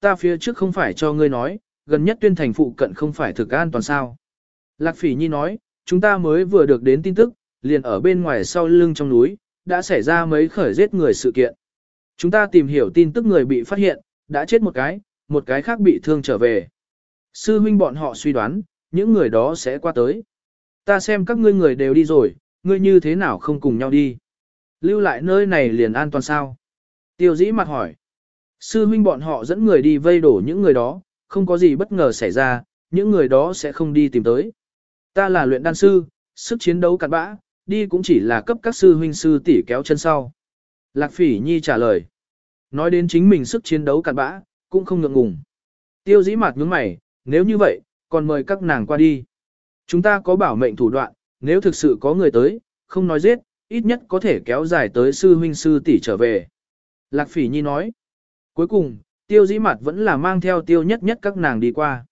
ta phía trước không phải cho ngươi nói, gần nhất tuyên thành phụ cận không phải thực an toàn sao. Lạc Phỉ Nhi nói, chúng ta mới vừa được đến tin tức, liền ở bên ngoài sau lưng trong núi, đã xảy ra mấy khởi giết người sự kiện. Chúng ta tìm hiểu tin tức người bị phát hiện, đã chết một cái, một cái khác bị thương trở về. Sư huynh bọn họ suy đoán, những người đó sẽ qua tới. Ta xem các ngươi người đều đi rồi, ngươi như thế nào không cùng nhau đi. Lưu lại nơi này liền an toàn sao? Tiêu dĩ mặt hỏi. Sư huynh bọn họ dẫn người đi vây đổ những người đó, không có gì bất ngờ xảy ra, những người đó sẽ không đi tìm tới. Ta là luyện đan sư, sức chiến đấu cặn bã, đi cũng chỉ là cấp các sư huynh sư tỷ kéo chân sau. Lạc phỉ nhi trả lời. Nói đến chính mình sức chiến đấu cặn bã, cũng không ngượng ngùng. Tiêu dĩ mặt nhướng mày, nếu như vậy, còn mời các nàng qua đi. Chúng ta có bảo mệnh thủ đoạn, nếu thực sự có người tới, không nói giết, ít nhất có thể kéo dài tới sư huynh sư tỷ trở về. Lạc phỉ nhi nói. Cuối cùng, tiêu dĩ mặt vẫn là mang theo tiêu nhất nhất các nàng đi qua.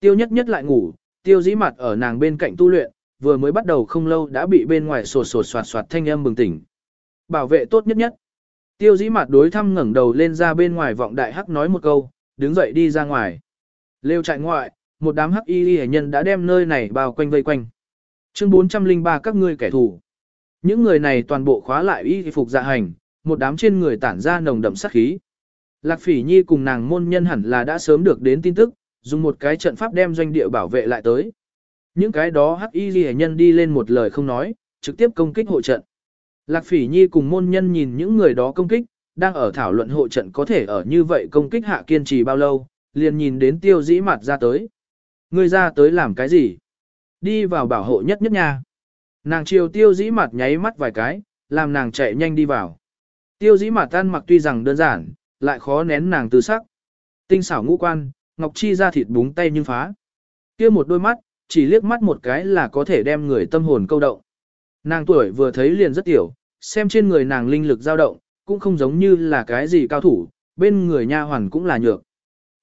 Tiêu nhất nhất lại ngủ, tiêu dĩ mặt ở nàng bên cạnh tu luyện, vừa mới bắt đầu không lâu đã bị bên ngoài sột sột soạt soạt thanh âm bừng tỉnh. Bảo vệ tốt nhất nhất. Tiêu dĩ mặt đối thăm ngẩng đầu lên ra bên ngoài vọng đại hắc nói một câu, đứng dậy đi ra ngoài. Lêu chạy ngoại, một đám hắc y y nhân đã đem nơi này bao quanh vây quanh. Chương 403 các ngươi kẻ thù. Những người này toàn bộ khóa lại y phục dạ hành, một đám trên người tản ra nồng đậm sát khí. Lạc Phỉ Nhi cùng nàng môn nhân hẳn là đã sớm được đến tin tức, dùng một cái trận pháp đem doanh địa bảo vệ lại tới. Những cái đó hắc y ghi nhân đi lên một lời không nói, trực tiếp công kích hộ trận. Lạc Phỉ Nhi cùng môn nhân nhìn những người đó công kích, đang ở thảo luận hộ trận có thể ở như vậy công kích hạ kiên trì bao lâu, liền nhìn đến tiêu dĩ mặt ra tới. Ngươi ra tới làm cái gì? Đi vào bảo hộ nhất nhất nha. Nàng chiều tiêu dĩ mặt nháy mắt vài cái, làm nàng chạy nhanh đi vào. Tiêu dĩ mặt tan mặc tuy rằng đơn giản, lại khó nén nàng tư sắc. Tinh xảo ngũ quan, ngọc chi ra thịt búng tay nhưng phá. kia một đôi mắt, chỉ liếc mắt một cái là có thể đem người tâm hồn câu động. Nàng tuổi vừa thấy liền rất tiểu, xem trên người nàng linh lực dao động, cũng không giống như là cái gì cao thủ, bên người nha hoàn cũng là nhược.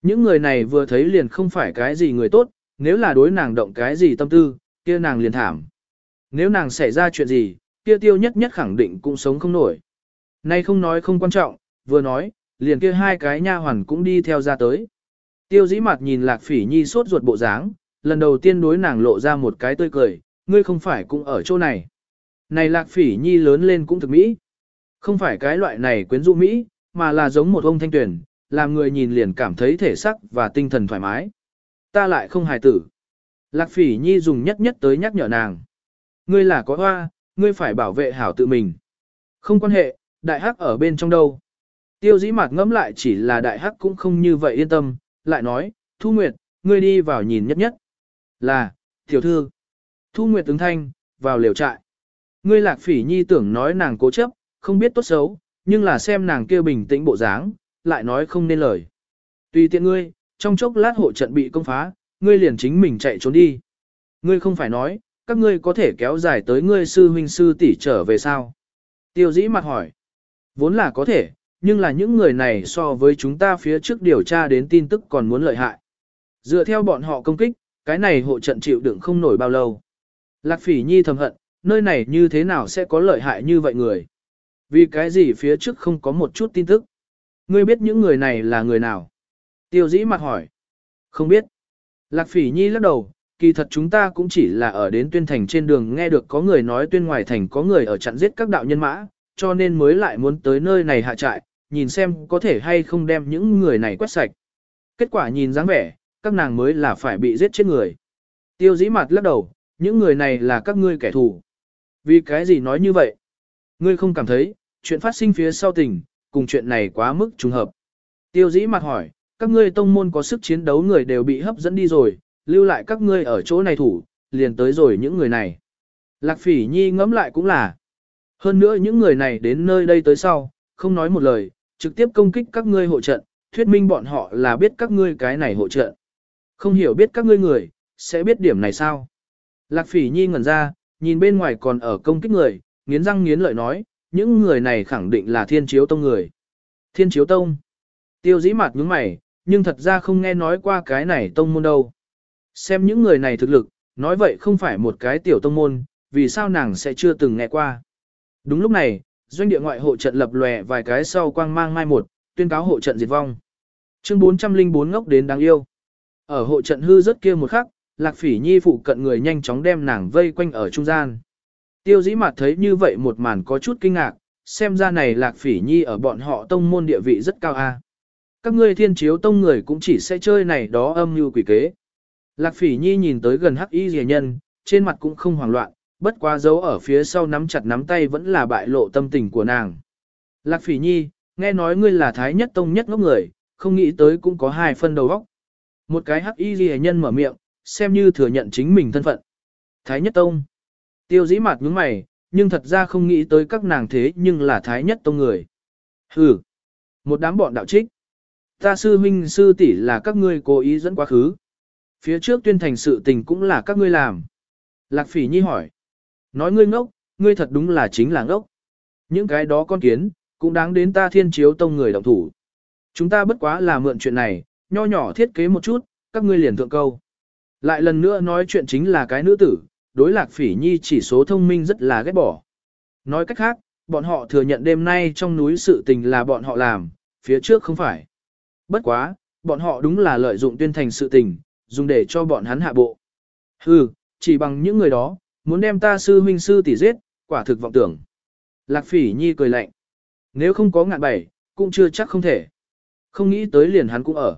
Những người này vừa thấy liền không phải cái gì người tốt, nếu là đối nàng động cái gì tâm tư, kia nàng liền thảm. Nếu nàng xảy ra chuyện gì, kia tiêu nhất nhất khẳng định cũng sống không nổi. Nay không nói không quan trọng, vừa nói, liền kia hai cái nha hoàn cũng đi theo ra tới. Tiêu dĩ mặt nhìn lạc phỉ nhi sốt ruột bộ dáng, lần đầu tiên đối nàng lộ ra một cái tươi cười, ngươi không phải cũng ở chỗ này. Này lạc phỉ nhi lớn lên cũng thực mỹ. Không phải cái loại này quyến rũ mỹ, mà là giống một ông thanh tuyển, làm người nhìn liền cảm thấy thể sắc và tinh thần thoải mái. Ta lại không hài tử. Lạc phỉ nhi dùng nhất nhất tới nhắc nhở nàng. Ngươi là có hoa, ngươi phải bảo vệ hảo tự mình. Không quan hệ, đại hắc ở bên trong đâu. Tiêu dĩ mặt ngẫm lại chỉ là đại hắc cũng không như vậy yên tâm, lại nói, Thu Nguyệt, ngươi đi vào nhìn nhất nhất. Là, tiểu thư. Thu Nguyệt ứng thanh, vào liều trại. Ngươi lạc phỉ nhi tưởng nói nàng cố chấp, không biết tốt xấu, nhưng là xem nàng kia bình tĩnh bộ dáng, lại nói không nên lời. Tùy tiện ngươi, trong chốc lát hộ trận bị công phá, ngươi liền chính mình chạy trốn đi. Ngươi không phải nói, các ngươi có thể kéo dài tới ngươi sư huynh sư tỷ trở về sao? Tiêu dĩ mặt hỏi. Vốn là có thể, nhưng là những người này so với chúng ta phía trước điều tra đến tin tức còn muốn lợi hại. Dựa theo bọn họ công kích, cái này hộ trận chịu đựng không nổi bao lâu. Lạc phỉ nhi thầm hận, nơi này như thế nào sẽ có lợi hại như vậy người? Vì cái gì phía trước không có một chút tin tức? Ngươi biết những người này là người nào? Tiêu dĩ mặt hỏi. Không biết. Lạc phỉ nhi lắc đầu, kỳ thật chúng ta cũng chỉ là ở đến tuyên thành trên đường nghe được có người nói tuyên ngoài thành có người ở chặn giết các đạo nhân mã, cho nên mới lại muốn tới nơi này hạ trại, nhìn xem có thể hay không đem những người này quét sạch. Kết quả nhìn dáng vẻ, các nàng mới là phải bị giết chết người. Tiêu dĩ mặt lắc đầu, những người này là các ngươi kẻ thù. Vì cái gì nói như vậy? Ngươi không cảm thấy, chuyện phát sinh phía sau tình, cùng chuyện này quá mức trùng hợp. Tiêu dĩ mặt hỏi, các ngươi tông môn có sức chiến đấu người đều bị hấp dẫn đi rồi, lưu lại các ngươi ở chỗ này thủ, liền tới rồi những người này. Lạc phỉ nhi ngẫm lại cũng là. Hơn nữa những người này đến nơi đây tới sau, không nói một lời, trực tiếp công kích các ngươi hộ trận, thuyết minh bọn họ là biết các ngươi cái này hộ trận. Không hiểu biết các ngươi người, sẽ biết điểm này sao? Lạc phỉ nhi ngẩn ra, nhìn bên ngoài còn ở công kích người, nghiến răng nghiến lợi nói, những người này khẳng định là thiên chiếu tông người. Thiên chiếu tông. Tiêu dĩ mặt nhướng mày, nhưng thật ra không nghe nói qua cái này tông môn đâu. Xem những người này thực lực, nói vậy không phải một cái tiểu tông môn, vì sao nàng sẽ chưa từng nghe qua. Đúng lúc này, doanh địa ngoại hộ trận lập lòe vài cái sau quang mang mai một, tuyên cáo hộ trận diệt vong. Chương 404 ngốc đến đáng yêu. Ở hộ trận hư rất kia một khắc, Lạc Phỉ Nhi phụ cận người nhanh chóng đem nàng vây quanh ở trung gian. Tiêu dĩ mặt thấy như vậy một màn có chút kinh ngạc, xem ra này Lạc Phỉ Nhi ở bọn họ tông môn địa vị rất cao a. Các ngươi thiên chiếu tông người cũng chỉ sẽ chơi này đó âm như quỷ kế. Lạc Phỉ Nhi nhìn tới gần hắc y rìa nhân, trên mặt cũng không hoảng loạn, bất quá dấu ở phía sau nắm chặt nắm tay vẫn là bại lộ tâm tình của nàng. Lạc Phỉ Nhi, nghe nói ngươi là thái nhất tông nhất ngốc người, không nghĩ tới cũng có hai phân đầu óc. Một cái hắc y ghi nhân mở miệng, xem như thừa nhận chính mình thân phận. Thái nhất tông. Tiêu dĩ mặt nhướng mày, nhưng thật ra không nghĩ tới các nàng thế nhưng là thái nhất tông người. Hừ. Một đám bọn đạo trích. Ta sư huynh sư tỷ là các ngươi cố ý dẫn quá khứ. Phía trước tuyên thành sự tình cũng là các ngươi làm. Lạc phỉ nhi hỏi. Nói ngươi ngốc, ngươi thật đúng là chính là ngốc. Những cái đó con kiến, cũng đáng đến ta thiên chiếu tông người động thủ. Chúng ta bất quá là mượn chuyện này, nho nhỏ thiết kế một chút, các ngươi liền thượng câu. Lại lần nữa nói chuyện chính là cái nữ tử, đối lạc phỉ nhi chỉ số thông minh rất là ghét bỏ. Nói cách khác, bọn họ thừa nhận đêm nay trong núi sự tình là bọn họ làm, phía trước không phải. Bất quá, bọn họ đúng là lợi dụng tuyên thành sự tình, dùng để cho bọn hắn hạ bộ. Hừ, chỉ bằng những người đó, muốn đem ta sư huynh sư tỷ giết, quả thực vọng tưởng. Lạc phỉ nhi cười lạnh. Nếu không có ngạn bảy, cũng chưa chắc không thể. Không nghĩ tới liền hắn cũng ở.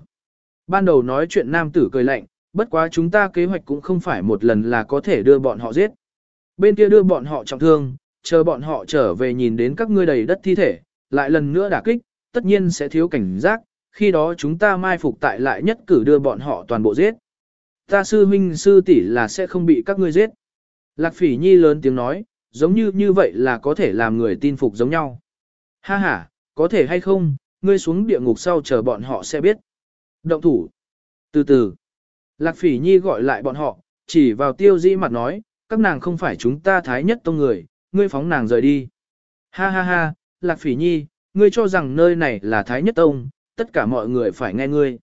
Ban đầu nói chuyện nam tử cười lạnh, bất quá chúng ta kế hoạch cũng không phải một lần là có thể đưa bọn họ giết. Bên kia đưa bọn họ trọng thương, chờ bọn họ trở về nhìn đến các ngươi đầy đất thi thể, lại lần nữa đả kích, tất nhiên sẽ thiếu cảnh giác, khi đó chúng ta mai phục tại lại nhất cử đưa bọn họ toàn bộ giết. Ta sư huynh sư tỷ là sẽ không bị các ngươi giết. Lạc phỉ nhi lớn tiếng nói, giống như như vậy là có thể làm người tin phục giống nhau. Ha ha, có thể hay không, ngươi xuống địa ngục sau chờ bọn họ sẽ biết. Động thủ. Từ từ. Lạc phỉ nhi gọi lại bọn họ, chỉ vào tiêu dĩ mặt nói, các nàng không phải chúng ta thái nhất tông người, ngươi phóng nàng rời đi. Ha ha ha, Lạc phỉ nhi, ngươi cho rằng nơi này là thái nhất tông, tất cả mọi người phải nghe ngươi.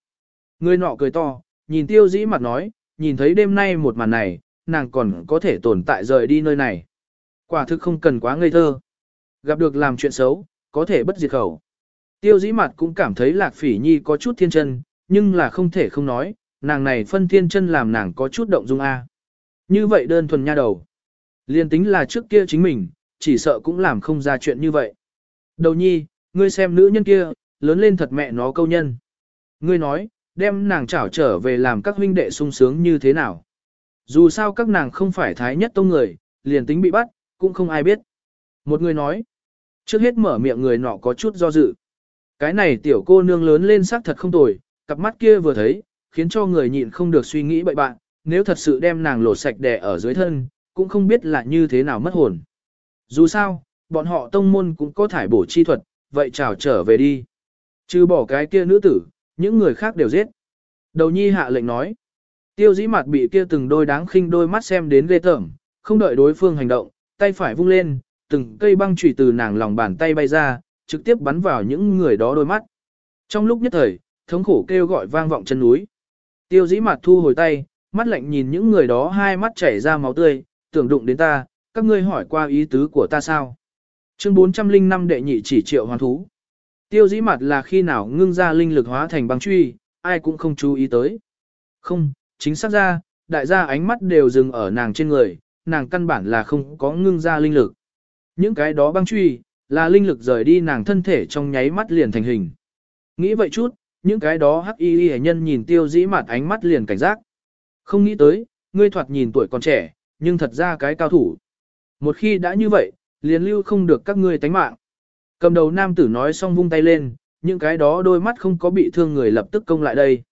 Ngươi nọ cười to, nhìn tiêu dĩ mặt nói, nhìn thấy đêm nay một màn này, nàng còn có thể tồn tại rời đi nơi này. Quả thực không cần quá ngây thơ. Gặp được làm chuyện xấu, có thể bất diệt khẩu. Tiêu dĩ mặt cũng cảm thấy lạc phỉ nhi có chút thiên chân, nhưng là không thể không nói, nàng này phân thiên chân làm nàng có chút động dung A. Như vậy đơn thuần nha đầu. Liên tính là trước kia chính mình, chỉ sợ cũng làm không ra chuyện như vậy. Đầu nhi, ngươi xem nữ nhân kia, lớn lên thật mẹ nó câu nhân. Ngươi nói, đem nàng trảo trở về làm các huynh đệ sung sướng như thế nào. Dù sao các nàng không phải thái nhất tông người, liền tính bị bắt, cũng không ai biết. Một người nói, trước hết mở miệng người nọ có chút do dự. Cái này tiểu cô nương lớn lên sắc thật không tồi, cặp mắt kia vừa thấy, khiến cho người nhịn không được suy nghĩ bậy bạn, nếu thật sự đem nàng lột sạch đè ở dưới thân, cũng không biết là như thế nào mất hồn. Dù sao, bọn họ tông môn cũng có thải bổ chi thuật, vậy chào trở về đi. Chứ bỏ cái kia nữ tử, những người khác đều giết. Đầu nhi hạ lệnh nói. Tiêu dĩ mặt bị kia từng đôi đáng khinh đôi mắt xem đến ghê tởm, không đợi đối phương hành động, tay phải vung lên, từng cây băng chủy từ nàng lòng bàn tay bay ra, trực tiếp bắn vào những người đó đôi mắt. Trong lúc nhất thời, thống khổ kêu gọi vang vọng chân núi. Tiêu dĩ mặt thu hồi tay, mắt lạnh nhìn những người đó hai mắt chảy ra máu tươi, tưởng đụng đến ta, các ngươi hỏi qua ý tứ của ta sao. Chương 405 đệ nhị chỉ triệu hoàn thú. Tiêu dĩ mặt là khi nào ngưng ra linh lực hóa thành băng truy, ai cũng không chú ý tới. Không, chính xác ra, đại gia ánh mắt đều dừng ở nàng trên người, nàng căn bản là không có ngưng ra linh lực. Những cái đó băng truy, là linh lực rời đi nàng thân thể trong nháy mắt liền thành hình. Nghĩ vậy chút, những cái đó hắc y y nhân nhìn tiêu dĩ mặt ánh mắt liền cảnh giác. Không nghĩ tới, ngươi thoạt nhìn tuổi còn trẻ, nhưng thật ra cái cao thủ. Một khi đã như vậy, liền lưu không được các ngươi tánh mạng. Cầm đầu nam tử nói xong vung tay lên, những cái đó đôi mắt không có bị thương người lập tức công lại đây.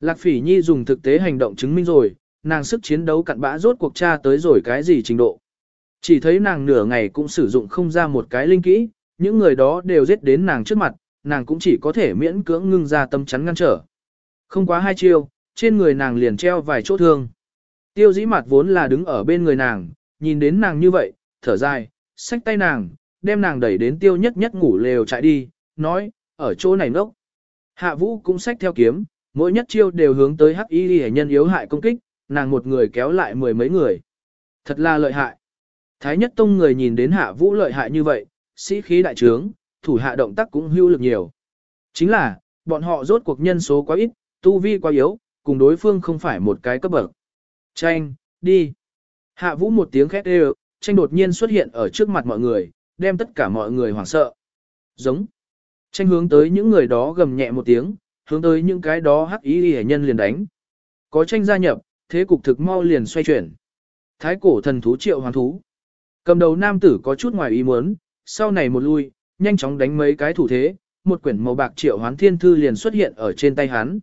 Lạc phỉ nhi dùng thực tế hành động chứng minh rồi, nàng sức chiến đấu cặn bã rốt cuộc tra tới rồi cái gì trình độ. Chỉ thấy nàng nửa ngày cũng sử dụng không ra một cái linh kỹ, những người đó đều giết đến nàng trước mặt, nàng cũng chỉ có thể miễn cưỡng ngưng ra tâm chắn ngăn trở. Không quá hai chiêu, trên người nàng liền treo vài chỗ thương. Tiêu dĩ mặt vốn là đứng ở bên người nàng, nhìn đến nàng như vậy, thở dài, xách tay nàng, đem nàng đẩy đến tiêu nhất nhất ngủ lều chạy đi, nói, ở chỗ này nốc. Hạ vũ cũng xách theo kiếm, mỗi nhất chiêu đều hướng tới hắc y hệ nhân yếu hại công kích, nàng một người kéo lại mười mấy người. Thật là lợi hại. Thái nhất tông người nhìn đến hạ vũ lợi hại như vậy, sĩ khí đại trướng, thủ hạ động tác cũng hữu lực nhiều. Chính là, bọn họ rốt cuộc nhân số quá ít, tu vi quá yếu, cùng đối phương không phải một cái cấp bậc. Tranh, đi. Hạ vũ một tiếng khét đều, tranh đột nhiên xuất hiện ở trước mặt mọi người, đem tất cả mọi người hoảng sợ. Giống. Tranh hướng tới những người đó gầm nhẹ một tiếng, hướng tới những cái đó hắc ý hệ nhân liền đánh. Có tranh gia nhập, thế cục thực mau liền xoay chuyển. Thái cổ thần thú triệu hoàng thú. Cầm đầu nam tử có chút ngoài ý muốn, sau này một lui, nhanh chóng đánh mấy cái thủ thế, một quyển màu bạc triệu hoán thiên thư liền xuất hiện ở trên tay hắn.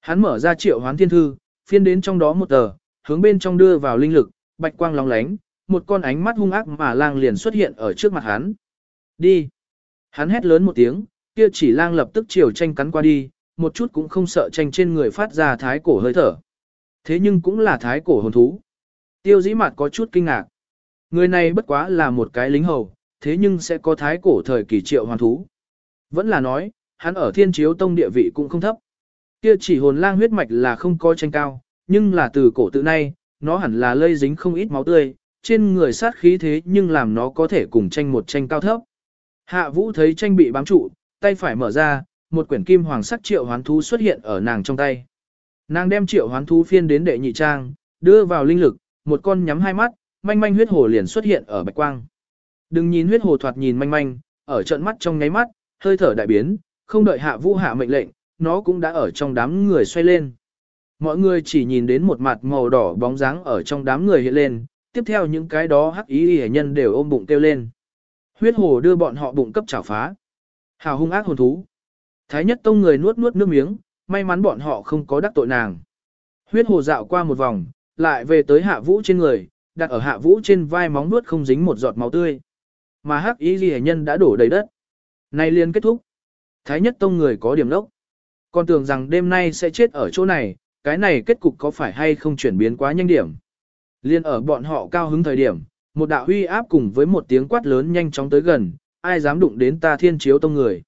Hắn mở ra triệu hoán thiên thư, phiên đến trong đó một tờ, hướng bên trong đưa vào linh lực, bạch quang lóng lánh, một con ánh mắt hung ác mà lang liền xuất hiện ở trước mặt hắn. Đi! Hắn hét lớn một tiếng, kia chỉ lang lập tức chiều tranh cắn qua đi, một chút cũng không sợ tranh trên người phát ra thái cổ hơi thở. Thế nhưng cũng là thái cổ hồn thú. Tiêu dĩ mặt có chút kinh ngạc. Người này bất quá là một cái lính hầu, thế nhưng sẽ có thái cổ thời kỳ triệu hoàn thú. Vẫn là nói, hắn ở thiên chiếu tông địa vị cũng không thấp. Kia chỉ hồn lang huyết mạch là không có tranh cao, nhưng là từ cổ tự nay, nó hẳn là lây dính không ít máu tươi, trên người sát khí thế nhưng làm nó có thể cùng tranh một tranh cao thấp. Hạ vũ thấy tranh bị bám trụ, tay phải mở ra, một quyển kim hoàng sắc triệu hoán thú xuất hiện ở nàng trong tay. Nàng đem triệu hoán thú phiên đến đệ nhị trang, đưa vào linh lực, một con nhắm hai mắt, manh manh huyết hồ liền xuất hiện ở bạch quang. Đừng nhìn huyết hồ thoạt nhìn manh manh, ở trận mắt trong nháy mắt, hơi thở đại biến, không đợi hạ vũ hạ mệnh lệnh, nó cũng đã ở trong đám người xoay lên. Mọi người chỉ nhìn đến một mặt màu đỏ bóng dáng ở trong đám người hiện lên, tiếp theo những cái đó hắc ý hệ nhân đều ôm bụng kêu lên. Huyết hồ đưa bọn họ bụng cấp chảo phá. Hào hung ác hồn thú. Thái nhất tông người nuốt nuốt nước miếng, may mắn bọn họ không có đắc tội nàng. Huyết hồ dạo qua một vòng, lại về tới hạ vũ trên người, đặt ở hạ vũ trên vai móng nuốt không dính một giọt máu tươi. Mà hắc ý ghi nhân đã đổ đầy đất. Nay liền kết thúc. Thái nhất tông người có điểm lốc. Còn tưởng rằng đêm nay sẽ chết ở chỗ này, cái này kết cục có phải hay không chuyển biến quá nhanh điểm. Liên ở bọn họ cao hứng thời điểm, một đạo huy áp cùng với một tiếng quát lớn nhanh chóng tới gần, ai dám đụng đến ta thiên chiếu tông người.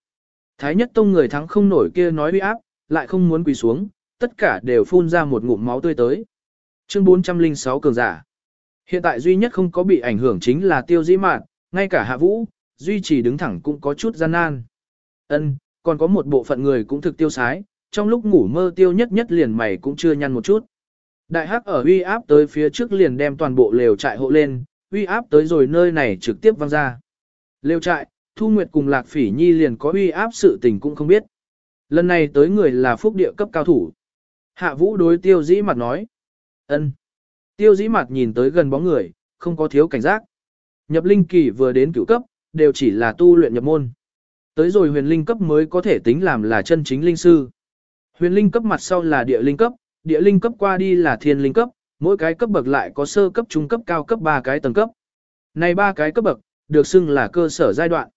Thái nhất tông người thắng không nổi kia nói uy áp, lại không muốn quỳ xuống, tất cả đều phun ra một ngụm máu tươi tới. Chương 406 cường giả. Hiện tại duy nhất không có bị ảnh hưởng chính là tiêu dĩ mạn, ngay cả hạ vũ, duy trì đứng thẳng cũng có chút gian nan. Ân, còn có một bộ phận người cũng thực tiêu sái, trong lúc ngủ mơ tiêu nhất nhất liền mày cũng chưa nhăn một chút. Đại hắc ở uy áp tới phía trước liền đem toàn bộ lều trại hộ lên, uy áp tới rồi nơi này trực tiếp văng ra. Lều trại, Thu Nguyệt cùng Lạc Phỉ Nhi liền có uy áp sự tình cũng không biết. Lần này tới người là phúc địa cấp cao thủ. Hạ Vũ đối tiêu dĩ mặt nói. ân. Tiêu dĩ mặt nhìn tới gần bóng người, không có thiếu cảnh giác. Nhập linh kỳ vừa đến cửu cấp, đều chỉ là tu luyện nhập môn. Tới rồi huyền linh cấp mới có thể tính làm là chân chính linh sư. Huyền linh cấp mặt sau là địa linh cấp, địa linh cấp qua đi là thiên linh cấp, mỗi cái cấp bậc lại có sơ cấp trung cấp cao cấp ba cái tầng cấp. Này ba cái cấp bậc, được xưng là cơ sở giai đoạn.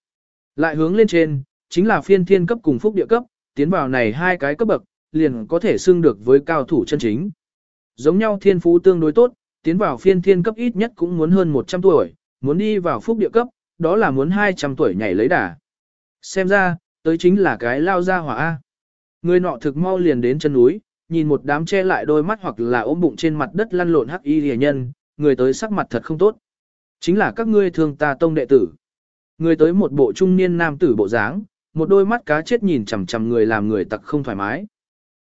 Lại hướng lên trên, chính là phiên thiên cấp cùng phúc địa cấp, tiến vào này hai cái cấp bậc, liền có thể xưng được với cao thủ chân chính. Giống nhau thiên phú tương đối tốt, tiến vào phiên thiên cấp ít nhất cũng muốn hơn 100 tuổi, muốn đi vào phúc địa cấp, đó là muốn 200 tuổi nhảy lấy đà. Xem ra, tới chính là cái lao ra hỏa A. Người nọ thực mau liền đến chân núi, nhìn một đám che lại đôi mắt hoặc là ôm bụng trên mặt đất lăn lộn hắc y rìa nhân, người tới sắc mặt thật không tốt. Chính là các ngươi thường ta tông đệ tử. Người tới một bộ trung niên nam tử bộ dáng, một đôi mắt cá chết nhìn chằm chằm người làm người tặc không thoải mái.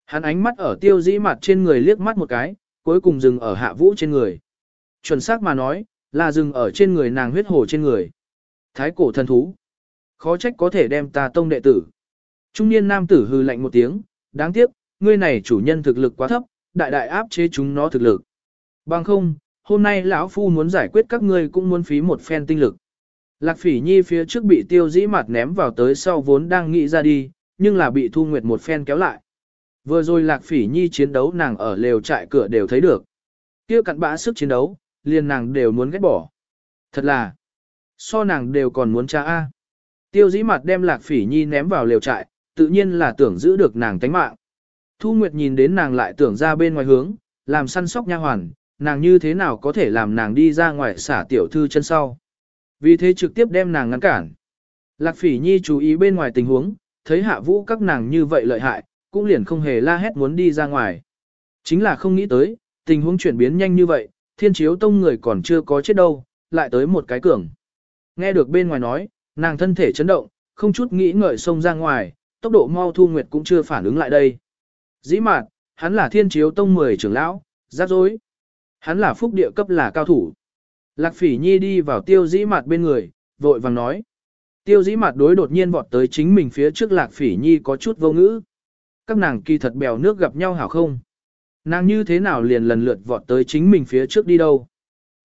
Hắn ánh mắt ở tiêu dĩ mặt trên người liếc mắt một cái, cuối cùng dừng ở hạ vũ trên người. Chuẩn xác mà nói, là dừng ở trên người nàng huyết hồ trên người. Thái cổ thần thú. Khó trách có thể đem ta tông đệ tử. Trung niên nam tử hư lạnh một tiếng, đáng tiếc, ngươi này chủ nhân thực lực quá thấp, đại đại áp chế chúng nó thực lực. Bằng không, hôm nay lão phu muốn giải quyết các ngươi cũng muốn phí một phen tinh lực. Lạc phỉ nhi phía trước bị tiêu dĩ mặt ném vào tới sau vốn đang nghĩ ra đi, nhưng là bị thu nguyệt một phen kéo lại. Vừa rồi lạc phỉ nhi chiến đấu nàng ở lều trại cửa đều thấy được. kia cặn bã sức chiến đấu, liền nàng đều muốn ghét bỏ. Thật là, so nàng đều còn muốn cha A. Tiêu dĩ mặt đem lạc phỉ nhi ném vào lều trại, tự nhiên là tưởng giữ được nàng tánh mạng. Thu Nguyệt nhìn đến nàng lại tưởng ra bên ngoài hướng, làm săn sóc nha hoàn, nàng như thế nào có thể làm nàng đi ra ngoài xả tiểu thư chân sau. Vì thế trực tiếp đem nàng ngăn cản. Lạc phỉ nhi chú ý bên ngoài tình huống, thấy hạ vũ các nàng như vậy lợi hại, cũng liền không hề la hét muốn đi ra ngoài. Chính là không nghĩ tới, tình huống chuyển biến nhanh như vậy, thiên chiếu tông người còn chưa có chết đâu, lại tới một cái cường. Nghe được bên ngoài nói, nàng thân thể chấn động, không chút nghĩ ngợi xông ra ngoài, tốc độ mau thu nguyệt cũng chưa phản ứng lại đây. Dĩ mạt, hắn là thiên chiếu tông 10 trưởng lão, rắc rối. Hắn là phúc địa cấp là cao thủ. Lạc phỉ nhi đi vào tiêu dĩ mặt bên người, vội vàng nói. Tiêu dĩ mặt đối đột nhiên vọt tới chính mình phía trước lạc phỉ nhi có chút vô ngữ. Các nàng kỳ thật bèo nước gặp nhau hảo không? Nàng như thế nào liền lần lượt vọt tới chính mình phía trước đi đâu?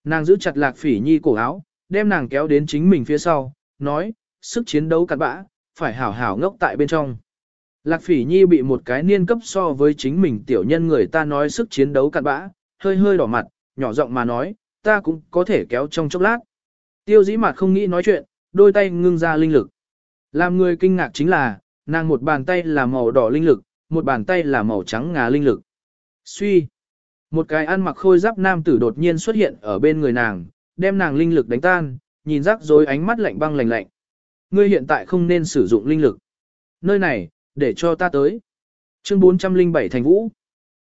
Nàng giữ chặt lạc phỉ nhi cổ áo, đem nàng kéo đến chính mình phía sau, nói, sức chiến đấu cặn bã, phải hảo hảo ngốc tại bên trong. Lạc phỉ nhi bị một cái niên cấp so với chính mình tiểu nhân người ta nói sức chiến đấu cặn bã, hơi hơi đỏ mặt, nhỏ giọng mà nói, ta cũng có thể kéo trong chốc lát. Tiêu dĩ mặt không nghĩ nói chuyện, đôi tay ngưng ra linh lực. Làm người kinh ngạc chính là, nàng một bàn tay là màu đỏ linh lực, một bàn tay là màu trắng ngà linh lực. Suy. Một cái ăn mặc khôi giáp nam tử đột nhiên xuất hiện ở bên người nàng, đem nàng linh lực đánh tan, nhìn rắc rối ánh mắt lạnh băng lạnh lạnh. Ngươi hiện tại không nên sử dụng linh lực. Nơi này, để cho ta tới. Chương 407 Thành Vũ.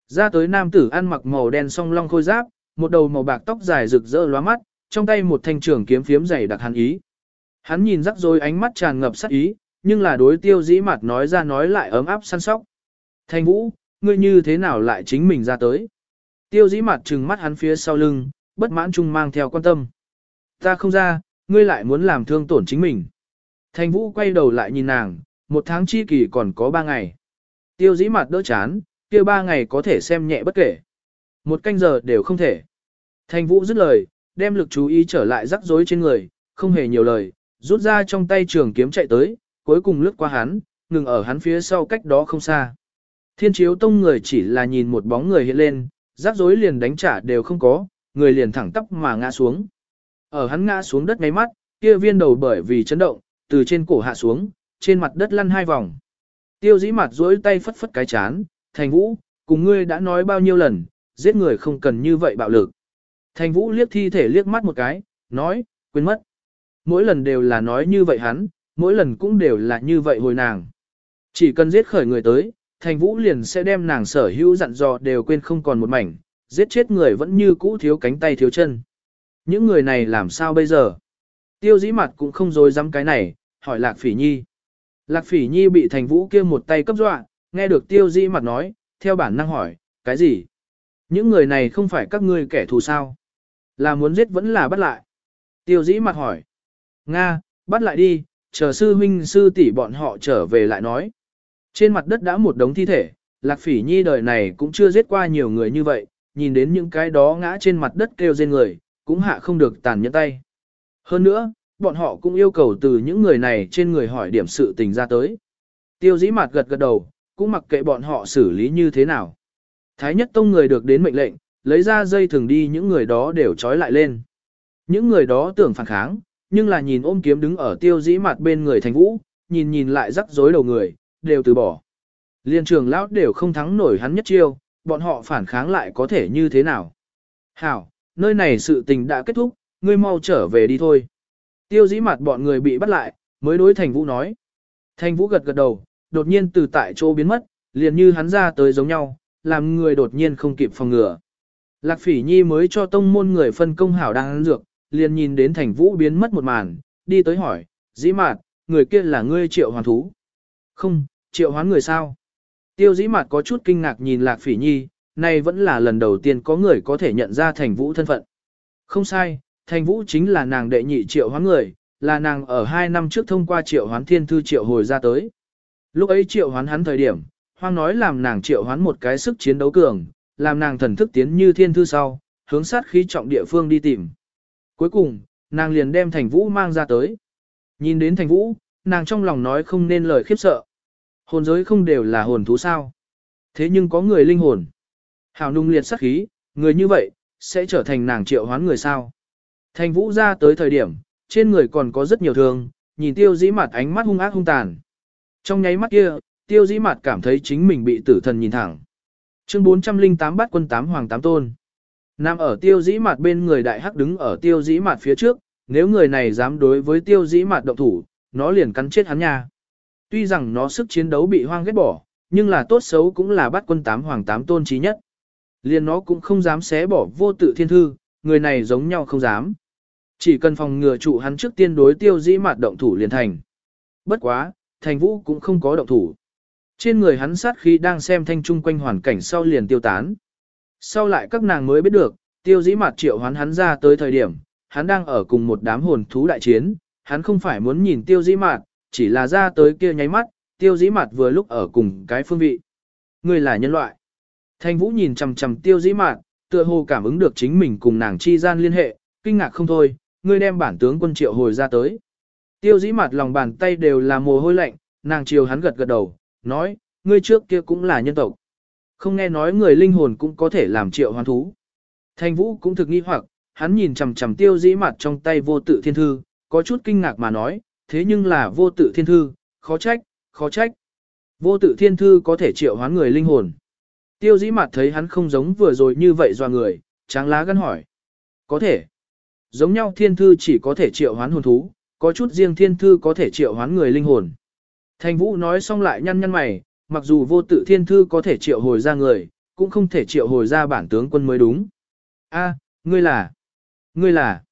Ra tới nam tử ăn mặc màu đen song long khôi giáp, một đầu màu bạc tóc dài rực rỡ lóa mắt, trong tay một thanh trường kiếm phiếm dày đặc hắn ý. Hắn nhìn rắc rối ánh mắt tràn ngập sát ý, nhưng là đối tiêu dĩ mặt nói ra nói lại ấm áp săn sóc. Thanh Vũ, ngươi như thế nào lại chính mình ra tới? Tiêu dĩ mặt trừng mắt hắn phía sau lưng, bất mãn chung mang theo quan tâm. Ta không ra, ngươi lại muốn làm thương tổn chính mình. Thanh Vũ quay đầu lại nhìn nàng, một tháng chi kỳ còn có ba ngày. Tiêu dĩ mặt đỡ chán, kia ba ngày có thể xem nhẹ bất kể. Một canh giờ đều không thể. Thành Vũ dứt lời, đem lực chú ý trở lại rắc rối trên người, không hề nhiều lời, rút ra trong tay trường kiếm chạy tới, cuối cùng lướt qua hắn, ngừng ở hắn phía sau cách đó không xa. Thiên chiếu tông người chỉ là nhìn một bóng người hiện lên, rắc rối liền đánh trả đều không có, người liền thẳng tắp mà ngã xuống. Ở hắn ngã xuống đất ngay mắt, kia viên đầu bởi vì chấn động, từ trên cổ hạ xuống, trên mặt đất lăn hai vòng. Tiêu dĩ mặt rối tay phất phất cái chán, thành vũ, cùng ngươi đã nói bao nhiêu lần, giết người không cần như vậy bạo lực. Thành vũ liếc thi thể liếc mắt một cái, nói, quên mất. Mỗi lần đều là nói như vậy hắn, mỗi lần cũng đều là như vậy hồi nàng. Chỉ cần giết khởi người tới, thành vũ liền sẽ đem nàng sở hữu dặn dò đều quên không còn một mảnh, giết chết người vẫn như cũ thiếu cánh tay thiếu chân. Những người này làm sao bây giờ? Tiêu dĩ mặt cũng không dối dám cái này, hỏi Lạc Phỉ Nhi. Lạc Phỉ Nhi bị thành vũ kia một tay cấp dọa, nghe được tiêu dĩ mặt nói, theo bản năng hỏi, cái gì? Những người này không phải các ngươi kẻ thù sao? Là muốn giết vẫn là bắt lại? Tiêu dĩ mặt hỏi. Nga, bắt lại đi, chờ sư huynh sư tỷ bọn họ trở về lại nói. Trên mặt đất đã một đống thi thể, Lạc Phỉ Nhi đời này cũng chưa giết qua nhiều người như vậy, nhìn đến những cái đó ngã trên mặt đất kêu rên người, cũng hạ không được tàn nhẫn tay. Hơn nữa, bọn họ cũng yêu cầu từ những người này trên người hỏi điểm sự tình ra tới. Tiêu dĩ mặt gật gật đầu, cũng mặc kệ bọn họ xử lý như thế nào. Thái nhất tông người được đến mệnh lệnh, lấy ra dây thường đi những người đó đều trói lại lên. Những người đó tưởng phản kháng, nhưng là nhìn ôm kiếm đứng ở tiêu dĩ mặt bên người thành vũ, nhìn nhìn lại rắc rối đầu người, đều từ bỏ. Liên trường lão đều không thắng nổi hắn nhất chiêu, bọn họ phản kháng lại có thể như thế nào. Hảo, nơi này sự tình đã kết thúc, ngươi mau trở về đi thôi. Tiêu dĩ mặt bọn người bị bắt lại, mới đối thành vũ nói. Thành vũ gật gật đầu, đột nhiên từ tại chỗ biến mất, liền như hắn ra tới giống nhau, làm người đột nhiên không kịp phòng ngừa. Lạc phỉ nhi mới cho tông môn người phân công hảo đang ăn dược, liền nhìn đến thành vũ biến mất một màn, đi tới hỏi, dĩ mạt, người kia là ngươi triệu hoàn thú. Không, triệu hoán người sao? Tiêu dĩ mạt có chút kinh ngạc nhìn lạc phỉ nhi, này vẫn là lần đầu tiên có người có thể nhận ra thành vũ thân phận. Không sai, thành vũ chính là nàng đệ nhị triệu hoán người, là nàng ở hai năm trước thông qua triệu hoán thiên thư triệu hồi ra tới. Lúc ấy triệu hoán hắn thời điểm, hoang nói làm nàng triệu hoán một cái sức chiến đấu cường, làm nàng thần thức tiến như thiên thư sau, hướng sát khí trọng địa phương đi tìm. Cuối cùng, nàng liền đem thành vũ mang ra tới. Nhìn đến thành vũ, nàng trong lòng nói không nên lời khiếp sợ. Hồn giới không đều là hồn thú sao. Thế nhưng có người linh hồn. Hào nung liệt sát khí, người như vậy, sẽ trở thành nàng triệu hoán người sao. Thành vũ ra tới thời điểm, trên người còn có rất nhiều thương, nhìn tiêu dĩ mặt ánh mắt hung ác hung tàn. Trong nháy mắt kia, tiêu dĩ mặt cảm thấy chính mình bị tử thần nhìn thẳng. Chương 408 bắt quân tám hoàng tám tôn. Nam ở tiêu dĩ mặt bên người đại hắc đứng ở tiêu dĩ mặt phía trước, nếu người này dám đối với tiêu dĩ mặt động thủ, nó liền cắn chết hắn nha. Tuy rằng nó sức chiến đấu bị hoang ghét bỏ, nhưng là tốt xấu cũng là bắt quân tám hoàng tám tôn trí nhất. Liền nó cũng không dám xé bỏ vô tự thiên thư, người này giống nhau không dám. Chỉ cần phòng ngừa trụ hắn trước tiên đối tiêu dĩ mặt động thủ liền thành. Bất quá, thành vũ cũng không có động thủ. Trên người hắn sát khí đang xem thanh trung quanh hoàn cảnh sau liền tiêu tán. Sau lại các nàng mới biết được, tiêu dĩ mặt triệu hoán hắn ra tới thời điểm, hắn đang ở cùng một đám hồn thú đại chiến, hắn không phải muốn nhìn tiêu dĩ mặt, chỉ là ra tới kia nháy mắt, tiêu dĩ mặt vừa lúc ở cùng cái phương vị. Người là nhân loại. Thanh vũ nhìn chằm chằm tiêu dĩ mặt, tựa hồ cảm ứng được chính mình cùng nàng chi gian liên hệ, kinh ngạc không thôi, ngươi đem bản tướng quân triệu hồi ra tới. Tiêu dĩ mặt lòng bàn tay đều là mồ hôi lạnh, nàng chiều hắn gật gật đầu, nói, ngươi trước kia cũng là nhân tộc. Không nghe nói người linh hồn cũng có thể làm triệu hoán thú. Thanh vũ cũng thực nghi hoặc, hắn nhìn chằm chằm tiêu dĩ mặt trong tay vô tự thiên thư, có chút kinh ngạc mà nói, thế nhưng là vô tự thiên thư, khó trách, khó trách. Vô tự thiên thư có thể triệu hoán người linh hồn. Tiêu dĩ mặt thấy hắn không giống vừa rồi như vậy do người, tráng lá gân hỏi. Có thể. Giống nhau thiên thư chỉ có thể triệu hoán hồn thú, có chút riêng thiên thư có thể triệu hoán người linh hồn. Thành vũ nói xong lại nhăn nhăn mày, mặc dù vô tự thiên thư có thể triệu hồi ra người, cũng không thể triệu hồi ra bản tướng quân mới đúng. A, ngươi là, ngươi là,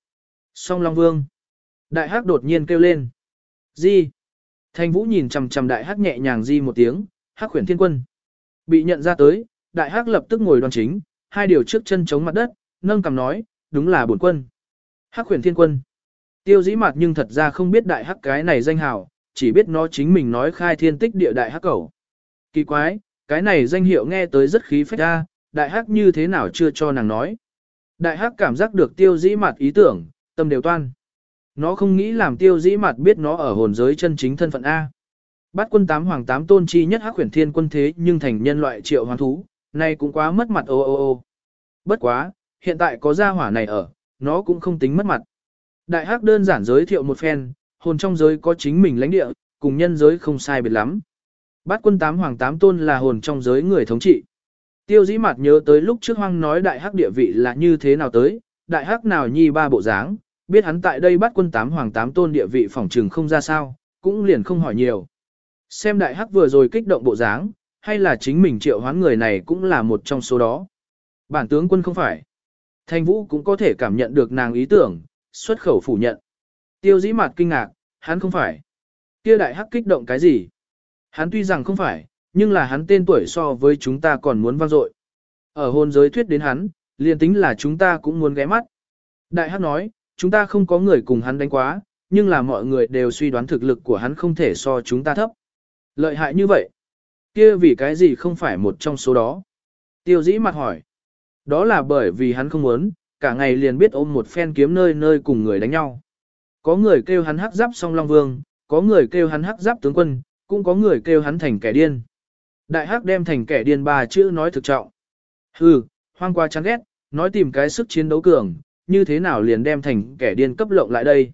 song long vương. Đại hắc đột nhiên kêu lên. Di. Thành vũ nhìn chằm chằm đại hắc nhẹ nhàng di một tiếng, hắc khuyển thiên quân. Bị nhận ra tới, đại hắc lập tức ngồi đoan chính, hai điều trước chân chống mặt đất, nâng cầm nói, đúng là bổn quân. Hắc khuyển thiên quân. Tiêu dĩ mặt nhưng thật ra không biết đại hắc cái này danh hào, chỉ biết nó chính mình nói khai thiên tích địa đại hắc cẩu. Kỳ quái, cái này danh hiệu nghe tới rất khí phách ra, đại hắc như thế nào chưa cho nàng nói. Đại hắc cảm giác được tiêu dĩ mặt ý tưởng, tâm đều toan. Nó không nghĩ làm tiêu dĩ mặt biết nó ở hồn giới chân chính thân phận A. bát quân tám hoàng tám tôn chi nhất hắc huyền thiên quân thế nhưng thành nhân loại triệu hoàng thú, này cũng quá mất mặt ô ô ô. Bất quá, hiện tại có gia hỏa này ở, nó cũng không tính mất mặt. Đại hắc đơn giản giới thiệu một phen, hồn trong giới có chính mình lãnh địa, cùng nhân giới không sai biệt lắm. Bát quân tám hoàng tám tôn là hồn trong giới người thống trị. Tiêu dĩ mặt nhớ tới lúc trước hoang nói đại hắc địa vị là như thế nào tới, đại hắc nào nhi ba bộ dáng, biết hắn tại đây bắt quân tám hoàng tám tôn địa vị phỏng trừng không ra sao, cũng liền không hỏi nhiều. Xem đại hắc vừa rồi kích động bộ dáng, hay là chính mình triệu hoán người này cũng là một trong số đó. Bản tướng quân không phải. Thanh vũ cũng có thể cảm nhận được nàng ý tưởng, xuất khẩu phủ nhận. Tiêu dĩ mặt kinh ngạc, hắn không phải. Kia đại hắc kích động cái gì? Hắn tuy rằng không phải, nhưng là hắn tên tuổi so với chúng ta còn muốn vang dội. Ở hôn giới thuyết đến hắn, liền tính là chúng ta cũng muốn ghé mắt. Đại hắc nói, chúng ta không có người cùng hắn đánh quá, nhưng là mọi người đều suy đoán thực lực của hắn không thể so chúng ta thấp. Lợi hại như vậy. Kia vì cái gì không phải một trong số đó? Tiêu dĩ mặt hỏi. Đó là bởi vì hắn không muốn, cả ngày liền biết ôm một phen kiếm nơi nơi cùng người đánh nhau. Có người kêu hắn hắc giáp song long vương, có người kêu hắn hắc giáp tướng quân, cũng có người kêu hắn thành kẻ điên. Đại hắc đem thành kẻ điên ba chữ nói thực trọng. Hừ, hoang qua chán ghét, nói tìm cái sức chiến đấu cường, như thế nào liền đem thành kẻ điên cấp lộng lại đây.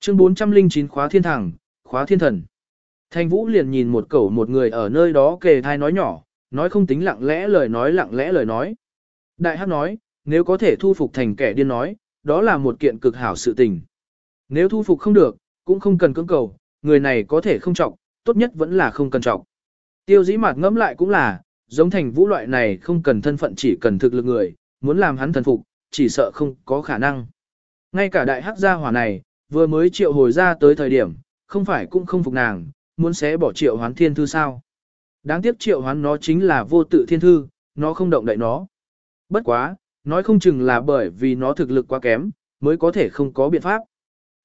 Chương 409 khóa thiên thẳng, khóa thiên thần. Thanh Vũ liền nhìn một cẩu một người ở nơi đó kề thai nói nhỏ, nói không tính lặng lẽ lời nói lặng lẽ lời nói. Đại hắc nói, nếu có thể thu phục thành kẻ điên nói, đó là một kiện cực hảo sự tình. Nếu thu phục không được, cũng không cần cưỡng cầu, người này có thể không trọng, tốt nhất vẫn là không cần trọng. Tiêu dĩ mạt ngẫm lại cũng là, giống thành vũ loại này không cần thân phận chỉ cần thực lực người, muốn làm hắn thần phục, chỉ sợ không có khả năng. Ngay cả đại hắc gia hỏa này, vừa mới triệu hồi ra tới thời điểm, không phải cũng không phục nàng, muốn xé bỏ triệu hoán thiên thư sao. Đáng tiếc triệu hoán nó chính là vô tự thiên thư, nó không động đậy nó. Bất quá, nói không chừng là bởi vì nó thực lực quá kém, mới có thể không có biện pháp.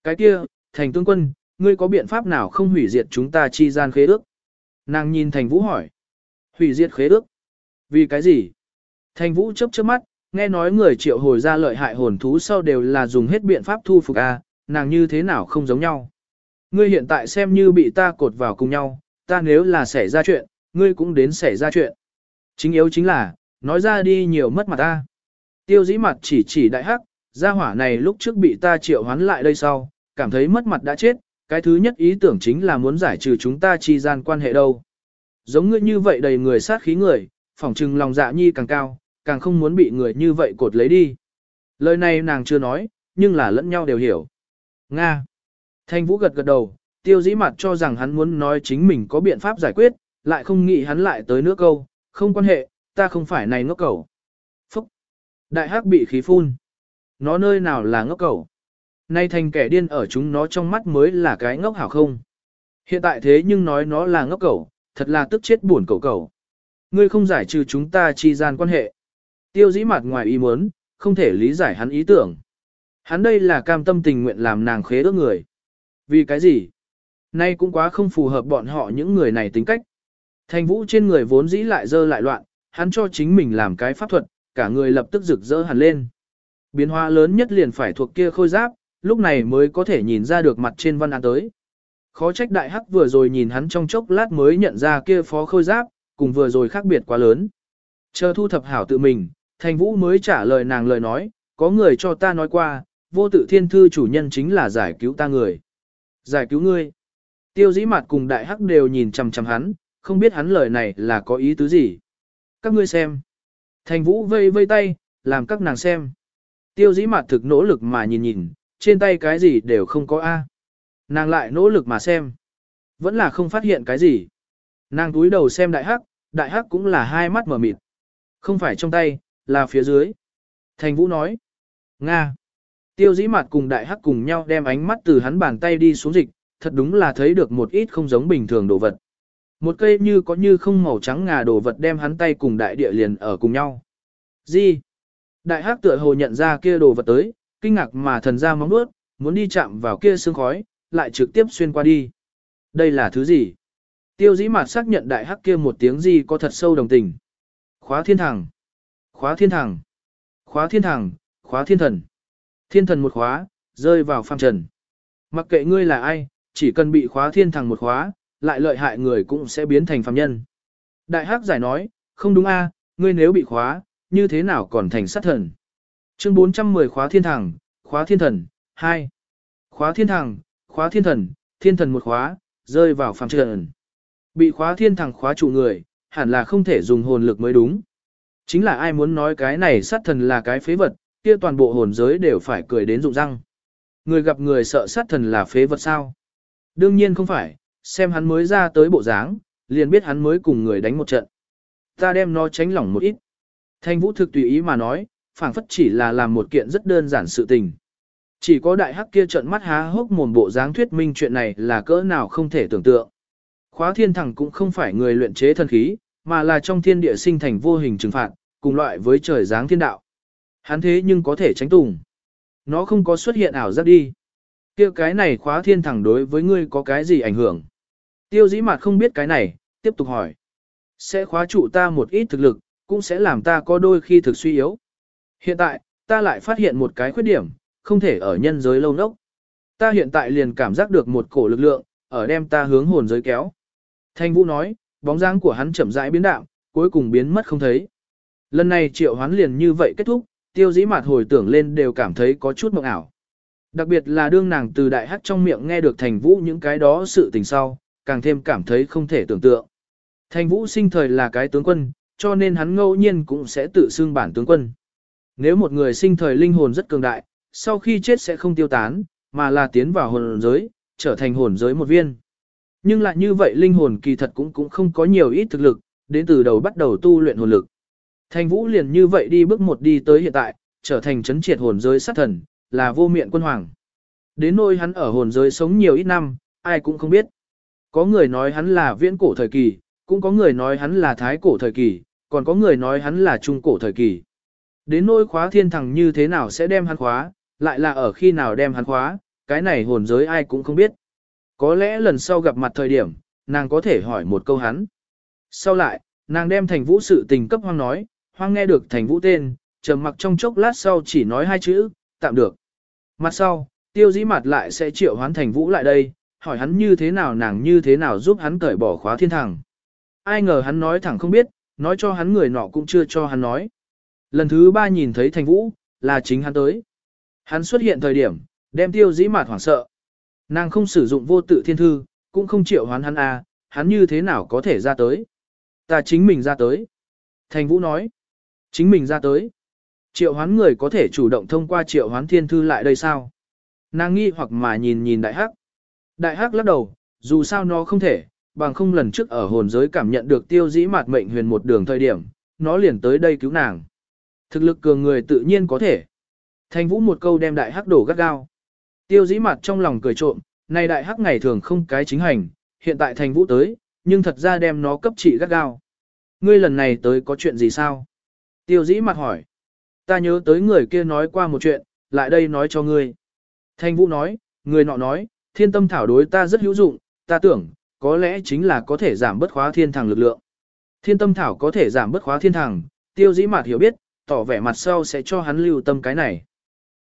Cái kia, thành tướng quân, ngươi có biện pháp nào không hủy diệt chúng ta chi gian khế ước? Nàng nhìn thành vũ hỏi. Hủy diệt khế ước? Vì cái gì? Thành vũ chớp chớp mắt, nghe nói người triệu hồi ra lợi hại hồn thú sau đều là dùng hết biện pháp thu phục a, nàng như thế nào không giống nhau. Ngươi hiện tại xem như bị ta cột vào cùng nhau, ta nếu là xảy ra chuyện, ngươi cũng đến xảy ra chuyện. Chính yếu chính là, nói ra đi nhiều mất mặt ta. Tiêu dĩ mặt chỉ chỉ đại hắc, gia hỏa này lúc trước bị ta triệu hoán lại đây sau, cảm thấy mất mặt đã chết, cái thứ nhất ý tưởng chính là muốn giải trừ chúng ta chi gian quan hệ đâu. Giống ngươi như vậy đầy người sát khí người, phỏng trừng lòng dạ nhi càng cao, càng không muốn bị người như vậy cột lấy đi. Lời này nàng chưa nói, nhưng là lẫn nhau đều hiểu. Nga. Thanh Vũ gật gật đầu, tiêu dĩ mặt cho rằng hắn muốn nói chính mình có biện pháp giải quyết, lại không nghĩ hắn lại tới nước câu, không quan hệ, ta không phải này ngốc cầu. Phúc! Đại hắc bị khí phun. Nó nơi nào là ngốc cầu? Nay thành kẻ điên ở chúng nó trong mắt mới là cái ngốc hảo không? Hiện tại thế nhưng nói nó là ngốc cầu, thật là tức chết buồn cầu cầu. Ngươi không giải trừ chúng ta chi gian quan hệ. Tiêu dĩ mặt ngoài ý muốn, không thể lý giải hắn ý tưởng. Hắn đây là cam tâm tình nguyện làm nàng khế ước người. Vì cái gì? Nay cũng quá không phù hợp bọn họ những người này tính cách. Thành vũ trên người vốn dĩ lại dơ lại loạn, hắn cho chính mình làm cái pháp thuật, cả người lập tức rực rỡ hẳn lên. Biến hóa lớn nhất liền phải thuộc kia khôi giáp, lúc này mới có thể nhìn ra được mặt trên văn án tới. Khó trách đại hắc vừa rồi nhìn hắn trong chốc lát mới nhận ra kia phó khôi giáp, cùng vừa rồi khác biệt quá lớn. Chờ thu thập hảo tự mình, thành vũ mới trả lời nàng lời nói, có người cho ta nói qua, vô tự thiên thư chủ nhân chính là giải cứu ta người. Giải cứu ngươi. Tiêu dĩ mặt cùng đại hắc đều nhìn chằm chằm hắn, không biết hắn lời này là có ý tứ gì. Các ngươi xem. Thành vũ vây vây tay, làm các nàng xem. Tiêu dĩ mặt thực nỗ lực mà nhìn nhìn, trên tay cái gì đều không có A. Nàng lại nỗ lực mà xem. Vẫn là không phát hiện cái gì. Nàng túi đầu xem đại hắc, đại hắc cũng là hai mắt mở mịt. Không phải trong tay, là phía dưới. Thành vũ nói. Nga. Tiêu dĩ mặt cùng đại hắc cùng nhau đem ánh mắt từ hắn bàn tay đi xuống dịch, thật đúng là thấy được một ít không giống bình thường đồ vật. Một cây như có như không màu trắng ngà đồ vật đem hắn tay cùng đại địa liền ở cùng nhau. Gì? Đại hắc tựa hồ nhận ra kia đồ vật tới, kinh ngạc mà thần ra móng nuốt, muốn đi chạm vào kia xương khói, lại trực tiếp xuyên qua đi. Đây là thứ gì? Tiêu dĩ mặt xác nhận đại hắc kia một tiếng gì có thật sâu đồng tình. Khóa thiên thẳng. Khóa thiên thẳng. Khóa thiên thẳng, khóa thiên thần. Thiên thần một khóa, rơi vào phàm trần. Mặc kệ ngươi là ai, chỉ cần bị khóa thiên thẳng một khóa, lại lợi hại người cũng sẽ biến thành phàm nhân. Đại hắc giải nói, không đúng a, ngươi nếu bị khóa, như thế nào còn thành sát thần. Chương 410 khóa thiên thẳng, khóa thiên thần, 2. Khóa thiên thẳng, khóa thiên thần, thiên thần một khóa, rơi vào phàm trần. Bị khóa thiên thẳng khóa chủ người, hẳn là không thể dùng hồn lực mới đúng. Chính là ai muốn nói cái này sát thần là cái phế vật, kia toàn bộ hồn giới đều phải cười đến rụng răng. Người gặp người sợ sát thần là phế vật sao? Đương nhiên không phải, xem hắn mới ra tới bộ dáng, liền biết hắn mới cùng người đánh một trận. Ta đem nó tránh lỏng một ít. Thanh vũ thực tùy ý mà nói, phảng phất chỉ là làm một kiện rất đơn giản sự tình. Chỉ có đại hắc kia trợn mắt há hốc mồm bộ dáng thuyết minh chuyện này là cỡ nào không thể tưởng tượng. Khóa thiên thẳng cũng không phải người luyện chế thần khí, mà là trong thiên địa sinh thành vô hình trừng phạt, cùng loại với trời giáng thiên đạo. Hắn thế nhưng có thể tránh tùng. Nó không có xuất hiện ảo giác đi. kia cái này khóa thiên thẳng đối với ngươi có cái gì ảnh hưởng? Tiêu dĩ mặt không biết cái này, tiếp tục hỏi. Sẽ khóa trụ ta một ít thực lực, cũng sẽ làm ta có đôi khi thực suy yếu. Hiện tại, ta lại phát hiện một cái khuyết điểm, không thể ở nhân giới lâu nốc. Ta hiện tại liền cảm giác được một cổ lực lượng, ở đem ta hướng hồn giới kéo. Thanh Vũ nói, bóng dáng của hắn chậm rãi biến đạo, cuối cùng biến mất không thấy. Lần này triệu hoán liền như vậy kết thúc, tiêu dĩ mạt hồi tưởng lên đều cảm thấy có chút mộng ảo. Đặc biệt là đương nàng từ đại hắc trong miệng nghe được thành vũ những cái đó sự tình sau, càng thêm cảm thấy không thể tưởng tượng. Thành vũ sinh thời là cái tướng quân, cho nên hắn ngẫu nhiên cũng sẽ tự xưng bản tướng quân. Nếu một người sinh thời linh hồn rất cường đại, sau khi chết sẽ không tiêu tán, mà là tiến vào hồn giới, trở thành hồn giới một viên. Nhưng lại như vậy linh hồn kỳ thật cũng cũng không có nhiều ít thực lực, đến từ đầu bắt đầu tu luyện hồn lực. Thành vũ liền như vậy đi bước một đi tới hiện tại, trở thành chấn triệt hồn giới sát thần, là vô miệng quân hoàng. Đến nỗi hắn ở hồn giới sống nhiều ít năm, ai cũng không biết. Có người nói hắn là viễn cổ thời kỳ, cũng có người nói hắn là thái cổ thời kỳ, còn có người nói hắn là trung cổ thời kỳ. Đến nỗi khóa thiên thằng như thế nào sẽ đem hắn khóa, lại là ở khi nào đem hắn khóa, cái này hồn giới ai cũng không biết. Có lẽ lần sau gặp mặt thời điểm, nàng có thể hỏi một câu hắn. Sau lại, nàng đem thành vũ sự tình cấp hoang nói, hoang nghe được thành vũ tên, trầm mặc trong chốc lát sau chỉ nói hai chữ, tạm được. Mặt sau, tiêu dĩ mặt lại sẽ triệu hoán thành vũ lại đây, hỏi hắn như thế nào nàng như thế nào giúp hắn cởi bỏ khóa thiên thẳng. Ai ngờ hắn nói thẳng không biết, nói cho hắn người nọ cũng chưa cho hắn nói. Lần thứ ba nhìn thấy thành vũ, là chính hắn tới. Hắn xuất hiện thời điểm, đem tiêu dĩ mạt hoảng sợ. Nàng không sử dụng vô tự thiên thư, cũng không triệu hoán hắn à? hắn như thế nào có thể ra tới. Ta chính mình ra tới. Thành vũ nói. Chính mình ra tới. Triệu hoán người có thể chủ động thông qua triệu hoán thiên thư lại đây sao? Nàng nghi hoặc mà nhìn nhìn đại hắc. Đại hắc lắc đầu, dù sao nó không thể, bằng không lần trước ở hồn giới cảm nhận được tiêu dĩ mạt mệnh huyền một đường thời điểm, nó liền tới đây cứu nàng. Thực lực cường người tự nhiên có thể. Thanh vũ một câu đem đại hắc đổ gắt gao. Tiêu dĩ mặt trong lòng cười trộm, này đại hắc ngày thường không cái chính hành, hiện tại thành vũ tới, nhưng thật ra đem nó cấp trị gắt gao. Ngươi lần này tới có chuyện gì sao? Tiêu dĩ mặt hỏi. Ta nhớ tới người kia nói qua một chuyện, lại đây nói cho ngươi. Thanh Vũ nói, người nọ nói, thiên tâm thảo đối ta rất hữu dụng, ta tưởng, có lẽ chính là có thể giảm bất khóa thiên thẳng lực lượng. Thiên tâm thảo có thể giảm bất khóa thiên thẳng, tiêu dĩ mạt hiểu biết, tỏ vẻ mặt sau sẽ cho hắn lưu tâm cái này.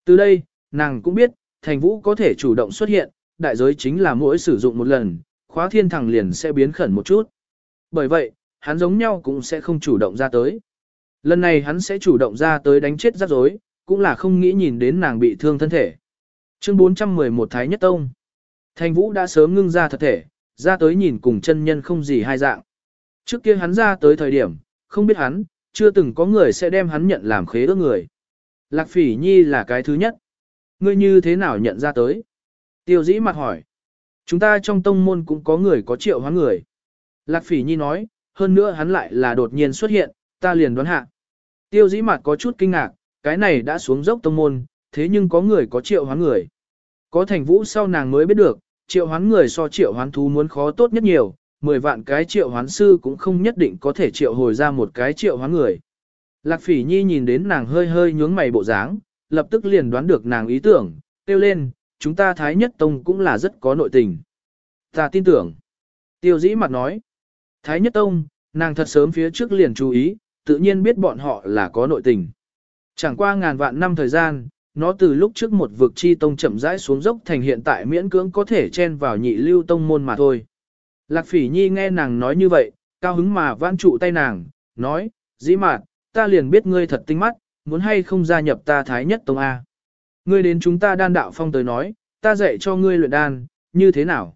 Từ đây, nàng cũng biết, thành vũ có thể chủ động xuất hiện, đại giới chính là mỗi sử dụng một lần, khóa thiên thẳng liền sẽ biến khẩn một chút. Bởi vậy, hắn giống nhau cũng sẽ không chủ động ra tới. Lần này hắn sẽ chủ động ra tới đánh chết rắc rối, cũng là không nghĩ nhìn đến nàng bị thương thân thể. Chương 411 Thái Nhất Tông Thành Vũ đã sớm ngưng ra thật thể, ra tới nhìn cùng chân nhân không gì hai dạng. Trước kia hắn ra tới thời điểm, không biết hắn, chưa từng có người sẽ đem hắn nhận làm khế ước người. Lạc Phỉ Nhi là cái thứ nhất. Ngươi như thế nào nhận ra tới? Tiêu dĩ mặt hỏi. Chúng ta trong tông môn cũng có người có triệu hóa người. Lạc Phỉ Nhi nói, hơn nữa hắn lại là đột nhiên xuất hiện, ta liền đoán hạ. Tiêu dĩ mặt có chút kinh ngạc, cái này đã xuống dốc tông môn, thế nhưng có người có triệu hóa người. Có thành vũ sau nàng mới biết được, triệu hoán người so triệu hoán thú muốn khó tốt nhất nhiều, 10 vạn cái triệu hoán sư cũng không nhất định có thể triệu hồi ra một cái triệu hoán người. Lạc phỉ nhi nhìn đến nàng hơi hơi nhướng mày bộ dáng, lập tức liền đoán được nàng ý tưởng, tiêu lên, chúng ta Thái Nhất Tông cũng là rất có nội tình. Ta tin tưởng. Tiêu dĩ mặt nói. Thái Nhất Tông, nàng thật sớm phía trước liền chú ý, tự nhiên biết bọn họ là có nội tình. Chẳng qua ngàn vạn năm thời gian, nó từ lúc trước một vực chi tông chậm rãi xuống dốc thành hiện tại miễn cưỡng có thể chen vào nhị lưu tông môn mà thôi. Lạc phỉ nhi nghe nàng nói như vậy, cao hứng mà vãn trụ tay nàng, nói, dĩ mạt, ta liền biết ngươi thật tinh mắt, muốn hay không gia nhập ta thái nhất tông A. Ngươi đến chúng ta đan đạo phong tới nói, ta dạy cho ngươi luyện đan, như thế nào?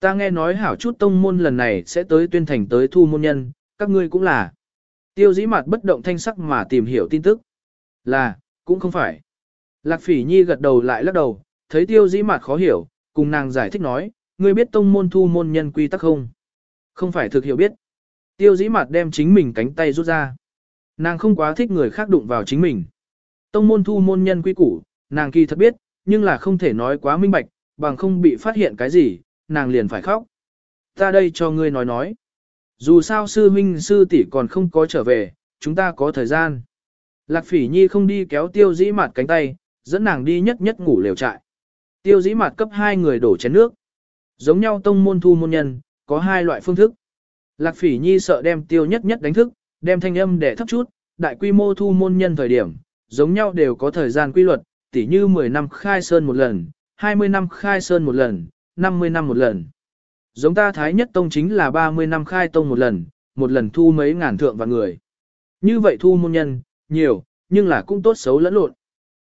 Ta nghe nói hảo chút tông môn lần này sẽ tới tuyên thành tới thu môn nhân, các ngươi cũng là. Tiêu dĩ mặt bất động thanh sắc mà tìm hiểu tin tức. Là, cũng không phải. Lạc phỉ nhi gật đầu lại lắc đầu, thấy tiêu dĩ mặt khó hiểu, cùng nàng giải thích nói, ngươi biết tông môn thu môn nhân quy tắc không? Không phải thực hiểu biết. Tiêu dĩ mặt đem chính mình cánh tay rút ra. Nàng không quá thích người khác đụng vào chính mình. Tông môn thu môn nhân quy củ, nàng kỳ thật biết, nhưng là không thể nói quá minh bạch, bằng không bị phát hiện cái gì, nàng liền phải khóc. Ta đây cho ngươi nói nói. Dù sao sư huynh sư tỷ còn không có trở về, chúng ta có thời gian. Lạc phỉ nhi không đi kéo tiêu dĩ mặt cánh tay, dẫn nàng đi nhất nhất ngủ lều trại. Tiêu dĩ mặt cấp hai người đổ chén nước. Giống nhau tông môn thu môn nhân, có hai loại phương thức. Lạc phỉ nhi sợ đem tiêu nhất nhất đánh thức, đem thanh âm để thấp chút, đại quy mô thu môn nhân thời điểm, giống nhau đều có thời gian quy luật, tỉ như 10 năm khai sơn một lần, 20 năm khai sơn một lần, 50 năm một lần. Giống ta Thái Nhất Tông chính là 30 năm khai tông một lần, một lần thu mấy ngàn thượng và người. Như vậy thu môn nhân, nhiều, nhưng là cũng tốt xấu lẫn lộn.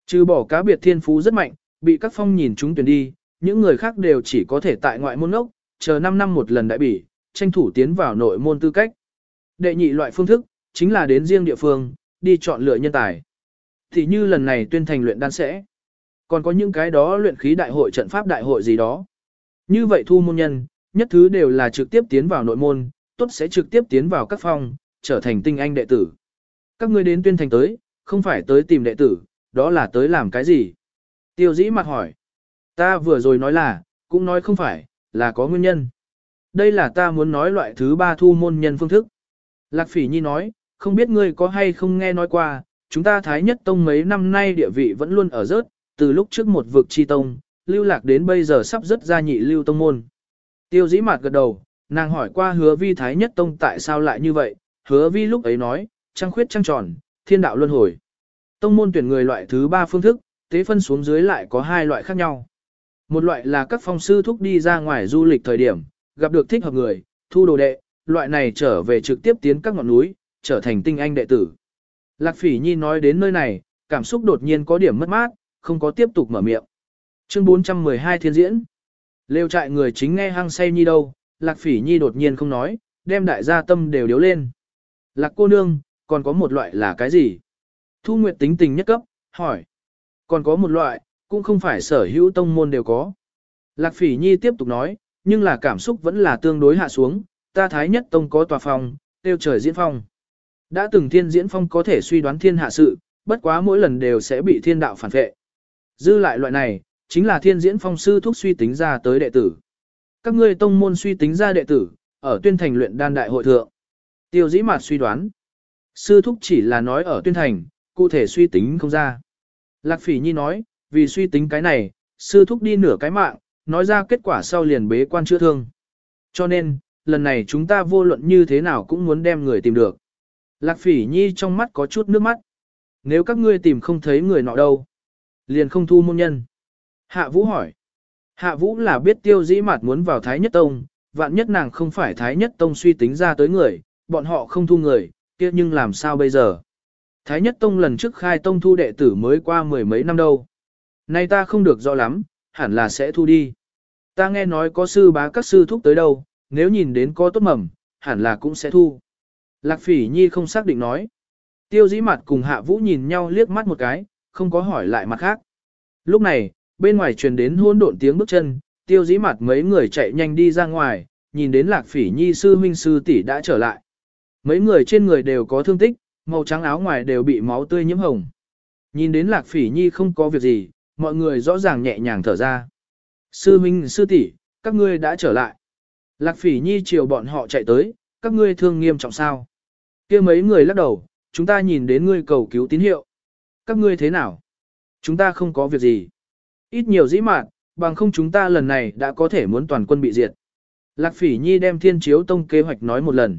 Trừ bỏ cá biệt thiên phú rất mạnh, bị các phong nhìn chúng tuyển đi, những người khác đều chỉ có thể tại ngoại môn ốc, chờ 5 năm một lần đại bỉ, tranh thủ tiến vào nội môn tư cách. Đệ nhị loại phương thức, chính là đến riêng địa phương, đi chọn lựa nhân tài. Thì như lần này tuyên thành luyện đan sẽ. Còn có những cái đó luyện khí đại hội trận pháp đại hội gì đó. Như vậy thu môn nhân, nhất thứ đều là trực tiếp tiến vào nội môn, tốt sẽ trực tiếp tiến vào các phong, trở thành tinh anh đệ tử. Các ngươi đến tuyên thành tới, không phải tới tìm đệ tử, đó là tới làm cái gì? Tiêu dĩ mặt hỏi. Ta vừa rồi nói là, cũng nói không phải, là có nguyên nhân. Đây là ta muốn nói loại thứ ba thu môn nhân phương thức. Lạc phỉ nhi nói, không biết ngươi có hay không nghe nói qua, chúng ta Thái Nhất Tông mấy năm nay địa vị vẫn luôn ở rớt, từ lúc trước một vực chi tông, lưu lạc đến bây giờ sắp rớt ra nhị lưu tông môn. Tiêu dĩ mặt gật đầu, nàng hỏi qua hứa vi Thái Nhất Tông tại sao lại như vậy, hứa vi lúc ấy nói, trăng khuyết trăng tròn, thiên đạo luân hồi. Tông môn tuyển người loại thứ ba phương thức, tế phân xuống dưới lại có hai loại khác nhau. Một loại là các phong sư thúc đi ra ngoài du lịch thời điểm, gặp được thích hợp người, thu đồ đệ, loại này trở về trực tiếp tiến các ngọn núi, trở thành tinh anh đệ tử. Lạc Phỉ Nhi nói đến nơi này, cảm xúc đột nhiên có điểm mất mát, không có tiếp tục mở miệng. Chương 412 thiên diễn. Lêu trại người chính nghe hăng say nhi đâu, Lạc Phỉ Nhi đột nhiên không nói, đem đại gia tâm đều điếu lên. Lạc cô nương, còn có một loại là cái gì? Thu Nguyệt tính tình nhất cấp, hỏi. Còn có một loại, cũng không phải sở hữu tông môn đều có. Lạc Phỉ Nhi tiếp tục nói, nhưng là cảm xúc vẫn là tương đối hạ xuống, ta thái nhất tông có tòa phòng, tiêu trời diễn phong. Đã từng thiên diễn phong có thể suy đoán thiên hạ sự, bất quá mỗi lần đều sẽ bị thiên đạo phản vệ. Dư lại loại này, chính là thiên diễn phong sư thúc suy tính ra tới đệ tử. Các ngươi tông môn suy tính ra đệ tử, ở tuyên thành luyện đan đại hội thượng. Tiêu dĩ mạt suy đoán. Sư thúc chỉ là nói ở tuyên thành, cụ thể suy tính không ra. Lạc phỉ nhi nói, vì suy tính cái này, sư thúc đi nửa cái mạng, nói ra kết quả sau liền bế quan chữa thương. Cho nên, lần này chúng ta vô luận như thế nào cũng muốn đem người tìm được. Lạc phỉ nhi trong mắt có chút nước mắt. Nếu các ngươi tìm không thấy người nọ đâu, liền không thu môn nhân. Hạ Vũ hỏi. Hạ Vũ là biết tiêu dĩ mặt muốn vào Thái Nhất Tông, vạn nhất nàng không phải Thái Nhất Tông suy tính ra tới người, bọn họ không thu người, kia nhưng làm sao bây giờ? Thái Nhất Tông lần trước khai tông thu đệ tử mới qua mười mấy năm đâu. Nay ta không được rõ lắm, hẳn là sẽ thu đi. Ta nghe nói có sư bá các sư thúc tới đâu, nếu nhìn đến có tốt mầm, hẳn là cũng sẽ thu. Lạc phỉ nhi không xác định nói. Tiêu dĩ mặt cùng hạ vũ nhìn nhau liếc mắt một cái, không có hỏi lại mặt khác. Lúc này, bên ngoài truyền đến hôn độn tiếng bước chân, tiêu dĩ mặt mấy người chạy nhanh đi ra ngoài, nhìn đến lạc phỉ nhi sư huynh sư tỷ đã trở lại. Mấy người trên người đều có thương tích, màu trắng áo ngoài đều bị máu tươi nhiễm hồng. Nhìn đến lạc phỉ nhi không có việc gì, mọi người rõ ràng nhẹ nhàng thở ra. Sư minh sư tỷ, các ngươi đã trở lại. Lạc phỉ nhi chiều bọn họ chạy tới, các ngươi thương nghiêm trọng sao? kia mấy người lắc đầu, chúng ta nhìn đến ngươi cầu cứu tín hiệu. Các ngươi thế nào? Chúng ta không có việc gì. Ít nhiều dĩ mạn, bằng không chúng ta lần này đã có thể muốn toàn quân bị diệt. Lạc phỉ nhi đem thiên chiếu tông kế hoạch nói một lần.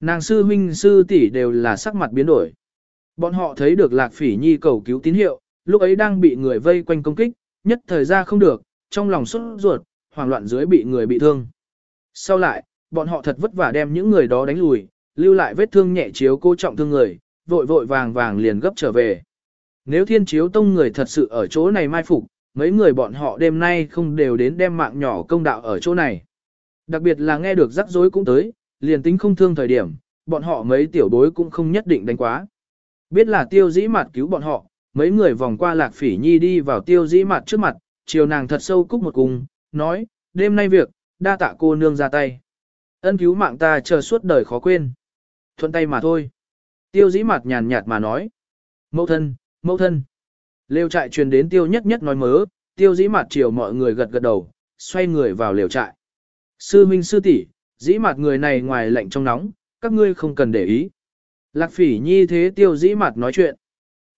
Nàng sư huynh sư tỷ đều là sắc mặt biến đổi. Bọn họ thấy được lạc phỉ nhi cầu cứu tín hiệu, lúc ấy đang bị người vây quanh công kích, nhất thời ra không được, trong lòng sốt ruột, hoảng loạn dưới bị người bị thương. Sau lại, bọn họ thật vất vả đem những người đó đánh lùi, lưu lại vết thương nhẹ chiếu cô trọng thương người, vội vội vàng vàng liền gấp trở về. Nếu thiên chiếu tông người thật sự ở chỗ này mai phục, mấy người bọn họ đêm nay không đều đến đem mạng nhỏ công đạo ở chỗ này. Đặc biệt là nghe được rắc rối cũng tới, liền tính không thương thời điểm, bọn họ mấy tiểu bối cũng không nhất định đánh quá. Biết là tiêu dĩ mặt cứu bọn họ, mấy người vòng qua lạc phỉ nhi đi vào tiêu dĩ mặt trước mặt, chiều nàng thật sâu cúc một cung, nói, đêm nay việc, đa tạ cô nương ra tay. Ân cứu mạng ta chờ suốt đời khó quên. Thuận tay mà thôi. Tiêu dĩ mặt nhàn nhạt mà nói. Mẫu thân, mẫu thân. Lều trại truyền đến tiêu nhất nhất nói mớ, tiêu dĩ mặt chiều mọi người gật gật đầu, xoay người vào lều trại. Sư minh sư tỷ, dĩ mặt người này ngoài lạnh trong nóng, các ngươi không cần để ý. Lạc phỉ nhi thế tiêu dĩ mặt nói chuyện.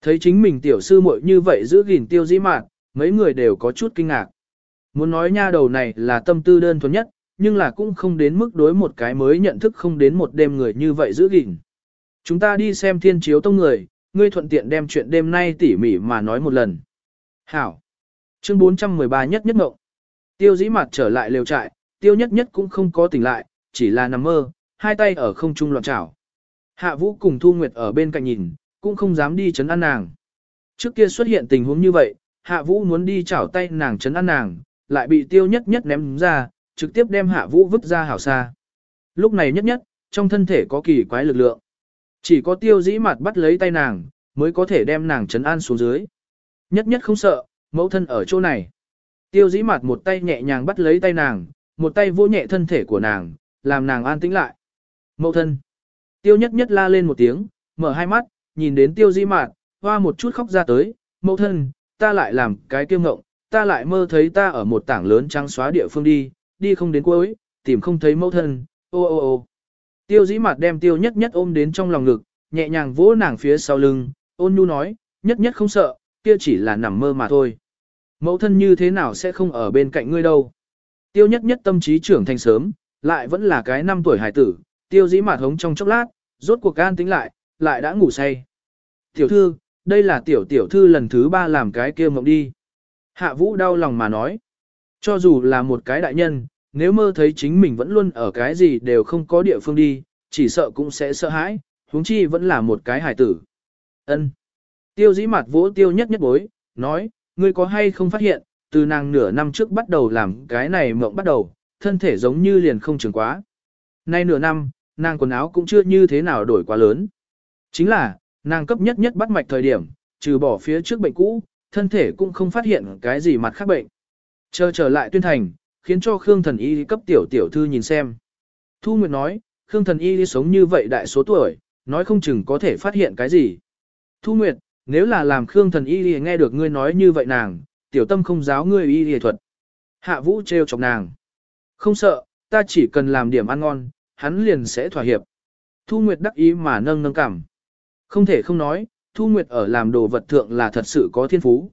Thấy chính mình tiểu sư muội như vậy giữ gìn tiêu dĩ mặt, mấy người đều có chút kinh ngạc. Muốn nói nha đầu này là tâm tư đơn thuần nhất, nhưng là cũng không đến mức đối một cái mới nhận thức không đến một đêm người như vậy giữ gìn. Chúng ta đi xem thiên chiếu tông người, ngươi thuận tiện đem chuyện đêm nay tỉ mỉ mà nói một lần. Hảo. Chương 413 nhất nhất ngộng. Tiêu dĩ mặt trở lại lều trại, tiêu nhất nhất cũng không có tỉnh lại, chỉ là nằm mơ, hai tay ở không trung loạn trảo. Hạ vũ cùng Thu Nguyệt ở bên cạnh nhìn, cũng không dám đi chấn an nàng. Trước kia xuất hiện tình huống như vậy, hạ vũ muốn đi chảo tay nàng chấn an nàng, lại bị tiêu nhất nhất ném ra, trực tiếp đem hạ vũ vứt ra hảo xa. Lúc này nhất nhất, trong thân thể có kỳ quái lực lượng. Chỉ có tiêu dĩ mặt bắt lấy tay nàng, mới có thể đem nàng chấn an xuống dưới. Nhất nhất không sợ, mẫu thân ở chỗ này. Tiêu dĩ mặt một tay nhẹ nhàng bắt lấy tay nàng, một tay vô nhẹ thân thể của nàng, làm nàng an tĩnh lại. Mẫu thân. Tiêu nhất nhất la lên một tiếng, mở hai mắt, nhìn đến tiêu dĩ mặt, hoa một chút khóc ra tới. Mẫu thân, ta lại làm cái kiêm ngộng, ta lại mơ thấy ta ở một tảng lớn trắng xóa địa phương đi, đi không đến cuối, tìm không thấy mẫu thân, ô ô ô. Tiêu dĩ mặt đem tiêu nhất nhất ôm đến trong lòng ngực, nhẹ nhàng vỗ nàng phía sau lưng, ôn nhu nói, nhất nhất không sợ, kia chỉ là nằm mơ mà thôi. Mẫu thân như thế nào sẽ không ở bên cạnh ngươi đâu. Tiêu nhất nhất tâm trí trưởng thành sớm, lại vẫn là cái năm tuổi hải tử, tiêu dĩ mặt hống trong chốc lát, rốt cuộc can tính lại, lại đã ngủ say. Tiểu thư, đây là tiểu tiểu thư lần thứ ba làm cái kia mộng đi. Hạ vũ đau lòng mà nói. Cho dù là một cái đại nhân, nếu mơ thấy chính mình vẫn luôn ở cái gì đều không có địa phương đi, chỉ sợ cũng sẽ sợ hãi, huống chi vẫn là một cái hải tử. Ân. Tiêu dĩ mặt vỗ tiêu nhất nhất bối, nói, ngươi có hay không phát hiện, từ nàng nửa năm trước bắt đầu làm cái này mộng bắt đầu, thân thể giống như liền không trường quá. Nay nửa năm, nàng quần áo cũng chưa như thế nào đổi quá lớn. Chính là, nàng cấp nhất nhất bắt mạch thời điểm, trừ bỏ phía trước bệnh cũ, thân thể cũng không phát hiện cái gì mặt khác bệnh. Chờ trở lại tuyên thành, khiến cho Khương Thần Y cấp tiểu tiểu thư nhìn xem. Thu Nguyệt nói, Khương Thần Y sống như vậy đại số tuổi, nói không chừng có thể phát hiện cái gì. Thu Nguyệt, nếu là làm Khương Thần Y nghe được ngươi nói như vậy nàng, tiểu tâm không giáo ngươi y y thuật. Hạ Vũ trêu chọc nàng. Không sợ, ta chỉ cần làm điểm ăn ngon, hắn liền sẽ thỏa hiệp. Thu Nguyệt đắc ý mà nâng nâng cảm. Không thể không nói, Thu Nguyệt ở làm đồ vật thượng là thật sự có thiên phú.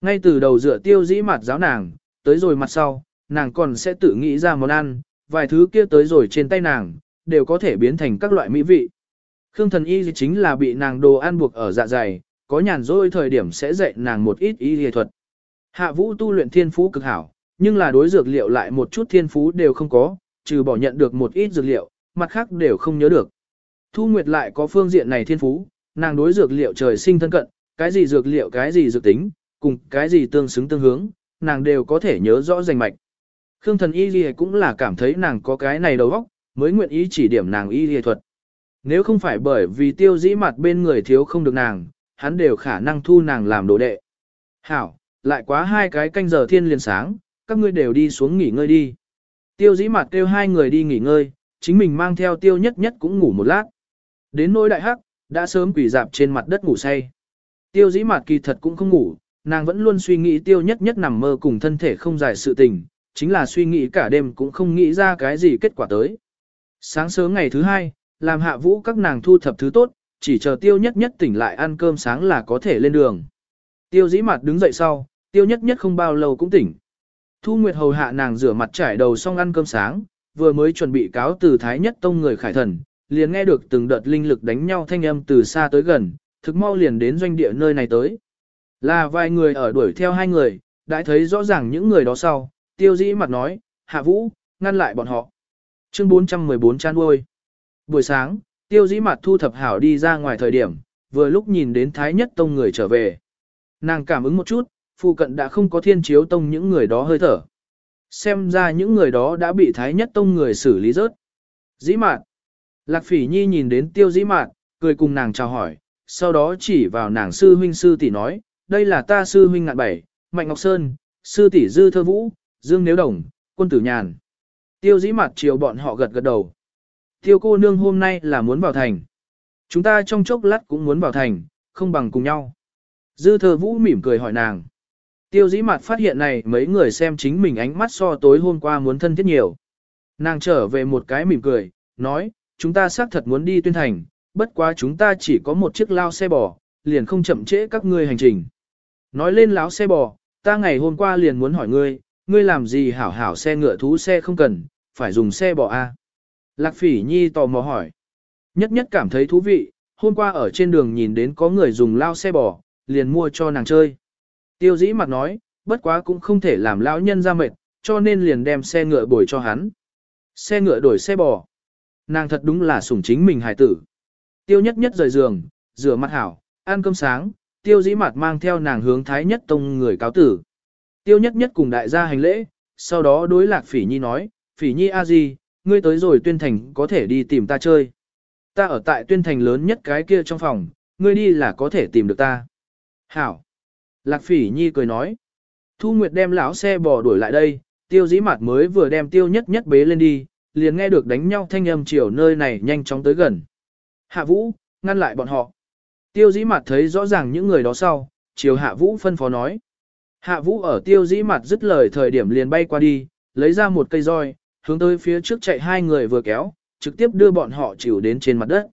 Ngay từ đầu dựa tiêu dĩ mặt giáo nàng, tới rồi mặt sau, nàng còn sẽ tự nghĩ ra món ăn, vài thứ kia tới rồi trên tay nàng, đều có thể biến thành các loại mỹ vị. Khương thần y chính là bị nàng đồ ăn buộc ở dạ dày, có nhàn rỗi thời điểm sẽ dạy nàng một ít y y thuật. Hạ vũ tu luyện thiên phú cực hảo, nhưng là đối dược liệu lại một chút thiên phú đều không có, trừ bỏ nhận được một ít dược liệu, mặt khác đều không nhớ được. Thu Nguyệt lại có phương diện này thiên phú, nàng đối dược liệu trời sinh thân cận, cái gì dược liệu cái gì dược tính, cùng cái gì tương xứng tương hướng, nàng đều có thể nhớ rõ rành mạch. Khương thần y ghi cũng là cảm thấy nàng có cái này đầu óc, mới nguyện ý chỉ điểm nàng y ghi thuật. Nếu không phải bởi vì tiêu dĩ mặt bên người thiếu không được nàng, hắn đều khả năng thu nàng làm đồ đệ. Hảo, lại quá hai cái canh giờ thiên liền sáng, các ngươi đều đi xuống nghỉ ngơi đi. Tiêu dĩ mặt kêu hai người đi nghỉ ngơi, chính mình mang theo tiêu nhất nhất cũng ngủ một lát. Đến nỗi đại hắc, đã sớm quỷ dạp trên mặt đất ngủ say. Tiêu dĩ mặt kỳ thật cũng không ngủ, nàng vẫn luôn suy nghĩ tiêu nhất nhất nằm mơ cùng thân thể không giải sự tình, chính là suy nghĩ cả đêm cũng không nghĩ ra cái gì kết quả tới. Sáng sớm ngày thứ hai, làm hạ vũ các nàng thu thập thứ tốt, chỉ chờ tiêu nhất nhất tỉnh lại ăn cơm sáng là có thể lên đường. Tiêu dĩ mặt đứng dậy sau, tiêu nhất nhất không bao lâu cũng tỉnh. Thu Nguyệt hầu hạ nàng rửa mặt trải đầu xong ăn cơm sáng, vừa mới chuẩn bị cáo từ Thái Nhất Tông người khải thần, liền nghe được từng đợt linh lực đánh nhau thanh âm từ xa tới gần, thực mau liền đến doanh địa nơi này tới. Là vài người ở đuổi theo hai người, đã thấy rõ ràng những người đó sau, tiêu dĩ mặt nói, hạ vũ, ngăn lại bọn họ. Chương 414 chan uôi. Buổi sáng, tiêu dĩ mặt thu thập hảo đi ra ngoài thời điểm, vừa lúc nhìn đến Thái Nhất Tông người trở về. Nàng cảm ứng một chút, phụ cận đã không có thiên chiếu tông những người đó hơi thở. Xem ra những người đó đã bị Thái Nhất Tông người xử lý rớt. Dĩ mạn. Lạc phỉ nhi nhìn đến tiêu dĩ mạn, cười cùng nàng chào hỏi, sau đó chỉ vào nàng sư huynh sư tỷ nói, đây là ta sư huynh ngạn bảy, Mạnh Ngọc Sơn, sư tỷ Dư Thơ Vũ, Dương Nếu Đồng, quân tử nhàn. Tiêu dĩ mạn chiều bọn họ gật gật đầu. Tiêu cô nương hôm nay là muốn vào thành. Chúng ta trong chốc lát cũng muốn vào thành, không bằng cùng nhau. Dư Thơ Vũ mỉm cười hỏi nàng. Tiêu dĩ mặt phát hiện này mấy người xem chính mình ánh mắt so tối hôm qua muốn thân thiết nhiều. Nàng trở về một cái mỉm cười, nói, chúng ta xác thật muốn đi tuyên thành, bất quá chúng ta chỉ có một chiếc lao xe bò, liền không chậm trễ các ngươi hành trình. Nói lên láo xe bò, ta ngày hôm qua liền muốn hỏi ngươi, ngươi làm gì hảo hảo xe ngựa thú xe không cần, phải dùng xe bò a? À? Lạc phỉ nhi tò mò hỏi. Nhất nhất cảm thấy thú vị, hôm qua ở trên đường nhìn đến có người dùng lao xe bò, liền mua cho nàng chơi. Tiêu dĩ mặt nói, bất quá cũng không thể làm lão nhân ra mệt, cho nên liền đem xe ngựa bồi cho hắn. Xe ngựa đổi xe bò. Nàng thật đúng là sủng chính mình hài tử. Tiêu nhất nhất rời giường, rửa mặt hảo, ăn cơm sáng, tiêu dĩ mặt mang theo nàng hướng thái nhất tông người cáo tử. Tiêu nhất nhất cùng đại gia hành lễ, sau đó đối lạc phỉ nhi nói, phỉ nhi a di, ngươi tới rồi tuyên thành có thể đi tìm ta chơi. Ta ở tại tuyên thành lớn nhất cái kia trong phòng, ngươi đi là có thể tìm được ta. Hảo. Lạc phỉ nhi cười nói. Thu Nguyệt đem lão xe bò đuổi lại đây, tiêu dĩ mạt mới vừa đem tiêu nhất nhất bế lên đi, liền nghe được đánh nhau thanh âm chiều nơi này nhanh chóng tới gần. Hạ vũ, ngăn lại bọn họ. Tiêu dĩ mạt thấy rõ ràng những người đó sau, chiều hạ vũ phân phó nói. Hạ vũ ở tiêu dĩ mạt dứt lời thời điểm liền bay qua đi, lấy ra một cây roi, hướng tới phía trước chạy hai người vừa kéo, trực tiếp đưa bọn họ chịu đến trên mặt đất.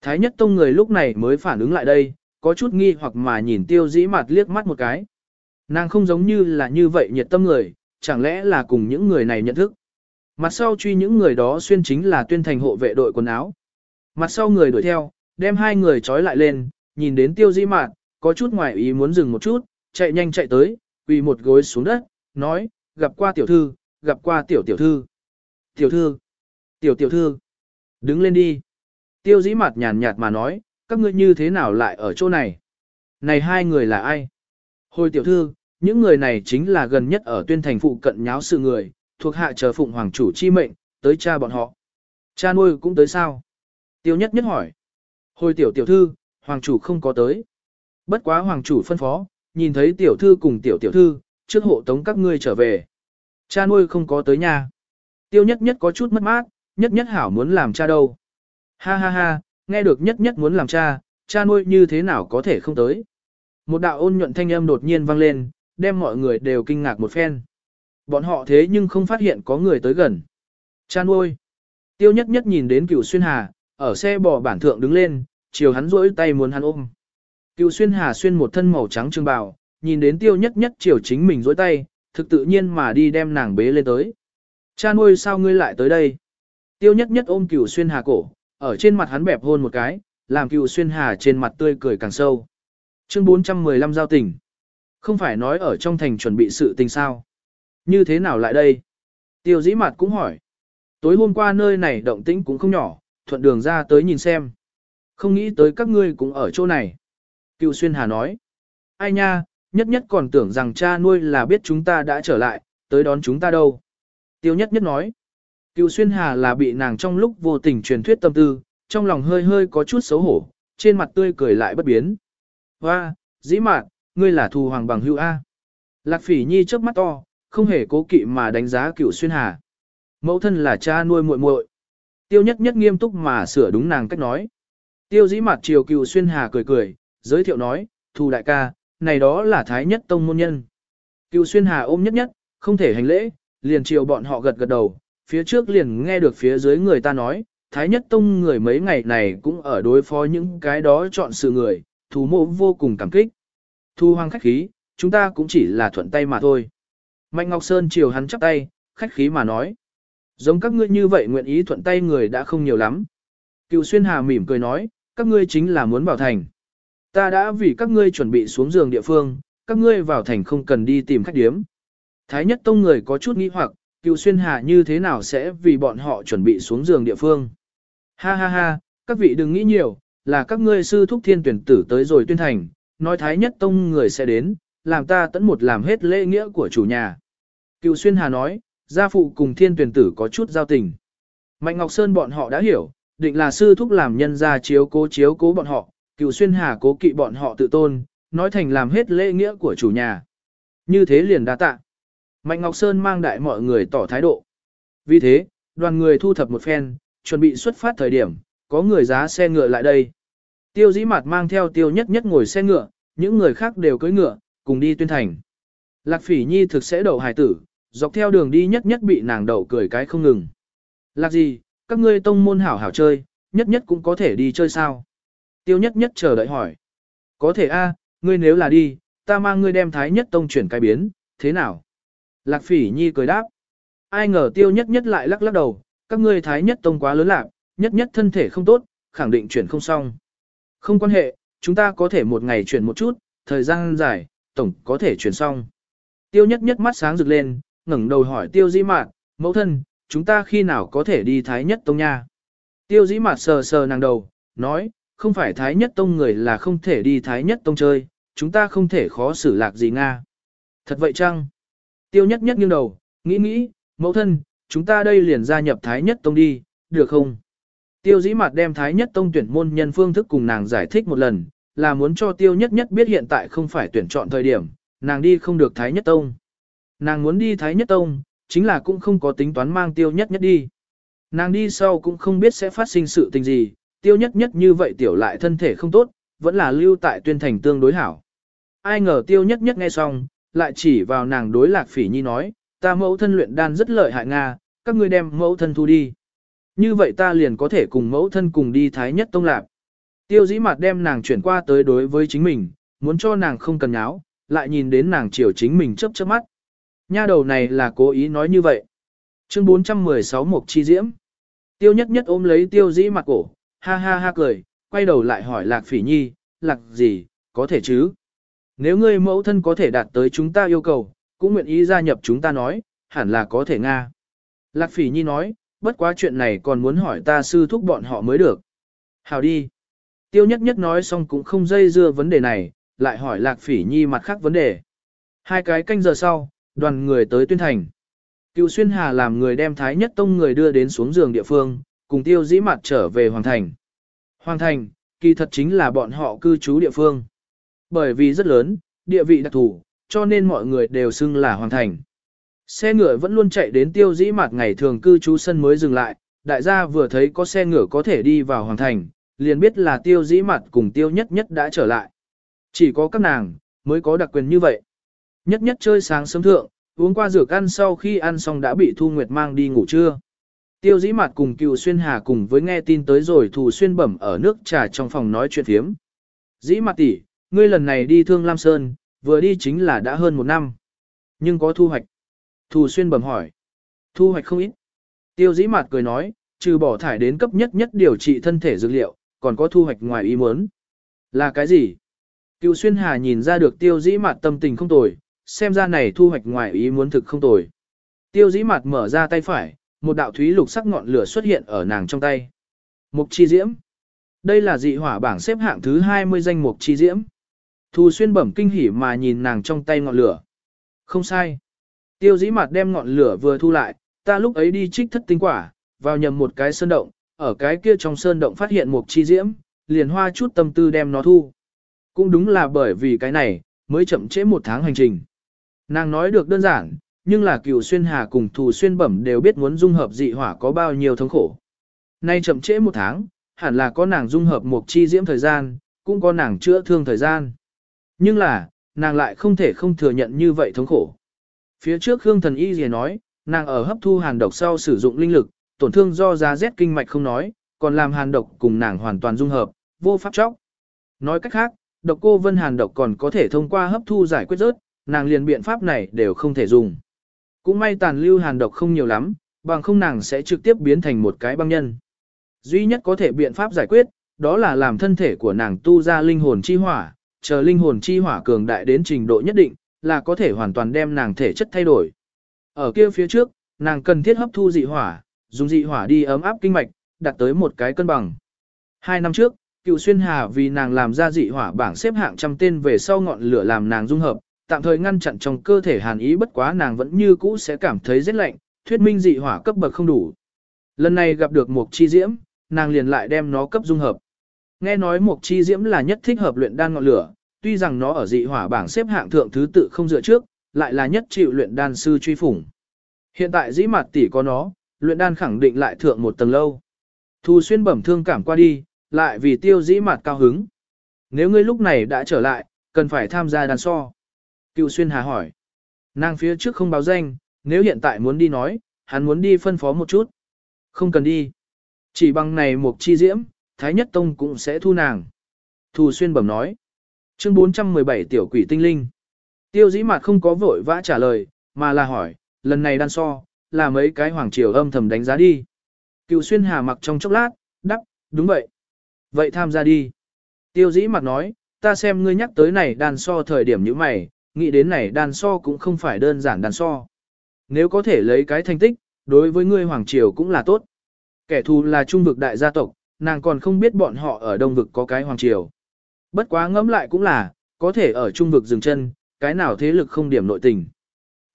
Thái nhất tông người lúc này mới phản ứng lại đây, có chút nghi hoặc mà nhìn tiêu dĩ mặt liếc mắt một cái. Nàng không giống như là như vậy nhiệt tâm người, chẳng lẽ là cùng những người này nhận thức. Mặt sau truy những người đó xuyên chính là tuyên thành hộ vệ đội quần áo. Mặt sau người đuổi theo, đem hai người trói lại lên, nhìn đến tiêu dĩ mạt, có chút ngoài ý muốn dừng một chút, chạy nhanh chạy tới, quỳ một gối xuống đất, nói, gặp qua tiểu thư, gặp qua tiểu tiểu thư. Tiểu thư, tiểu tiểu thư, đứng lên đi. Tiêu dĩ mặt nhàn nhạt mà nói, các ngươi như thế nào lại ở chỗ này? Này hai người là ai? Hồi tiểu thư, những người này chính là gần nhất ở tuyên thành phụ cận nháo sự người, thuộc hạ chờ phụng hoàng chủ chi mệnh, tới cha bọn họ. Cha nuôi cũng tới sao? Tiêu nhất nhất hỏi. Hồi tiểu tiểu thư, hoàng chủ không có tới. Bất quá hoàng chủ phân phó, nhìn thấy tiểu thư cùng tiểu tiểu thư, trước hộ tống các ngươi trở về. Cha nuôi không có tới nhà. Tiêu nhất nhất có chút mất mát, nhất nhất hảo muốn làm cha đâu. Ha ha ha, nghe được nhất nhất muốn làm cha, cha nuôi như thế nào có thể không tới. Một đạo ôn nhuận thanh âm đột nhiên vang lên, đem mọi người đều kinh ngạc một phen. Bọn họ thế nhưng không phát hiện có người tới gần. Cha nuôi. Tiêu nhất nhất nhìn đến cửu xuyên hà, ở xe bò bản thượng đứng lên, chiều hắn rỗi tay muốn hắn ôm. cựu xuyên hà xuyên một thân màu trắng trương bào, nhìn đến tiêu nhất nhất chiều chính mình rỗi tay, thực tự nhiên mà đi đem nàng bế lên tới. Cha nuôi sao ngươi lại tới đây? Tiêu nhất nhất ôm cửu xuyên hà cổ, ở trên mặt hắn bẹp hôn một cái, làm Cựu xuyên hà trên mặt tươi cười càng sâu. Chương 415 giao tình. Không phải nói ở trong thành chuẩn bị sự tình sao? Như thế nào lại đây? Tiêu dĩ mặt cũng hỏi. Tối hôm qua nơi này động tĩnh cũng không nhỏ, thuận đường ra tới nhìn xem. Không nghĩ tới các ngươi cũng ở chỗ này. Cựu Xuyên Hà nói. Ai nha, nhất nhất còn tưởng rằng cha nuôi là biết chúng ta đã trở lại, tới đón chúng ta đâu. Tiêu nhất nhất nói. Cựu Xuyên Hà là bị nàng trong lúc vô tình truyền thuyết tâm tư, trong lòng hơi hơi có chút xấu hổ, trên mặt tươi cười lại bất biến. Hoa, dĩ mạn, ngươi là thù hoàng bằng hữu A. Lạc phỉ nhi chớp mắt to, không hề cố kỵ mà đánh giá cựu xuyên hà. Mẫu thân là cha nuôi muội muội. Tiêu nhất nhất nghiêm túc mà sửa đúng nàng cách nói. Tiêu dĩ mặt chiều cựu xuyên hà cười cười, giới thiệu nói, thù đại ca, này đó là thái nhất tông môn nhân. Cựu xuyên hà ôm nhất nhất, không thể hành lễ, liền chiều bọn họ gật gật đầu, phía trước liền nghe được phía dưới người ta nói, thái nhất tông người mấy ngày này cũng ở đối phó những cái đó chọn sự người, thù mộ vô cùng cảm kích. Thu hoang khách khí, chúng ta cũng chỉ là thuận tay mà thôi. Mạnh Ngọc Sơn chiều hắn chắp tay, khách khí mà nói. Giống các ngươi như vậy nguyện ý thuận tay người đã không nhiều lắm. Cựu Xuyên Hà mỉm cười nói, các ngươi chính là muốn vào thành. Ta đã vì các ngươi chuẩn bị xuống giường địa phương, các ngươi vào thành không cần đi tìm khách điếm. Thái nhất tông người có chút nghi hoặc, Cựu Xuyên Hà như thế nào sẽ vì bọn họ chuẩn bị xuống giường địa phương. Ha ha ha, các vị đừng nghĩ nhiều, là các ngươi sư thúc thiên tuyển tử tới rồi tuyên thành, nói Thái nhất tông người sẽ đến, làm ta tẫn một làm hết lễ nghĩa của chủ nhà. Cựu Xuyên Hà nói, gia phụ cùng thiên tuyển tử có chút giao tình. Mạnh Ngọc Sơn bọn họ đã hiểu, định là sư thúc làm nhân gia chiếu cố chiếu cố bọn họ, cựu Xuyên Hà cố kỵ bọn họ tự tôn, nói thành làm hết lễ nghĩa của chủ nhà. Như thế liền đa tạ. Mạnh Ngọc Sơn mang đại mọi người tỏ thái độ. Vì thế, đoàn người thu thập một phen, chuẩn bị xuất phát thời điểm, có người giá xe ngựa lại đây. Tiêu dĩ mặt mang theo tiêu nhất nhất ngồi xe ngựa, những người khác đều cưỡi ngựa, cùng đi tuyên thành. Lạc phỉ nhi thực sẽ đậu hài tử, dọc theo đường đi nhất nhất bị nàng đậu cười cái không ngừng. Lạc gì, các ngươi tông môn hảo hảo chơi, nhất nhất cũng có thể đi chơi sao? Tiêu nhất nhất chờ đợi hỏi. Có thể a, ngươi nếu là đi, ta mang ngươi đem thái nhất tông chuyển cái biến, thế nào? Lạc phỉ nhi cười đáp. Ai ngờ tiêu nhất nhất lại lắc lắc đầu, các ngươi thái nhất tông quá lớn lạc, nhất nhất thân thể không tốt, khẳng định chuyển không xong. Không quan hệ, chúng ta có thể một ngày chuyển một chút, thời gian dài, tổng có thể chuyển xong. Tiêu nhất nhất mắt sáng rực lên, ngẩng đầu hỏi tiêu dĩ mạt, mẫu thân, chúng ta khi nào có thể đi Thái Nhất Tông nha? Tiêu dĩ mạt sờ sờ nàng đầu, nói, không phải Thái Nhất Tông người là không thể đi Thái Nhất Tông chơi, chúng ta không thể khó xử lạc gì Nga. Thật vậy chăng? Tiêu nhất nhất nghiêng đầu, nghĩ nghĩ, mẫu thân, chúng ta đây liền gia nhập Thái Nhất Tông đi, được không? Tiêu dĩ mặt đem Thái Nhất Tông tuyển môn nhân phương thức cùng nàng giải thích một lần, là muốn cho Tiêu Nhất Nhất biết hiện tại không phải tuyển chọn thời điểm, nàng đi không được Thái Nhất Tông. Nàng muốn đi Thái Nhất Tông, chính là cũng không có tính toán mang Tiêu Nhất Nhất đi. Nàng đi sau cũng không biết sẽ phát sinh sự tình gì, Tiêu Nhất Nhất như vậy tiểu lại thân thể không tốt, vẫn là lưu tại tuyên thành tương đối hảo. Ai ngờ Tiêu Nhất Nhất nghe xong, lại chỉ vào nàng đối lạc phỉ nhi nói, ta mẫu thân luyện đan rất lợi hại Nga, các ngươi đem mẫu thân thu đi. Như vậy ta liền có thể cùng mẫu thân cùng đi Thái Nhất Tông Lạp. Tiêu dĩ mặt đem nàng chuyển qua tới đối với chính mình, muốn cho nàng không cần nháo, lại nhìn đến nàng chiều chính mình chớp chớp mắt. Nha đầu này là cố ý nói như vậy. Chương 416 Mộc Chi Diễm. Tiêu nhất nhất ôm lấy tiêu dĩ mặt cổ, ha ha ha cười, quay đầu lại hỏi lạc phỉ nhi, lạc gì, có thể chứ? Nếu ngươi mẫu thân có thể đạt tới chúng ta yêu cầu, cũng nguyện ý gia nhập chúng ta nói, hẳn là có thể Nga. Lạc phỉ nhi nói, bất quá chuyện này còn muốn hỏi ta sư thúc bọn họ mới được. Hào đi. Tiêu nhất nhất nói xong cũng không dây dưa vấn đề này, lại hỏi lạc phỉ nhi mặt khác vấn đề. Hai cái canh giờ sau, đoàn người tới tuyên thành. Cựu xuyên hà làm người đem thái nhất tông người đưa đến xuống giường địa phương, cùng tiêu dĩ mặt trở về Hoàng Thành. Hoàng Thành, kỳ thật chính là bọn họ cư trú địa phương. Bởi vì rất lớn, địa vị đặc thù, cho nên mọi người đều xưng là Hoàng Thành. Xe ngựa vẫn luôn chạy đến tiêu dĩ mặt ngày thường cư trú sân mới dừng lại, đại gia vừa thấy có xe ngựa có thể đi vào Hoàng Thành, liền biết là tiêu dĩ mặt cùng tiêu nhất nhất đã trở lại. Chỉ có các nàng, mới có đặc quyền như vậy. Nhất nhất chơi sáng sớm thượng, uống qua rửa ăn sau khi ăn xong đã bị Thu Nguyệt mang đi ngủ trưa. Tiêu dĩ mặt cùng cựu xuyên hà cùng với nghe tin tới rồi thù xuyên bẩm ở nước trà trong phòng nói chuyện thiếm. Dĩ mặt tỷ, ngươi lần này đi thương Lam Sơn, vừa đi chính là đã hơn một năm. Nhưng có thu hoạch. Thù xuyên bẩm hỏi. Thu hoạch không ít. Tiêu dĩ Mạt cười nói, trừ bỏ thải đến cấp nhất nhất điều trị thân thể dược liệu, còn có thu hoạch ngoài ý muốn. Là cái gì? Cựu xuyên hà nhìn ra được tiêu dĩ Mạt tâm tình không tồi, xem ra này thu hoạch ngoài ý muốn thực không tồi. Tiêu dĩ Mạt mở ra tay phải, một đạo thúy lục sắc ngọn lửa xuất hiện ở nàng trong tay. Mục chi diễm. Đây là dị hỏa bảng xếp hạng thứ 20 danh mục chi diễm. Thu xuyên bẩm kinh hỉ mà nhìn nàng trong tay ngọn lửa. Không sai. Tiêu dĩ mặt đem ngọn lửa vừa thu lại, ta lúc ấy đi trích thất tinh quả, vào nhầm một cái sơn động, ở cái kia trong sơn động phát hiện một chi diễm, liền hoa chút tâm tư đem nó thu. Cũng đúng là bởi vì cái này, mới chậm trễ một tháng hành trình. Nàng nói được đơn giản, nhưng là cựu xuyên hà cùng thù xuyên bẩm đều biết muốn dung hợp dị hỏa có bao nhiêu thống khổ. Nay chậm trễ một tháng, hẳn là có nàng dung hợp một chi diễm thời gian, cũng có nàng chữa thương thời gian. Nhưng là, nàng lại không thể không thừa nhận như vậy thống khổ. Phía trước Khương Thần Y gì nói, nàng ở hấp thu hàn độc sau sử dụng linh lực, tổn thương do giá rét kinh mạch không nói, còn làm hàn độc cùng nàng hoàn toàn dung hợp, vô pháp chóc. Nói cách khác, độc cô vân hàn độc còn có thể thông qua hấp thu giải quyết rớt, nàng liền biện pháp này đều không thể dùng. Cũng may tàn lưu hàn độc không nhiều lắm, bằng không nàng sẽ trực tiếp biến thành một cái băng nhân. Duy nhất có thể biện pháp giải quyết, đó là làm thân thể của nàng tu ra linh hồn chi hỏa, chờ linh hồn chi hỏa cường đại đến trình độ nhất định, là có thể hoàn toàn đem nàng thể chất thay đổi. Ở kia phía trước, nàng cần thiết hấp thu dị hỏa, dùng dị hỏa đi ấm áp kinh mạch, đạt tới một cái cân bằng. Hai năm trước, cựu xuyên hà vì nàng làm ra dị hỏa bảng xếp hạng trăm tên về sau ngọn lửa làm nàng dung hợp, tạm thời ngăn chặn trong cơ thể hàn ý bất quá nàng vẫn như cũ sẽ cảm thấy rất lạnh, thuyết minh dị hỏa cấp bậc không đủ. Lần này gặp được một chi diễm, nàng liền lại đem nó cấp dung hợp. Nghe nói một chi diễm là nhất thích hợp luyện đan ngọn lửa, tuy rằng nó ở dị hỏa bảng xếp hạng thượng thứ tự không dựa trước, lại là nhất chịu luyện đan sư truy phủng. Hiện tại dĩ mặt tỷ có nó, luyện đan khẳng định lại thượng một tầng lâu. Thu xuyên bẩm thương cảm qua đi, lại vì tiêu dĩ mặt cao hứng. Nếu ngươi lúc này đã trở lại, cần phải tham gia đàn so. Cựu xuyên hà hỏi. Nàng phía trước không báo danh, nếu hiện tại muốn đi nói, hắn muốn đi phân phó một chút. Không cần đi. Chỉ bằng này một chi diễm, Thái Nhất Tông cũng sẽ thu nàng. Thù xuyên bẩm nói. Chương 417 tiểu quỷ tinh linh. Tiêu dĩ mặt không có vội vã trả lời, mà là hỏi, lần này đan so, là mấy cái hoàng triều âm thầm đánh giá đi. Cựu xuyên hà mặc trong chốc lát, đắp, đúng vậy. Vậy tham gia đi. Tiêu dĩ mặt nói, ta xem ngươi nhắc tới này đan so thời điểm như mày, nghĩ đến này đan so cũng không phải đơn giản đan so. Nếu có thể lấy cái thành tích, đối với ngươi hoàng triều cũng là tốt. Kẻ thù là trung vực đại gia tộc, nàng còn không biết bọn họ ở đông vực có cái hoàng triều. Bất quá ngẫm lại cũng là, có thể ở trung vực dừng chân, cái nào thế lực không điểm nội tình.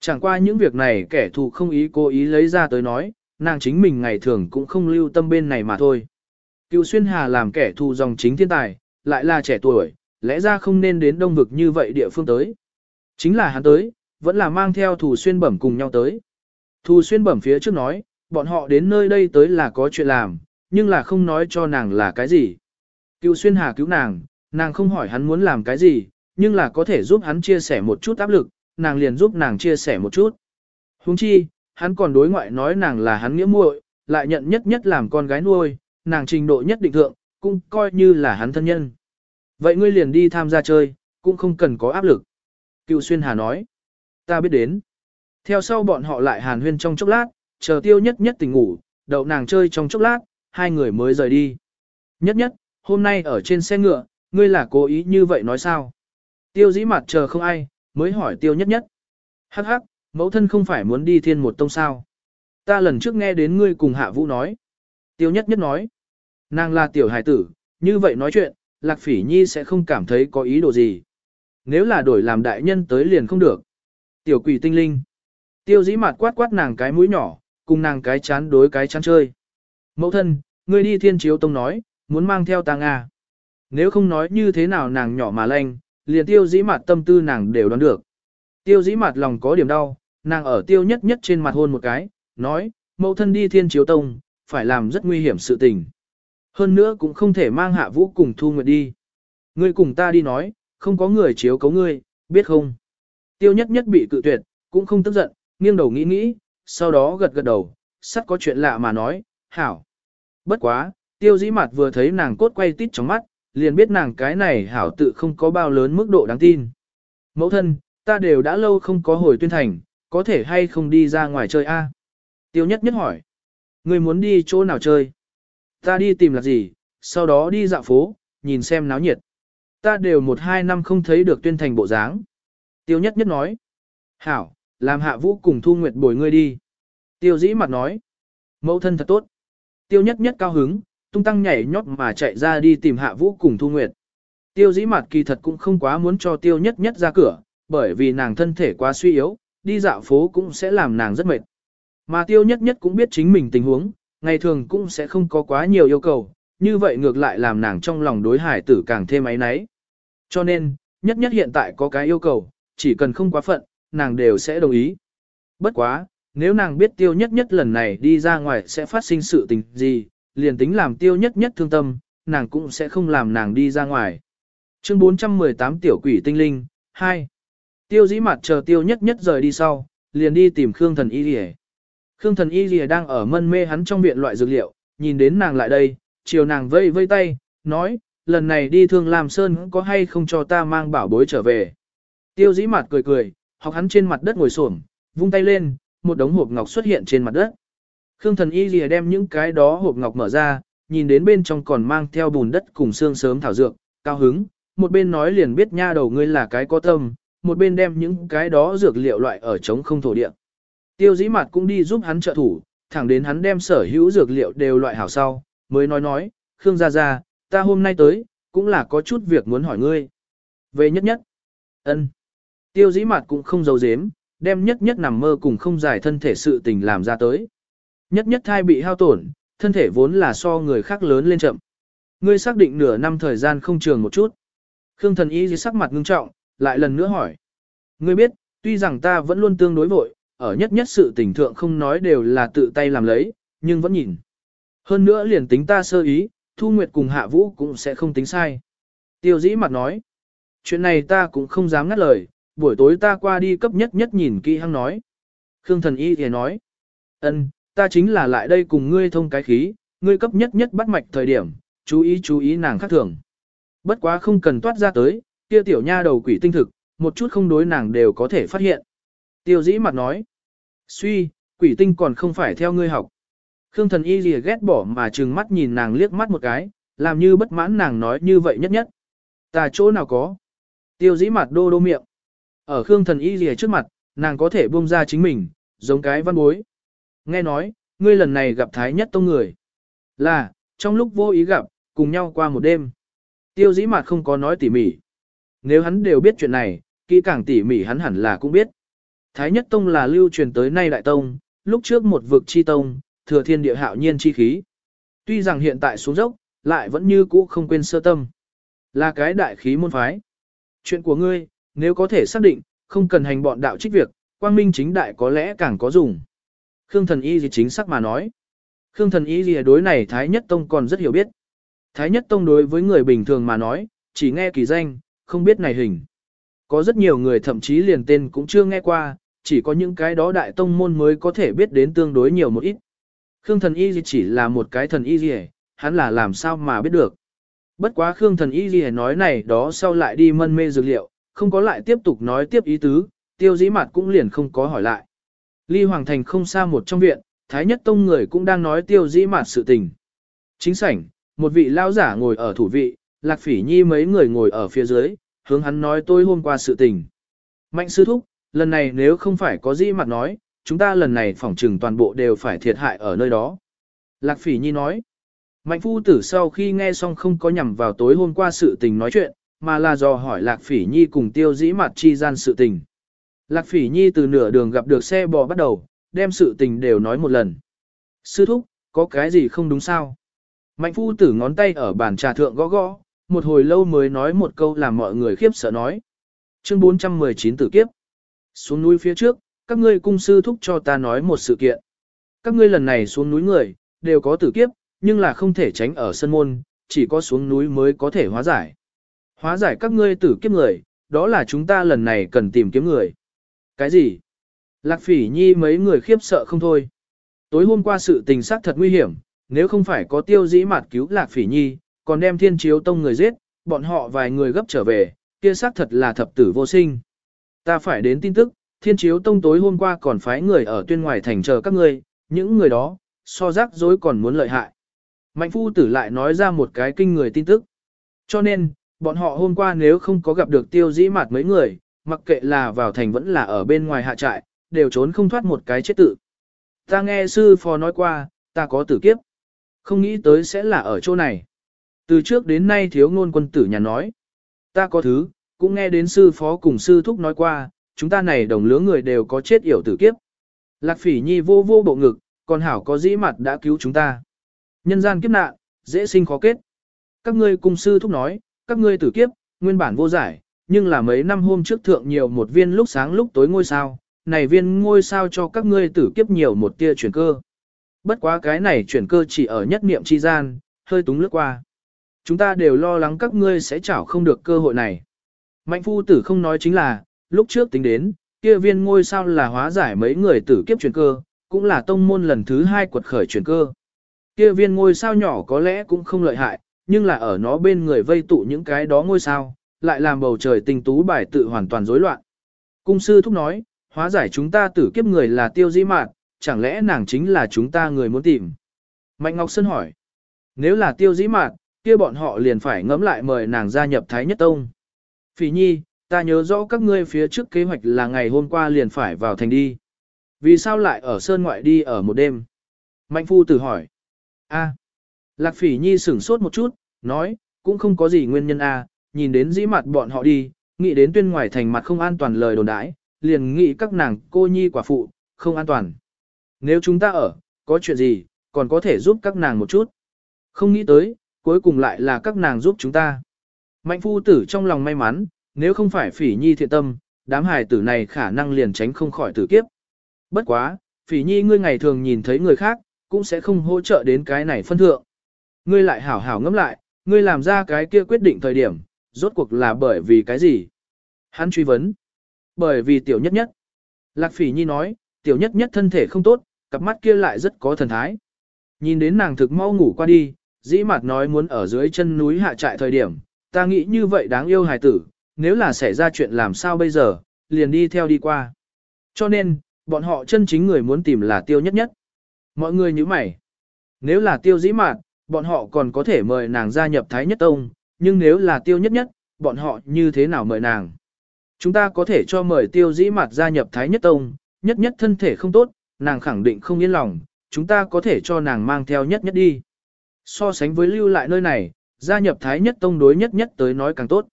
Chẳng qua những việc này kẻ thù không ý cố ý lấy ra tới nói, nàng chính mình ngày thường cũng không lưu tâm bên này mà thôi. Cựu xuyên hà làm kẻ thù dòng chính thiên tài, lại là trẻ tuổi, lẽ ra không nên đến đông vực như vậy địa phương tới. Chính là hắn tới, vẫn là mang theo thù xuyên bẩm cùng nhau tới. Thù xuyên bẩm phía trước nói, bọn họ đến nơi đây tới là có chuyện làm, nhưng là không nói cho nàng là cái gì. Cựu xuyên hà cứu nàng, nàng không hỏi hắn muốn làm cái gì, nhưng là có thể giúp hắn chia sẻ một chút áp lực, nàng liền giúp nàng chia sẻ một chút. Huống chi, hắn còn đối ngoại nói nàng là hắn nghĩa muội, lại nhận nhất nhất làm con gái nuôi, nàng trình độ nhất định thượng, cũng coi như là hắn thân nhân. Vậy ngươi liền đi tham gia chơi, cũng không cần có áp lực. Cựu Xuyên Hà nói, ta biết đến. Theo sau bọn họ lại hàn huyên trong chốc lát, chờ tiêu nhất nhất tỉnh ngủ, đậu nàng chơi trong chốc lát, hai người mới rời đi. Nhất nhất, hôm nay ở trên xe ngựa, ngươi là cố ý như vậy nói sao? Tiêu dĩ mặt chờ không ai, mới hỏi tiêu nhất nhất. Hắc hắc, mẫu thân không phải muốn đi thiên một tông sao. Ta lần trước nghe đến ngươi cùng hạ vũ nói. Tiêu nhất nhất nói. Nàng là tiểu hài tử, như vậy nói chuyện, lạc phỉ nhi sẽ không cảm thấy có ý đồ gì. Nếu là đổi làm đại nhân tới liền không được. Tiểu quỷ tinh linh. Tiêu dĩ mặt quát quát nàng cái mũi nhỏ, cùng nàng cái chán đối cái chán chơi. Mẫu thân, ngươi đi thiên chiếu tông nói, muốn mang theo ta Nga. Nếu không nói như thế nào nàng nhỏ mà lanh, liền tiêu dĩ mặt tâm tư nàng đều đoán được. Tiêu dĩ mặt lòng có điểm đau, nàng ở tiêu nhất nhất trên mặt hôn một cái, nói, mẫu thân đi thiên chiếu tông, phải làm rất nguy hiểm sự tình. Hơn nữa cũng không thể mang hạ vũ cùng thu nguyệt đi. Ngươi cùng ta đi nói, không có người chiếu cấu ngươi, biết không? Tiêu nhất nhất bị cự tuyệt, cũng không tức giận, nghiêng đầu nghĩ nghĩ, sau đó gật gật đầu, sắt có chuyện lạ mà nói, hảo. Bất quá, tiêu dĩ mặt vừa thấy nàng cốt quay tít trong mắt, liền biết nàng cái này hảo tự không có bao lớn mức độ đáng tin. Mẫu thân, ta đều đã lâu không có hồi tuyên thành, có thể hay không đi ra ngoài chơi a? Tiêu nhất nhất hỏi. Người muốn đi chỗ nào chơi? Ta đi tìm là gì, sau đó đi dạo phố, nhìn xem náo nhiệt. Ta đều một hai năm không thấy được tuyên thành bộ dáng. Tiêu nhất nhất nói. Hảo, làm hạ vũ cùng thu nguyệt bồi ngươi đi. Tiêu dĩ mặt nói. Mẫu thân thật tốt. Tiêu nhất nhất cao hứng, tung tăng nhảy nhót mà chạy ra đi tìm hạ vũ cùng thu nguyệt. Tiêu dĩ mặt kỳ thật cũng không quá muốn cho tiêu nhất nhất ra cửa, bởi vì nàng thân thể quá suy yếu, đi dạo phố cũng sẽ làm nàng rất mệt. Mà tiêu nhất nhất cũng biết chính mình tình huống, ngày thường cũng sẽ không có quá nhiều yêu cầu, như vậy ngược lại làm nàng trong lòng đối hải tử càng thêm ấy náy. Cho nên, nhất nhất hiện tại có cái yêu cầu, chỉ cần không quá phận, nàng đều sẽ đồng ý. Bất quá, nếu nàng biết tiêu nhất nhất lần này đi ra ngoài sẽ phát sinh sự tình gì, liền tính làm tiêu nhất nhất thương tâm, nàng cũng sẽ không làm nàng đi ra ngoài. Chương 418 Tiểu quỷ tinh linh, 2. Tiêu dĩ mặt chờ tiêu nhất nhất rời đi sau, liền đi tìm Khương thần y rìa. Khương thần y rìa đang ở mân mê hắn trong viện loại dược liệu, nhìn đến nàng lại đây, chiều nàng vây vây tay, nói, lần này đi thương làm sơn có hay không cho ta mang bảo bối trở về. Tiêu dĩ mặt cười cười, học hắn trên mặt đất ngồi xổm, vung tay lên, một đống hộp ngọc xuất hiện trên mặt đất. Khương thần y lìa đem những cái đó hộp ngọc mở ra, nhìn đến bên trong còn mang theo bùn đất cùng xương sớm thảo dược, cao hứng, một bên nói liền biết nha đầu ngươi là cái có tâm, một bên đem những cái đó dược liệu loại ở trống không thổ địa. Tiêu dĩ mặt cũng đi giúp hắn trợ thủ, thẳng đến hắn đem sở hữu dược liệu đều loại hảo sau, mới nói nói, Khương gia gia, ta hôm nay tới, cũng là có chút việc muốn hỏi ngươi. Về nhất nhất, ân Tiêu dĩ mặt cũng không giấu giếm, đem nhất nhất nằm mơ cùng không giải thân thể sự tình làm ra tới. Nhất nhất thai bị hao tổn, thân thể vốn là so người khác lớn lên chậm. Ngươi xác định nửa năm thời gian không trường một chút. Khương thần y dưới sắc mặt ngưng trọng, lại lần nữa hỏi. Ngươi biết, tuy rằng ta vẫn luôn tương đối vội, ở nhất nhất sự tình thượng không nói đều là tự tay làm lấy, nhưng vẫn nhìn. Hơn nữa liền tính ta sơ ý, Thu Nguyệt cùng Hạ Vũ cũng sẽ không tính sai. Tiêu dĩ mặt nói. Chuyện này ta cũng không dám ngắt lời, buổi tối ta qua đi cấp nhất nhất nhìn kỹ hăng nói. Khương thần y thì nói. ân, ta chính là lại đây cùng ngươi thông cái khí, ngươi cấp nhất nhất bắt mạch thời điểm, chú ý chú ý nàng khác thường. Bất quá không cần toát ra tới, kia tiểu nha đầu quỷ tinh thực, một chút không đối nàng đều có thể phát hiện. Tiêu dĩ mặt nói. Suy, quỷ tinh còn không phải theo ngươi học. Khương thần y lìa ghét bỏ mà trừng mắt nhìn nàng liếc mắt một cái, làm như bất mãn nàng nói như vậy nhất nhất. Ta chỗ nào có. Tiêu dĩ mặt đô đô miệng. Ở Khương thần y lìa trước mặt, nàng có thể buông ra chính mình, giống cái văn bối. Nghe nói, ngươi lần này gặp Thái Nhất Tông người. Là, trong lúc vô ý gặp, cùng nhau qua một đêm. Tiêu dĩ mặt không có nói tỉ mỉ. Nếu hắn đều biết chuyện này, kỹ càng tỉ mỉ hắn hẳn là cũng biết. Thái Nhất Tông là lưu truyền tới nay Đại Tông, lúc trước một vực chi tông, thừa thiên địa hạo nhiên chi khí. Tuy rằng hiện tại xuống dốc, lại vẫn như cũ không quên sơ tâm. Là cái đại khí môn phái. Chuyện của ngươi, nếu có thể xác định, không cần hành bọn đạo trích việc, quang minh chính đại có lẽ càng có dùng. Khương thần y gì chính xác mà nói. Khương thần y gì đối này Thái Nhất Tông còn rất hiểu biết. Thái Nhất Tông đối với người bình thường mà nói, chỉ nghe kỳ danh, không biết này hình. Có rất nhiều người thậm chí liền tên cũng chưa nghe qua, chỉ có những cái đó đại tông môn mới có thể biết đến tương đối nhiều một ít. Khương thần y gì chỉ là một cái thần y gì, hắn là làm sao mà biết được. Bất quá Khương thần y gì nói này đó sau lại đi mân mê dược liệu, không có lại tiếp tục nói tiếp ý tứ, tiêu dĩ mặt cũng liền không có hỏi lại. Ly Hoàng Thành không xa một trong viện, Thái Nhất Tông người cũng đang nói tiêu dĩ mặt sự tình. Chính sảnh, một vị lao giả ngồi ở thủ vị, Lạc Phỉ Nhi mấy người ngồi ở phía dưới, hướng hắn nói tôi hôm qua sự tình. Mạnh sư thúc, lần này nếu không phải có dĩ mặt nói, chúng ta lần này phỏng trừng toàn bộ đều phải thiệt hại ở nơi đó. Lạc Phỉ Nhi nói, Mạnh phu tử sau khi nghe xong không có nhằm vào tối hôm qua sự tình nói chuyện, mà là dò hỏi Lạc Phỉ Nhi cùng tiêu dĩ Mạt chi gian sự tình. Lạc Phỉ Nhi từ nửa đường gặp được xe bò bắt đầu, đem sự tình đều nói một lần. Sư thúc, có cái gì không đúng sao? Mạnh phu tử ngón tay ở bàn trà thượng gõ gõ, một hồi lâu mới nói một câu làm mọi người khiếp sợ nói. Chương 419 tử kiếp. Xuống núi phía trước, các ngươi cung sư thúc cho ta nói một sự kiện. Các ngươi lần này xuống núi người, đều có tử kiếp, nhưng là không thể tránh ở sân môn, chỉ có xuống núi mới có thể hóa giải. Hóa giải các ngươi tử kiếp người, đó là chúng ta lần này cần tìm kiếm người. Cái gì? Lạc phỉ nhi mấy người khiếp sợ không thôi. Tối hôm qua sự tình sát thật nguy hiểm, nếu không phải có tiêu dĩ Mạt cứu lạc phỉ nhi, còn đem thiên chiếu tông người giết, bọn họ vài người gấp trở về, kia xác thật là thập tử vô sinh. Ta phải đến tin tức, thiên chiếu tông tối hôm qua còn phái người ở tuyên ngoài thành chờ các ngươi, những người đó, so rắc rối còn muốn lợi hại. Mạnh phu tử lại nói ra một cái kinh người tin tức. Cho nên, bọn họ hôm qua nếu không có gặp được tiêu dĩ mạt mấy người, mặc kệ là vào thành vẫn là ở bên ngoài hạ trại, đều trốn không thoát một cái chết tự. Ta nghe sư phó nói qua, ta có tử kiếp. Không nghĩ tới sẽ là ở chỗ này. Từ trước đến nay thiếu ngôn quân tử nhà nói. Ta có thứ, cũng nghe đến sư phó cùng sư thúc nói qua, chúng ta này đồng lứa người đều có chết yểu tử kiếp. Lạc phỉ nhi vô vô bộ ngực, còn hảo có dĩ mặt đã cứu chúng ta. Nhân gian kiếp nạn, dễ sinh khó kết. Các ngươi cùng sư thúc nói, các ngươi tử kiếp, nguyên bản vô giải, nhưng là mấy năm hôm trước thượng nhiều một viên lúc sáng lúc tối ngôi sao, này viên ngôi sao cho các ngươi tử kiếp nhiều một tia chuyển cơ. Bất quá cái này chuyển cơ chỉ ở nhất niệm chi gian, hơi túng lướt qua. Chúng ta đều lo lắng các ngươi sẽ chảo không được cơ hội này. Mạnh phu tử không nói chính là, lúc trước tính đến, kia viên ngôi sao là hóa giải mấy người tử kiếp chuyển cơ, cũng là tông môn lần thứ hai quật khởi chuyển cơ. Kia viên ngôi sao nhỏ có lẽ cũng không lợi hại, nhưng là ở nó bên người vây tụ những cái đó ngôi sao, lại làm bầu trời tinh tú bài tự hoàn toàn rối loạn. Cung sư thúc nói, hóa giải chúng ta tử kiếp người là tiêu di mạt chẳng lẽ nàng chính là chúng ta người muốn tìm? Mạnh Ngọc Sơn hỏi, nếu là tiêu dĩ mạt kia bọn họ liền phải ngẫm lại mời nàng gia nhập Thái Nhất Tông. Phỉ nhi, ta nhớ rõ các ngươi phía trước kế hoạch là ngày hôm qua liền phải vào thành đi. Vì sao lại ở sơn ngoại đi ở một đêm? Mạnh phu tử hỏi. A. Lạc phỉ nhi sửng sốt một chút, nói, cũng không có gì nguyên nhân a, nhìn đến dĩ mặt bọn họ đi, nghĩ đến tuyên ngoài thành mặt không an toàn lời đồn đãi, liền nghĩ các nàng cô nhi quả phụ, không an toàn. Nếu chúng ta ở, có chuyện gì, còn có thể giúp các nàng một chút. Không nghĩ tới, cuối cùng lại là các nàng giúp chúng ta. Mạnh phu tử trong lòng may mắn, nếu không phải phỉ nhi thiện tâm, đám hài tử này khả năng liền tránh không khỏi tử kiếp. Bất quá, phỉ nhi ngươi ngày thường nhìn thấy người khác, cũng sẽ không hỗ trợ đến cái này phân thượng. Ngươi lại hảo hảo ngẫm lại, ngươi làm ra cái kia quyết định thời điểm, rốt cuộc là bởi vì cái gì? Hắn truy vấn. Bởi vì tiểu nhất nhất. Lạc phỉ nhi nói, tiểu nhất nhất thân thể không tốt, cặp mắt kia lại rất có thần thái. Nhìn đến nàng thực mau ngủ qua đi, dĩ mặt nói muốn ở dưới chân núi hạ trại thời điểm, ta nghĩ như vậy đáng yêu hài tử, nếu là xảy ra chuyện làm sao bây giờ, liền đi theo đi qua. Cho nên, bọn họ chân chính người muốn tìm là tiêu nhất nhất. Mọi người như mày. Nếu là tiêu dĩ mạt, bọn họ còn có thể mời nàng gia nhập Thái Nhất Tông, nhưng nếu là tiêu nhất nhất, bọn họ như thế nào mời nàng? Chúng ta có thể cho mời tiêu dĩ mạt gia nhập Thái Nhất Tông, nhất nhất thân thể không tốt, nàng khẳng định không yên lòng, chúng ta có thể cho nàng mang theo nhất nhất đi. So sánh với lưu lại nơi này, gia nhập Thái Nhất Tông đối nhất nhất tới nói càng tốt.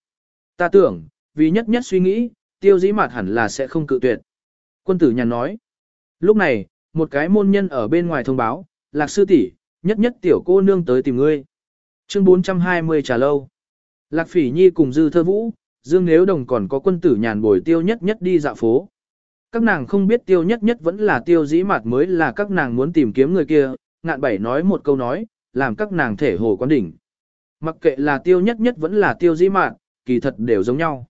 Ta tưởng, vì nhất nhất suy nghĩ, tiêu dĩ mạt hẳn là sẽ không cự tuyệt. Quân tử nhàn nói. Lúc này, một cái môn nhân ở bên ngoài thông báo, lạc sư tỷ, nhất nhất tiểu cô nương tới tìm ngươi. Chương 420 trà lâu. Lạc phỉ nhi cùng dư thơ vũ, dương nếu đồng còn có quân tử nhàn bồi tiêu nhất nhất đi dạo phố. Các nàng không biết tiêu nhất nhất vẫn là tiêu dĩ mạt mới là các nàng muốn tìm kiếm người kia, ngạn bảy nói một câu nói, làm các nàng thể hồ quán đỉnh. Mặc kệ là tiêu nhất nhất vẫn là tiêu dĩ mạn, kỳ thật đều giống nhau.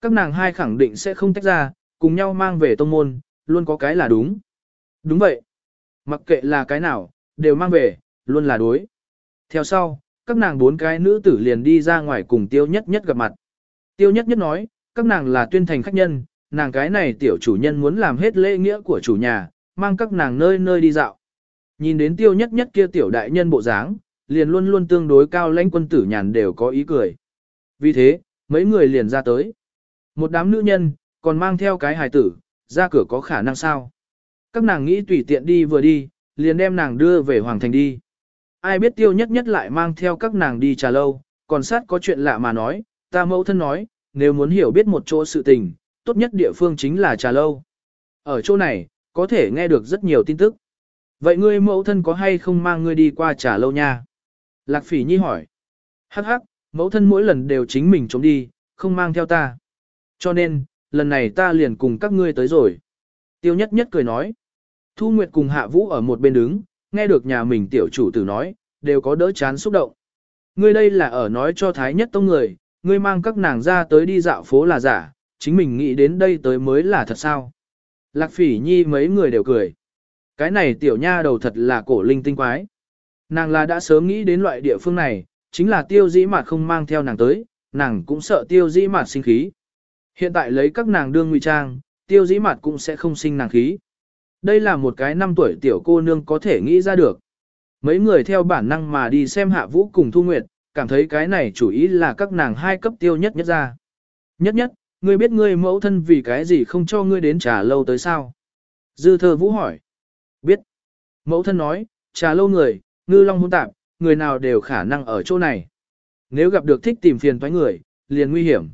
Các nàng hai khẳng định sẽ không tách ra, cùng nhau mang về tông môn, luôn có cái là đúng. Đúng vậy. Mặc kệ là cái nào, đều mang về, luôn là đối. Theo sau, các nàng bốn cái nữ tử liền đi ra ngoài cùng tiêu nhất nhất gặp mặt. Tiêu nhất nhất nói, các nàng là tuyên thành khách nhân, nàng cái này tiểu chủ nhân muốn làm hết lễ nghĩa của chủ nhà, mang các nàng nơi nơi đi dạo. Nhìn đến tiêu nhất nhất kia tiểu đại nhân bộ dáng, liền luôn luôn tương đối cao lãnh quân tử nhàn đều có ý cười. Vì thế, mấy người liền ra tới. Một đám nữ nhân, còn mang theo cái hài tử, ra cửa có khả năng sao. Các nàng nghĩ tùy tiện đi vừa đi, liền đem nàng đưa về Hoàng Thành đi. Ai biết tiêu nhất nhất lại mang theo các nàng đi trà lâu, còn sát có chuyện lạ mà nói, ta mẫu thân nói, nếu muốn hiểu biết một chỗ sự tình, tốt nhất địa phương chính là trà lâu. Ở chỗ này, có thể nghe được rất nhiều tin tức. Vậy ngươi mẫu thân có hay không mang ngươi đi qua trà lâu nha? Lạc phỉ nhi hỏi. Hắc hắc, mẫu thân mỗi lần đều chính mình trốn đi, không mang theo ta. Cho nên, lần này ta liền cùng các ngươi tới rồi. Tiêu nhất nhất cười nói. Thu Nguyệt cùng Hạ Vũ ở một bên đứng, nghe được nhà mình tiểu chủ tử nói, đều có đỡ chán xúc động. Ngươi đây là ở nói cho Thái nhất tông người, ngươi mang các nàng ra tới đi dạo phố là giả, chính mình nghĩ đến đây tới mới là thật sao. Lạc phỉ nhi mấy người đều cười. Cái này tiểu nha đầu thật là cổ linh tinh quái. Nàng là đã sớm nghĩ đến loại địa phương này, chính là tiêu dĩ mạt không mang theo nàng tới, nàng cũng sợ tiêu dĩ mạt sinh khí. Hiện tại lấy các nàng đương ngụy trang, tiêu dĩ mạt cũng sẽ không sinh nàng khí. Đây là một cái năm tuổi tiểu cô nương có thể nghĩ ra được. Mấy người theo bản năng mà đi xem hạ vũ cùng thu nguyệt, cảm thấy cái này chủ ý là các nàng hai cấp tiêu nhất nhất ra. Nhất nhất, ngươi biết ngươi mẫu thân vì cái gì không cho ngươi đến trà lâu tới sao? Dư thơ vũ hỏi. Biết. Mẫu thân nói, trà lâu người, ngư long hôn tạp, người nào đều khả năng ở chỗ này. Nếu gặp được thích tìm phiền toái người, liền nguy hiểm.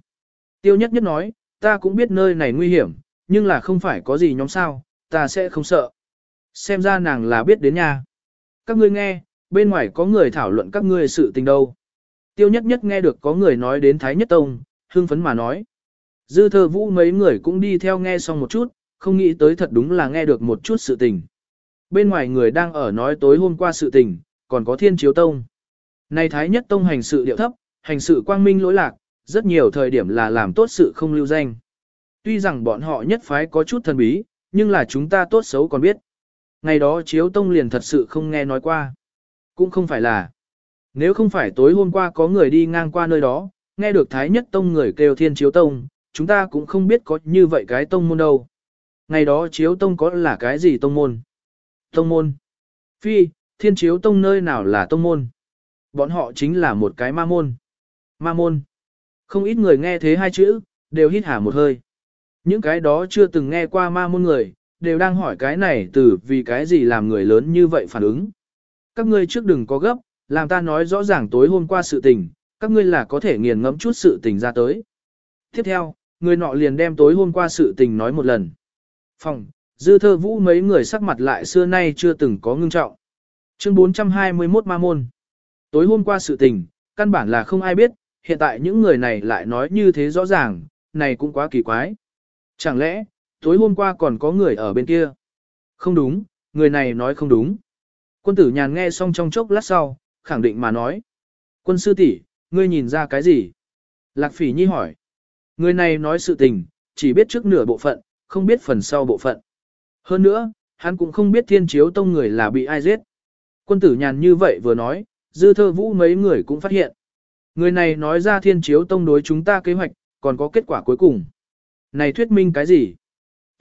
Tiêu nhất nhất nói, ta cũng biết nơi này nguy hiểm, nhưng là không phải có gì nhóm sao, ta sẽ không sợ. Xem ra nàng là biết đến nha. Các ngươi nghe, bên ngoài có người thảo luận các ngươi sự tình đâu. Tiêu nhất nhất nghe được có người nói đến Thái Nhất Tông, hưng phấn mà nói. Dư thơ vũ mấy người cũng đi theo nghe xong một chút, không nghĩ tới thật đúng là nghe được một chút sự tình. Bên ngoài người đang ở nói tối hôm qua sự tình, còn có thiên chiếu tông. Này Thái Nhất Tông hành sự điệu thấp, hành sự quang minh lỗi lạc, rất nhiều thời điểm là làm tốt sự không lưu danh. Tuy rằng bọn họ nhất phái có chút thần bí, nhưng là chúng ta tốt xấu còn biết. Ngày đó chiếu tông liền thật sự không nghe nói qua. Cũng không phải là. Nếu không phải tối hôm qua có người đi ngang qua nơi đó, nghe được Thái Nhất Tông người kêu thiên chiếu tông, chúng ta cũng không biết có như vậy cái tông môn đâu. Ngày đó chiếu tông có là cái gì tông môn? Tông môn. Phi, thiên chiếu tông nơi nào là tông môn? Bọn họ chính là một cái ma môn. Ma môn. Không ít người nghe thế hai chữ, đều hít hả một hơi. Những cái đó chưa từng nghe qua ma môn người, đều đang hỏi cái này từ vì cái gì làm người lớn như vậy phản ứng. Các ngươi trước đừng có gấp, làm ta nói rõ ràng tối hôm qua sự tình, các ngươi là có thể nghiền ngẫm chút sự tình ra tới. Tiếp theo, người nọ liền đem tối hôm qua sự tình nói một lần. Phòng, dư thơ vũ mấy người sắc mặt lại xưa nay chưa từng có ngưng trọng. Chương 421 Ma Môn Tối hôm qua sự tình, căn bản là không ai biết, hiện tại những người này lại nói như thế rõ ràng, này cũng quá kỳ quái. Chẳng lẽ, tối hôm qua còn có người ở bên kia? Không đúng, người này nói không đúng. Quân tử nhàn nghe xong trong chốc lát sau, khẳng định mà nói. Quân sư tỷ, ngươi nhìn ra cái gì? Lạc phỉ nhi hỏi. Người này nói sự tình, chỉ biết trước nửa bộ phận, không biết phần sau bộ phận. Hơn nữa, hắn cũng không biết thiên chiếu tông người là bị ai giết. Quân tử nhàn như vậy vừa nói, dư thơ vũ mấy người cũng phát hiện. Người này nói ra thiên chiếu tông đối chúng ta kế hoạch, còn có kết quả cuối cùng. Này thuyết minh cái gì?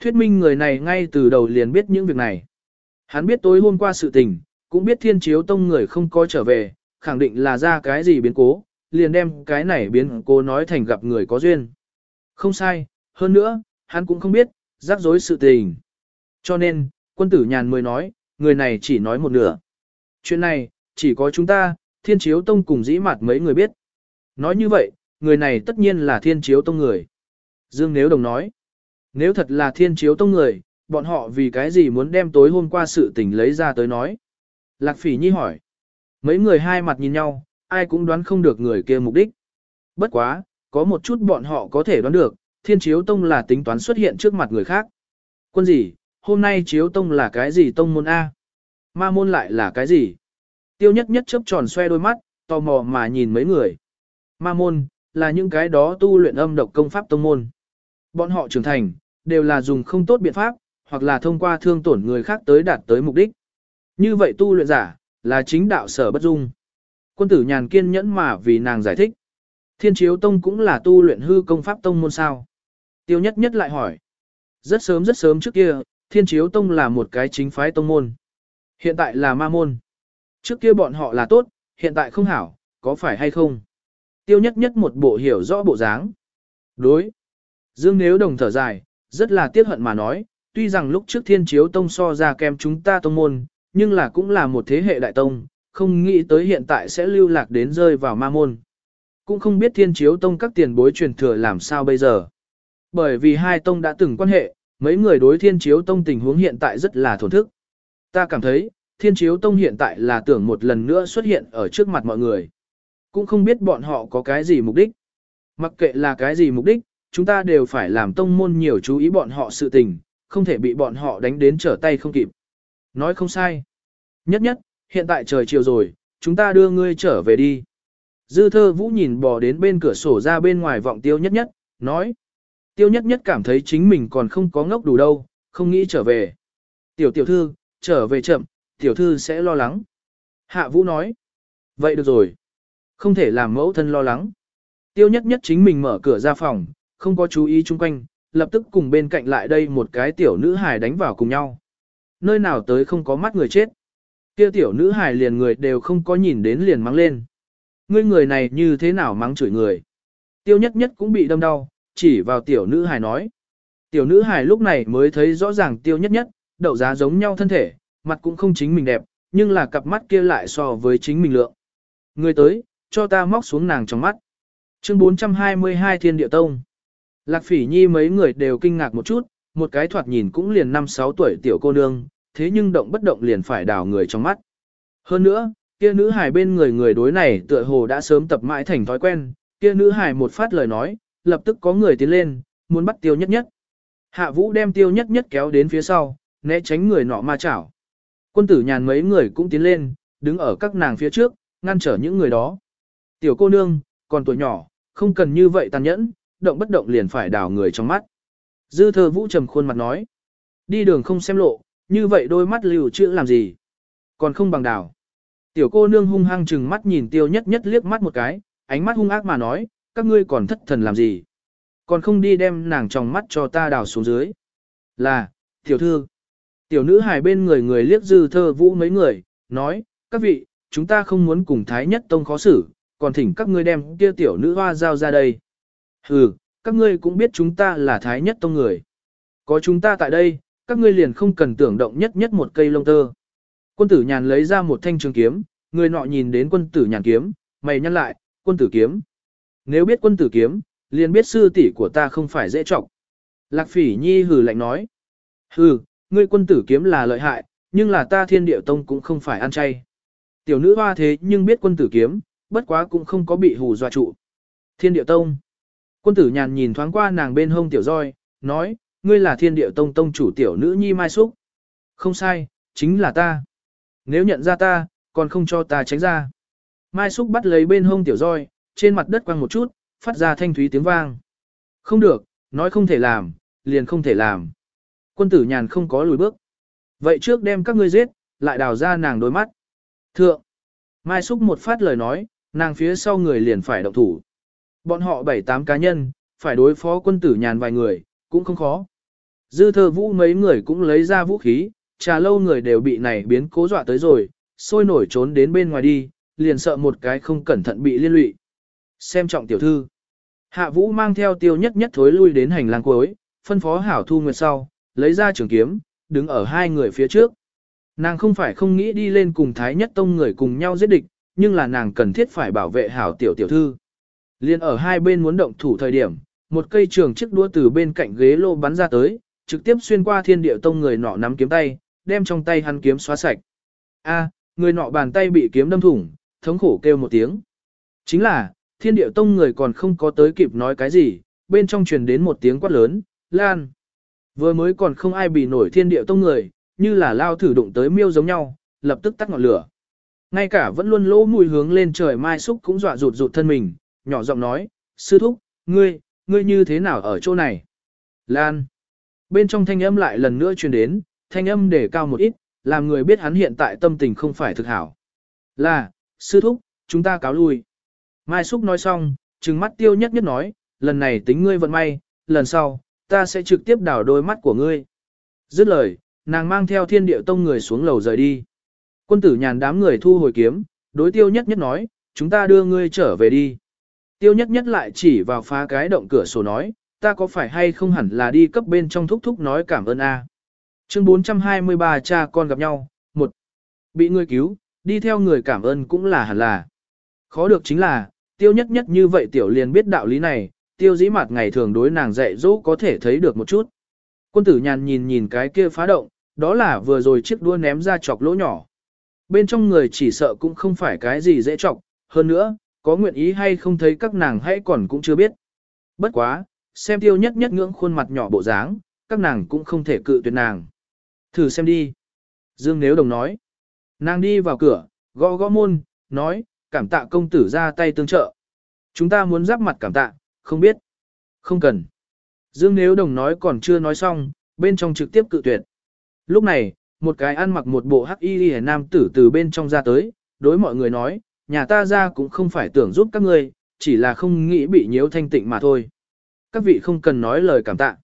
Thuyết minh người này ngay từ đầu liền biết những việc này. Hắn biết tối hôm qua sự tình, cũng biết thiên chiếu tông người không có trở về, khẳng định là ra cái gì biến cố, liền đem cái này biến cố nói thành gặp người có duyên. Không sai, hơn nữa, hắn cũng không biết, rắc rối sự tình. Cho nên, quân tử nhàn mới nói, người này chỉ nói một nửa. Chuyện này, chỉ có chúng ta, thiên chiếu tông cùng dĩ mặt mấy người biết. Nói như vậy, người này tất nhiên là thiên chiếu tông người. Dương Nếu Đồng nói, nếu thật là thiên chiếu tông người, bọn họ vì cái gì muốn đem tối hôm qua sự tình lấy ra tới nói. Lạc phỉ nhi hỏi, mấy người hai mặt nhìn nhau, ai cũng đoán không được người kia mục đích. Bất quá, có một chút bọn họ có thể đoán được, thiên chiếu tông là tính toán xuất hiện trước mặt người khác. Quân gì, hôm nay chiếu tông là cái gì tông môn A? Ma môn lại là cái gì? Tiêu nhất nhất chớp tròn xoe đôi mắt, tò mò mà nhìn mấy người. Ma môn, là những cái đó tu luyện âm độc công pháp tông môn. Bọn họ trưởng thành, đều là dùng không tốt biện pháp, hoặc là thông qua thương tổn người khác tới đạt tới mục đích. Như vậy tu luyện giả, là chính đạo sở bất dung. Quân tử nhàn kiên nhẫn mà vì nàng giải thích. Thiên chiếu tông cũng là tu luyện hư công pháp tông môn sao. Tiêu nhất nhất lại hỏi. Rất sớm rất sớm trước kia, thiên chiếu tông là một cái chính phái tông môn. Hiện tại là ma môn. Trước kia bọn họ là tốt, hiện tại không hảo, có phải hay không? Tiêu nhất nhất một bộ hiểu rõ bộ dáng. Đối. Dương Nếu Đồng thở dài, rất là tiếc hận mà nói, tuy rằng lúc trước thiên chiếu tông so ra kem chúng ta tông môn, nhưng là cũng là một thế hệ đại tông, không nghĩ tới hiện tại sẽ lưu lạc đến rơi vào ma môn. Cũng không biết thiên chiếu tông các tiền bối truyền thừa làm sao bây giờ. Bởi vì hai tông đã từng quan hệ, mấy người đối thiên chiếu tông tình huống hiện tại rất là thổn thức. Ta cảm thấy, thiên chiếu tông hiện tại là tưởng một lần nữa xuất hiện ở trước mặt mọi người. Cũng không biết bọn họ có cái gì mục đích. Mặc kệ là cái gì mục đích, chúng ta đều phải làm tông môn nhiều chú ý bọn họ sự tình, không thể bị bọn họ đánh đến trở tay không kịp. Nói không sai. Nhất nhất, hiện tại trời chiều rồi, chúng ta đưa ngươi trở về đi. Dư thơ vũ nhìn bò đến bên cửa sổ ra bên ngoài vọng tiêu nhất nhất, nói. Tiêu nhất nhất cảm thấy chính mình còn không có ngốc đủ đâu, không nghĩ trở về. Tiểu tiểu thư, trở về chậm, tiểu thư sẽ lo lắng. Hạ vũ nói, vậy được rồi. Không thể làm mẫu thân lo lắng. Tiêu nhất nhất chính mình mở cửa ra phòng, không có chú ý chung quanh, lập tức cùng bên cạnh lại đây một cái tiểu nữ hài đánh vào cùng nhau. Nơi nào tới không có mắt người chết. Kia tiểu nữ hài liền người đều không có nhìn đến liền mắng lên. Ngươi người này như thế nào mắng chửi người. Tiêu nhất nhất cũng bị đâm đau, chỉ vào tiểu nữ hài nói. Tiểu nữ hài lúc này mới thấy rõ ràng tiêu nhất nhất, đậu giá giống nhau thân thể, mặt cũng không chính mình đẹp, nhưng là cặp mắt kia lại so với chính mình lượng. Người tới, cho ta móc xuống nàng trong mắt. Chương 422 Thiên Địa Tông Lạc phỉ nhi mấy người đều kinh ngạc một chút, một cái thoạt nhìn cũng liền 5-6 tuổi tiểu cô nương, thế nhưng động bất động liền phải đào người trong mắt. Hơn nữa, kia nữ hài bên người người đối này tựa hồ đã sớm tập mãi thành thói quen, kia nữ hài một phát lời nói, lập tức có người tiến lên, muốn bắt tiêu nhất nhất. Hạ vũ đem tiêu nhất nhất kéo đến phía sau, né tránh người nọ ma chảo. Quân tử nhàn mấy người cũng tiến lên, đứng ở các nàng phía trước, ngăn trở những người đó. Tiểu cô nương, còn tuổi nhỏ, không cần như vậy tàn nhẫn, động bất động liền phải đào người trong mắt. Dư thơ vũ trầm khuôn mặt nói. Đi đường không xem lộ, như vậy đôi mắt lưu chữ làm gì? Còn không bằng đào. Tiểu cô nương hung hăng chừng mắt nhìn tiêu nhất nhất liếc mắt một cái, ánh mắt hung ác mà nói, các ngươi còn thất thần làm gì? Còn không đi đem nàng trong mắt cho ta đào xuống dưới. Là, tiểu thư. Tiểu nữ hài bên người người liếc dư thơ vũ mấy người, nói, các vị, chúng ta không muốn cùng Thái Nhất Tông khó xử, còn thỉnh các ngươi đem kia tiểu nữ hoa giao ra đây. Hừ, các ngươi cũng biết chúng ta là Thái Nhất Tông người. Có chúng ta tại đây, các ngươi liền không cần tưởng động nhất nhất một cây lông tơ. Quân tử nhàn lấy ra một thanh trường kiếm, người nọ nhìn đến quân tử nhàn kiếm, mày nhăn lại, quân tử kiếm. Nếu biết quân tử kiếm, liền biết sư tỷ của ta không phải dễ trọng. Lạc phỉ nhi hừ lạnh nói. Hừ, ngươi quân tử kiếm là lợi hại, nhưng là ta thiên điệu tông cũng không phải ăn chay. Tiểu nữ hoa thế nhưng biết quân tử kiếm, bất quá cũng không có bị hù dọa trụ. Thiên điệu tông. Quân tử nhàn nhìn thoáng qua nàng bên hông tiểu roi, nói, ngươi là thiên địa tông tông chủ tiểu nữ nhi mai súc. Không sai, chính là ta. Nếu nhận ra ta, còn không cho ta tránh ra. Mai súc bắt lấy bên hông tiểu roi, trên mặt đất quăng một chút, phát ra thanh thúy tiếng vang. Không được, nói không thể làm, liền không thể làm. Quân tử nhàn không có lùi bước. Vậy trước đem các ngươi giết, lại đào ra nàng đôi mắt. Thượng. Mai Súc một phát lời nói, nàng phía sau người liền phải động thủ. Bọn họ bảy tám cá nhân, phải đối phó quân tử nhàn vài người, cũng không khó. Dư thơ vũ mấy người cũng lấy ra vũ khí, trà lâu người đều bị này biến cố dọa tới rồi, sôi nổi trốn đến bên ngoài đi, liền sợ một cái không cẩn thận bị liên lụy. Xem trọng tiểu thư. Hạ vũ mang theo tiêu nhất nhất thối lui đến hành lang cuối, phân phó hảo thu nguyệt sau, lấy ra trường kiếm, đứng ở hai người phía trước. Nàng không phải không nghĩ đi lên cùng Thái Nhất Tông người cùng nhau giết địch, nhưng là nàng cần thiết phải bảo vệ hảo tiểu tiểu thư. Liên ở hai bên muốn động thủ thời điểm, một cây trường chiếc đũa từ bên cạnh ghế lô bắn ra tới, trực tiếp xuyên qua thiên địa tông người nọ nắm kiếm tay, đem trong tay hắn kiếm xóa sạch. A, người nọ bàn tay bị kiếm đâm thủng, thống khổ kêu một tiếng. Chính là, thiên địa tông người còn không có tới kịp nói cái gì, bên trong truyền đến một tiếng quát lớn, lan. Vừa mới còn không ai bị nổi thiên địa tông người, như là lao thử đụng tới miêu giống nhau, lập tức tắt ngọn lửa. Ngay cả vẫn luôn lỗ mùi hướng lên trời mai xúc cũng dọa rụt rụt thân mình, nhỏ giọng nói, sư thúc, ngươi, ngươi như thế nào ở chỗ này? Lan. Bên trong thanh âm lại lần nữa truyền đến, thanh âm để cao một ít, làm người biết hắn hiện tại tâm tình không phải thực hảo. Là, sư thúc, chúng ta cáo lui. Mai Xúc nói xong, trừng mắt tiêu nhất nhất nói, lần này tính ngươi vận may, lần sau, ta sẽ trực tiếp đảo đôi mắt của ngươi. Dứt lời, nàng mang theo thiên điệu tông người xuống lầu rời đi. Quân tử nhàn đám người thu hồi kiếm, đối tiêu nhất nhất nói, chúng ta đưa ngươi trở về đi. Tiêu nhất nhất lại chỉ vào phá cái động cửa sổ nói, ta có phải hay không hẳn là đi cấp bên trong thúc thúc nói cảm ơn a. Chương 423 cha con gặp nhau, một Bị người cứu, đi theo người cảm ơn cũng là hẳn là. Khó được chính là, tiêu nhất nhất như vậy tiểu liền biết đạo lý này, tiêu dĩ mặt ngày thường đối nàng dạy dỗ có thể thấy được một chút. Quân tử nhàn nhìn nhìn cái kia phá động, đó là vừa rồi chiếc đua ném ra chọc lỗ nhỏ. Bên trong người chỉ sợ cũng không phải cái gì dễ chọc, hơn nữa, có nguyện ý hay không thấy các nàng hay còn cũng chưa biết. Bất quá, xem tiêu nhất nhất ngưỡng khuôn mặt nhỏ bộ dáng, các nàng cũng không thể cự tuyệt nàng. Thử xem đi. Dương Nếu Đồng nói. Nàng đi vào cửa, gõ gõ môn, nói, cảm tạ công tử ra tay tương trợ. Chúng ta muốn giáp mặt cảm tạ, không biết. Không cần. Dương Nếu Đồng nói còn chưa nói xong, bên trong trực tiếp cự tuyệt. Lúc này, một cái ăn mặc một bộ hắc y hề nam tử từ bên trong ra tới, đối mọi người nói, nhà ta ra cũng không phải tưởng giúp các ngươi, chỉ là không nghĩ bị nhiễu thanh tịnh mà thôi. Các vị không cần nói lời cảm tạ.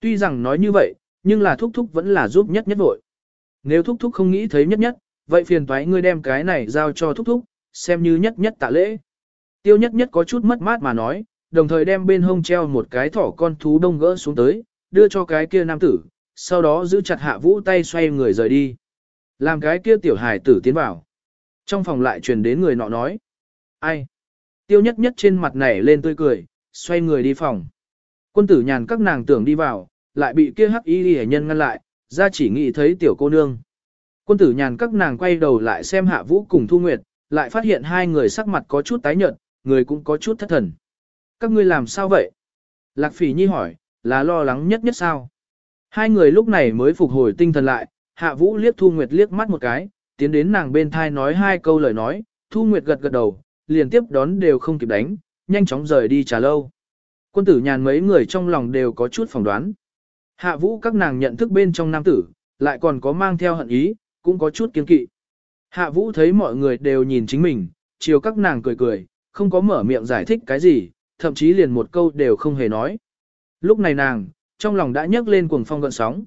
Tuy rằng nói như vậy, nhưng là thúc thúc vẫn là giúp nhất nhất vội. Nếu thúc thúc không nghĩ thấy nhất nhất, vậy phiền toái ngươi đem cái này giao cho thúc thúc, xem như nhất nhất tạ lễ. Tiêu nhất nhất có chút mất mát mà nói, đồng thời đem bên hông treo một cái thỏ con thú đông gỡ xuống tới, đưa cho cái kia nam tử, sau đó giữ chặt hạ vũ tay xoay người rời đi. Làm cái kia tiểu hải tử tiến vào. Trong phòng lại truyền đến người nọ nói. Ai? Tiêu nhất nhất trên mặt nảy lên tươi cười, xoay người đi phòng. Quân tử nhàn các nàng tưởng đi vào, lại bị kia hắc y hệ nhân ngăn lại, ra chỉ nghĩ thấy tiểu cô nương. Quân tử nhàn các nàng quay đầu lại xem hạ vũ cùng thu nguyệt, lại phát hiện hai người sắc mặt có chút tái nhợt, người cũng có chút thất thần. Các ngươi làm sao vậy? Lạc phỉ nhi hỏi, là lo lắng nhất nhất sao? Hai người lúc này mới phục hồi tinh thần lại, hạ vũ liếc thu nguyệt liếc mắt một cái, tiến đến nàng bên thai nói hai câu lời nói, thu nguyệt gật gật đầu, liền tiếp đón đều không kịp đánh, nhanh chóng rời đi trả lâu. Quân tử nhàn mấy người trong lòng đều có chút phỏng đoán. Hạ vũ các nàng nhận thức bên trong nam tử, lại còn có mang theo hận ý, cũng có chút kiên kỵ. Hạ vũ thấy mọi người đều nhìn chính mình, chiều các nàng cười cười, không có mở miệng giải thích cái gì, thậm chí liền một câu đều không hề nói. Lúc này nàng, trong lòng đã nhấc lên cuồng phong gợn sóng.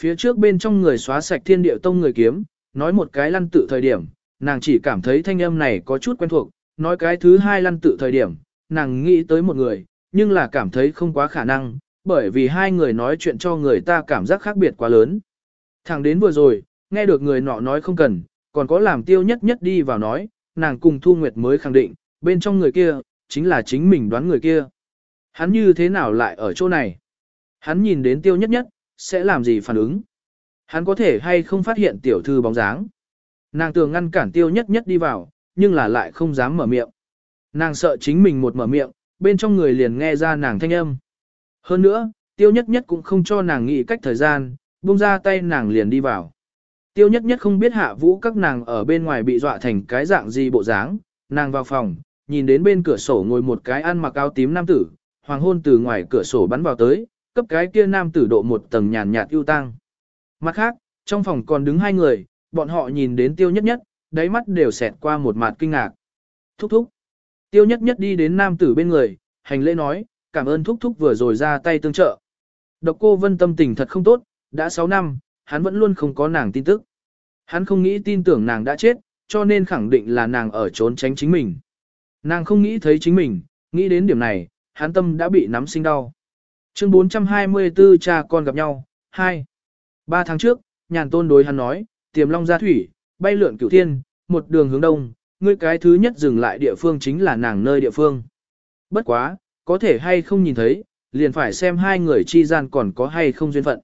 Phía trước bên trong người xóa sạch thiên điệu tông người kiếm, nói một cái lăn tự thời điểm, nàng chỉ cảm thấy thanh âm này có chút quen thuộc, nói cái thứ hai lăn tự thời điểm, nàng nghĩ tới một người, nhưng là cảm thấy không quá khả năng, bởi vì hai người nói chuyện cho người ta cảm giác khác biệt quá lớn. Thằng đến vừa rồi, nghe được người nọ nói không cần, còn có làm tiêu nhất nhất đi vào nói, nàng cùng Thu Nguyệt mới khẳng định, bên trong người kia, chính là chính mình đoán người kia. Hắn như thế nào lại ở chỗ này? Hắn nhìn đến tiêu nhất nhất, sẽ làm gì phản ứng? Hắn có thể hay không phát hiện tiểu thư bóng dáng? Nàng tưởng ngăn cản tiêu nhất nhất đi vào, nhưng là lại không dám mở miệng. Nàng sợ chính mình một mở miệng, bên trong người liền nghe ra nàng thanh âm. Hơn nữa, tiêu nhất nhất cũng không cho nàng nghĩ cách thời gian, buông ra tay nàng liền đi vào. Tiêu nhất nhất không biết hạ vũ các nàng ở bên ngoài bị dọa thành cái dạng gì bộ dáng, nàng vào phòng, nhìn đến bên cửa sổ ngồi một cái ăn mặc áo tím nam tử, hoàng hôn từ ngoài cửa sổ bắn vào tới, cấp cái kia nam tử độ một tầng nhàn nhạt ưu tăng. Mặt khác, trong phòng còn đứng hai người, bọn họ nhìn đến tiêu nhất nhất, đáy mắt đều xẹt qua một mặt kinh ngạc. Thúc thúc. Tiêu nhất nhất đi đến nam tử bên người, hành lễ nói, cảm ơn thúc thúc vừa rồi ra tay tương trợ. Độc cô vân tâm tình thật không tốt, đã 6 năm, hắn vẫn luôn không có nàng tin tức. Hắn không nghĩ tin tưởng nàng đã chết, cho nên khẳng định là nàng ở trốn tránh chính mình. Nàng không nghĩ thấy chính mình, nghĩ đến điểm này, hắn tâm đã bị nắm sinh đau. Chương 424 cha con gặp nhau, 2. Ba tháng trước, nhàn tôn đối hắn nói, tiềm long ra thủy, bay lượn cửu thiên, một đường hướng đông, ngươi cái thứ nhất dừng lại địa phương chính là nàng nơi địa phương. Bất quá, có thể hay không nhìn thấy, liền phải xem hai người chi gian còn có hay không duyên phận.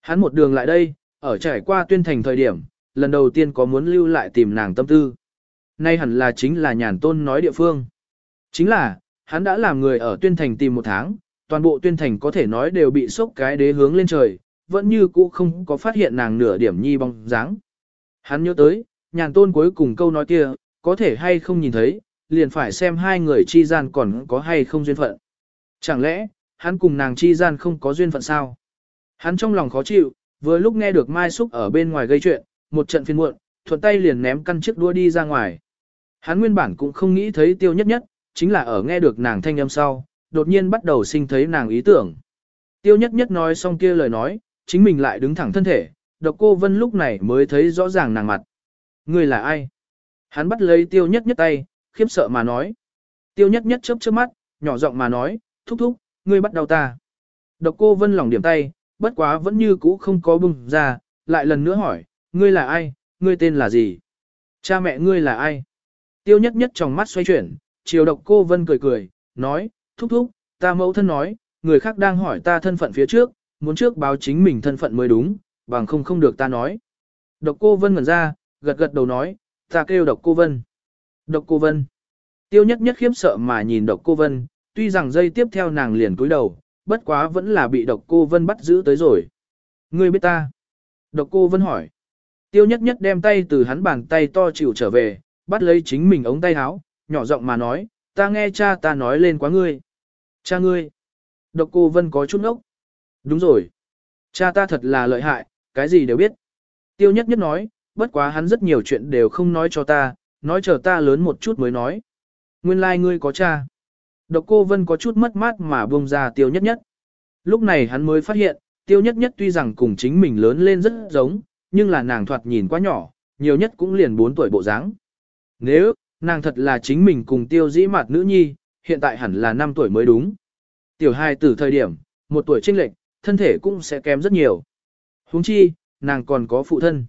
Hắn một đường lại đây, ở trải qua tuyên thành thời điểm, lần đầu tiên có muốn lưu lại tìm nàng tâm tư. Nay hẳn là chính là nhàn tôn nói địa phương. Chính là, hắn đã làm người ở tuyên thành tìm một tháng, toàn bộ tuyên thành có thể nói đều bị sốc cái đế hướng lên trời, vẫn như cũ không có phát hiện nàng nửa điểm nhi bóng dáng. Hắn nhớ tới, nhàn tôn cuối cùng câu nói kia, có thể hay không nhìn thấy, liền phải xem hai người chi gian còn có hay không duyên phận. Chẳng lẽ, hắn cùng nàng chi gian không có duyên phận sao? Hắn trong lòng khó chịu, vừa lúc nghe được Mai Súc ở bên ngoài gây chuyện, một trận phiền muộn, thuận tay liền ném căn chiếc đua đi ra ngoài. Hắn nguyên bản cũng không nghĩ thấy tiêu nhất nhất, chính là ở nghe được nàng thanh âm sau, đột nhiên bắt đầu sinh thấy nàng ý tưởng. Tiêu nhất nhất nói xong kia lời nói, chính mình lại đứng thẳng thân thể, độc cô vân lúc này mới thấy rõ ràng nàng mặt. Người là ai? Hắn bắt lấy tiêu nhất nhất tay, khiếp sợ mà nói. Tiêu nhất nhất chớp chớp mắt, nhỏ giọng mà nói, thúc thúc, ngươi bắt đầu ta. Độc cô vân lòng điểm tay, bất quá vẫn như cũ không có bùng ra, lại lần nữa hỏi, ngươi là ai, ngươi tên là gì? Cha mẹ ngươi là ai? Tiêu nhất nhất trong mắt xoay chuyển, chiều độc cô vân cười cười, nói, thúc thúc, ta mẫu thân nói, người khác đang hỏi ta thân phận phía trước, muốn trước báo chính mình thân phận mới đúng, bằng không không được ta nói. Độc cô vân ngẩn ra, gật gật đầu nói, ta kêu độc cô vân. Độc cô vân. Tiêu nhất nhất khiếp sợ mà nhìn độc cô vân, tuy rằng dây tiếp theo nàng liền cúi đầu, bất quá vẫn là bị độc cô vân bắt giữ tới rồi. Ngươi biết ta? Độc cô vân hỏi. Tiêu nhất nhất đem tay từ hắn bàn tay to chịu trở về, bắt lấy chính mình ống tay áo, nhỏ giọng mà nói, ta nghe cha ta nói lên quá ngươi. Cha ngươi. Độc cô vân có chút ốc. Đúng rồi. Cha ta thật là lợi hại, cái gì đều biết. Tiêu nhất nhất nói, bất quá hắn rất nhiều chuyện đều không nói cho ta, nói chờ ta lớn một chút mới nói. Nguyên lai like ngươi có cha. Độc cô Vân có chút mất mát mà buông ra tiêu nhất nhất. Lúc này hắn mới phát hiện, tiêu nhất nhất tuy rằng cùng chính mình lớn lên rất giống, nhưng là nàng thoạt nhìn quá nhỏ, nhiều nhất cũng liền 4 tuổi bộ dáng. Nếu, nàng thật là chính mình cùng tiêu dĩ mặt nữ nhi, hiện tại hẳn là 5 tuổi mới đúng. Tiểu Hai từ thời điểm, một tuổi trinh lệch, thân thể cũng sẽ kém rất nhiều. huống chi, nàng còn có phụ thân.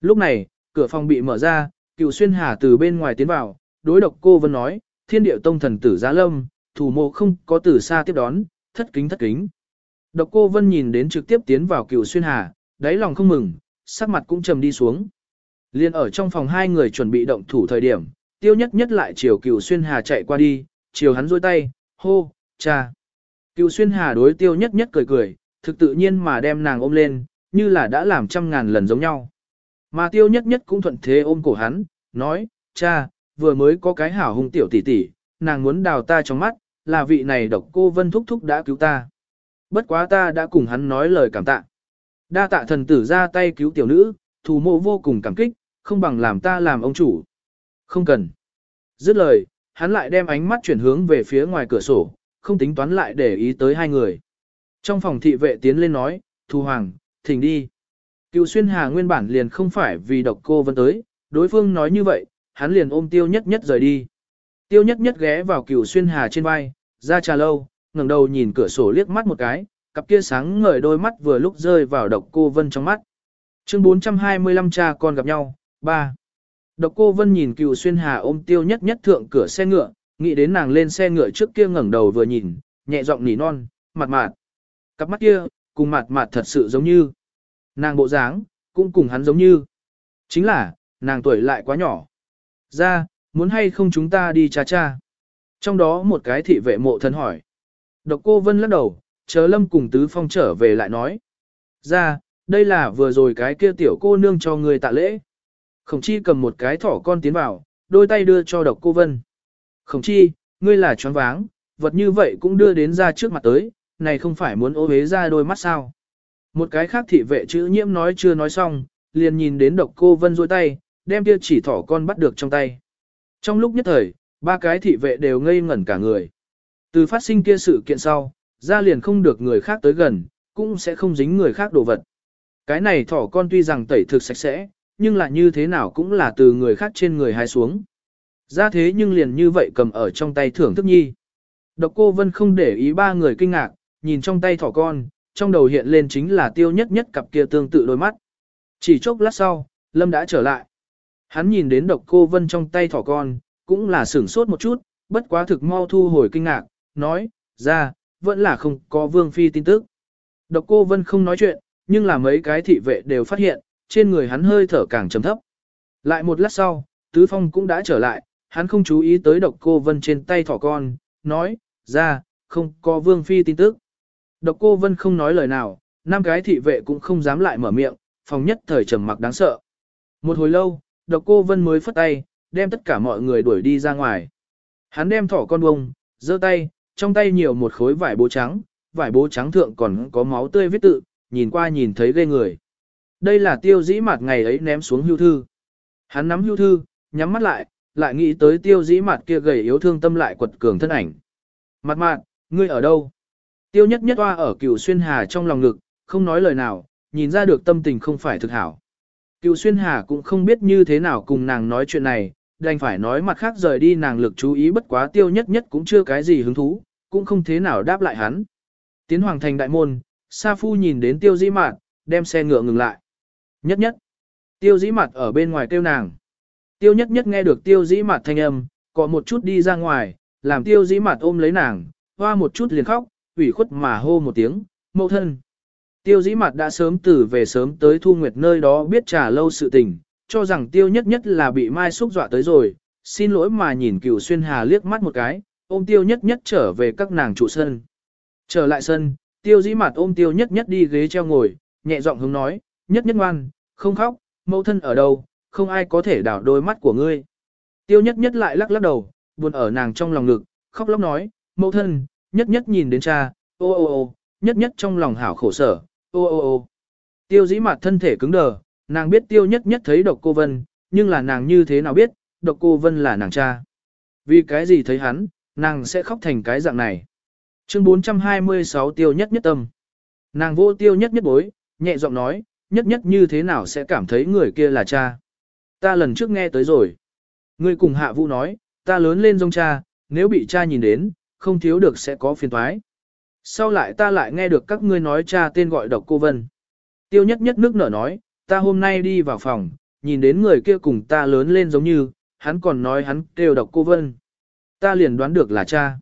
Lúc này, cửa phòng bị mở ra, cựu xuyên hà từ bên ngoài tiến vào, đối độc cô vân nói, thiên điệu tông thần tử giá lâm, thủ mộ không có từ xa tiếp đón, thất kính thất kính. Độc cô vân nhìn đến trực tiếp tiến vào cựu xuyên hà, đáy lòng không mừng, sắc mặt cũng trầm đi xuống. Liên ở trong phòng hai người chuẩn bị động thủ thời điểm, tiêu nhất nhất lại chiều cựu xuyên hà chạy qua đi, chiều hắn dôi tay, hô, cha. Cựu xuyên hà đối tiêu nhất nhất cười cười, thực tự nhiên mà đem nàng ôm lên, như là đã làm trăm ngàn lần giống nhau. Mà tiêu nhất nhất cũng thuận thế ôm cổ hắn, nói, cha, vừa mới có cái hảo hung tiểu tỷ tỷ, nàng muốn đào ta trong mắt, là vị này độc cô vân thúc thúc đã cứu ta. Bất quá ta đã cùng hắn nói lời cảm tạ. Đa tạ thần tử ra tay cứu tiểu nữ, thù mộ vô cùng cảm kích, không bằng làm ta làm ông chủ. Không cần. Dứt lời, hắn lại đem ánh mắt chuyển hướng về phía ngoài cửa sổ, không tính toán lại để ý tới hai người. Trong phòng thị vệ tiến lên nói, Thu Hoàng, thỉnh đi. Cựu xuyên hà nguyên bản liền không phải vì độc cô vân tới, đối phương nói như vậy, hắn liền ôm tiêu nhất nhất rời đi. Tiêu nhất nhất ghé vào cựu xuyên hà trên vai, ra trà lâu, ngẩng đầu nhìn cửa sổ liếc mắt một cái, cặp kia sáng ngời đôi mắt vừa lúc rơi vào độc cô vân trong mắt. Chương 425 cha con gặp nhau, 3. Độc cô vân nhìn cựu xuyên hà ôm tiêu nhất nhất thượng cửa xe ngựa, nghĩ đến nàng lên xe ngựa trước kia ngẩng đầu vừa nhìn, nhẹ giọng nỉ non, mặt mạt. Cặp mắt kia, cùng mặt mạt thật sự giống như. Nàng bộ dáng, cũng cùng hắn giống như. Chính là, nàng tuổi lại quá nhỏ. Ra, muốn hay không chúng ta đi cha cha. Trong đó một cái thị vệ mộ thân hỏi. Độc cô Vân lắc đầu, chờ lâm cùng tứ phong trở về lại nói. Ra, đây là vừa rồi cái kia tiểu cô nương cho người tạ lễ. Khổng chi cầm một cái thỏ con tiến vào, đôi tay đưa cho độc cô Vân. Khổng chi, ngươi là choáng váng, vật như vậy cũng đưa đến ra trước mặt tới, này không phải muốn ô hế ra đôi mắt sao. Một cái khác thị vệ chữ nhiễm nói chưa nói xong, liền nhìn đến độc cô vân rôi tay, đem kia chỉ thỏ con bắt được trong tay. Trong lúc nhất thời, ba cái thị vệ đều ngây ngẩn cả người. Từ phát sinh kia sự kiện sau, ra liền không được người khác tới gần, cũng sẽ không dính người khác đồ vật. Cái này thỏ con tuy rằng tẩy thực sạch sẽ, nhưng là như thế nào cũng là từ người khác trên người hái xuống. Ra thế nhưng liền như vậy cầm ở trong tay thưởng thức nhi. Độc cô Vân không để ý ba người kinh ngạc, nhìn trong tay thỏ con, trong đầu hiện lên chính là tiêu nhất nhất cặp kia tương tự đôi mắt. Chỉ chốc lát sau, Lâm đã trở lại. Hắn nhìn đến độc cô vân trong tay thỏ con, cũng là sửng sốt một chút, bất quá thực mau thu hồi kinh ngạc, nói, ra, vẫn là không có vương phi tin tức. Độc cô vân không nói chuyện, nhưng là mấy cái thị vệ đều phát hiện, trên người hắn hơi thở càng trầm thấp. Lại một lát sau, Tứ Phong cũng đã trở lại, hắn không chú ý tới độc cô vân trên tay thỏ con, nói, ra, không có vương phi tin tức. Độc cô Vân không nói lời nào, năm cái thị vệ cũng không dám lại mở miệng, phòng nhất thời trầm mặc đáng sợ. Một hồi lâu, độc cô Vân mới phất tay, đem tất cả mọi người đuổi đi ra ngoài. Hắn đem thỏ con bông, giơ tay, trong tay nhiều một khối vải bố trắng, vải bố trắng thượng còn có máu tươi viết tự, nhìn qua nhìn thấy ghê người. Đây là tiêu dĩ mặt ngày ấy ném xuống hưu thư. Hắn nắm hưu thư, nhắm mắt lại, lại nghĩ tới tiêu dĩ mặt kia gầy yếu thương tâm lại quật cường thân ảnh. Mặt mạn, ngươi ở đâu? Tiêu nhất nhất hoa ở cựu xuyên hà trong lòng ngực, không nói lời nào, nhìn ra được tâm tình không phải thực hảo. Cựu xuyên hà cũng không biết như thế nào cùng nàng nói chuyện này, đành phải nói mặt khác rời đi nàng lực chú ý bất quá tiêu nhất nhất cũng chưa cái gì hứng thú, cũng không thế nào đáp lại hắn. Tiến hoàng thành đại môn, Sa Phu nhìn đến tiêu dĩ mạt, đem xe ngựa ngừng lại. Nhất nhất, tiêu dĩ mạt ở bên ngoài kêu nàng. Tiêu nhất nhất nghe được tiêu dĩ mặt thanh âm, có một chút đi ra ngoài, làm tiêu dĩ mặt ôm lấy nàng, hoa một chút liền khóc, ủy khuất mà hô một tiếng, mẫu thân. Tiêu dĩ mặt đã sớm từ về sớm tới thu nguyệt nơi đó biết trả lâu sự tình, cho rằng tiêu nhất nhất là bị mai xúc dọa tới rồi, xin lỗi mà nhìn cửu xuyên hà liếc mắt một cái, ôm tiêu nhất nhất trở về các nàng trụ sân. Trở lại sân, tiêu dĩ mặt ôm tiêu nhất nhất đi ghế treo ngồi, nhẹ giọng hướng nói, nhất nhất ngoan, không khóc, mẫu thân ở đâu, không ai có thể đảo đôi mắt của ngươi. Tiêu nhất nhất lại lắc lắc đầu, buồn ở nàng trong lòng ngực, khóc lóc nói, mẫu thân, nhất nhất nhìn đến cha, ô ô ô, nhất nhất trong lòng hảo khổ sở, ô ô ô. Tiêu dĩ mặt thân thể cứng đờ, Nàng biết tiêu nhất nhất thấy độc cô Vân, nhưng là nàng như thế nào biết, độc cô Vân là nàng cha. Vì cái gì thấy hắn, nàng sẽ khóc thành cái dạng này. Chương 426 tiêu nhất nhất tâm. Nàng vô tiêu nhất nhất bối, nhẹ giọng nói, nhất nhất như thế nào sẽ cảm thấy người kia là cha. Ta lần trước nghe tới rồi. Ngươi cùng hạ vũ nói, ta lớn lên dông cha, nếu bị cha nhìn đến, không thiếu được sẽ có phiền toái. Sau lại ta lại nghe được các ngươi nói cha tên gọi độc cô Vân. Tiêu nhất nhất nước nở nói, ta hôm nay đi vào phòng, nhìn đến người kia cùng ta lớn lên giống như, hắn còn nói hắn kêu độc cô Vân. Ta liền đoán được là cha.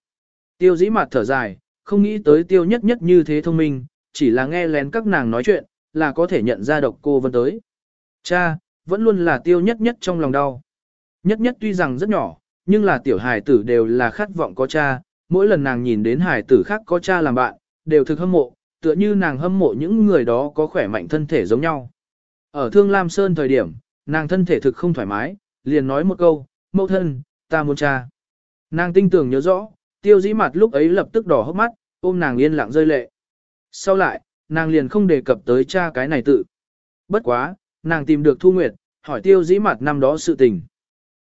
Tiêu dĩ mặt thở dài, không nghĩ tới tiêu nhất nhất như thế thông minh, chỉ là nghe lén các nàng nói chuyện, là có thể nhận ra độc cô Vân tới. Cha, vẫn luôn là tiêu nhất nhất trong lòng đau. Nhất nhất tuy rằng rất nhỏ, nhưng là tiểu hài tử đều là khát vọng có cha, mỗi lần nàng nhìn đến hài tử khác có cha làm bạn, đều thực hâm mộ, tựa như nàng hâm mộ những người đó có khỏe mạnh thân thể giống nhau. Ở Thương Lam Sơn thời điểm, nàng thân thể thực không thoải mái, liền nói một câu, mẫu thân, ta muốn cha. Nàng tinh tưởng nhớ rõ, tiêu dĩ mặt lúc ấy lập tức đỏ hốc mắt, ôm nàng yên lặng rơi lệ. Sau lại, nàng liền không đề cập tới cha cái này tự. Bất quá, nàng tìm được Thu Nguyệt, hỏi tiêu dĩ mặt năm đó sự tình.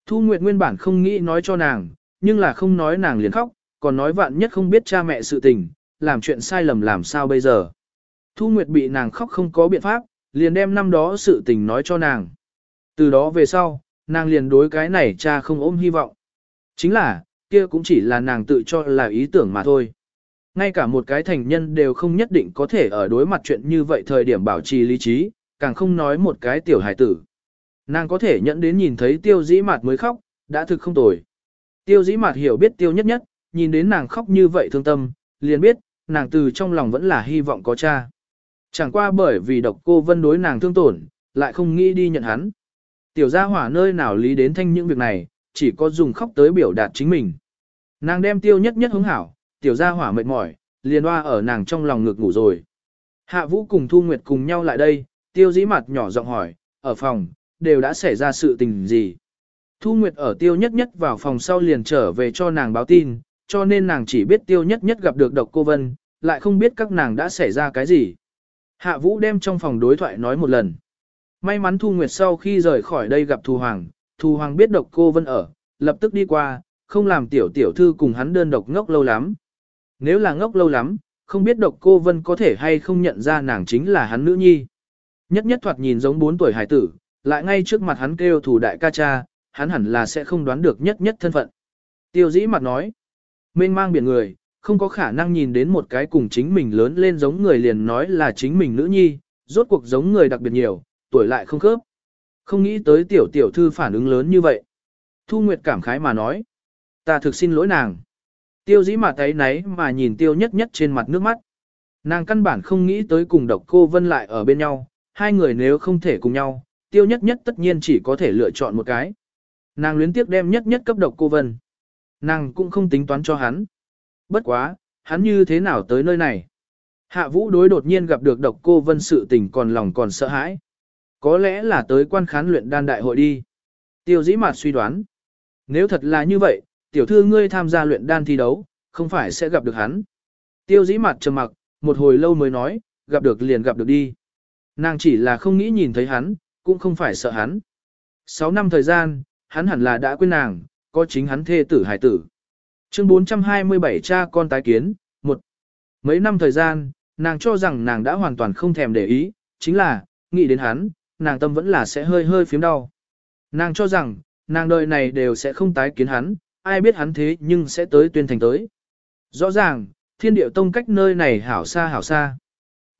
Thu Nguyệt nguyên bản không nghĩ nói cho nàng, nhưng là không nói nàng liền khóc, còn nói vạn nhất không biết cha mẹ sự tình, làm chuyện sai lầm làm sao bây giờ. Thu Nguyệt bị nàng khóc không có biện pháp, liền đem năm đó sự tình nói cho nàng. Từ đó về sau, nàng liền đối cái này cha không ôm hy vọng. Chính là, kia cũng chỉ là nàng tự cho là ý tưởng mà thôi. Ngay cả một cái thành nhân đều không nhất định có thể ở đối mặt chuyện như vậy thời điểm bảo trì lý trí, càng không nói một cái tiểu hải tử. Nàng có thể nhận đến nhìn thấy tiêu dĩ mạt mới khóc, đã thực không tồi. Tiêu dĩ mạt hiểu biết tiêu nhất nhất, nhìn đến nàng khóc như vậy thương tâm, liền biết, nàng từ trong lòng vẫn là hy vọng có cha. Chẳng qua bởi vì độc cô vân đối nàng thương tổn, lại không nghĩ đi nhận hắn. Tiểu gia hỏa nơi nào lý đến thanh những việc này, chỉ có dùng khóc tới biểu đạt chính mình. Nàng đem tiêu nhất nhất hứng hảo, tiểu gia hỏa mệt mỏi, liền hoa ở nàng trong lòng ngực ngủ rồi. Hạ vũ cùng Thu Nguyệt cùng nhau lại đây, tiêu dĩ mặt nhỏ giọng hỏi, ở phòng, đều đã xảy ra sự tình gì. Thu Nguyệt ở tiêu nhất nhất vào phòng sau liền trở về cho nàng báo tin, cho nên nàng chỉ biết tiêu nhất nhất gặp được độc cô Vân, lại không biết các nàng đã xảy ra cái gì. Hạ Vũ đem trong phòng đối thoại nói một lần. May mắn Thu Nguyệt sau khi rời khỏi đây gặp Thu Hoàng, Thu Hoàng biết độc cô Vân ở, lập tức đi qua, không làm tiểu tiểu thư cùng hắn đơn độc ngốc lâu lắm. Nếu là ngốc lâu lắm, không biết độc cô Vân có thể hay không nhận ra nàng chính là hắn nữ nhi. Nhất nhất thoạt nhìn giống 4 tuổi hải tử, lại ngay trước mặt hắn kêu thủ đại ca cha, hắn hẳn là sẽ không đoán được nhất nhất thân phận. Tiêu dĩ mặt nói, mênh mang biển người, không có khả năng nhìn đến một cái cùng chính mình lớn lên giống người liền nói là chính mình nữ nhi, rốt cuộc giống người đặc biệt nhiều, tuổi lại không khớp. Không nghĩ tới tiểu tiểu thư phản ứng lớn như vậy. Thu Nguyệt cảm khái mà nói, ta thực xin lỗi nàng. Tiêu dĩ mà thấy nấy mà nhìn tiêu nhất nhất trên mặt nước mắt. Nàng căn bản không nghĩ tới cùng độc cô Vân lại ở bên nhau, hai người nếu không thể cùng nhau, tiêu nhất nhất tất nhiên chỉ có thể lựa chọn một cái. Nàng luyến tiếc đem nhất nhất cấp độc cô Vân. Nàng cũng không tính toán cho hắn. Bất quá, hắn như thế nào tới nơi này? Hạ vũ đối đột nhiên gặp được độc cô Vân sự tình còn lòng còn sợ hãi. Có lẽ là tới quan khán luyện đan đại hội đi. Tiêu dĩ mạt suy đoán. Nếu thật là như vậy, tiểu thư ngươi tham gia luyện đan thi đấu, không phải sẽ gặp được hắn. Tiêu dĩ mặt trầm mặc, một hồi lâu mới nói, gặp được liền gặp được đi. Nàng chỉ là không nghĩ nhìn thấy hắn, cũng không phải sợ hắn. Sáu năm thời gian, hắn hẳn là đã quên nàng, có chính hắn thê tử hải tử. Chương 427 cha con tái kiến, một Mấy năm thời gian, nàng cho rằng nàng đã hoàn toàn không thèm để ý, chính là, nghĩ đến hắn, nàng tâm vẫn là sẽ hơi hơi phím đau. Nàng cho rằng, nàng đời này đều sẽ không tái kiến hắn, ai biết hắn thế nhưng sẽ tới tuyên thành tới. Rõ ràng, thiên điệu tông cách nơi này hảo xa hảo xa.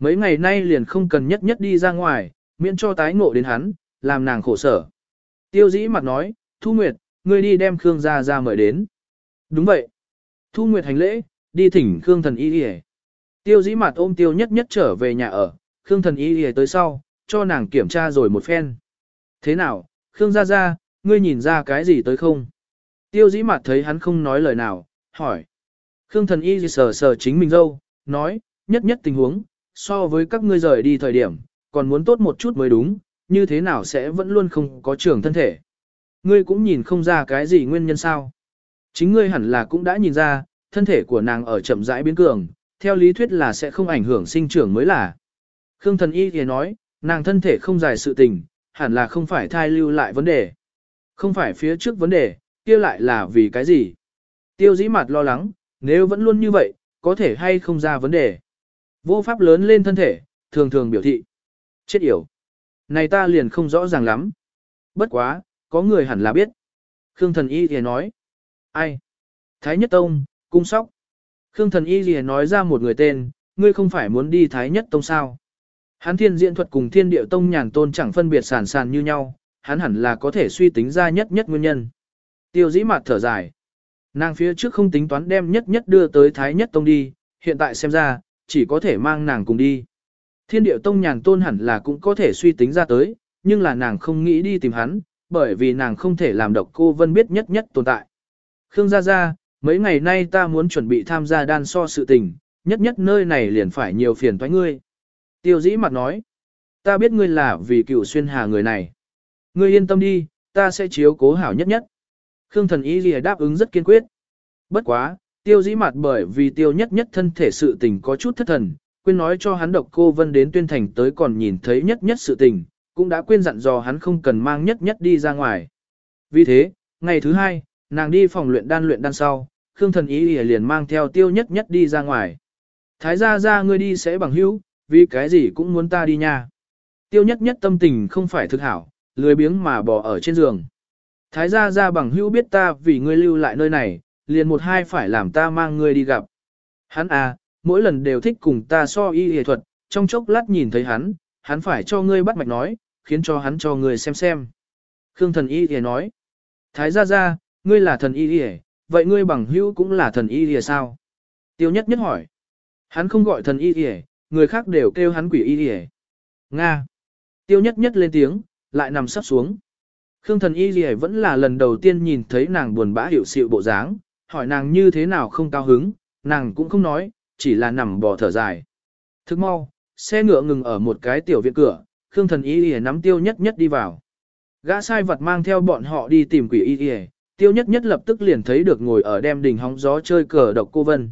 Mấy ngày nay liền không cần nhất nhất đi ra ngoài, miễn cho tái ngộ đến hắn, làm nàng khổ sở. Tiêu dĩ mặt nói, Thu Nguyệt, ngươi đi đem Khương gia ra mời đến. Đúng vậy. Thu Nguyệt hành lễ, đi thỉnh Khương thần y đi Tiêu dĩ mặt ôm tiêu nhất nhất trở về nhà ở, Khương thần y đi tới sau, cho nàng kiểm tra rồi một phen. Thế nào, Khương gia gia, ngươi nhìn ra cái gì tới không? Tiêu dĩ mặt thấy hắn không nói lời nào, hỏi. Khương thần y sờ sờ chính mình dâu, nói, nhất nhất tình huống, so với các ngươi rời đi thời điểm, còn muốn tốt một chút mới đúng, như thế nào sẽ vẫn luôn không có trưởng thân thể. Ngươi cũng nhìn không ra cái gì nguyên nhân sao. Chính ngươi hẳn là cũng đã nhìn ra, thân thể của nàng ở chậm rãi biến cường, theo lý thuyết là sẽ không ảnh hưởng sinh trưởng mới là. Khương thần y thì nói, nàng thân thể không dài sự tình, hẳn là không phải thai lưu lại vấn đề. Không phải phía trước vấn đề, kia lại là vì cái gì? Tiêu dĩ mặt lo lắng, nếu vẫn luôn như vậy, có thể hay không ra vấn đề. Vô pháp lớn lên thân thể, thường thường biểu thị. Chết yểu. Này ta liền không rõ ràng lắm. Bất quá, có người hẳn là biết. Khương thần y thì nói. Ai? Thái Nhất Tông, cung sóc. Khương thần y thì nói ra một người tên, ngươi không phải muốn đi Thái Nhất Tông sao? Hắn thiên Diện thuật cùng thiên điệu tông nhàn tôn chẳng phân biệt sản sản như nhau, hắn hẳn là có thể suy tính ra nhất nhất nguyên nhân. Tiêu dĩ mặt thở dài. Nàng phía trước không tính toán đem nhất nhất đưa tới Thái Nhất Tông đi, hiện tại xem ra, chỉ có thể mang nàng cùng đi. Thiên điệu tông nhàn tôn hẳn là cũng có thể suy tính ra tới, nhưng là nàng không nghĩ đi tìm hắn, bởi vì nàng không thể làm độc cô vân biết nhất nhất tồn tại. Khương Gia Gia, mấy ngày nay ta muốn chuẩn bị tham gia đan so sự tình, nhất nhất nơi này liền phải nhiều phiền toái ngươi. Tiêu dĩ mặt nói, ta biết ngươi là vì cựu xuyên hà người này. Ngươi yên tâm đi, ta sẽ chiếu cố hảo nhất nhất. Khương thần ý lìa đáp ứng rất kiên quyết. Bất quá, tiêu dĩ mặt bởi vì tiêu nhất nhất thân thể sự tình có chút thất thần, quên nói cho hắn độc cô vân đến tuyên thành tới còn nhìn thấy nhất nhất sự tình, cũng đã quên dặn dò hắn không cần mang nhất nhất đi ra ngoài. Vì thế, ngày thứ hai, nàng đi phòng luyện đan luyện đan sau, Khương thần ý liền mang theo tiêu nhất nhất đi ra ngoài. Thái gia ra ngươi đi sẽ bằng hữu, vì cái gì cũng muốn ta đi nha. Tiêu nhất nhất tâm tình không phải thực hảo, lười biếng mà bỏ ở trên giường. Thái gia ra bằng hữu biết ta vì ngươi lưu lại nơi này, liền một hai phải làm ta mang ngươi đi gặp. Hắn à, mỗi lần đều thích cùng ta so y y thuật, trong chốc lát nhìn thấy hắn, hắn phải cho ngươi bắt mạch nói, khiến cho hắn cho ngươi xem xem. Khương thần y y nói, Thái gia gia ngươi là thần y y vậy ngươi bằng hữu cũng là thần y y sao? Tiêu nhất nhất hỏi, hắn không gọi thần y y người khác đều kêu hắn quỷ y y Nga. Tiêu nhất nhất lên tiếng, lại nằm sắp xuống. Khương thần y gì vẫn là lần đầu tiên nhìn thấy nàng buồn bã hiểu sự bộ dáng, hỏi nàng như thế nào không cao hứng, nàng cũng không nói, chỉ là nằm bò thở dài. Thức mau, xe ngựa ngừng ở một cái tiểu viện cửa, Khương thần y y nắm tiêu nhất nhất đi vào. Gã sai vật mang theo bọn họ đi tìm quỷ y y, tiêu nhất nhất lập tức liền thấy được ngồi ở đem đỉnh hóng gió chơi cờ độc cô Vân.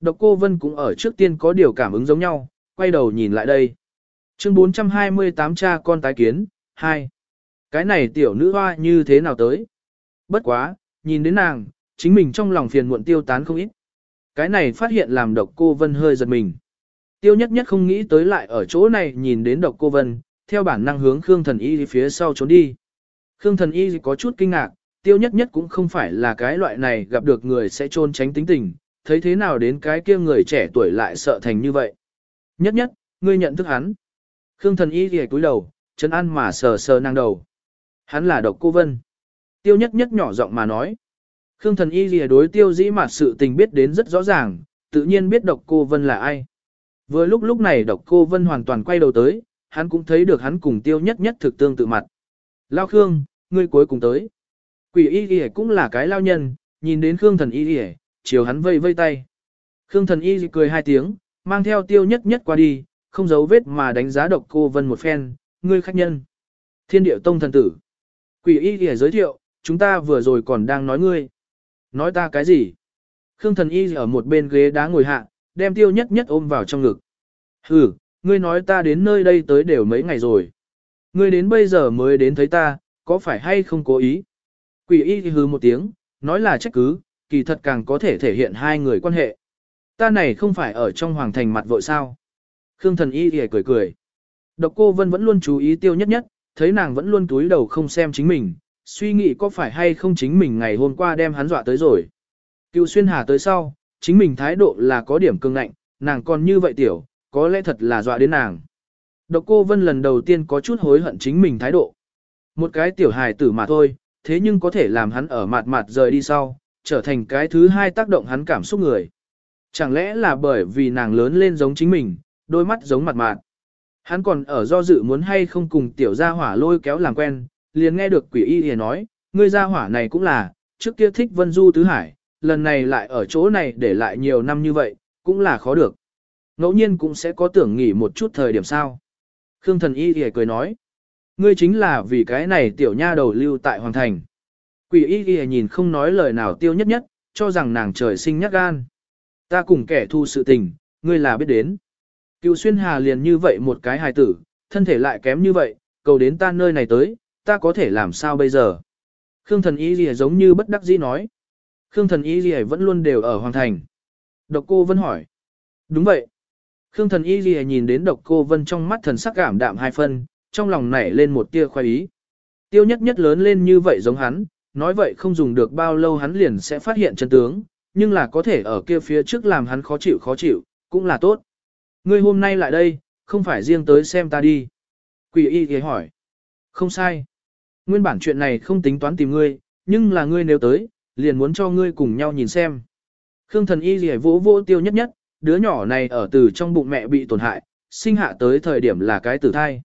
Độc cô Vân cũng ở trước tiên có điều cảm ứng giống nhau, quay đầu nhìn lại đây. Chương 428 cha con tái kiến, 2. Cái này tiểu nữ hoa như thế nào tới? Bất quá, nhìn đến nàng, chính mình trong lòng phiền muộn tiêu tán không ít. Cái này phát hiện làm độc cô Vân hơi giật mình. Tiêu nhất nhất không nghĩ tới lại ở chỗ này nhìn đến độc cô Vân, theo bản năng hướng Khương Thần Y phía sau trốn đi. Khương Thần Y có chút kinh ngạc, tiêu nhất nhất cũng không phải là cái loại này gặp được người sẽ trôn tránh tính tình, thấy thế nào đến cái kia người trẻ tuổi lại sợ thành như vậy. Nhất nhất, ngươi nhận thức hắn. Khương Thần Y thì cúi đầu, chân ăn mà sờ sờ năng đầu. Hắn là độc cô Vân. Tiêu nhất nhất nhỏ giọng mà nói. Khương thần y lìa đối tiêu dĩ mà sự tình biết đến rất rõ ràng, tự nhiên biết độc cô Vân là ai. Vừa lúc lúc này độc cô Vân hoàn toàn quay đầu tới, hắn cũng thấy được hắn cùng tiêu nhất nhất thực tương tự mặt. Lao Khương, ngươi cuối cùng tới. Quỷ y lìa cũng là cái lao nhân, nhìn đến Khương thần y lìa, chiều hắn vây vây tay. Khương thần y cười hai tiếng, mang theo tiêu nhất nhất qua đi, không giấu vết mà đánh giá độc cô Vân một phen, ngươi khách nhân. Thiên điệu tông thần tử. Quỷ y kìa giới thiệu, chúng ta vừa rồi còn đang nói ngươi. Nói ta cái gì? Khương thần y ở một bên ghế đá ngồi hạ, đem tiêu nhất nhất ôm vào trong ngực. Hừ, ngươi nói ta đến nơi đây tới đều mấy ngày rồi. Ngươi đến bây giờ mới đến thấy ta, có phải hay không cố ý? Quỷ y thì hừ một tiếng, nói là trách cứ, kỳ thật càng có thể thể hiện hai người quan hệ. Ta này không phải ở trong hoàng thành mặt vội sao? Khương thần y thì cười cười. Độc cô Vân vẫn luôn chú ý tiêu nhất nhất, thấy nàng vẫn luôn túi đầu không xem chính mình, suy nghĩ có phải hay không chính mình ngày hôm qua đem hắn dọa tới rồi. Cựu xuyên hà tới sau, chính mình thái độ là có điểm cương ngạnh, nàng còn như vậy tiểu, có lẽ thật là dọa đến nàng. Độc cô Vân lần đầu tiên có chút hối hận chính mình thái độ. Một cái tiểu hài tử mà thôi, thế nhưng có thể làm hắn ở mạt mạt rời đi sau, trở thành cái thứ hai tác động hắn cảm xúc người. Chẳng lẽ là bởi vì nàng lớn lên giống chính mình, đôi mắt giống mặt mạt, Hắn còn ở do dự muốn hay không cùng tiểu gia hỏa lôi kéo làm quen, liền nghe được quỷ y hề nói, ngươi gia hỏa này cũng là, trước kia thích vân du tứ hải, lần này lại ở chỗ này để lại nhiều năm như vậy, cũng là khó được. Ngẫu nhiên cũng sẽ có tưởng nghỉ một chút thời điểm sao. Khương thần y hề cười nói, ngươi chính là vì cái này tiểu nha đầu lưu tại hoàng thành. Quỷ y hề nhìn không nói lời nào tiêu nhất nhất, cho rằng nàng trời sinh nhắc gan. Ta cùng kẻ thu sự tình, ngươi là biết đến. Cựu xuyên hà liền như vậy một cái hài tử, thân thể lại kém như vậy, cầu đến ta nơi này tới, ta có thể làm sao bây giờ? Khương thần y gì giống như bất đắc dĩ nói. Khương thần y gì vẫn luôn đều ở Hoàng Thành. Độc cô Vân hỏi. Đúng vậy. Khương thần y gì nhìn đến độc cô Vân trong mắt thần sắc cảm đạm hai phân, trong lòng nảy lên một tia khoái ý. Tiêu nhất nhất lớn lên như vậy giống hắn, nói vậy không dùng được bao lâu hắn liền sẽ phát hiện chân tướng, nhưng là có thể ở kia phía trước làm hắn khó chịu khó chịu, cũng là tốt. Ngươi hôm nay lại đây, không phải riêng tới xem ta đi. Quỷ y ghé hỏi. Không sai. Nguyên bản chuyện này không tính toán tìm ngươi, nhưng là ngươi nếu tới, liền muốn cho ngươi cùng nhau nhìn xem. Khương thần y gì vỗ vỗ tiêu nhất nhất, đứa nhỏ này ở từ trong bụng mẹ bị tổn hại, sinh hạ tới thời điểm là cái tử thai.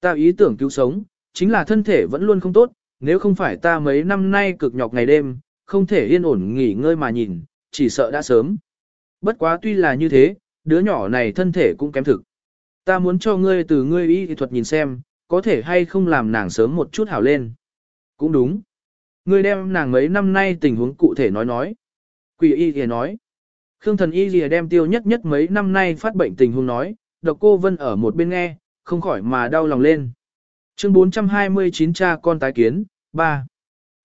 Ta ý tưởng cứu sống, chính là thân thể vẫn luôn không tốt, nếu không phải ta mấy năm nay cực nhọc ngày đêm, không thể yên ổn nghỉ ngơi mà nhìn, chỉ sợ đã sớm. Bất quá tuy là như thế, đứa nhỏ này thân thể cũng kém thực. Ta muốn cho ngươi từ ngươi y thuật nhìn xem, có thể hay không làm nàng sớm một chút hảo lên. Cũng đúng. người đem nàng mấy năm nay tình huống cụ thể nói nói. Quỷ y thì nói. Khương thần y lìa đem tiêu nhất nhất mấy năm nay phát bệnh tình huống nói, độc cô Vân ở một bên nghe, không khỏi mà đau lòng lên. Chương 429 cha con tái kiến, 3.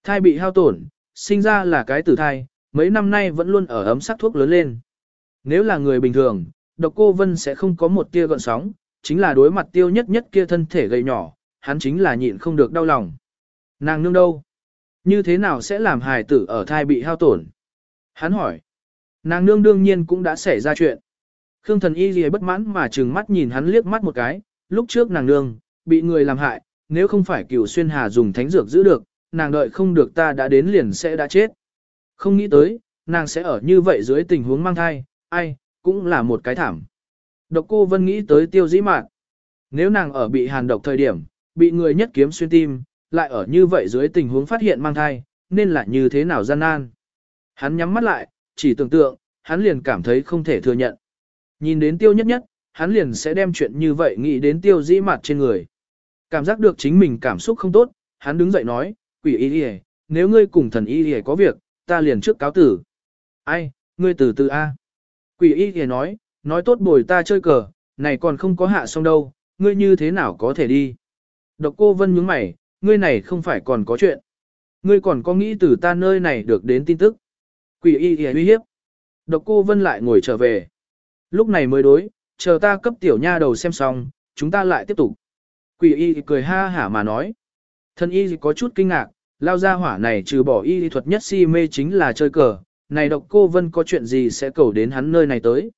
Thai bị hao tổn, sinh ra là cái tử thai, mấy năm nay vẫn luôn ở ấm sắc thuốc lớn lên. Nếu là người bình thường, độc cô Vân sẽ không có một tia gợn sóng, chính là đối mặt tiêu nhất nhất kia thân thể gầy nhỏ, hắn chính là nhịn không được đau lòng. Nàng nương đâu? Như thế nào sẽ làm hài tử ở thai bị hao tổn? Hắn hỏi. Nàng nương đương nhiên cũng đã xảy ra chuyện. Khương thần y gì bất mãn mà trừng mắt nhìn hắn liếc mắt một cái, lúc trước nàng nương, bị người làm hại, nếu không phải cửu xuyên hà dùng thánh dược giữ được, nàng đợi không được ta đã đến liền sẽ đã chết. Không nghĩ tới, nàng sẽ ở như vậy dưới tình huống mang thai, ai, cũng là một cái thảm. Độc cô Vân nghĩ tới tiêu dĩ mạn. Nếu nàng ở bị hàn độc thời điểm, bị người nhất kiếm xuyên tim, lại ở như vậy dưới tình huống phát hiện mang thai, nên là như thế nào gian nan. Hắn nhắm mắt lại, chỉ tưởng tượng, hắn liền cảm thấy không thể thừa nhận. Nhìn đến tiêu nhất nhất, hắn liền sẽ đem chuyện như vậy nghĩ đến tiêu dĩ mặt trên người. Cảm giác được chính mình cảm xúc không tốt, hắn đứng dậy nói, quỷ y đi nếu ngươi cùng thần y đi có việc, ta liền trước cáo tử. Ai, ngươi từ từ A. Quỷ y Y nói, nói tốt bồi ta chơi cờ, này còn không có hạ xong đâu, ngươi như thế nào có thể đi. Độc cô Vân nhướng mày, ngươi này không phải còn có chuyện. Ngươi còn có nghĩ từ ta nơi này được đến tin tức. Quỷ y y uy hiếp. Độc cô Vân lại ngồi trở về. Lúc này mới đối, chờ ta cấp tiểu nha đầu xem xong, chúng ta lại tiếp tục. Quỷ y cười ha hả mà nói. Thân y có chút kinh ngạc, lao ra hỏa này trừ bỏ y thuật nhất si mê chính là chơi cờ, này độc cô vân có chuyện gì sẽ cầu đến hắn nơi này tới.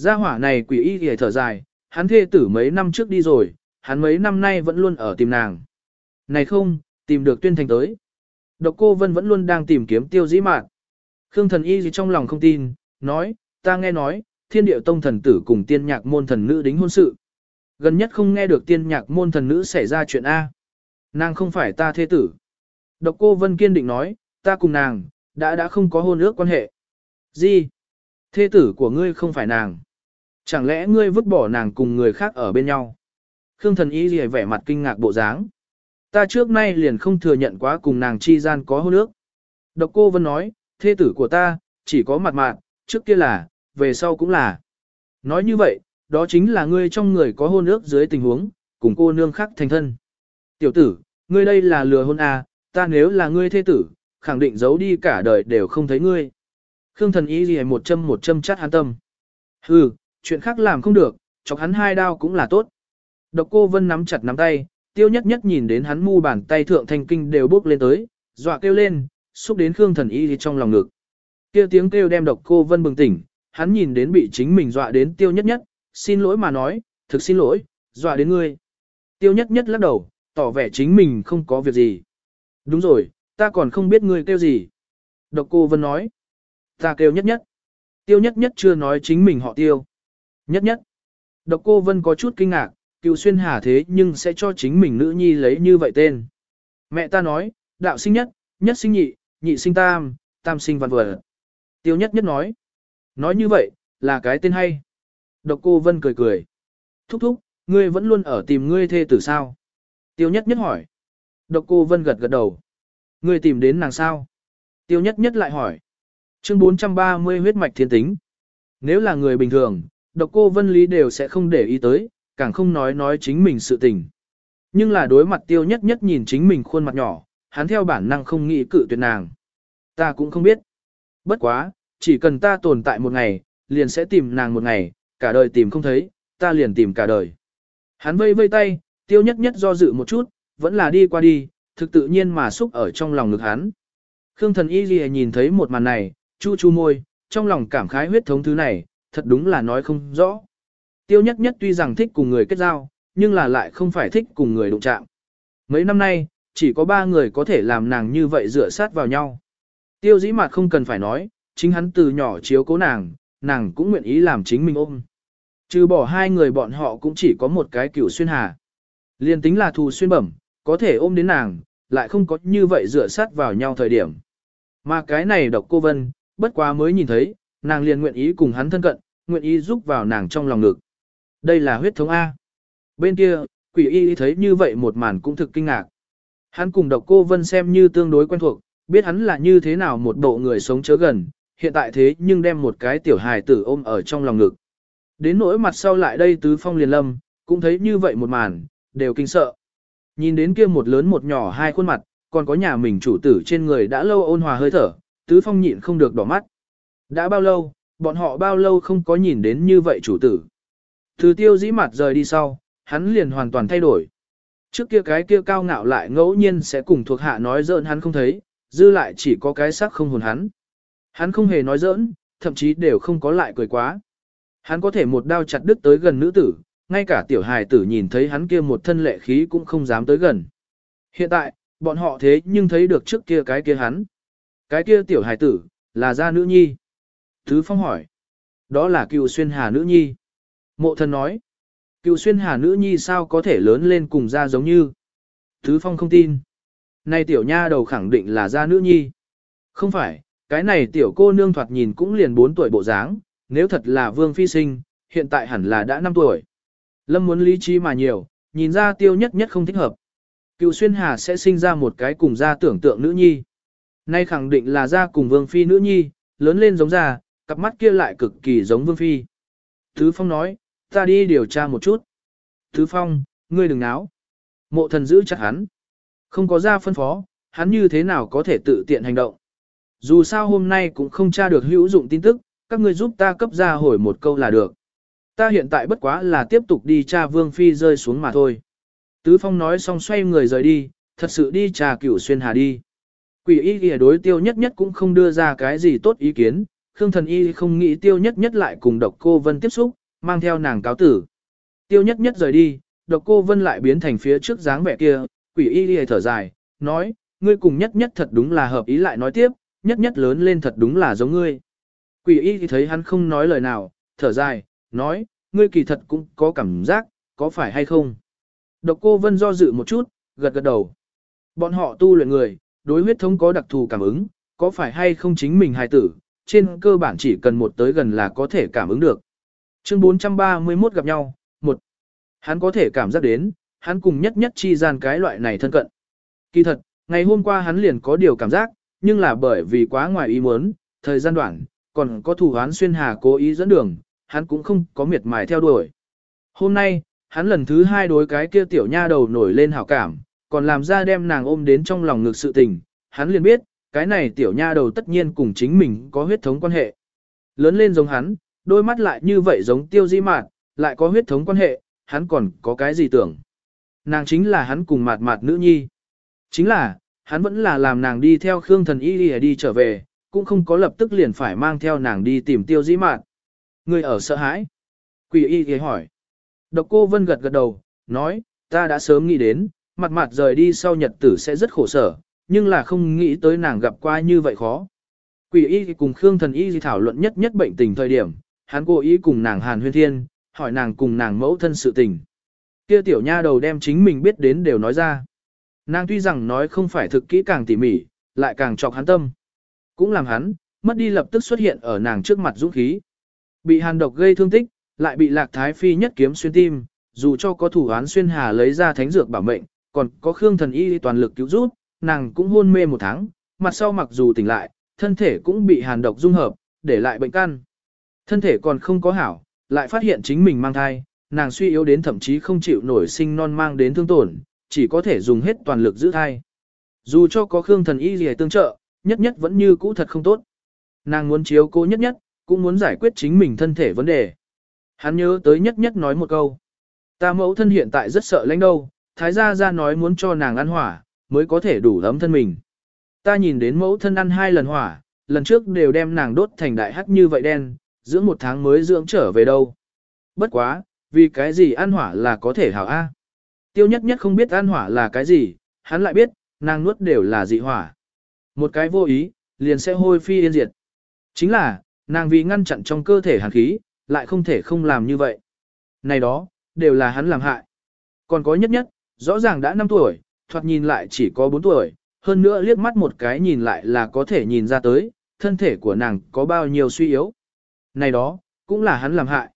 Gia hỏa này quỷ y thì thở dài, hắn thê tử mấy năm trước đi rồi, hắn mấy năm nay vẫn luôn ở tìm nàng. Này không, tìm được tuyên thành tới. Độc cô vân vẫn luôn đang tìm kiếm tiêu dĩ mạn. Khương thần y gì trong lòng không tin, nói, ta nghe nói, thiên điệu tông thần tử cùng tiên nhạc môn thần nữ đính hôn sự. Gần nhất không nghe được tiên nhạc môn thần nữ xảy ra chuyện A. Nàng không phải ta thế tử. Độc cô Vân kiên định nói, ta cùng nàng, đã đã không có hôn ước quan hệ. Gì? Thế tử của ngươi không phải nàng. Chẳng lẽ ngươi vứt bỏ nàng cùng người khác ở bên nhau? Khương thần y gì vẻ mặt kinh ngạc bộ dáng. Ta trước nay liền không thừa nhận quá cùng nàng chi gian có hôn ước. Độc cô Vân nói, thê tử của ta, chỉ có mặt mạn, trước kia là, về sau cũng là. Nói như vậy, đó chính là ngươi trong người có hôn ước dưới tình huống, cùng cô nương khác thành thân. Tiểu tử, ngươi đây là lừa hôn à, ta nếu là ngươi thê tử, khẳng định giấu đi cả đời đều không thấy ngươi. Khương thần ý gì một châm một châm chát hắn tâm. Hừ, chuyện khác làm không được, chọc hắn hai đao cũng là tốt. Độc cô vân nắm chặt nắm tay, tiêu nhất nhất nhìn đến hắn mu bàn tay thượng thanh kinh đều bước lên tới, dọa kêu lên, xúc đến Khương thần y thì trong lòng ngực. Kia tiếng kêu đem độc cô vân bừng tỉnh, hắn nhìn đến bị chính mình dọa đến tiêu nhất nhất, xin lỗi mà nói, thực xin lỗi, dọa đến ngươi. Tiêu nhất nhất lắc đầu, tỏ vẻ chính mình không có việc gì. Đúng rồi, ta còn không biết ngươi kêu gì. Độc cô Vân nói, ta kêu nhất nhất. Tiêu nhất nhất chưa nói chính mình họ tiêu. Nhất nhất. Độc cô Vân có chút kinh ngạc, cựu xuyên hà thế nhưng sẽ cho chính mình nữ nhi lấy như vậy tên. Mẹ ta nói, đạo sinh nhất, nhất sinh nhị, nhị sinh tam, tam sinh văn vừa. Tiêu nhất nhất nói. Nói như vậy, là cái tên hay. Độc cô Vân cười cười. Thúc thúc, ngươi vẫn luôn ở tìm ngươi thê tử sao? Tiêu nhất nhất hỏi. Độc cô Vân gật gật đầu. Ngươi tìm đến nàng sao? Tiêu nhất nhất lại hỏi. Chương 430 huyết mạch thiên tính. Nếu là người bình thường, độc cô Vân Lý đều sẽ không để ý tới, càng không nói nói chính mình sự tình. Nhưng là đối mặt tiêu nhất nhất nhìn chính mình khuôn mặt nhỏ, hắn theo bản năng không nghĩ cự tuyệt nàng. Ta cũng không biết. Bất quá, chỉ cần ta tồn tại một ngày, liền sẽ tìm nàng một ngày, cả đời tìm không thấy, ta liền tìm cả đời. Hắn vây vây tay, tiêu nhất nhất do dự một chút, vẫn là đi qua đi, thực tự nhiên mà xúc ở trong lòng ngực hắn. Khương thần y ghi nhìn thấy một màn này, chu chu môi, trong lòng cảm khái huyết thống thứ này, thật đúng là nói không rõ. Tiêu nhất nhất tuy rằng thích cùng người kết giao, nhưng là lại không phải thích cùng người đụng chạm. Mấy năm nay, chỉ có ba người có thể làm nàng như vậy dựa sát vào nhau. Tiêu dĩ mặt không cần phải nói, chính hắn từ nhỏ chiếu cố nàng, nàng cũng nguyện ý làm chính mình ôm. Trừ bỏ hai người bọn họ cũng chỉ có một cái cửu xuyên hà. Liên tính là thù xuyên bẩm, có thể ôm đến nàng, lại không có như vậy dựa sát vào nhau thời điểm. Mà cái này độc cô vân, bất quá mới nhìn thấy, nàng liền nguyện ý cùng hắn thân cận, nguyện ý giúp vào nàng trong lòng ngực. Đây là huyết thống A. Bên kia, quỷ y thấy như vậy một màn cũng thực kinh ngạc. Hắn cùng độc cô vân xem như tương đối quen thuộc, biết hắn là như thế nào một bộ người sống chớ gần, hiện tại thế nhưng đem một cái tiểu hài tử ôm ở trong lòng ngực. Đến nỗi mặt sau lại đây tứ phong liền lâm, cũng thấy như vậy một màn, đều kinh sợ. Nhìn đến kia một lớn một nhỏ hai khuôn mặt, còn có nhà mình chủ tử trên người đã lâu ôn hòa hơi thở, tứ phong nhịn không được đỏ mắt. Đã bao lâu, bọn họ bao lâu không có nhìn đến như vậy chủ tử. Từ tiêu dĩ mặt rời đi sau, hắn liền hoàn toàn thay đổi. Trước kia cái kia cao ngạo lại ngẫu nhiên sẽ cùng thuộc hạ nói giỡn hắn không thấy, dư lại chỉ có cái sắc không hồn hắn. Hắn không hề nói giỡn, thậm chí đều không có lại cười quá. Hắn có thể một đao chặt đứt tới gần nữ tử, ngay cả tiểu hài tử nhìn thấy hắn kia một thân lệ khí cũng không dám tới gần. Hiện tại, bọn họ thế nhưng thấy được trước kia cái kia hắn. Cái kia tiểu hài tử, là gia nữ nhi. Thứ phong hỏi. Đó là cựu xuyên hà nữ nhi. Mộ thần nói. Cựu xuyên hà nữ nhi sao có thể lớn lên cùng ra giống như. Thứ phong không tin. Này tiểu nha đầu khẳng định là ra nữ nhi. Không phải, cái này tiểu cô nương thoạt nhìn cũng liền 4 tuổi bộ dáng, nếu thật là vương phi sinh, hiện tại hẳn là đã 5 tuổi. Lâm muốn lý trí mà nhiều, nhìn ra tiêu nhất nhất không thích hợp. Cựu xuyên hà sẽ sinh ra một cái cùng gia tưởng tượng nữ nhi. Nay khẳng định là gia cùng vương phi nữ nhi, lớn lên giống gia, cặp mắt kia lại cực kỳ giống vương phi. Thứ phong nói, ta đi điều tra một chút. Thứ phong, ngươi đừng náo. Mộ thần giữ chặt hắn. Không có gia phân phó, hắn như thế nào có thể tự tiện hành động. Dù sao hôm nay cũng không tra được hữu dụng tin tức, các ngươi giúp ta cấp ra hồi một câu là được. Ta hiện tại bất quá là tiếp tục đi tra Vương Phi rơi xuống mà thôi. Tứ Phong nói xong xoay người rời đi, thật sự đi trà cửu xuyên hà đi. Quỷ y ghi đối tiêu nhất nhất cũng không đưa ra cái gì tốt ý kiến, Khương thần y không nghĩ tiêu nhất nhất lại cùng độc cô vân tiếp xúc, mang theo nàng cáo tử. Tiêu nhất nhất rời đi, độc cô vân lại biến thành phía trước dáng vẻ kia, quỷ y ghi thở dài, nói, ngươi cùng nhất nhất thật đúng là hợp ý lại nói tiếp, nhất nhất lớn lên thật đúng là giống ngươi. Quỷ y thì thấy hắn không nói lời nào, thở dài, nói, ngươi kỳ thật cũng có cảm giác, có phải hay không? Độc cô Vân do dự một chút, gật gật đầu. Bọn họ tu luyện người, đối huyết thống có đặc thù cảm ứng, có phải hay không chính mình hài tử, trên cơ bản chỉ cần một tới gần là có thể cảm ứng được. Chương 431 gặp nhau, một Hắn có thể cảm giác đến, hắn cùng nhất nhất chi gian cái loại này thân cận. Kỳ thật, ngày hôm qua hắn liền có điều cảm giác, nhưng là bởi vì quá ngoài ý muốn, thời gian đoạn, còn có thủ hán xuyên hà cố ý dẫn đường, hắn cũng không có miệt mài theo đuổi. Hôm nay, hắn lần thứ hai đối cái kia tiểu nha đầu nổi lên hảo cảm, còn làm ra đem nàng ôm đến trong lòng ngực sự tình, hắn liền biết, cái này tiểu nha đầu tất nhiên cùng chính mình có huyết thống quan hệ. Lớn lên giống hắn, đôi mắt lại như vậy giống tiêu di mạt, lại có huyết thống quan hệ, hắn còn có cái gì tưởng. Nàng chính là hắn cùng mạt mạt nữ nhi. Chính là, hắn vẫn là làm nàng đi theo Khương thần y đi, đi trở về, cũng không có lập tức liền phải mang theo nàng đi tìm tiêu di mạt. Người ở sợ hãi. Quỷ y thì hỏi. Độc cô Vân gật gật đầu, nói, ta đã sớm nghĩ đến, mặt mặt rời đi sau nhật tử sẽ rất khổ sở, nhưng là không nghĩ tới nàng gặp qua như vậy khó. Quỷ y cùng Khương thần y thảo luận nhất nhất bệnh tình thời điểm, hắn cố ý cùng nàng Hàn Huyên Thiên, hỏi nàng cùng nàng mẫu thân sự tình. Kia tiểu nha đầu đem chính mình biết đến đều nói ra. Nàng tuy rằng nói không phải thực kỹ càng tỉ mỉ, lại càng chọc hắn tâm. Cũng làm hắn, mất đi lập tức xuất hiện ở nàng trước mặt dũng khí. Bị hàn độc gây thương tích, lại bị lạc thái phi nhất kiếm xuyên tim, dù cho có thủ án xuyên hà lấy ra thánh dược bảo mệnh, còn có khương thần y toàn lực cứu giúp, nàng cũng hôn mê một tháng, mặt sau mặc dù tỉnh lại, thân thể cũng bị hàn độc dung hợp, để lại bệnh căn. Thân thể còn không có hảo, lại phát hiện chính mình mang thai, nàng suy yếu đến thậm chí không chịu nổi sinh non mang đến thương tổn, chỉ có thể dùng hết toàn lực giữ thai. Dù cho có Khương thần y gì tương trợ, nhất nhất vẫn như cũ thật không tốt. Nàng muốn chiếu cố nhất nhất, cũng muốn giải quyết chính mình thân thể vấn đề. Hắn nhớ tới nhất nhất nói một câu. Ta mẫu thân hiện tại rất sợ lãnh đâu, thái gia ra nói muốn cho nàng ăn hỏa, mới có thể đủ ấm thân mình. Ta nhìn đến mẫu thân ăn hai lần hỏa, lần trước đều đem nàng đốt thành đại hắc như vậy đen, dưỡng một tháng mới dưỡng trở về đâu. Bất quá, vì cái gì ăn hỏa là có thể hảo A. Tiêu nhất nhất không biết ăn hỏa là cái gì, hắn lại biết, nàng nuốt đều là dị hỏa. Một cái vô ý, liền sẽ hôi phi yên diệt. Chính là, nàng vì ngăn chặn trong cơ thể hàn khí, lại không thể không làm như vậy. Này đó, đều là hắn làm hại. Còn có nhất nhất, rõ ràng đã 5 tuổi, thoạt nhìn lại chỉ có 4 tuổi, hơn nữa liếc mắt một cái nhìn lại là có thể nhìn ra tới, thân thể của nàng có bao nhiêu suy yếu. Này đó, cũng là hắn làm hại.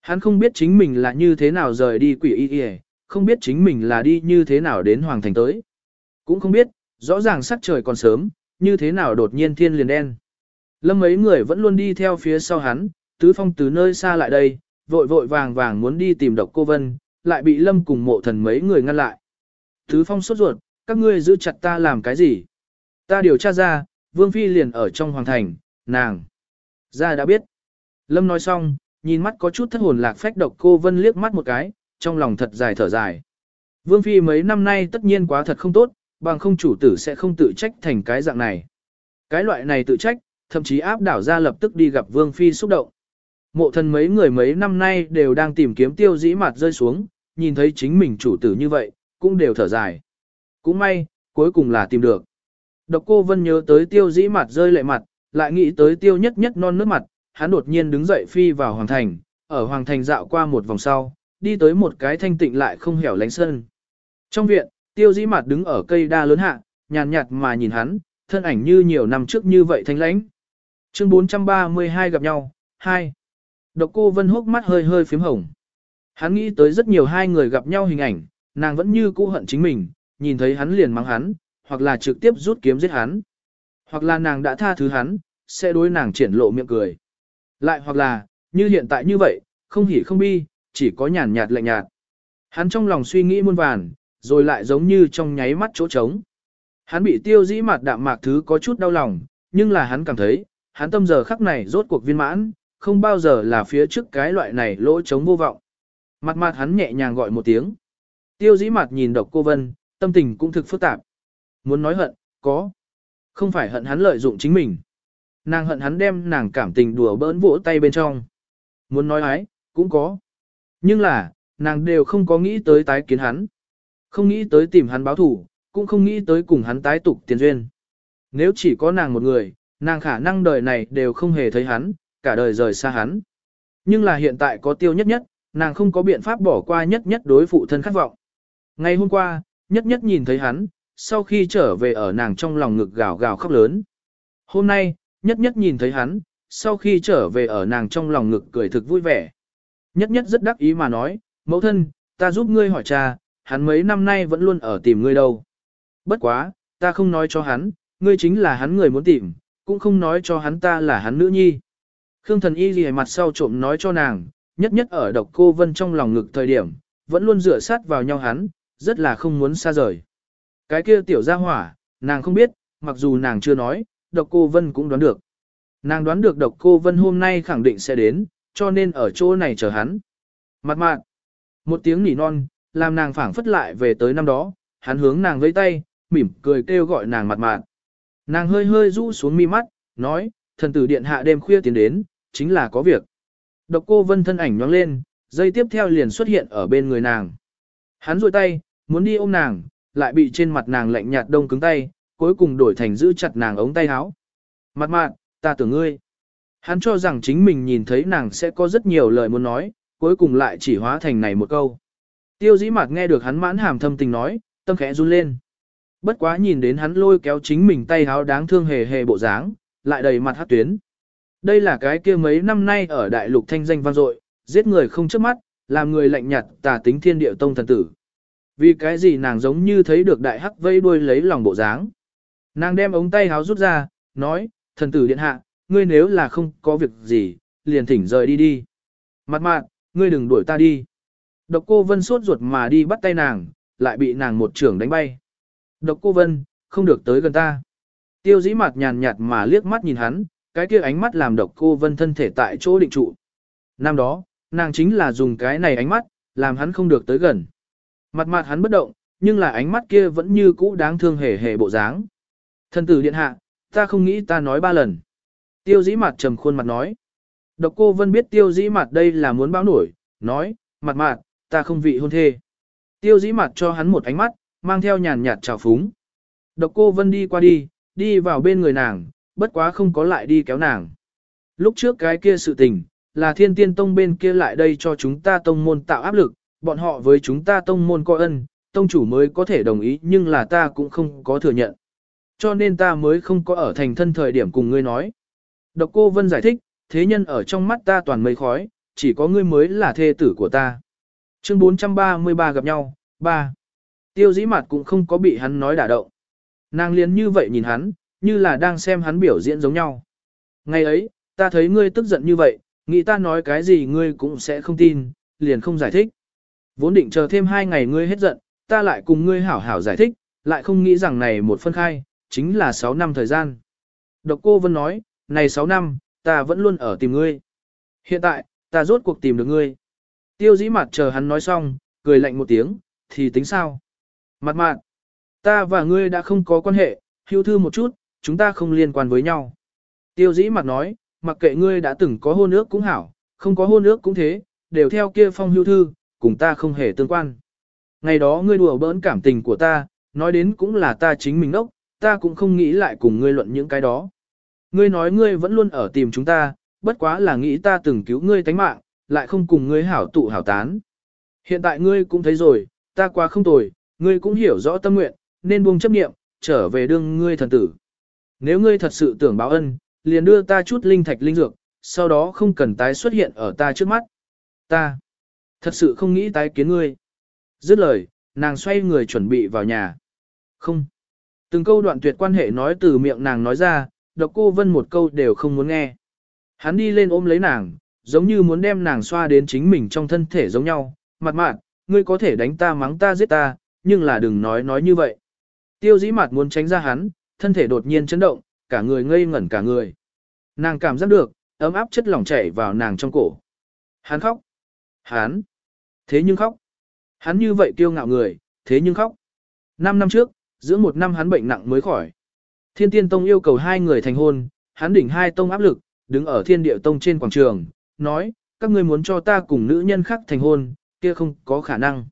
Hắn không biết chính mình là như thế nào rời đi quỷ y y, không biết chính mình là đi như thế nào đến hoàng thành tới. Cũng không biết, rõ ràng sắc trời còn sớm, như thế nào đột nhiên thiên liền đen. Lâm mấy người vẫn luôn đi theo phía sau hắn, tứ phong từ nơi xa lại đây, vội vội vàng vàng muốn đi tìm độc cô Vân, lại bị Lâm cùng mộ thần mấy người ngăn lại. Thứ phong sốt ruột, các ngươi giữ chặt ta làm cái gì? Ta điều tra ra, Vương Phi liền ở trong hoàng thành, nàng. Ra đã biết. Lâm nói xong, nhìn mắt có chút thất hồn lạc phách độc cô Vân liếc mắt một cái, trong lòng thật dài thở dài. Vương Phi mấy năm nay tất nhiên quá thật không tốt, bằng không chủ tử sẽ không tự trách thành cái dạng này. Cái loại này tự trách, thậm chí áp đảo ra lập tức đi gặp Vương Phi xúc động. Mộ thần mấy người mấy năm nay đều đang tìm kiếm tiêu dĩ mặt rơi xuống, nhìn thấy chính mình chủ tử như vậy, cũng đều thở dài. Cũng may, cuối cùng là tìm được. Độc cô Vân nhớ tới tiêu dĩ mặt rơi lệ mặt, lại nghĩ tới tiêu nhất nhất non nước mặt, hắn đột nhiên đứng dậy phi vào Hoàng Thành, ở Hoàng Thành dạo qua một vòng sau, đi tới một cái thanh tịnh lại không hẻo lánh sơn. Trong viện, tiêu dĩ mặt đứng ở cây đa lớn hạ, nhàn nhạt mà nhìn hắn, thân ảnh như nhiều năm trước như vậy thanh lãnh. Chương 432 gặp nhau, 2. Độc cô Vân hốc mắt hơi hơi phím hồng. Hắn nghĩ tới rất nhiều hai người gặp nhau hình ảnh, nàng vẫn như cũ hận chính mình, nhìn thấy hắn liền mắng hắn, hoặc là trực tiếp rút kiếm giết hắn. Hoặc là nàng đã tha thứ hắn, sẽ đối nàng triển lộ miệng cười. Lại hoặc là, như hiện tại như vậy, không hỉ không bi, chỉ có nhàn nhạt lạnh nhạt. Hắn trong lòng suy nghĩ muôn vàn, rồi lại giống như trong nháy mắt chỗ trống. Hắn bị tiêu dĩ mặt đạm mạc thứ có chút đau lòng, nhưng là hắn cảm thấy, hắn tâm giờ khắc này rốt cuộc viên mãn, không bao giờ là phía trước cái loại này lỗ trống vô vọng. Mặt mặt hắn nhẹ nhàng gọi một tiếng. Tiêu dĩ mặt nhìn độc cô Vân, tâm tình cũng thực phức tạp. Muốn nói hận, có. Không phải hận hắn lợi dụng chính mình. Nàng hận hắn đem nàng cảm tình đùa bỡn vỗ tay bên trong. Muốn nói ái, cũng có. Nhưng là, nàng đều không có nghĩ tới tái kiến hắn. Không nghĩ tới tìm hắn báo thủ, cũng không nghĩ tới cùng hắn tái tục tiền duyên. Nếu chỉ có nàng một người, nàng khả năng đời này đều không hề thấy hắn, cả đời rời xa hắn. Nhưng là hiện tại có tiêu nhất nhất, nàng không có biện pháp bỏ qua nhất nhất đối phụ thân khát vọng. Ngày hôm qua, nhất nhất nhìn thấy hắn, sau khi trở về ở nàng trong lòng ngực gào gào khóc lớn. Hôm nay, nhất nhất nhìn thấy hắn, sau khi trở về ở nàng trong lòng ngực cười thực vui vẻ. Nhất nhất rất đắc ý mà nói, mẫu thân, ta giúp ngươi hỏi cha, hắn mấy năm nay vẫn luôn ở tìm ngươi đâu. Bất quá, ta không nói cho hắn, ngươi chính là hắn người muốn tìm, cũng không nói cho hắn ta là hắn nữ nhi. Khương thần y gì mặt sau trộm nói cho nàng, nhất nhất ở độc cô vân trong lòng ngực thời điểm, vẫn luôn dựa sát vào nhau hắn, rất là không muốn xa rời. Cái kia tiểu gia hỏa, nàng không biết, mặc dù nàng chưa nói, độc cô vân cũng đoán được. Nàng đoán được độc cô vân hôm nay khẳng định sẽ đến, cho nên ở chỗ này chờ hắn. Mặt mạn, một tiếng nỉ non, làm nàng phảng phất lại về tới năm đó, hắn hướng nàng vẫy tay, mỉm cười kêu gọi nàng mặt mạn. Nàng hơi hơi rũ xuống mi mắt, nói, thần tử điện hạ đêm khuya tiến đến, chính là có việc. Độc cô vân thân ảnh nhoáng lên, dây tiếp theo liền xuất hiện ở bên người nàng. Hắn rôi tay, muốn đi ôm nàng, lại bị trên mặt nàng lạnh nhạt đông cứng tay, cuối cùng đổi thành giữ chặt nàng ống tay áo. Mặt mạn, ta tưởng ngươi. Hắn cho rằng chính mình nhìn thấy nàng sẽ có rất nhiều lời muốn nói, cuối cùng lại chỉ hóa thành này một câu. Tiêu dĩ mặt nghe được hắn mãn hàm thâm tình nói, tâm khẽ run lên. Bất quá nhìn đến hắn lôi kéo chính mình tay háo đáng thương hề hề bộ dáng, lại đầy mặt hát tuyến. Đây là cái kia mấy năm nay ở đại lục thanh danh vang dội, giết người không chớp mắt, làm người lạnh nhạt tà tính thiên địa tông thần tử. Vì cái gì nàng giống như thấy được đại hắc vây đuôi lấy lòng bộ dáng. Nàng đem ống tay háo rút ra, nói, thần tử điện hạ, ngươi nếu là không có việc gì, liền thỉnh rời đi đi. Mặt mạn, ngươi đừng đuổi ta đi. Độc cô vân suốt ruột mà đi bắt tay nàng, lại bị nàng một trưởng đánh bay. Độc cô Vân, không được tới gần ta. Tiêu dĩ mặt nhàn nhạt mà liếc mắt nhìn hắn, cái kia ánh mắt làm độc cô Vân thân thể tại chỗ định trụ. Năm đó, nàng chính là dùng cái này ánh mắt, làm hắn không được tới gần. Mặt mặt hắn bất động, nhưng là ánh mắt kia vẫn như cũ đáng thương hề hề bộ dáng. Thân tử điện hạ, ta không nghĩ ta nói ba lần. Tiêu dĩ mặt trầm khuôn mặt nói. Độc cô Vân biết tiêu dĩ mặt đây là muốn báo nổi, nói, mặt mặt, ta không vị hôn thê. Tiêu dĩ mặt cho hắn một ánh mắt, mang theo nhàn nhạt trào phúng. Độc cô Vân đi qua đi, đi vào bên người nàng, bất quá không có lại đi kéo nàng. Lúc trước cái kia sự tình, là thiên tiên tông bên kia lại đây cho chúng ta tông môn tạo áp lực, bọn họ với chúng ta tông môn có ân, tông chủ mới có thể đồng ý nhưng là ta cũng không có thừa nhận. Cho nên ta mới không có ở thành thân thời điểm cùng ngươi nói. Độc cô Vân giải thích, thế nhân ở trong mắt ta toàn mây khói, chỉ có ngươi mới là thê tử của ta. Chương 433 gặp nhau, 3. Tiêu dĩ mặt cũng không có bị hắn nói đả động. Nàng liền như vậy nhìn hắn, như là đang xem hắn biểu diễn giống nhau. Ngày ấy, ta thấy ngươi tức giận như vậy, nghĩ ta nói cái gì ngươi cũng sẽ không tin, liền không giải thích. Vốn định chờ thêm hai ngày ngươi hết giận, ta lại cùng ngươi hảo hảo giải thích, lại không nghĩ rằng này một phân khai, chính là 6 năm thời gian. Độc cô Vân nói, này 6 năm, ta vẫn luôn ở tìm ngươi. Hiện tại, ta rốt cuộc tìm được ngươi. Tiêu dĩ mặt chờ hắn nói xong, cười lạnh một tiếng, thì tính sao? Mặt mạn, ta và ngươi đã không có quan hệ, hưu thư một chút, chúng ta không liên quan với nhau. Tiêu dĩ mặt nói, mặc kệ ngươi đã từng có hôn ước cũng hảo, không có hôn ước cũng thế, đều theo kia phong hưu thư, cùng ta không hề tương quan. Ngày đó ngươi đùa bỡn cảm tình của ta, nói đến cũng là ta chính mình ốc, ta cũng không nghĩ lại cùng ngươi luận những cái đó. Ngươi nói ngươi vẫn luôn ở tìm chúng ta, bất quá là nghĩ ta từng cứu ngươi tánh mạng, lại không cùng ngươi hảo tụ hảo tán. Hiện tại ngươi cũng thấy rồi, ta quá không tồi, ngươi cũng hiểu rõ tâm nguyện, nên buông chấp niệm, trở về đương ngươi thần tử. Nếu ngươi thật sự tưởng báo ân, liền đưa ta chút linh thạch linh dược, sau đó không cần tái xuất hiện ở ta trước mắt. Ta thật sự không nghĩ tái kiến ngươi. Dứt lời, nàng xoay người chuẩn bị vào nhà. Không. Từng câu đoạn tuyệt quan hệ nói từ miệng nàng nói ra, độc cô vân một câu đều không muốn nghe. Hắn đi lên ôm lấy nàng, giống như muốn đem nàng xoa đến chính mình trong thân thể giống nhau, mặt mạn, ngươi có thể đánh ta mắng ta giết ta, nhưng là đừng nói nói như vậy. Tiêu dĩ mặt muốn tránh ra hắn, thân thể đột nhiên chấn động, cả người ngây ngẩn cả người. Nàng cảm giác được, ấm áp chất lỏng chảy vào nàng trong cổ. Hắn khóc. Hắn. Thế nhưng khóc. Hắn như vậy kiêu ngạo người, thế nhưng khóc. Năm năm trước, giữa một năm hắn bệnh nặng mới khỏi. Thiên tiên tông yêu cầu hai người thành hôn, hắn đỉnh hai tông áp lực, đứng ở thiên địa tông trên quảng trường, nói, các ngươi muốn cho ta cùng nữ nhân khác thành hôn, kia không có khả năng.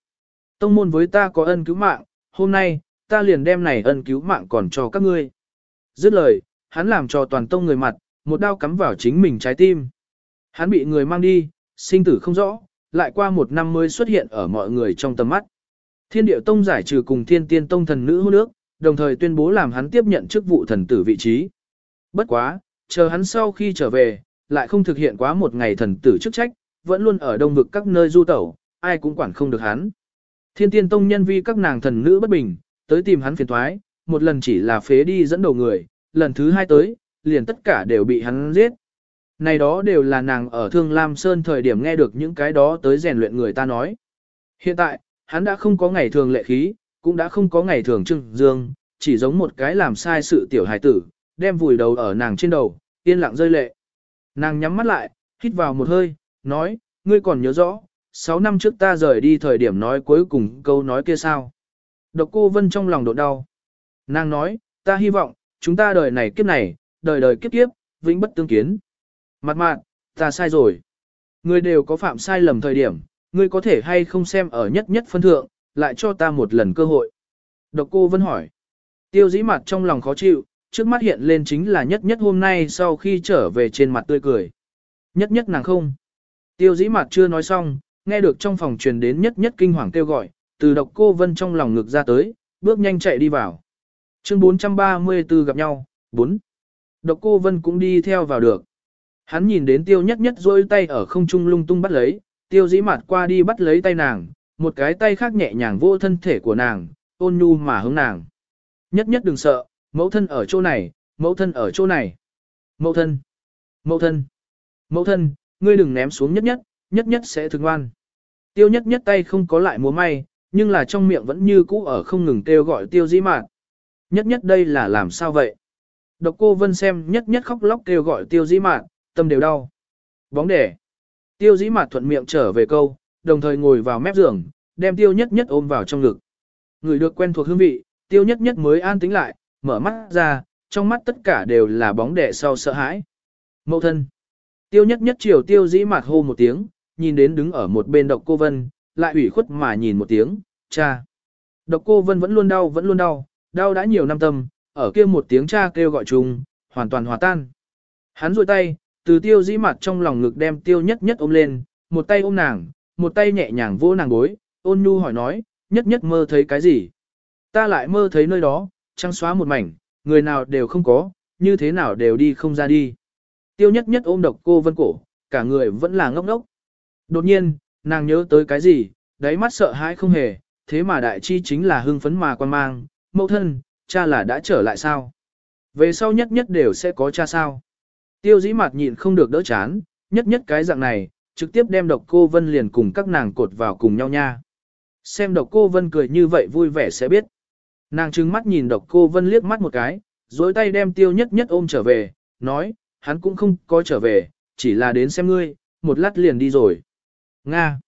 Tông môn với ta có ân cứu mạng, hôm nay, ta liền đem này ân cứu mạng còn cho các ngươi. Dứt lời, hắn làm cho toàn tông người mặt, một đao cắm vào chính mình trái tim. Hắn bị người mang đi, sinh tử không rõ, lại qua một năm mới xuất hiện ở mọi người trong tầm mắt. Thiên điệu tông giải trừ cùng thiên tiên tông thần nữ hôn nước, đồng thời tuyên bố làm hắn tiếp nhận chức vụ thần tử vị trí. Bất quá, chờ hắn sau khi trở về, lại không thực hiện quá một ngày thần tử chức trách, vẫn luôn ở đông vực các nơi du tẩu, ai cũng quản không được hắn. Thiên tiên tông nhân vi các nàng thần nữ bất bình, tới tìm hắn phiền thoái, một lần chỉ là phế đi dẫn đầu người, lần thứ hai tới, liền tất cả đều bị hắn giết. Này đó đều là nàng ở Thương Lam Sơn thời điểm nghe được những cái đó tới rèn luyện người ta nói. Hiện tại, hắn đã không có ngày thường lệ khí, cũng đã không có ngày thường trưng dương, chỉ giống một cái làm sai sự tiểu hài tử, đem vùi đầu ở nàng trên đầu, yên lặng rơi lệ. Nàng nhắm mắt lại, hít vào một hơi, nói, ngươi còn nhớ rõ, 6 năm trước ta rời đi thời điểm nói cuối cùng câu nói kia sao. Độc cô Vân trong lòng đột đau. Nàng nói, ta hy vọng, chúng ta đời này kiếp này, đời đời kiếp kiếp, vĩnh bất tương kiến. Mặt mạn, ta sai rồi. Ngươi đều có phạm sai lầm thời điểm, ngươi có thể hay không xem ở nhất nhất phân thượng, lại cho ta một lần cơ hội. Độc cô Vân hỏi. Tiêu dĩ mặt trong lòng khó chịu, trước mắt hiện lên chính là nhất nhất hôm nay sau khi trở về trên mặt tươi cười. Nhất nhất nàng không. Tiêu dĩ mặt chưa nói xong, nghe được trong phòng truyền đến nhất nhất kinh hoàng kêu gọi, từ độc cô vân trong lòng ngực ra tới, bước nhanh chạy đi vào. Chương 434 gặp nhau, 4. Độc cô vân cũng đi theo vào được. Hắn nhìn đến tiêu nhất nhất rôi tay ở không trung lung tung bắt lấy, tiêu dĩ mặt qua đi bắt lấy tay nàng, một cái tay khác nhẹ nhàng vô thân thể của nàng, ôn nhu mà hướng nàng. Nhất nhất đừng sợ, mẫu thân ở chỗ này, mẫu thân ở chỗ này. Mẫu thân, mẫu thân, mẫu thân, ngươi đừng ném xuống nhất nhất, nhất nhất sẽ thương ngoan. Tiêu nhất nhất tay không có lại múa may, nhưng là trong miệng vẫn như cũ ở không ngừng kêu gọi tiêu dĩ mạt. Nhất nhất đây là làm sao vậy? Độc cô Vân xem nhất nhất khóc lóc kêu gọi tiêu dĩ mạt, tâm đều đau. Bóng đẻ. Tiêu dĩ mạt thuận miệng trở về câu, đồng thời ngồi vào mép giường, đem tiêu nhất nhất ôm vào trong ngực. Người được quen thuộc hương vị, tiêu nhất nhất mới an tĩnh lại, mở mắt ra, trong mắt tất cả đều là bóng đẻ sau sợ hãi. Mậu thân. Tiêu nhất nhất chiều tiêu dĩ mạt hô một tiếng, nhìn đến đứng ở một bên độc cô Vân, lại ủy khuất mà nhìn một tiếng, cha. Độc cô Vân vẫn luôn đau vẫn luôn đau, đau đã nhiều năm tâm, ở kia một tiếng cha kêu gọi chung, hoàn toàn hòa tan. Hắn rôi tay, từ tiêu dĩ mặt trong lòng ngực đem tiêu nhất nhất ôm lên, một tay ôm nàng, một tay nhẹ nhàng vỗ nàng gối, ôn nhu hỏi nói, nhất nhất mơ thấy cái gì? Ta lại mơ thấy nơi đó, trăng xóa một mảnh, người nào đều không có, như thế nào đều đi không ra đi. Tiêu nhất nhất ôm độc cô vân cổ, cả người vẫn là ngốc ngốc. Đột nhiên, nàng nhớ tới cái gì, đáy mắt sợ hãi không hề, thế mà đại chi chính là hưng phấn mà quan mang, mẫu thân, cha là đã trở lại sao? Về sau nhất nhất đều sẽ có cha sao? Tiêu dĩ mặt nhịn không được đỡ chán, nhất nhất cái dạng này, trực tiếp đem độc cô Vân liền cùng các nàng cột vào cùng nhau nha. Xem độc cô Vân cười như vậy vui vẻ sẽ biết. Nàng trừng mắt nhìn độc cô Vân liếc mắt một cái, dối tay đem tiêu nhất nhất ôm trở về, nói, hắn cũng không có trở về, chỉ là đến xem ngươi, một lát liền đi rồi. Nga.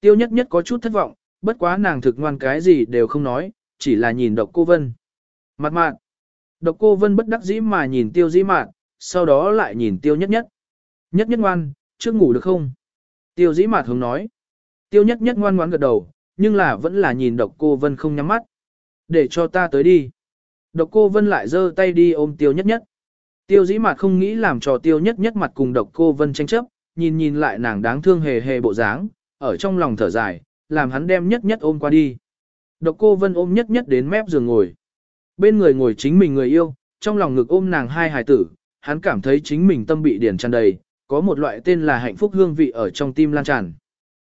Tiêu nhất nhất có chút thất vọng, bất quá nàng thực ngoan cái gì đều không nói, chỉ là nhìn độc cô Vân. Mặt mạn. Độc cô Vân bất đắc dĩ mà nhìn tiêu dĩ mạn, sau đó lại nhìn tiêu nhất nhất. Nhất nhất ngoan, trước ngủ được không? Tiêu dĩ mạt hướng nói. Tiêu nhất nhất ngoan ngoan gật đầu, nhưng là vẫn là nhìn độc cô Vân không nhắm mắt. Để cho ta tới đi. Độc cô Vân lại giơ tay đi ôm tiêu nhất nhất. Tiêu dĩ mạt không nghĩ làm cho tiêu nhất nhất mặt cùng độc cô Vân tranh chấp, nhìn nhìn lại nàng đáng thương hề hề bộ dáng, ở trong lòng thở dài, làm hắn đem nhất nhất ôm qua đi. Độc cô Vân ôm nhất nhất đến mép giường ngồi. Bên người ngồi chính mình người yêu, trong lòng ngực ôm nàng hai hài tử, hắn cảm thấy chính mình tâm bị điển tràn đầy, có một loại tên là hạnh phúc hương vị ở trong tim lan tràn.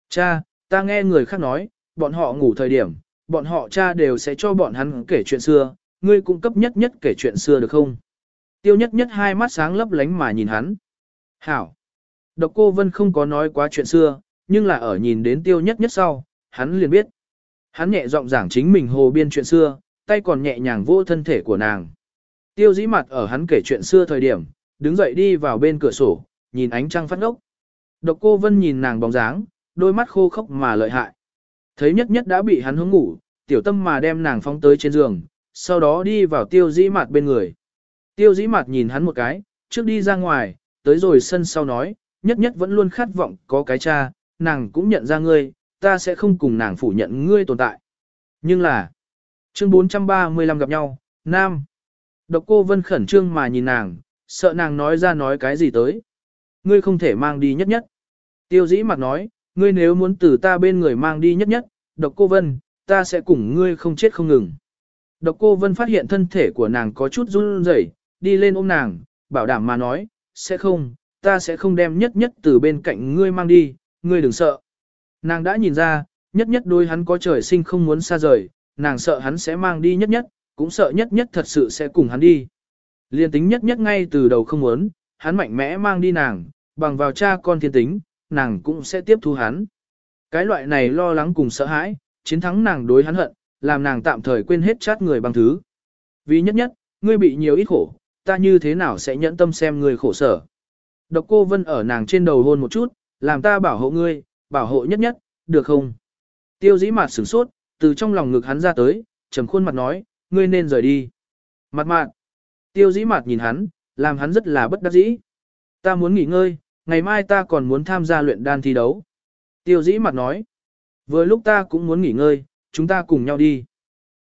Cha, ta nghe người khác nói, bọn họ ngủ thời điểm, bọn họ cha đều sẽ cho bọn hắn kể chuyện xưa, ngươi cung cấp nhất nhất kể chuyện xưa được không? Tiêu nhất nhất hai mắt sáng lấp lánh mà nhìn hắn. Hảo. Độc cô Vân không có nói quá chuyện xưa, nhưng là ở nhìn đến tiêu nhất nhất sau, hắn liền biết. Hắn nhẹ giọng giảng chính mình hồ biên chuyện xưa, tay còn nhẹ nhàng vô thân thể của nàng. Tiêu dĩ mặt ở hắn kể chuyện xưa thời điểm, đứng dậy đi vào bên cửa sổ, nhìn ánh trăng phát ngốc. Độc cô Vân nhìn nàng bóng dáng, đôi mắt khô khốc mà lợi hại. Thấy nhất nhất đã bị hắn hướng ngủ, tiểu tâm mà đem nàng phóng tới trên giường, sau đó đi vào tiêu dĩ mặt bên người. Tiêu dĩ mặt nhìn hắn một cái, trước đi ra ngoài, tới rồi sân sau nói, nhất nhất vẫn luôn khát vọng có cái cha, nàng cũng nhận ra ngươi, ta sẽ không cùng nàng phủ nhận ngươi tồn tại. Nhưng là, chương 435 gặp nhau, Nam. Độc cô Vân khẩn trương mà nhìn nàng, sợ nàng nói ra nói cái gì tới. Ngươi không thể mang đi nhất nhất. Tiêu dĩ mặt nói, ngươi nếu muốn từ ta bên người mang đi nhất nhất, độc cô Vân, ta sẽ cùng ngươi không chết không ngừng. Độc cô Vân phát hiện thân thể của nàng có chút run rẩy, đi lên ôm nàng, bảo đảm mà nói, sẽ không, ta sẽ không đem nhất nhất từ bên cạnh ngươi mang đi, ngươi đừng sợ. Nàng đã nhìn ra, nhất nhất đôi hắn có trời sinh không muốn xa rời, nàng sợ hắn sẽ mang đi nhất nhất, cũng sợ nhất nhất thật sự sẽ cùng hắn đi. Liên tính nhất nhất ngay từ đầu không muốn, hắn mạnh mẽ mang đi nàng, bằng vào cha con thiên tính, nàng cũng sẽ tiếp thu hắn. Cái loại này lo lắng cùng sợ hãi, chiến thắng nàng đối hắn hận, làm nàng tạm thời quên hết chát người bằng thứ. Vì nhất nhất, ngươi bị nhiều ít khổ, ta như thế nào sẽ nhẫn tâm xem ngươi khổ sở. Độc cô Vân ở nàng trên đầu hôn một chút, làm ta bảo hộ ngươi, bảo hộ nhất nhất, được không? Tiêu dĩ mặt sửng sốt, từ trong lòng ngực hắn ra tới, trầm khuôn mặt nói, ngươi nên rời đi. Mặt mạn. Tiêu dĩ mặt nhìn hắn, làm hắn rất là bất đắc dĩ. Ta muốn nghỉ ngơi, ngày mai ta còn muốn tham gia luyện đan thi đấu. Tiêu dĩ mặt nói. Vừa lúc ta cũng muốn nghỉ ngơi, chúng ta cùng nhau đi.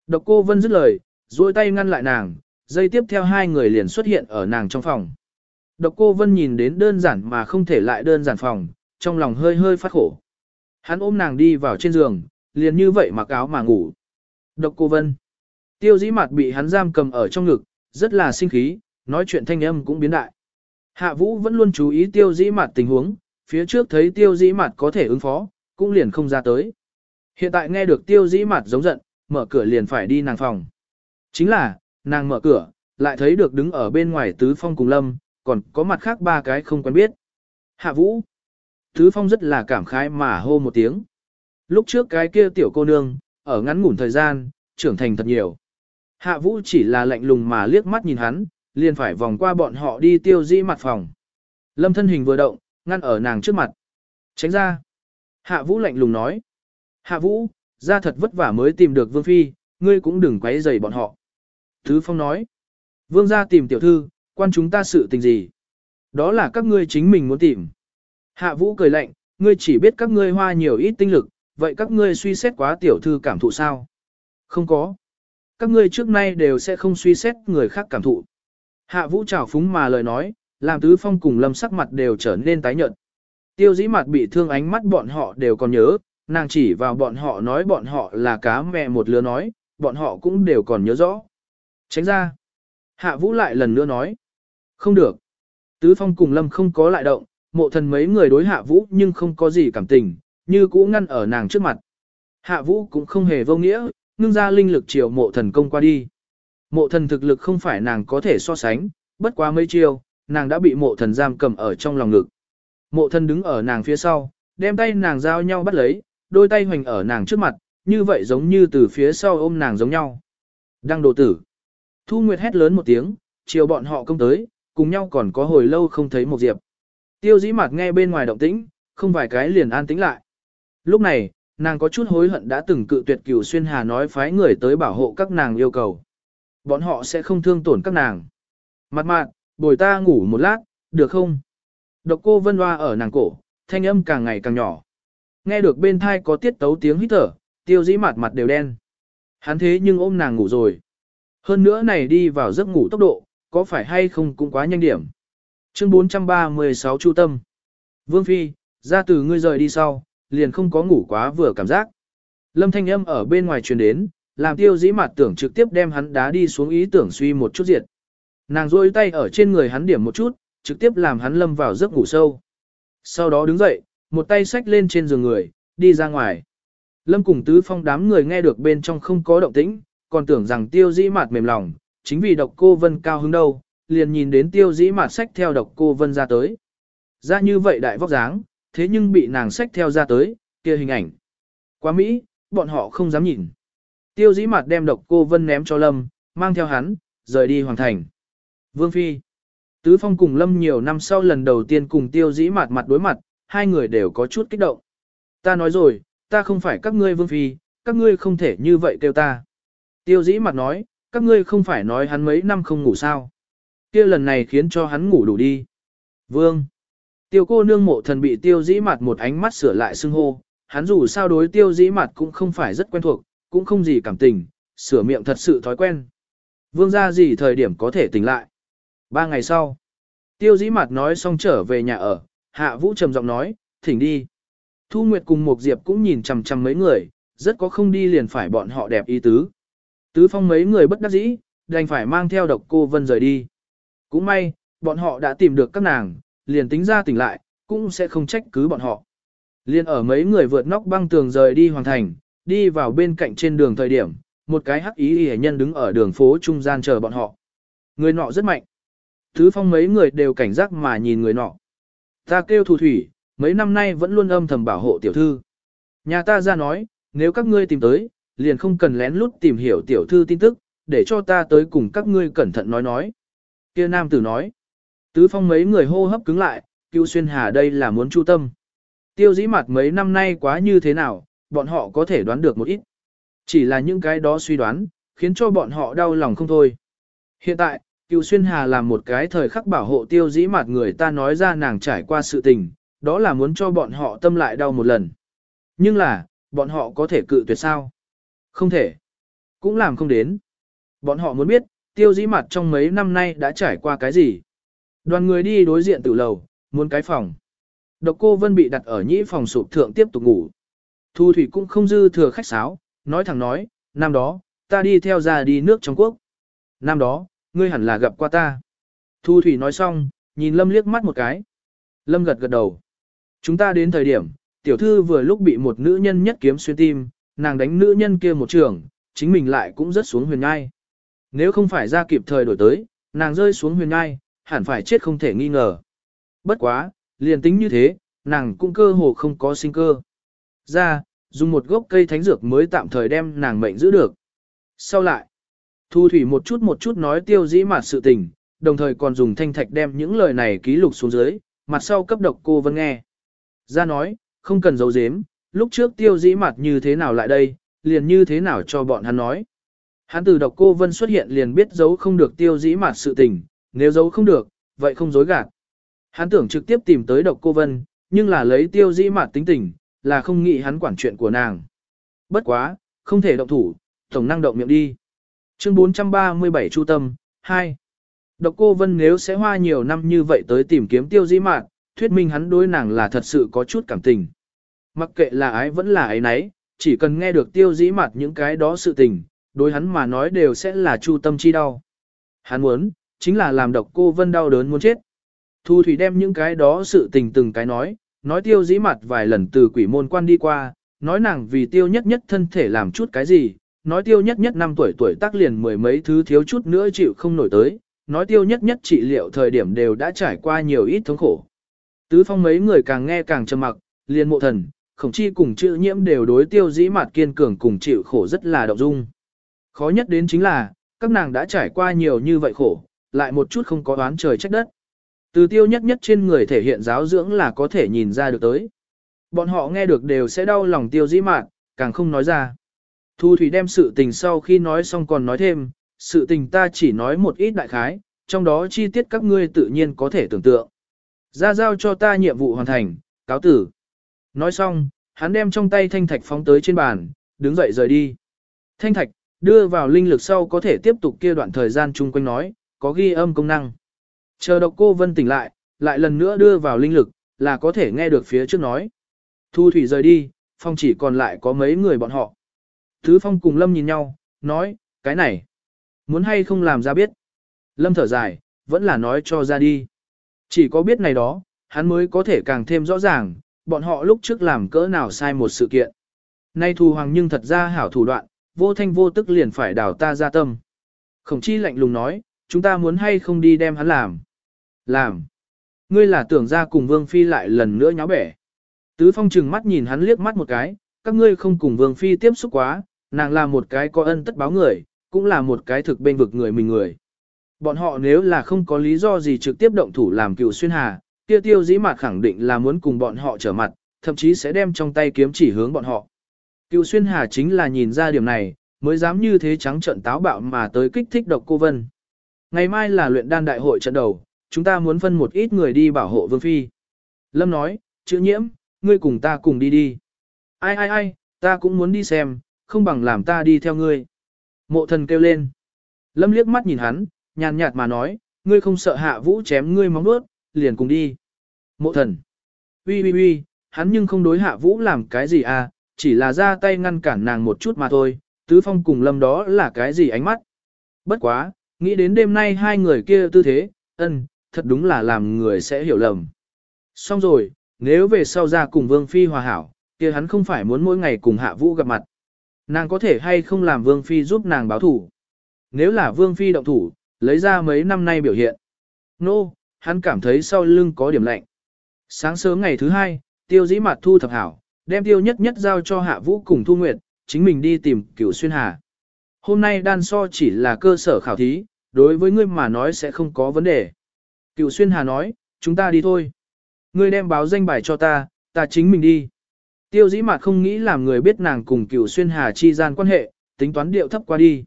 Độc cô Vân dứt lời, duỗi tay ngăn lại nàng, dây tiếp theo hai người liền xuất hiện ở nàng trong phòng. Độc cô Vân nhìn đến đơn giản mà không thể lại đơn giản phòng, trong lòng hơi hơi phát khổ. Hắn ôm nàng đi vào trên giường, liền như vậy mặc áo mà ngủ. Độc cô Vân. Tiêu dĩ mặt bị hắn giam cầm ở trong ngực, rất là sinh khí, nói chuyện thanh âm cũng biến đại. Hạ vũ vẫn luôn chú ý tiêu dĩ mặt tình huống, phía trước thấy tiêu dĩ mặt có thể ứng phó, cũng liền không ra tới. Hiện tại nghe được tiêu dĩ mặt giống giận, mở cửa liền phải đi nàng phòng. Chính là, nàng mở cửa, lại thấy được đứng ở bên ngoài tứ phong cùng lâm, còn có mặt khác ba cái không quen biết. Hạ vũ. Tứ phong rất là cảm khái mà hô một tiếng. Lúc trước cái kia tiểu cô nương, ở ngắn ngủn thời gian, trưởng thành thật nhiều. Hạ vũ chỉ là lạnh lùng mà liếc mắt nhìn hắn, liền phải vòng qua bọn họ đi tiêu dĩ mặt phòng. Lâm thân hình vừa động, ngăn ở nàng trước mặt. Tránh ra. Hạ vũ lạnh lùng nói. Hạ vũ, ra thật vất vả mới tìm được vương phi, ngươi cũng đừng quấy rầy bọn họ. Thứ phong nói. Vương gia tìm tiểu thư, quan chúng ta sự tình gì? Đó là các ngươi chính mình muốn tìm. Hạ vũ cười lạnh, ngươi chỉ biết các ngươi hoa nhiều ít tinh lực, vậy các ngươi suy xét quá tiểu thư cảm thụ sao? Không có. Các ngươi trước nay đều sẽ không suy xét người khác cảm thụ. Hạ vũ trào phúng mà lời nói, làm tứ phong cùng lâm sắc mặt đều trở nên tái nhợt. Tiêu dĩ mặt bị thương ánh mắt bọn họ đều còn nhớ, nàng chỉ vào bọn họ nói bọn họ là cá mẹ một lứa nói, bọn họ cũng đều còn nhớ rõ. Tránh ra. Hạ vũ lại lần nữa nói. Không được. Tứ phong cùng lâm không có lại động, mộ thần mấy người đối hạ vũ nhưng không có gì cảm tình, như cũ ngăn ở nàng trước mặt. Hạ vũ cũng không hề vô nghĩa, ngưng ra linh lực chiều mộ thần công qua đi. Mộ thần thực lực không phải nàng có thể so sánh, bất quá mấy chiêu, nàng đã bị mộ thần giam cầm ở trong lòng ngực. Mộ thần đứng ở nàng phía sau, đem tay nàng giao nhau bắt lấy, đôi tay hoành ở nàng trước mặt, như vậy giống như từ phía sau ôm nàng giống nhau. Đăng đồ tử. Thu Nguyệt hét lớn một tiếng, chiều bọn họ công tới, cùng nhau còn có hồi lâu không thấy một diệp. Tiêu dĩ mặt nghe bên ngoài động tĩnh, không vài cái liền an tĩnh lại. Lúc này, nàng có chút hối hận đã từng cự tuyệt cửu xuyên hà nói phái người tới bảo hộ các nàng yêu cầu. Bọn họ sẽ không thương tổn các nàng. Mặt mạn, bồi ta ngủ một lát, được không? Độc cô vân hoa ở nàng cổ, thanh âm càng ngày càng nhỏ. Nghe được bên thai có tiết tấu tiếng hít thở, tiêu dĩ mặt mặt đều đen. Hắn thế nhưng ôm nàng ngủ rồi. Hơn nữa này đi vào giấc ngủ tốc độ, có phải hay không cũng quá nhanh điểm. Chương 436 Chu Tâm Vương Phi, ra từ ngươi rời đi sau, liền không có ngủ quá vừa cảm giác. Lâm thanh âm ở bên ngoài truyền đến, làm tiêu dĩ mặt tưởng trực tiếp đem hắn đá đi xuống ý tưởng suy một chút diệt. Nàng rôi tay ở trên người hắn điểm một chút, trực tiếp làm hắn lâm vào giấc ngủ sâu. Sau đó đứng dậy, một tay xách lên trên giường người, đi ra ngoài. Lâm cùng tứ phong đám người nghe được bên trong không có động tĩnh, còn tưởng rằng tiêu dĩ mặt mềm lòng, chính vì độc cô vân cao hứng đâu, liền nhìn đến tiêu dĩ mặt xách theo độc cô vân ra tới. Ra như vậy đại vóc dáng, thế nhưng bị nàng xách theo ra tới, kia hình ảnh. Quá Mỹ, bọn họ không dám nhìn. Tiêu dĩ mặt đem độc cô vân ném cho Lâm, mang theo hắn, rời đi hoàng thành. Vương Phi Tứ Phong cùng Lâm nhiều năm sau lần đầu tiên cùng tiêu dĩ mặt mặt đối mặt, hai người đều có chút kích động. Ta nói rồi, ta không phải các ngươi Vương Phi, các ngươi không thể như vậy kêu ta. Tiêu dĩ mặt nói, các ngươi không phải nói hắn mấy năm không ngủ sao. kia lần này khiến cho hắn ngủ đủ đi. Vương Tiêu cô nương mộ thần bị tiêu dĩ mặt một ánh mắt sửa lại xưng hô, hắn dù sao đối tiêu dĩ mặt cũng không phải rất quen thuộc, cũng không gì cảm tình, sửa miệng thật sự thói quen. Vương ra gì thời điểm có thể tỉnh lại. Ba ngày sau, tiêu dĩ mặt nói xong trở về nhà ở, hạ vũ trầm giọng nói, thỉnh đi. Thu Nguyệt cùng Mục diệp cũng nhìn chằm chằm mấy người, rất có không đi liền phải bọn họ đẹp ý tứ. Tứ phong mấy người bất đắc dĩ, đành phải mang theo độc cô Vân rời đi. Cũng may, bọn họ đã tìm được các nàng, liền tính ra tỉnh lại, cũng sẽ không trách cứ bọn họ. Liên ở mấy người vượt nóc băng tường rời đi hoàn thành, đi vào bên cạnh trên đường thời điểm, một cái hắc ý hề nhân đứng ở đường phố trung gian chờ bọn họ. Người nọ rất mạnh. Thứ phong mấy người đều cảnh giác mà nhìn người nọ. Ta kêu thủ thủy, mấy năm nay vẫn luôn âm thầm bảo hộ tiểu thư. Nhà ta ra nói, nếu các ngươi tìm tới, liền không cần lén lút tìm hiểu tiểu thư tin tức, để cho ta tới cùng các ngươi cẩn thận nói nói. Kia nam tử nói. Tứ phong mấy người hô hấp cứng lại, Cưu Xuyên Hà đây là muốn chu tâm. Tiêu dĩ mặt mấy năm nay quá như thế nào, bọn họ có thể đoán được một ít. Chỉ là những cái đó suy đoán, khiến cho bọn họ đau lòng không thôi. Hiện tại, Cưu Xuyên Hà làm một cái thời khắc bảo hộ tiêu dĩ mặt người ta nói ra nàng trải qua sự tình, đó là muốn cho bọn họ tâm lại đau một lần. Nhưng là, bọn họ có thể cự tuyệt sao? Không thể. Cũng làm không đến. Bọn họ muốn biết, tiêu dĩ mặt trong mấy năm nay đã trải qua cái gì. Đoàn người đi đối diện tử lầu, muốn cái phòng. Độc cô Vân bị đặt ở nhĩ phòng sụp thượng tiếp tục ngủ. Thu Thủy cũng không dư thừa khách sáo, nói thẳng nói, năm đó, ta đi theo ra đi nước trong quốc. Năm đó, ngươi hẳn là gặp qua ta. Thu Thủy nói xong, nhìn Lâm liếc mắt một cái. Lâm gật gật đầu. Chúng ta đến thời điểm, tiểu thư vừa lúc bị một nữ nhân nhất kiếm xuyên tim, nàng đánh nữ nhân kia một trường, chính mình lại cũng rất xuống huyền ngai. Nếu không phải ra kịp thời đổi tới, nàng rơi xuống huyền ngai, hẳn phải chết không thể nghi ngờ. Bất quá, liền tính như thế, nàng cũng cơ hồ không có sinh cơ. Ra, dùng một gốc cây thánh dược mới tạm thời đem nàng mệnh giữ được. Sau lại, Thu Thủy một chút một chút nói tiêu dĩ mặt sự tình, đồng thời còn dùng thanh thạch đem những lời này ký lục xuống dưới, mặt sau cấp độc cô Vân nghe. Ra nói, không cần giấu giếm, lúc trước tiêu dĩ mặt như thế nào lại đây, liền như thế nào cho bọn hắn nói. Hắn từ độc cô Vân xuất hiện liền biết giấu không được tiêu dĩ mặt sự tình, nếu giấu không được, vậy không dối gạt. Hắn tưởng trực tiếp tìm tới độc cô Vân, nhưng là lấy tiêu dĩ Mạt tính tình, là không nghĩ hắn quản chuyện của nàng. Bất quá, không thể động thủ, tổng năng động miệng đi. Chương 437 Chu Tâm, 2. Độc cô Vân nếu sẽ hoa nhiều năm như vậy tới tìm kiếm tiêu dĩ Mạt, thuyết minh hắn đối nàng là thật sự có chút cảm tình. Mặc kệ là ái vẫn là ấy nấy, chỉ cần nghe được tiêu dĩ Mạt những cái đó sự tình, đối hắn mà nói đều sẽ là chu tâm chi đau. Hắn muốn, chính là làm độc cô Vân đau đớn muốn chết. Thu Thủy đem những cái đó sự tình từng cái nói, nói tiêu dĩ mặt vài lần từ quỷ môn quan đi qua, nói nàng vì tiêu nhất nhất thân thể làm chút cái gì, nói tiêu nhất nhất năm tuổi tuổi tác liền mười mấy thứ thiếu chút nữa chịu không nổi tới, nói tiêu nhất nhất trị liệu thời điểm đều đã trải qua nhiều ít thống khổ. Tứ phong mấy người càng nghe càng trầm mặc, liền mộ thần, khổng chi cùng chữ nhiễm đều đối tiêu dĩ mặt kiên cường cùng chịu khổ rất là động dung. Khó nhất đến chính là, các nàng đã trải qua nhiều như vậy khổ, lại một chút không có oán trời trách đất. Từ tiêu nhất nhất trên người thể hiện giáo dưỡng là có thể nhìn ra được tới. Bọn họ nghe được đều sẽ đau lòng tiêu dĩ mạn, càng không nói ra. Thu Thủy đem sự tình sau khi nói xong còn nói thêm, sự tình ta chỉ nói một ít đại khái, trong đó chi tiết các ngươi tự nhiên có thể tưởng tượng. Ra giao cho ta nhiệm vụ hoàn thành, cáo tử. Nói xong, hắn đem trong tay thanh thạch phóng tới trên bàn, đứng dậy rời đi. Thanh thạch, đưa vào linh lực sau có thể tiếp tục kia đoạn thời gian chung quanh nói, có ghi âm công năng. Chờ độc cô vân tỉnh lại, lại lần nữa đưa vào linh lực, là có thể nghe được phía trước nói. Thu thủy rời đi, phong chỉ còn lại có mấy người bọn họ. Thứ phong cùng lâm nhìn nhau, nói, cái này, muốn hay không làm ra biết. Lâm thở dài, vẫn là nói cho ra đi. Chỉ có biết này đó, hắn mới có thể càng thêm rõ ràng, bọn họ lúc trước làm cỡ nào sai một sự kiện. Nay thù hoàng nhưng thật ra hảo thủ đoạn, vô thanh vô tức liền phải đào ta ra tâm. Khổng chi lạnh lùng nói, chúng ta muốn hay không đi đem hắn làm. Làm. Ngươi là tưởng ra cùng Vương Phi lại lần nữa nháo bẻ. Tứ Phong trừng mắt nhìn hắn liếc mắt một cái, các ngươi không cùng Vương Phi tiếp xúc quá, nàng là một cái có ân tất báo người, cũng là một cái thực bên vực người mình người. Bọn họ nếu là không có lý do gì trực tiếp động thủ làm cựu xuyên hà, kia tiêu dĩ mặt khẳng định là muốn cùng bọn họ trở mặt, thậm chí sẽ đem trong tay kiếm chỉ hướng bọn họ. Cựu xuyên hà chính là nhìn ra điểm này, mới dám như thế trắng trận táo bạo mà tới kích thích độc cô Vân. Ngày mai là luyện đan đại hội trận đầu, chúng ta muốn phân một ít người đi bảo hộ Vương Phi. Lâm nói, chữ nhiễm, ngươi cùng ta cùng đi đi. Ai ai ai, ta cũng muốn đi xem, không bằng làm ta đi theo ngươi. Mộ thần kêu lên. Lâm liếc mắt nhìn hắn, nhàn nhạt mà nói, ngươi không sợ hạ vũ chém ngươi móng nuốt, liền cùng đi. Mộ thần. Ui ui ui, hắn nhưng không đối hạ vũ làm cái gì à, chỉ là ra tay ngăn cản nàng một chút mà thôi, tứ phong cùng lâm đó là cái gì ánh mắt. Bất quá, nghĩ đến đêm nay hai người kia tư thế, ân, thật đúng là làm người sẽ hiểu lầm. Xong rồi, nếu về sau ra cùng Vương Phi hòa hảo, kia hắn không phải muốn mỗi ngày cùng Hạ Vũ gặp mặt. Nàng có thể hay không làm Vương Phi giúp nàng báo thủ. Nếu là Vương Phi động thủ, lấy ra mấy năm nay biểu hiện. Nô, no, hắn cảm thấy sau lưng có điểm lạnh. Sáng sớm ngày thứ hai, tiêu dĩ mặt thu thập hảo, đem tiêu nhất nhất giao cho Hạ Vũ cùng Thu Nguyệt, chính mình đi tìm cửu xuyên hà. Hôm nay đan so chỉ là cơ sở khảo thí, đối với ngươi mà nói sẽ không có vấn đề. Cựu xuyên hà nói, chúng ta đi thôi. Ngươi đem báo danh bài cho ta, ta chính mình đi. Tiêu dĩ mặt không nghĩ làm người biết nàng cùng cựu xuyên hà chi gian quan hệ, tính toán điệu thấp qua đi.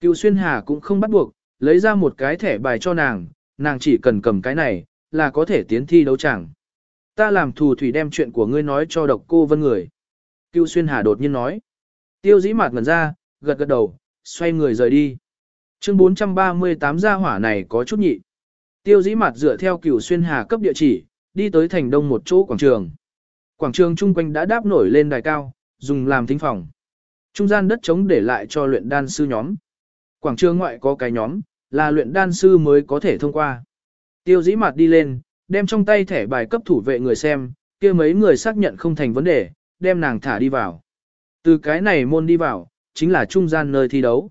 Cựu xuyên hà cũng không bắt buộc, lấy ra một cái thẻ bài cho nàng, nàng chỉ cần cầm cái này, là có thể tiến thi đấu chẳng. Ta làm thù thủy đem chuyện của ngươi nói cho độc cô vân người. Cựu xuyên hà đột nhiên nói. Tiêu dĩ mặt ngần ra, gật gật đầu, xoay người rời đi. Chương 438 gia hỏa này có chút nhị. Tiêu dĩ mặt dựa theo cửu xuyên hà cấp địa chỉ, đi tới thành đông một chỗ quảng trường. Quảng trường chung quanh đã đáp nổi lên đài cao, dùng làm thính phòng. Trung gian đất trống để lại cho luyện đan sư nhóm. Quảng trường ngoại có cái nhóm, là luyện đan sư mới có thể thông qua. Tiêu dĩ mặt đi lên, đem trong tay thẻ bài cấp thủ vệ người xem, kia mấy người xác nhận không thành vấn đề, đem nàng thả đi vào. Từ cái này môn đi vào, chính là trung gian nơi thi đấu.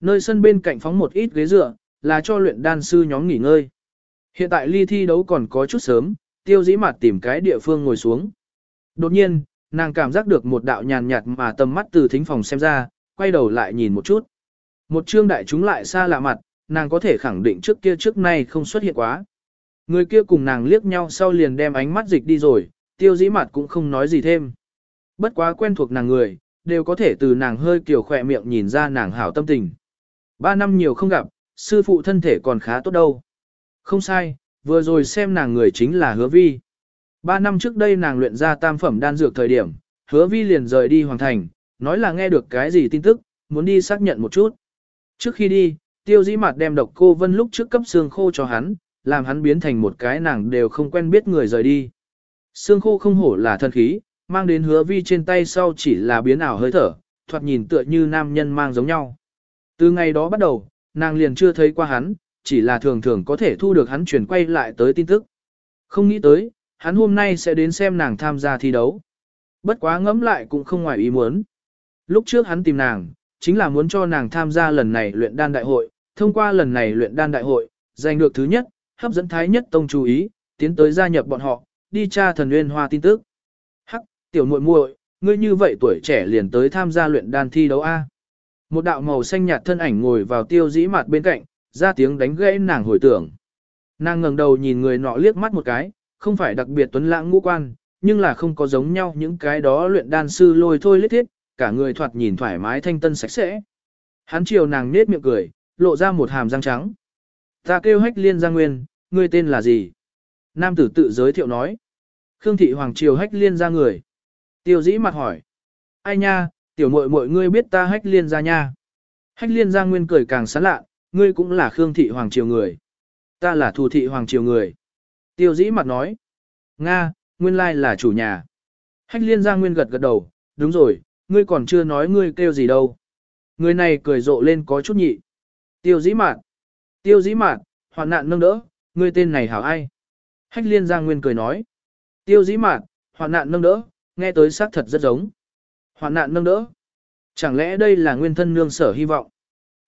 Nơi sân bên cạnh phóng một ít ghế dựa, là cho luyện đan sư nhóm nghỉ ngơi. Hiện tại ly thi đấu còn có chút sớm, tiêu dĩ mặt tìm cái địa phương ngồi xuống. Đột nhiên, Nàng cảm giác được một đạo nhàn nhạt mà tầm mắt từ thính phòng xem ra, quay đầu lại nhìn một chút. Một trương đại chúng lại xa lạ mặt, nàng có thể khẳng định trước kia trước nay không xuất hiện quá. Người kia cùng nàng liếc nhau sau liền đem ánh mắt dịch đi rồi, tiêu dĩ mặt cũng không nói gì thêm. Bất quá quen thuộc nàng người, đều có thể từ nàng hơi kiểu khỏe miệng nhìn ra nàng hảo tâm tình. Ba năm nhiều không gặp, sư phụ thân thể còn khá tốt đâu. Không sai, vừa rồi xem nàng người chính là hứa vi. Ba năm trước đây nàng luyện ra tam phẩm đan dược thời điểm, hứa vi liền rời đi hoàng thành, nói là nghe được cái gì tin tức, muốn đi xác nhận một chút. Trước khi đi, tiêu dĩ mặt đem độc cô vân lúc trước cấp xương khô cho hắn, làm hắn biến thành một cái nàng đều không quen biết người rời đi. Xương khô không hổ là thân khí, mang đến hứa vi trên tay sau chỉ là biến ảo hơi thở, thoạt nhìn tựa như nam nhân mang giống nhau. Từ ngày đó bắt đầu, nàng liền chưa thấy qua hắn, chỉ là thường thường có thể thu được hắn chuyển quay lại tới tin tức. Không nghĩ tới, hắn hôm nay sẽ đến xem nàng tham gia thi đấu. Bất quá ngẫm lại cũng không ngoài ý muốn. Lúc trước hắn tìm nàng, chính là muốn cho nàng tham gia lần này luyện đan đại hội, thông qua lần này luyện đan đại hội, giành được thứ nhất, hấp dẫn thái nhất tông chú ý, tiến tới gia nhập bọn họ, đi tra thần nguyên hoa tin tức. Hắc, tiểu muội muội, ngươi như vậy tuổi trẻ liền tới tham gia luyện đan thi đấu A. Một đạo màu xanh nhạt thân ảnh ngồi vào tiêu dĩ mặt bên cạnh, ra tiếng đánh gãy nàng hồi tưởng. Nàng ngẩng đầu nhìn người nọ liếc mắt một cái, không phải đặc biệt tuấn lãng ngũ quan, nhưng là không có giống nhau những cái đó luyện đan sư lôi thôi lết thiết, cả người thoạt nhìn thoải mái thanh tân sạch sẽ. Hắn chiều nàng nết miệng cười, lộ ra một hàm răng trắng. Ta kêu hách liên gia nguyên, ngươi tên là gì? Nam tử tự giới thiệu nói. Khương thị hoàng triều hách liên gia người. Tiêu dĩ mặt hỏi. Ai nha, tiểu muội muội ngươi biết ta hách liên gia nha. Hách liên gia nguyên cười càng sán lạ, ngươi cũng là Khương thị hoàng triều người. Ta là thù thị hoàng triều người. Tiêu dĩ mặt nói. Nga, nguyên lai là chủ nhà. Hách liên gia nguyên gật gật đầu, đúng rồi, ngươi còn chưa nói ngươi kêu gì đâu. Người này cười rộ lên có chút nhị. Tiêu dĩ mạn. Tiêu dĩ mạn, hoạn nạn nâng đỡ, ngươi tên này hảo ai? Hách liên Gia nguyên cười nói. Tiêu dĩ mạn, hoạn nạn nâng đỡ, nghe tới xác thật rất giống. Hoạn nạn nâng đỡ. Chẳng lẽ đây là nguyên thân nương sở hy vọng?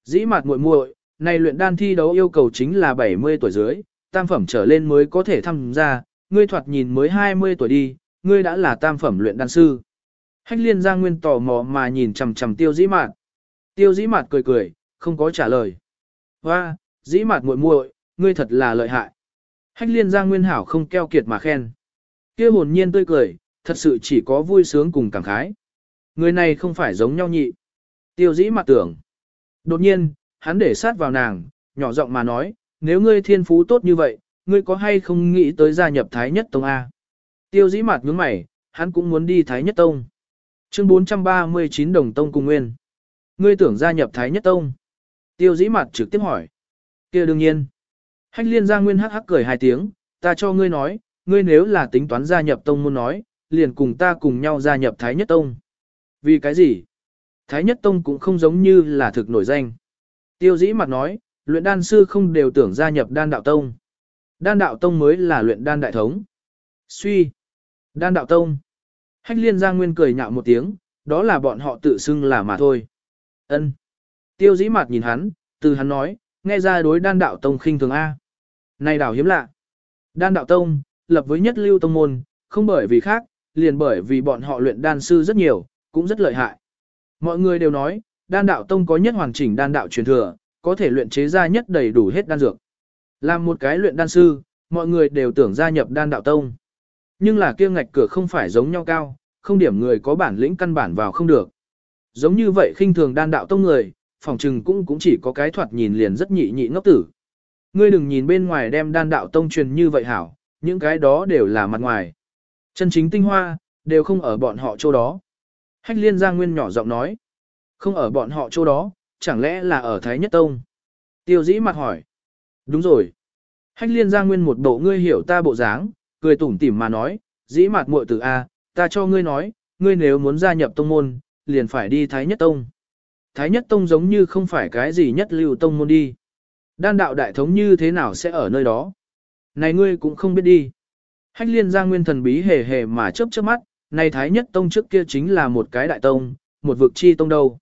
Dĩ mạt muội muội, này luyện đan thi đấu yêu cầu chính là 70 tuổi dưới, tam phẩm trở lên mới có thể tham gia, ngươi thoạt nhìn mới 20 tuổi đi, ngươi đã là tam phẩm luyện đan sư. Hách liên giang nguyên tò mò mà nhìn chằm chằm tiêu dĩ mạt. Tiêu dĩ mạt cười cười, không có trả lời. Hoa, dĩ mạt muội muội, ngươi thật là lợi hại. Hách liên giang nguyên hảo không keo kiệt mà khen. kia hồn nhiên tươi cười, thật sự chỉ có vui sướng cùng cảm khái. Người này không phải giống nhau nhị. Tiêu dĩ mặt tưởng. Đột nhiên, hắn để sát vào nàng, nhỏ giọng mà nói, nếu ngươi thiên phú tốt như vậy, ngươi có hay không nghĩ tới gia nhập Thái Nhất Tông A? Tiêu dĩ mặt nhướng mày, hắn cũng muốn đi Thái Nhất Tông. Chương 439 Đồng Tông cùng Nguyên. Ngươi tưởng gia nhập Thái Nhất Tông. Tiêu dĩ mặt trực tiếp hỏi. kia đương nhiên. Hách liên gia nguyên hắc hắc cười hai tiếng, ta cho ngươi nói, ngươi nếu là tính toán gia nhập tông muốn nói, liền cùng ta cùng nhau gia nhập Thái Nhất Tông. Vì cái gì? Thái Nhất Tông cũng không giống như là thực nổi danh. Tiêu dĩ mặt nói, luyện đan sư không đều tưởng gia nhập đan đạo tông. Đan đạo tông mới là luyện đan đại thống. Suy. Đan đạo tông. Hách liên gia nguyên cười nhạo một tiếng, đó là bọn họ tự xưng là mà thôi. Ân. Tiêu dĩ mặt nhìn hắn, từ hắn nói, nghe ra đối đan đạo tông khinh thường A. Này đảo hiếm lạ. Đan đạo tông, lập với nhất lưu tông môn, không bởi vì khác, liền bởi vì bọn họ luyện đan sư rất nhiều, cũng rất lợi hại. Mọi người đều nói, đan đạo tông có nhất hoàn chỉnh đan đạo truyền thừa, có thể luyện chế ra nhất đầy đủ hết đan dược. Làm một cái luyện đan sư, mọi người đều tưởng gia nhập đan đạo tông. Nhưng là kia ngạch cửa không phải giống nhau cao, không điểm người có bản lĩnh căn bản vào không được. Giống như vậy khinh thường đan đạo tông người, phòng trừng cũng cũng chỉ có cái thoạt nhìn liền rất nhị nhị ngốc tử. Ngươi đừng nhìn bên ngoài đem đan đạo tông truyền như vậy hảo, những cái đó đều là mặt ngoài. Chân chính tinh hoa, đều không ở bọn họ chỗ đó. Hách liên giang nguyên nhỏ giọng nói. Không ở bọn họ chỗ đó, chẳng lẽ là ở Thái Nhất Tông? Tiêu dĩ mặt hỏi. Đúng rồi. Hách liên giang nguyên một bộ ngươi hiểu ta bộ dáng, cười tủm tỉm mà nói, dĩ mặt muội tử A, ta cho ngươi nói, ngươi nếu muốn gia nhập tông môn, liền phải đi Thái Nhất Tông. Thái Nhất Tông giống như không phải cái gì nhất lưu tông môn đi. Đan đạo đại thống như thế nào sẽ ở nơi đó? Này ngươi cũng không biết đi. Hách liên giang nguyên thần bí hề hề mà chớp chớp mắt, này Thái Nhất Tông trước kia chính là một cái đại tông, một vực chi tông đâu.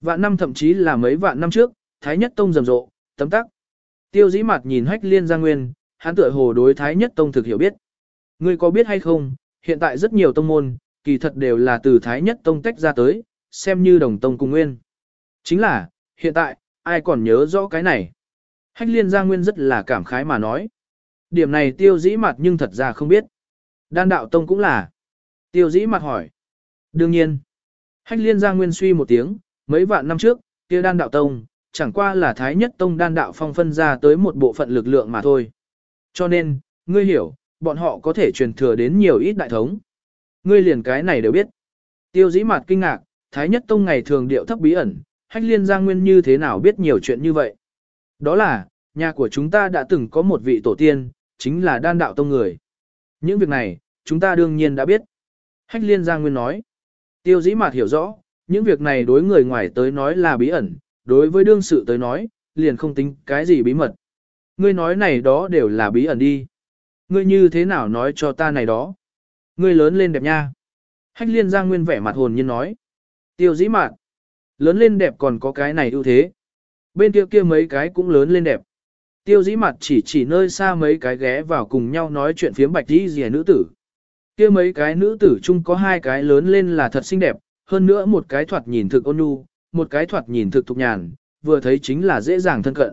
Vạn năm thậm chí là mấy vạn năm trước, Thái Nhất Tông rầm rộ, tấm tắc. Tiêu dĩ mặt nhìn hách liên giang nguyên, hắn tựa hồ đối Thái Nhất Tông thực hiểu biết. Ngươi có biết hay không, hiện tại rất nhiều tông môn, kỳ thật đều là từ Thái Nhất Tông tách ra tới, xem như đồng tông cùng nguyên. Chính là, hiện tại, ai còn nhớ rõ cái này? Hách liên gia nguyên rất là cảm khái mà nói. Điểm này tiêu dĩ mặt nhưng thật ra không biết. Đan đạo tông cũng là. Tiêu dĩ mặt hỏi. Đương nhiên. Hách liên Giang nguyên suy một tiếng, mấy vạn năm trước, kia đan đạo tông, chẳng qua là thái nhất tông đan đạo phong phân ra tới một bộ phận lực lượng mà thôi. Cho nên, ngươi hiểu, bọn họ có thể truyền thừa đến nhiều ít đại thống. Ngươi liền cái này đều biết. Tiêu dĩ mặt kinh ngạc, thái nhất tông ngày thường điệu thấp bí ẩn, hách liên gia nguyên như thế nào biết nhiều chuyện như vậy. Đó là, nhà của chúng ta đã từng có một vị tổ tiên, chính là đan đạo tông người. Những việc này, chúng ta đương nhiên đã biết. Hách liên Giang nguyên nói. Tiêu dĩ mạt hiểu rõ, những việc này đối người ngoài tới nói là bí ẩn, đối với đương sự tới nói, liền không tính cái gì bí mật. Ngươi nói này đó đều là bí ẩn đi. Ngươi như thế nào nói cho ta này đó? Ngươi lớn lên đẹp nha. Hách liên giang nguyên vẻ mặt hồn nhiên nói. Tiêu dĩ mạt. Lớn lên đẹp còn có cái này ưu thế. Bên kia kia mấy cái cũng lớn lên đẹp. Tiêu dĩ mặt chỉ chỉ nơi xa mấy cái ghé vào cùng nhau nói chuyện phiếm bạch đi dìa nữ tử kia mấy cái nữ tử chung có hai cái lớn lên là thật xinh đẹp, hơn nữa một cái thoạt nhìn thực ôn nhu, một cái thoạt nhìn thực thục nhàn, vừa thấy chính là dễ dàng thân cận.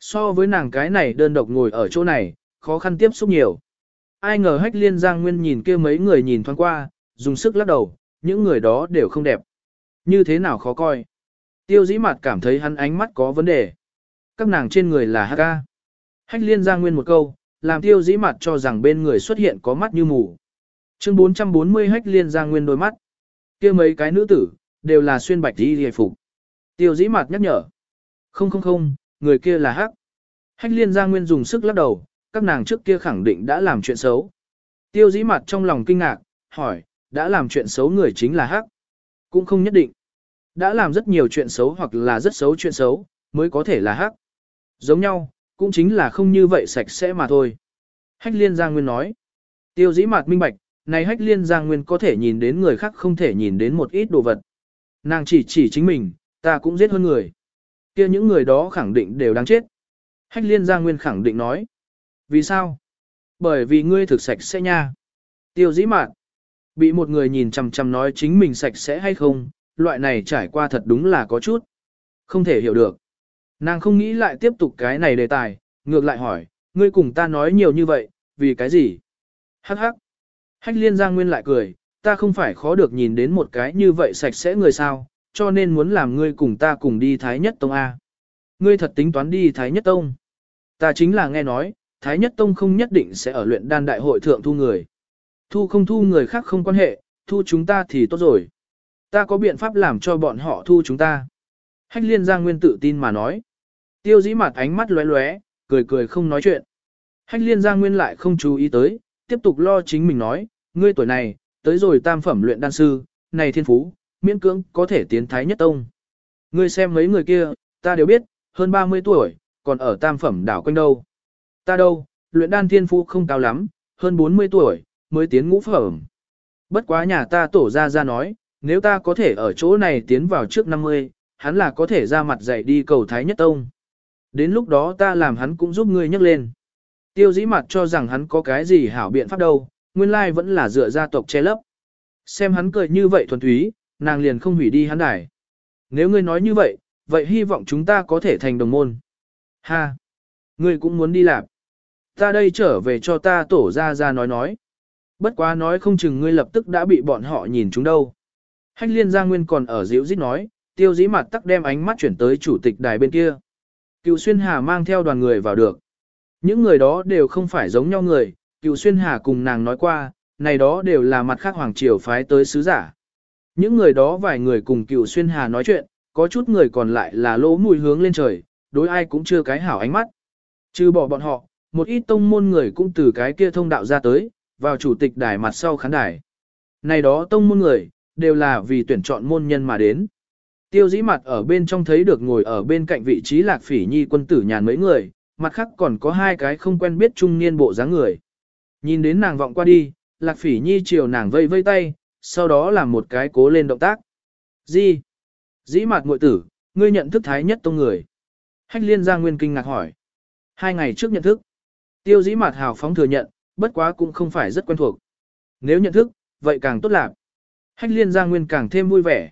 So với nàng cái này đơn độc ngồi ở chỗ này, khó khăn tiếp xúc nhiều. Ai ngờ hách liên giang nguyên nhìn kia mấy người nhìn thoáng qua, dùng sức lắc đầu, những người đó đều không đẹp. Như thế nào khó coi. Tiêu dĩ mặt cảm thấy hắn ánh mắt có vấn đề. Các nàng trên người là hắc ca. Hách liên giang nguyên một câu, làm tiêu dĩ mặt cho rằng bên người xuất hiện có mắt như mù. Chương 440 hách liên ra nguyên đôi mắt. kia mấy cái nữ tử, đều là xuyên bạch đi hề phục. Tiêu dĩ mặt nhắc nhở. Không không không, người kia là hắc. Hách liên ra nguyên dùng sức lắc đầu, các nàng trước kia khẳng định đã làm chuyện xấu. Tiêu dĩ mặt trong lòng kinh ngạc, hỏi, đã làm chuyện xấu người chính là hắc. Cũng không nhất định. Đã làm rất nhiều chuyện xấu hoặc là rất xấu chuyện xấu, mới có thể là hắc. Giống nhau, cũng chính là không như vậy sạch sẽ mà thôi. Hách liên gia Nguyên nói. Tiêu dĩ mạt minh bạch, này hách liên Giang Nguyên có thể nhìn đến người khác không thể nhìn đến một ít đồ vật. Nàng chỉ chỉ chính mình, ta cũng giết hơn người. kia những người đó khẳng định đều đáng chết. Hách liên Giang Nguyên khẳng định nói. Vì sao? Bởi vì ngươi thực sạch sẽ nha. Tiêu dĩ mạn. Bị một người nhìn chằm chằm nói chính mình sạch sẽ hay không, loại này trải qua thật đúng là có chút. Không thể hiểu được. Nàng không nghĩ lại tiếp tục cái này đề tài, ngược lại hỏi, ngươi cùng ta nói nhiều như vậy, vì cái gì? Hắc hắc. Hách liên giang nguyên lại cười, ta không phải khó được nhìn đến một cái như vậy sạch sẽ người sao, cho nên muốn làm ngươi cùng ta cùng đi Thái Nhất Tông A. Ngươi thật tính toán đi Thái Nhất Tông. Ta chính là nghe nói, Thái Nhất Tông không nhất định sẽ ở luyện đan đại hội thượng thu người. Thu không thu người khác không quan hệ, thu chúng ta thì tốt rồi. Ta có biện pháp làm cho bọn họ thu chúng ta. Hách liên giang nguyên tự tin mà nói. Tiêu dĩ mặt ánh mắt lóe lóe, cười cười không nói chuyện. Hách liên giang nguyên lại không chú ý tới, tiếp tục lo chính mình nói, ngươi tuổi này, tới rồi tam phẩm luyện đan sư, này thiên phú, miễn cưỡng có thể tiến thái nhất tông. Ngươi xem mấy người kia, ta đều biết, hơn 30 tuổi, còn ở tam phẩm đảo quanh đâu. Ta đâu, luyện đan thiên phú không cao lắm, hơn 40 tuổi, mới tiến ngũ phẩm. Bất quá nhà ta tổ ra ra nói, nếu ta có thể ở chỗ này tiến vào trước 50, hắn là có thể ra mặt dạy đi cầu Thái Nhất Tông. Đến lúc đó ta làm hắn cũng giúp ngươi nhắc lên. Tiêu dĩ mặt cho rằng hắn có cái gì hảo biện pháp đâu, nguyên lai vẫn là dựa gia tộc che lấp. Xem hắn cười như vậy thuần túy, nàng liền không hủy đi hắn đài. Nếu ngươi nói như vậy, vậy hy vọng chúng ta có thể thành đồng môn. Ha! Ngươi cũng muốn đi làm. Ta đây trở về cho ta tổ ra ra nói nói. Bất quá nói không chừng ngươi lập tức đã bị bọn họ nhìn chúng đâu. Hách liên gia nguyên còn ở dịu dít nói, tiêu dĩ mặt tắc đem ánh mắt chuyển tới chủ tịch đài bên kia. Cựu xuyên hà mang theo đoàn người vào được. Những người đó đều không phải giống nhau người, cựu xuyên hà cùng nàng nói qua, này đó đều là mặt khác hoàng triều phái tới sứ giả. Những người đó vài người cùng cựu xuyên hà nói chuyện, có chút người còn lại là lỗ mùi hướng lên trời, đối ai cũng chưa cái hảo ánh mắt. Trừ bỏ bọn họ, một ít tông môn người cũng từ cái kia thông đạo ra tới, vào chủ tịch đài mặt sau khán đài. Này đó tông môn người, đều là vì tuyển chọn môn nhân mà đến. Tiêu dĩ mặt ở bên trong thấy được ngồi ở bên cạnh vị trí lạc phỉ nhi quân tử nhàn mấy người, mặt khác còn có hai cái không quen biết trung niên bộ dáng người. Nhìn đến nàng vọng qua đi, lạc phỉ nhi chiều nàng vây vây tay, sau đó làm một cái cố lên động tác. Gì? Dĩ mạt ngội tử, ngươi nhận thức thái nhất tông người. Hách liên gia nguyên kinh ngạc hỏi. Hai ngày trước nhận thức. Tiêu dĩ mạt hào phóng thừa nhận, bất quá cũng không phải rất quen thuộc. Nếu nhận thức, vậy càng tốt lạc. Hách liên gia nguyên càng thêm vui vẻ.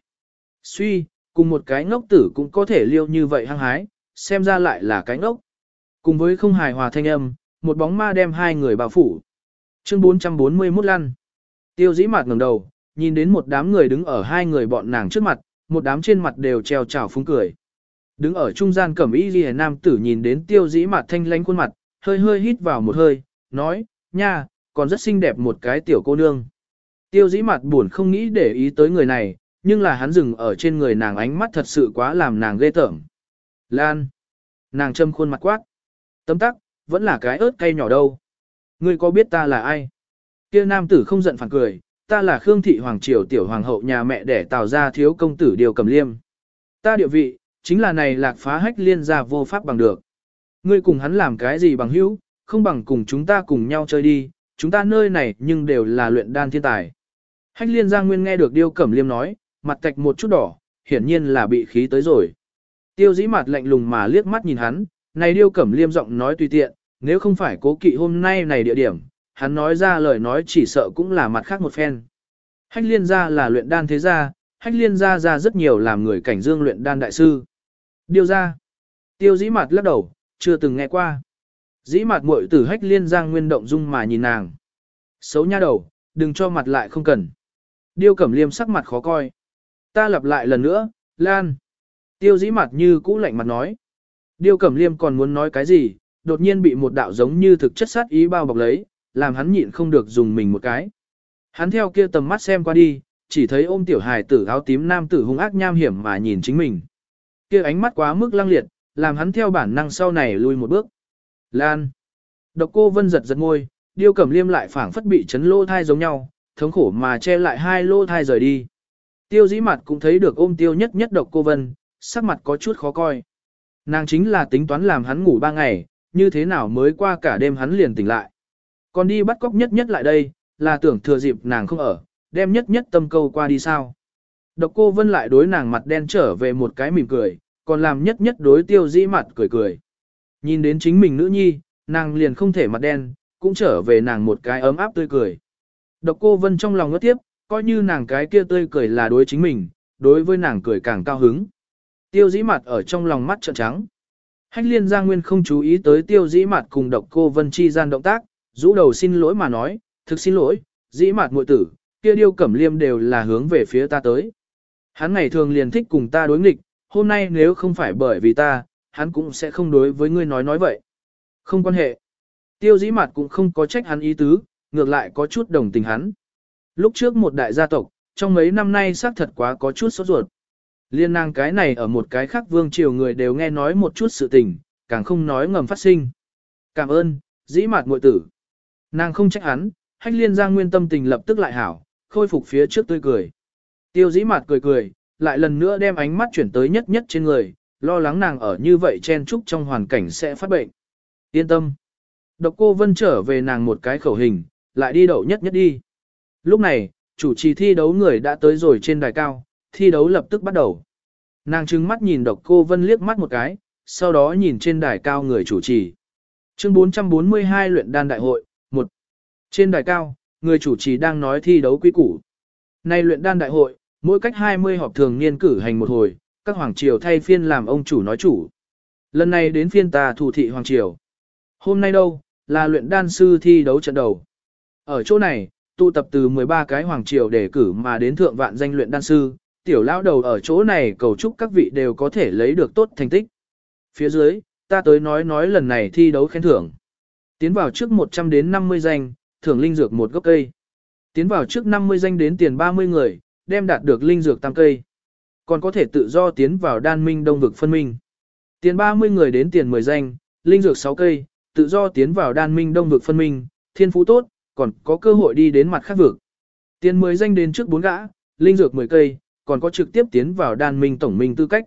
Suy, cùng một cái ngốc tử cũng có thể liêu như vậy hăng hái, xem ra lại là cái ngốc. Cùng với không hài hòa thanh âm, một bóng ma đem hai người bao phủ. Chương 441 lăn. Tiêu dĩ mặt ngẩng đầu, nhìn đến một đám người đứng ở hai người bọn nàng trước mặt, một đám trên mặt đều treo trào phúng cười. Đứng ở trung gian cẩm y ghi nam tử nhìn đến tiêu dĩ mặt thanh lánh khuôn mặt, hơi hơi hít vào một hơi, nói, nha, còn rất xinh đẹp một cái tiểu cô nương. Tiêu dĩ mặt buồn không nghĩ để ý tới người này, nhưng là hắn dừng ở trên người nàng ánh mắt thật sự quá làm nàng ghê tởm. Lan. Nàng châm khuôn mặt quát. Tấm tắc, vẫn là cái ớt cay nhỏ đâu. Ngươi có biết ta là ai? Kia nam tử không giận phản cười, ta là Khương Thị Hoàng Triều tiểu hoàng hậu nhà mẹ để tạo ra thiếu công tử điều cầm liêm. Ta địa vị, chính là này lạc phá hách liên gia vô pháp bằng được. Ngươi cùng hắn làm cái gì bằng hữu, không bằng cùng chúng ta cùng nhau chơi đi, chúng ta nơi này nhưng đều là luyện đan thiên tài. Hách liên gia nguyên nghe được điêu cẩm liêm nói, mặt tạch một chút đỏ, hiển nhiên là bị khí tới rồi. Tiêu dĩ mặt lạnh lùng mà liếc mắt nhìn hắn, này điêu cẩm liêm giọng nói tùy tiện, nếu không phải cố kỵ hôm nay này địa điểm, hắn nói ra lời nói chỉ sợ cũng là mặt khác một phen. Hách liên gia là luyện đan thế gia, hách liên gia ra rất nhiều làm người cảnh dương luyện đan đại sư. Điêu ra. Tiêu dĩ mặt lắc đầu, chưa từng nghe qua. Dĩ mặt muội tử hách liên giang nguyên động dung mà nhìn nàng. Xấu nha đầu, đừng cho mặt lại không cần. Điêu cẩm liêm sắc mặt khó coi. Ta lặp lại lần nữa, Lan. Tiêu dĩ mặt như cũ lạnh mặt nói. Điêu cẩm liêm còn muốn nói cái gì, đột nhiên bị một đạo giống như thực chất sát ý bao bọc lấy, làm hắn nhịn không được dùng mình một cái. Hắn theo kia tầm mắt xem qua đi, chỉ thấy ôm tiểu hài tử áo tím nam tử hung ác nham hiểm mà nhìn chính mình. Kia ánh mắt quá mức lăng liệt, làm hắn theo bản năng sau này lui một bước. Lan. Độc cô vân giật giật ngôi, điêu cẩm liêm lại phảng phất bị chấn lô thai giống nhau, thống khổ mà che lại hai lô thai rời đi. Tiêu dĩ mặt cũng thấy được ôm tiêu nhất nhất độc cô vân, sắc mặt có chút khó coi. Nàng chính là tính toán làm hắn ngủ ba ngày, như thế nào mới qua cả đêm hắn liền tỉnh lại. Còn đi bắt cóc nhất nhất lại đây, là tưởng thừa dịp nàng không ở, đem nhất nhất tâm câu qua đi sao. Độc cô vân lại đối nàng mặt đen trở về một cái mỉm cười, còn làm nhất nhất đối tiêu dĩ mặt cười cười. Nhìn đến chính mình nữ nhi, nàng liền không thể mặt đen, cũng trở về nàng một cái ấm áp tươi cười. Độc cô vân trong lòng ngất tiếp, coi như nàng cái kia tươi cười là đối chính mình, đối với nàng cười càng cao hứng. Tiêu dĩ mặt ở trong lòng mắt trợn trắng. Hách liên gia nguyên không chú ý tới tiêu dĩ mặt cùng độc cô vân chi gian động tác, rũ đầu xin lỗi mà nói, thực xin lỗi, dĩ mặt muội tử, kia điêu cẩm liêm đều là hướng về phía ta tới. Hắn ngày thường liền thích cùng ta đối nghịch, hôm nay nếu không phải bởi vì ta, hắn cũng sẽ không đối với ngươi nói nói vậy. Không quan hệ. Tiêu dĩ mặt cũng không có trách hắn ý tứ, ngược lại có chút đồng tình hắn. Lúc trước một đại gia tộc, trong mấy năm nay xác thật quá có chút sốt ruột. Liên nàng cái này ở một cái khác vương triều người đều nghe nói một chút sự tình, càng không nói ngầm phát sinh. Cảm ơn, dĩ mạt muội tử. Nàng không trách hắn, hách liên giang nguyên tâm tình lập tức lại hảo, khôi phục phía trước tươi cười. Tiêu dĩ mạt cười cười, lại lần nữa đem ánh mắt chuyển tới nhất nhất trên người, lo lắng nàng ở như vậy chen trúc trong hoàn cảnh sẽ phát bệnh. Yên tâm. Độc cô vân trở về nàng một cái khẩu hình, lại đi đậu nhất nhất đi. Lúc này, chủ trì thi đấu người đã tới rồi trên đài cao, thi đấu lập tức bắt đầu. Nàng trừng mắt nhìn độc cô vân liếc mắt một cái, sau đó nhìn trên đài cao người chủ trì. Chương 442 luyện đan đại hội, 1. Trên đài cao, người chủ trì đang nói thi đấu quy củ. Nay luyện đan đại hội, mỗi cách 20 họp thường niên cử hành một hồi, các hoàng triều thay phiên làm ông chủ nói chủ. Lần này đến phiên ta thủ thị hoàng triều. Hôm nay đâu, là luyện đan sư thi đấu trận đầu. Ở chỗ này, tụ tập từ 13 cái hoàng triều để cử mà đến thượng vạn danh luyện đan sư, tiểu lão đầu ở chỗ này cầu chúc các vị đều có thể lấy được tốt thành tích. Phía dưới, ta tới nói nói lần này thi đấu khen thưởng. Tiến vào trước 100 đến 50 danh, thưởng linh dược một gốc cây. Tiến vào trước 50 danh đến tiền 30 người, đem đạt được linh dược tam cây. Còn có thể tự do tiến vào đan minh đông vực phân minh. Tiền 30 người đến tiền 10 danh, linh dược 6 cây, tự do tiến vào đan minh đông vực phân minh, thiên phú tốt, còn có cơ hội đi đến mặt khác vực. Tiền 10 danh đến trước 4 gã, linh dược 10 cây, còn có trực tiếp tiến vào đan minh tổng minh tư cách.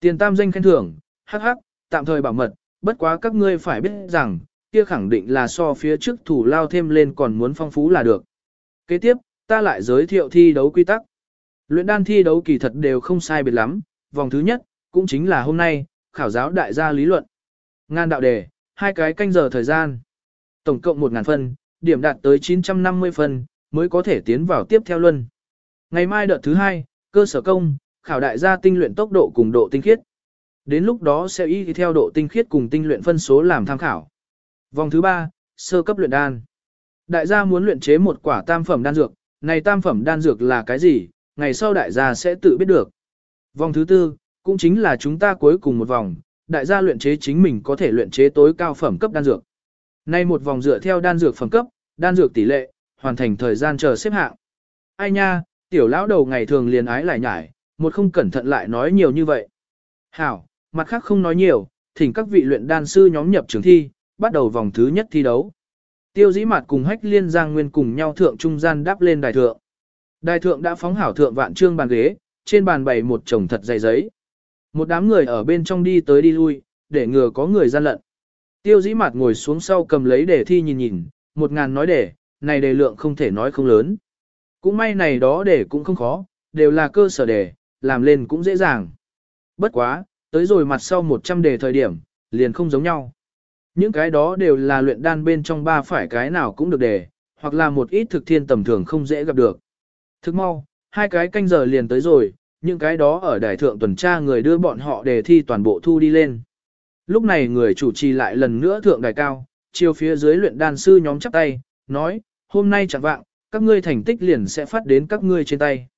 Tiền tam danh khen thưởng, hắc hắc, tạm thời bảo mật, bất quá các ngươi phải biết rằng, kia khẳng định là so phía trước thủ lao thêm lên còn muốn phong phú là được. Kế tiếp, ta lại giới thiệu thi đấu quy tắc. Luyện đan thi đấu kỳ thật đều không sai biệt lắm, vòng thứ nhất, cũng chính là hôm nay, khảo giáo đại gia lý luận. Ngan đạo đề, hai cái canh giờ thời gian. Tổng cộng 1.000 phân, điểm đạt tới 950 phân, mới có thể tiến vào tiếp theo luân. Ngày mai đợt thứ hai, cơ sở công, khảo đại gia tinh luyện tốc độ cùng độ tinh khiết. Đến lúc đó sẽ y theo độ tinh khiết cùng tinh luyện phân số làm tham khảo. Vòng thứ ba, sơ cấp luyện đan. Đại gia muốn luyện chế một quả tam phẩm đan dược, này tam phẩm đan dược là cái gì, ngày sau đại gia sẽ tự biết được. Vòng thứ tư, cũng chính là chúng ta cuối cùng một vòng, đại gia luyện chế chính mình có thể luyện chế tối cao phẩm cấp đan dược. Nay một vòng dựa theo đan dược phẩm cấp, đan dược tỷ lệ, hoàn thành thời gian chờ xếp hạng. Ai nha, tiểu lão đầu ngày thường liền ái lại nhải, một không cẩn thận lại nói nhiều như vậy. Hảo, mặt khác không nói nhiều, thỉnh các vị luyện đan sư nhóm nhập trường thi, bắt đầu vòng thứ nhất thi đấu. Tiêu dĩ mặt cùng hách liên giang nguyên cùng nhau thượng trung gian đáp lên đài thượng. Đài thượng đã phóng hảo thượng vạn trương bàn ghế, trên bàn bày một chồng thật dày giấy. Một đám người ở bên trong đi tới đi lui, để ngừa có người gian lận. Tiêu dĩ mặt ngồi xuống sau cầm lấy để thi nhìn nhìn, một ngàn nói để, này đề lượng không thể nói không lớn. Cũng may này đó để cũng không khó, đều là cơ sở đề, làm lên cũng dễ dàng. Bất quá, tới rồi mặt sau 100 đề thời điểm, liền không giống nhau. Những cái đó đều là luyện đan bên trong ba phải cái nào cũng được đề, hoặc là một ít thực thiên tầm thường không dễ gặp được. Thức mau, hai cái canh giờ liền tới rồi, những cái đó ở đài thượng tuần tra người đưa bọn họ đề thi toàn bộ thu đi lên. Lúc này người chủ trì lại lần nữa thượng đài cao, chiều phía dưới luyện đan sư nhóm chắp tay, nói, hôm nay chẳng vạng, các ngươi thành tích liền sẽ phát đến các ngươi trên tay.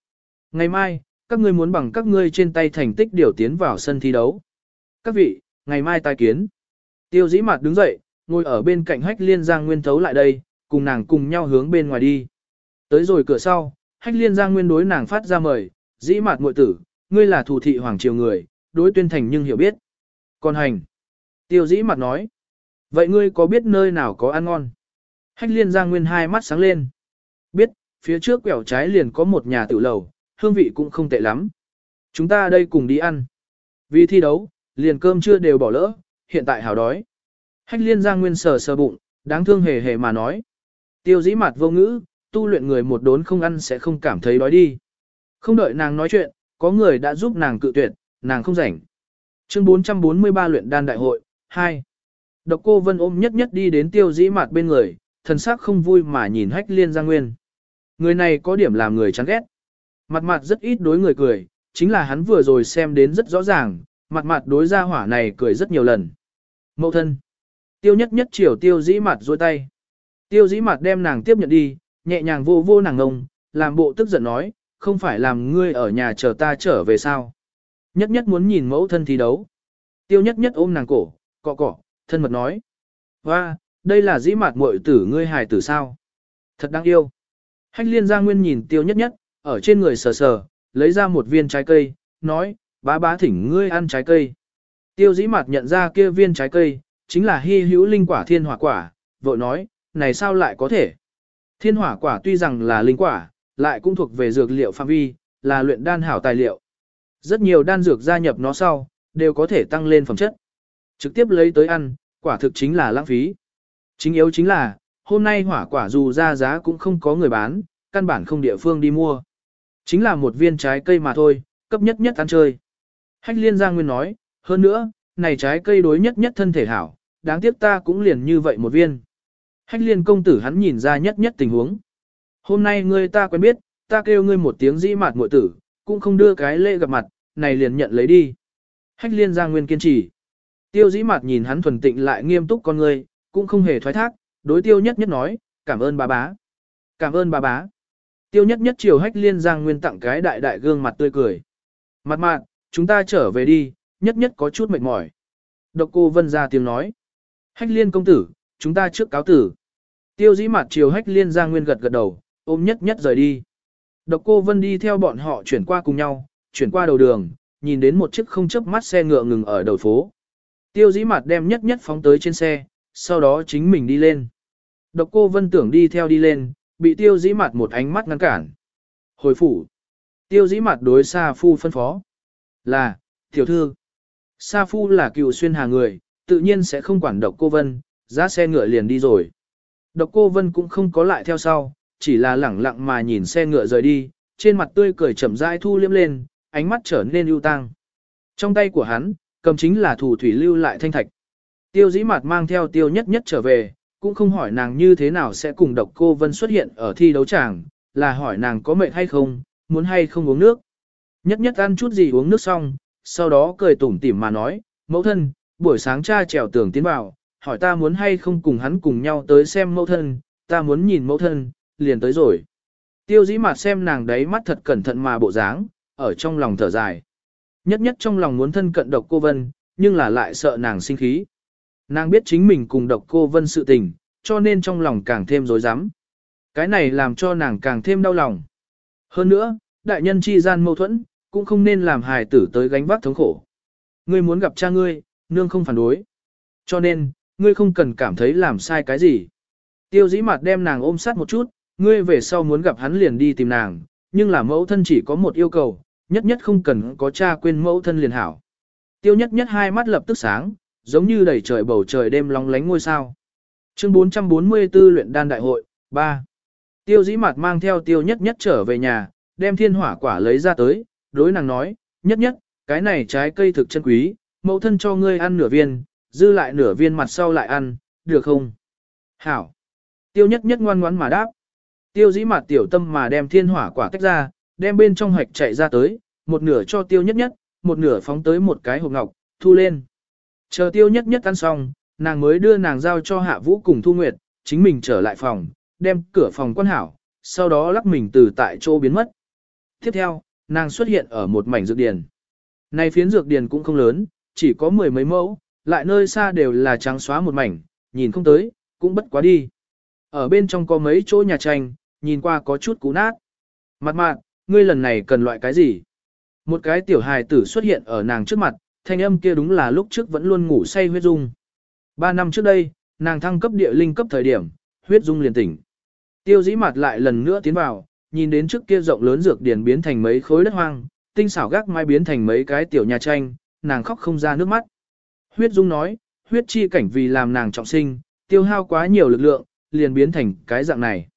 Ngày mai, các ngươi muốn bằng các ngươi trên tay thành tích điều tiến vào sân thi đấu. Các vị, ngày mai tai kiến. Tiêu dĩ mặt đứng dậy, ngồi ở bên cạnh hách liên giang nguyên thấu lại đây, cùng nàng cùng nhau hướng bên ngoài đi. Tới rồi cửa sau, hách liên giang nguyên đối nàng phát ra mời, dĩ mặt muội tử, ngươi là thủ thị hoàng triều người, đối tuyên thành nhưng hiểu biết. Còn hành. Tiêu dĩ mặt nói. Vậy ngươi có biết nơi nào có ăn ngon? Hách liên giang nguyên hai mắt sáng lên. Biết, phía trước quẹo trái liền có một nhà tiểu lầu, hương vị cũng không tệ lắm. Chúng ta đây cùng đi ăn. Vì thi đấu, liền cơm chưa đều bỏ lỡ, hiện tại hào đói. Hách liên giang nguyên sờ sờ bụng, đáng thương hề hề mà nói. Tiêu dĩ mặt vô ngữ, tu luyện người một đốn không ăn sẽ không cảm thấy đói đi. Không đợi nàng nói chuyện, có người đã giúp nàng cự tuyệt, nàng không rảnh. Chương 443 luyện đan đại hội, 2. Độc cô Vân ôm nhất nhất đi đến tiêu dĩ mặt bên người, thần sắc không vui mà nhìn hách liên giang nguyên. Người này có điểm làm người chán ghét. Mặt mặt rất ít đối người cười, chính là hắn vừa rồi xem đến rất rõ ràng, mặt mặt đối ra hỏa này cười rất nhiều lần. Mậu thân. Tiêu nhất nhất chiều tiêu dĩ mặt dôi tay. Tiêu dĩ mặt đem nàng tiếp nhận đi, nhẹ nhàng vô vô nàng ngông, làm bộ tức giận nói, không phải làm ngươi ở nhà chờ ta trở về sao. Nhất nhất muốn nhìn mẫu thân thi đấu. Tiêu nhất nhất ôm nàng cổ, cọ cọ, thân mật nói. Và, đây là dĩ mặt muội tử ngươi hài tử sao. Thật đáng yêu. Hách liên gia nguyên nhìn tiêu nhất nhất, ở trên người sờ sờ, lấy ra một viên trái cây, nói, bá bá thỉnh ngươi ăn trái cây. Tiêu dĩ mặt nhận ra kia viên trái cây, chính là hy hữu linh quả thiên hỏa quả, vội nói, này sao lại có thể. Thiên hỏa quả tuy rằng là linh quả, lại cũng thuộc về dược liệu phạm vi, là luyện đan hảo tài liệu. Rất nhiều đan dược gia nhập nó sau, đều có thể tăng lên phẩm chất. Trực tiếp lấy tới ăn, quả thực chính là lãng phí. Chính yếu chính là, hôm nay hỏa quả dù ra giá cũng không có người bán, căn bản không địa phương đi mua. Chính là một viên trái cây mà thôi, cấp nhất nhất ăn chơi. Hách liên Giang Nguyên nói, hơn nữa, này trái cây đối nhất nhất thân thể hảo, đáng tiếc ta cũng liền như vậy một viên. Hách liên công tử hắn nhìn ra nhất nhất tình huống. Hôm nay ngươi ta quen biết, ta kêu ngươi một tiếng dĩ mạt muội tử, cũng không đưa cái lễ gặp mặt, này liền nhận lấy đi. Hách liên Giang Nguyên kiên trì. Tiêu dĩ mạt nhìn hắn thuần tịnh lại nghiêm túc con ngươi, cũng không hề thoái thác, đối tiêu nhất nhất nói, cảm ơn bà bá. Cảm ơn bà bá. Tiêu nhất nhất chiều hách liên giang nguyên tặng cái đại đại gương mặt tươi cười. Mặt mạn, chúng ta trở về đi, nhất nhất có chút mệt mỏi. Độc cô vân ra tiếng nói. Hách liên công tử, chúng ta trước cáo tử. Tiêu dĩ mặt chiều hách liên giang nguyên gật gật đầu, ôm nhất nhất rời đi. Độc cô vân đi theo bọn họ chuyển qua cùng nhau, chuyển qua đầu đường, nhìn đến một chiếc không chớp mắt xe ngựa ngừng ở đầu phố. Tiêu dĩ mặt đem nhất nhất phóng tới trên xe, sau đó chính mình đi lên. Độc cô vân tưởng đi theo đi lên, bị tiêu dĩ mặt một ánh mắt ngăn cản. Hồi phủ. Tiêu dĩ mặt đối Sa Phu phân phó. Là, tiểu thư. Sa Phu là cựu xuyên hà người, tự nhiên sẽ không quản độc cô vân, giá xe ngựa liền đi rồi. Độc cô vân cũng không có lại theo sau, chỉ là lẳng lặng mà nhìn xe ngựa rời đi, trên mặt tươi cười chậm rãi thu liếm lên, ánh mắt trở nên ưu tang. Trong tay của hắn, cầm chính là thủ thủy lưu lại thanh thạch. Tiêu dĩ mặt mang theo tiêu nhất nhất trở về, cũng không hỏi nàng như thế nào sẽ cùng độc cô Vân xuất hiện ở thi đấu tràng, là hỏi nàng có mệt hay không, muốn hay không uống nước. Nhất nhất ăn chút gì uống nước xong, sau đó cười tủm tỉm mà nói, mẫu thân, buổi sáng cha trèo tường tiến vào, hỏi ta muốn hay không cùng hắn cùng nhau tới xem mẫu thân, ta muốn nhìn mẫu thân, liền tới rồi. Tiêu dĩ mặt xem nàng đấy mắt thật cẩn thận mà bộ dáng, ở trong lòng thở dài. Nhất nhất trong lòng muốn thân cận độc cô Vân, nhưng là lại sợ nàng sinh khí. Nàng biết chính mình cùng độc cô Vân sự tình, cho nên trong lòng càng thêm rối rắm. Cái này làm cho nàng càng thêm đau lòng. Hơn nữa, đại nhân chi gian mâu thuẫn, cũng không nên làm hài tử tới gánh vác thống khổ. Ngươi muốn gặp cha ngươi, nương không phản đối. Cho nên, ngươi không cần cảm thấy làm sai cái gì. Tiêu dĩ mặt đem nàng ôm sát một chút, ngươi về sau muốn gặp hắn liền đi tìm nàng, nhưng là mẫu thân chỉ có một yêu cầu, nhất nhất không cần có cha quên mẫu thân liền hảo. Tiêu nhất nhất hai mắt lập tức sáng, giống như đầy trời bầu trời đêm long lánh ngôi sao. Chương 444 luyện đan đại hội, 3. Tiêu dĩ mặt mang theo tiêu nhất nhất trở về nhà, đem thiên hỏa quả lấy ra tới, đối nàng nói, nhất nhất, cái này trái cây thực chân quý, mẫu thân cho ngươi ăn nửa viên, dư lại nửa viên mặt sau lại ăn, được không? Hảo. Tiêu nhất nhất ngoan ngoãn mà đáp. Tiêu dĩ mặt tiểu tâm mà đem thiên hỏa quả tách ra, đem bên trong hạch chạy ra tới, một nửa cho tiêu nhất nhất, một nửa phóng tới một cái hộp ngọc, thu lên. Chờ tiêu nhất nhất ăn xong, nàng mới đưa nàng giao cho hạ vũ cùng thu nguyệt, chính mình trở lại phòng, đem cửa phòng quan hảo, sau đó lắc mình từ tại chỗ biến mất. Tiếp theo, nàng xuất hiện ở một mảnh dược điền. Này phiến dược điền cũng không lớn, chỉ có mười mấy mẫu, lại nơi xa đều là trắng xóa một mảnh, nhìn không tới, cũng bất quá đi. Ở bên trong có mấy chỗ nhà tranh, nhìn qua có chút cũ nát. Mặt mạn, ngươi lần này cần loại cái gì? Một cái tiểu hài tử xuất hiện ở nàng trước mặt, thanh âm kia đúng là lúc trước vẫn luôn ngủ say huyết dung. Ba năm trước đây, nàng thăng cấp địa linh cấp thời điểm, huyết dung liền tỉnh. Tiêu dĩ mặt lại lần nữa tiến vào, nhìn đến trước kia rộng lớn dược điển biến thành mấy khối đất hoang, tinh xảo gác mai biến thành mấy cái tiểu nhà tranh, nàng khóc không ra nước mắt. Huyết dung nói, huyết chi cảnh vì làm nàng trọng sinh, tiêu hao quá nhiều lực lượng, liền biến thành cái dạng này.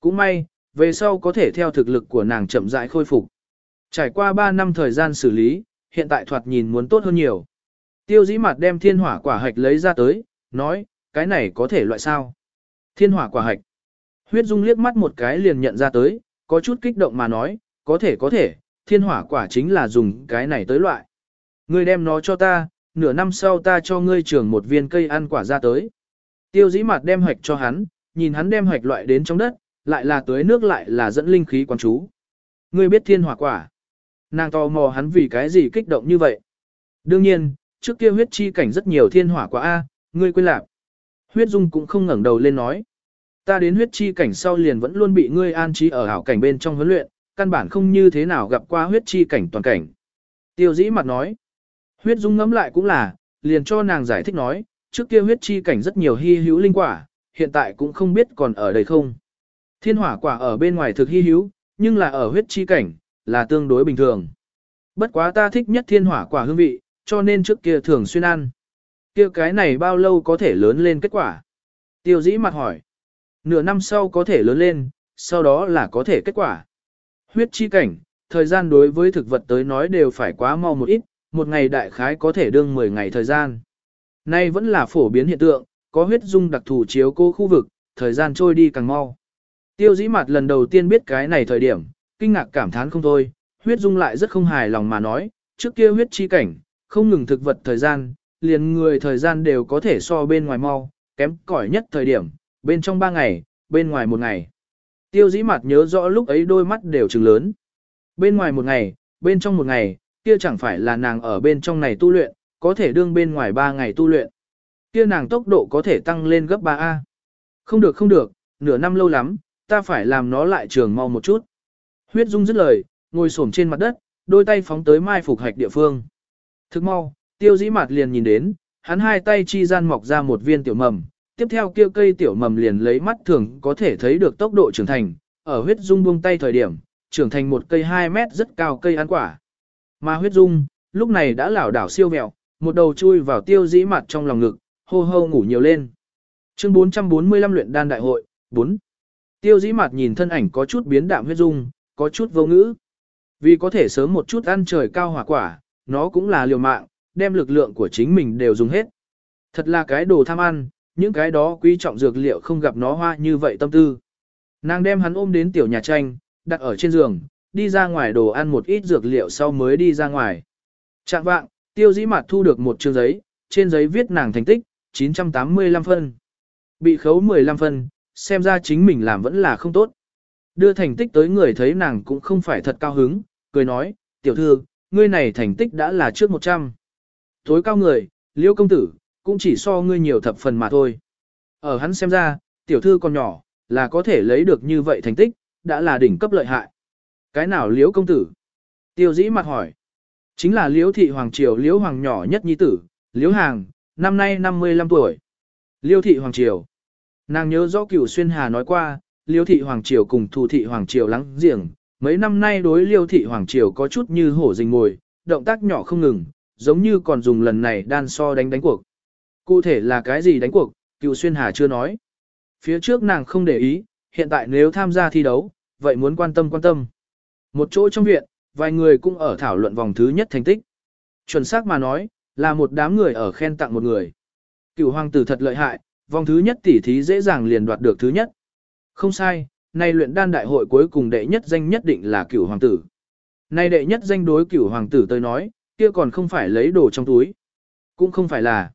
Cũng may, về sau có thể theo thực lực của nàng chậm rãi khôi phục. Trải qua 3 năm thời gian xử lý, hiện tại thoạt nhìn muốn tốt hơn nhiều. Tiêu dĩ mặt đem thiên hỏa quả hạch lấy ra tới, nói, cái này có thể loại sao? Thiên hỏa quả hạch. Huyết dung liếc mắt một cái liền nhận ra tới, có chút kích động mà nói, có thể có thể, thiên hỏa quả chính là dùng cái này tới loại. Ngươi đem nó cho ta, nửa năm sau ta cho ngươi trưởng một viên cây ăn quả ra tới. Tiêu dĩ mặt đem hạch cho hắn, nhìn hắn đem hạch loại đến trong đất, lại là tưới nước lại là dẫn linh khí quan chú. Ngươi biết thiên hỏa quả. Nàng tò mò hắn vì cái gì kích động như vậy. Đương nhiên, trước kia huyết chi cảnh rất nhiều thiên hỏa quả A, ngươi quên lạc. Huyết dung cũng không ngẩng đầu lên nói. Ta đến huyết chi cảnh sau liền vẫn luôn bị ngươi an trí ở hảo cảnh bên trong huấn luyện, căn bản không như thế nào gặp qua huyết chi cảnh toàn cảnh. Tiêu dĩ mặt nói. Huyết dung ngẫm lại cũng là, liền cho nàng giải thích nói, trước kia huyết chi cảnh rất nhiều hy hữu linh quả, hiện tại cũng không biết còn ở đây không. Thiên hỏa quả ở bên ngoài thực hy hữu, nhưng là ở huyết chi cảnh, là tương đối bình thường. Bất quá ta thích nhất thiên hỏa quả hương vị, cho nên trước kia thường xuyên ăn. Kia cái này bao lâu có thể lớn lên kết quả? Tiêu dĩ mặt hỏi. Nửa năm sau có thể lớn lên, sau đó là có thể kết quả. Huyết chi cảnh, thời gian đối với thực vật tới nói đều phải quá mau một ít, một ngày đại khái có thể đương 10 ngày thời gian. Nay vẫn là phổ biến hiện tượng, có huyết dung đặc thù chiếu cô khu vực, thời gian trôi đi càng mau. Tiêu dĩ mặt lần đầu tiên biết cái này thời điểm, kinh ngạc cảm thán không thôi, huyết dung lại rất không hài lòng mà nói, trước kia huyết chi cảnh, không ngừng thực vật thời gian, liền người thời gian đều có thể so bên ngoài mau, kém cỏi nhất thời điểm, bên trong ba ngày, bên ngoài một ngày. Tiêu dĩ mặt nhớ rõ lúc ấy đôi mắt đều trừng lớn. Bên ngoài một ngày, bên trong một ngày, kia chẳng phải là nàng ở bên trong này tu luyện, có thể đương bên ngoài ba ngày tu luyện. Kia nàng tốc độ có thể tăng lên gấp 3A. Không được không được, nửa năm lâu lắm, ta phải làm nó lại trường mau một chút. Huyết Dung dứt lời, ngồi xổm trên mặt đất, đôi tay phóng tới mai phục hạch địa phương. Thức mau, tiêu dĩ mặt liền nhìn đến, hắn hai tay chi gian mọc ra một viên tiểu mầm, tiếp theo kia cây tiểu mầm liền lấy mắt thường có thể thấy được tốc độ trưởng thành, ở huyết dung buông tay thời điểm, trưởng thành một cây 2 mét rất cao cây ăn quả. Mà huyết dung, lúc này đã lảo đảo siêu vẹo, một đầu chui vào tiêu dĩ mặt trong lòng ngực, hô hô ngủ nhiều lên. Chương 445 luyện đan đại hội, 4. Tiêu dĩ mặt nhìn thân ảnh có chút biến đạm huyết dung, có chút vô ngữ. Vì có thể sớm một chút ăn trời cao hỏa quả, nó cũng là liều mạng, đem lực lượng của chính mình đều dùng hết. Thật là cái đồ tham ăn, những cái đó quý trọng dược liệu không gặp nó hoa như vậy tâm tư. Nàng đem hắn ôm đến tiểu nhà tranh, đặt ở trên giường, đi ra ngoài đồ ăn một ít dược liệu sau mới đi ra ngoài. Trạng vạng, tiêu dĩ mặt thu được một chương giấy, trên giấy viết nàng thành tích, 985 phân. Bị khấu 15 phân, xem ra chính mình làm vẫn là không tốt. Đưa thành tích tới người thấy nàng cũng không phải thật cao hứng, cười nói, tiểu thư, ngươi này thành tích đã là trước 100. Tối cao người, liễu công tử, cũng chỉ so ngươi nhiều thập phần mà thôi. Ở hắn xem ra, tiểu thư còn nhỏ, là có thể lấy được như vậy thành tích, đã là đỉnh cấp lợi hại. Cái nào liễu công tử? Tiêu dĩ mặt hỏi. Chính là liễu thị hoàng triều liễu hoàng nhỏ nhất nhi tử, liễu hàng, năm nay 55 tuổi. Liễu thị hoàng triều. Nàng nhớ rõ cửu xuyên hà nói qua, Liêu thị hoàng triều cùng Thù thị hoàng triều lắng giềng. Mấy năm nay đối liêu thị hoàng triều có chút như hổ rình mồi, động tác nhỏ không ngừng, giống như còn dùng lần này đan so đánh đánh cuộc. Cụ thể là cái gì đánh cuộc, cựu xuyên hà chưa nói. Phía trước nàng không để ý, hiện tại nếu tham gia thi đấu, vậy muốn quan tâm quan tâm. Một chỗ trong viện, vài người cũng ở thảo luận vòng thứ nhất thành tích. Chuẩn xác mà nói, là một đám người ở khen tặng một người. Cựu hoàng tử thật lợi hại, vòng thứ nhất tỉ thí dễ dàng liền đoạt được thứ nhất. Không sai, nay luyện đan đại hội cuối cùng đệ nhất danh nhất định là cửu hoàng tử. Nay đệ nhất danh đối cửu hoàng tử tới nói, kia còn không phải lấy đồ trong túi. Cũng không phải là.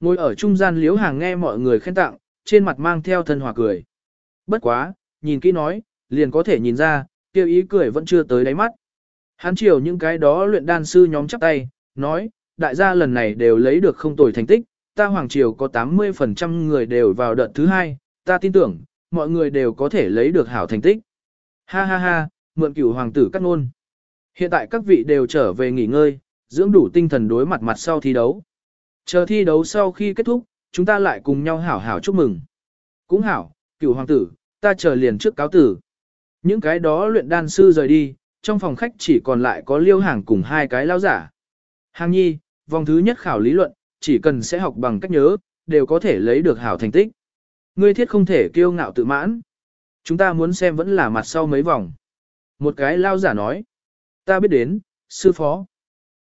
Ngồi ở trung gian liếu hàng nghe mọi người khen tặng, trên mặt mang theo thân hòa cười. Bất quá, nhìn kỹ nói, liền có thể nhìn ra, kêu ý cười vẫn chưa tới đáy mắt. Hắn chiều những cái đó luyện đan sư nhóm chắp tay, nói, đại gia lần này đều lấy được không tồi thành tích, ta hoàng triều có 80% người đều vào đợt thứ hai, ta tin tưởng, mọi người đều có thể lấy được hảo thành tích. Ha ha ha, mượn cửu hoàng tử cắt ngôn. Hiện tại các vị đều trở về nghỉ ngơi, dưỡng đủ tinh thần đối mặt mặt sau thi đấu. Chờ thi đấu sau khi kết thúc, chúng ta lại cùng nhau hảo hảo chúc mừng. Cũng hảo, cửu hoàng tử, ta chờ liền trước cáo tử. Những cái đó luyện đan sư rời đi, trong phòng khách chỉ còn lại có liêu hàng cùng hai cái lao giả. Hàng nhi, vòng thứ nhất khảo lý luận, chỉ cần sẽ học bằng cách nhớ, đều có thể lấy được hảo thành tích. Ngươi thiết không thể kiêu ngạo tự mãn. Chúng ta muốn xem vẫn là mặt sau mấy vòng. Một cái lao giả nói. Ta biết đến, sư phó.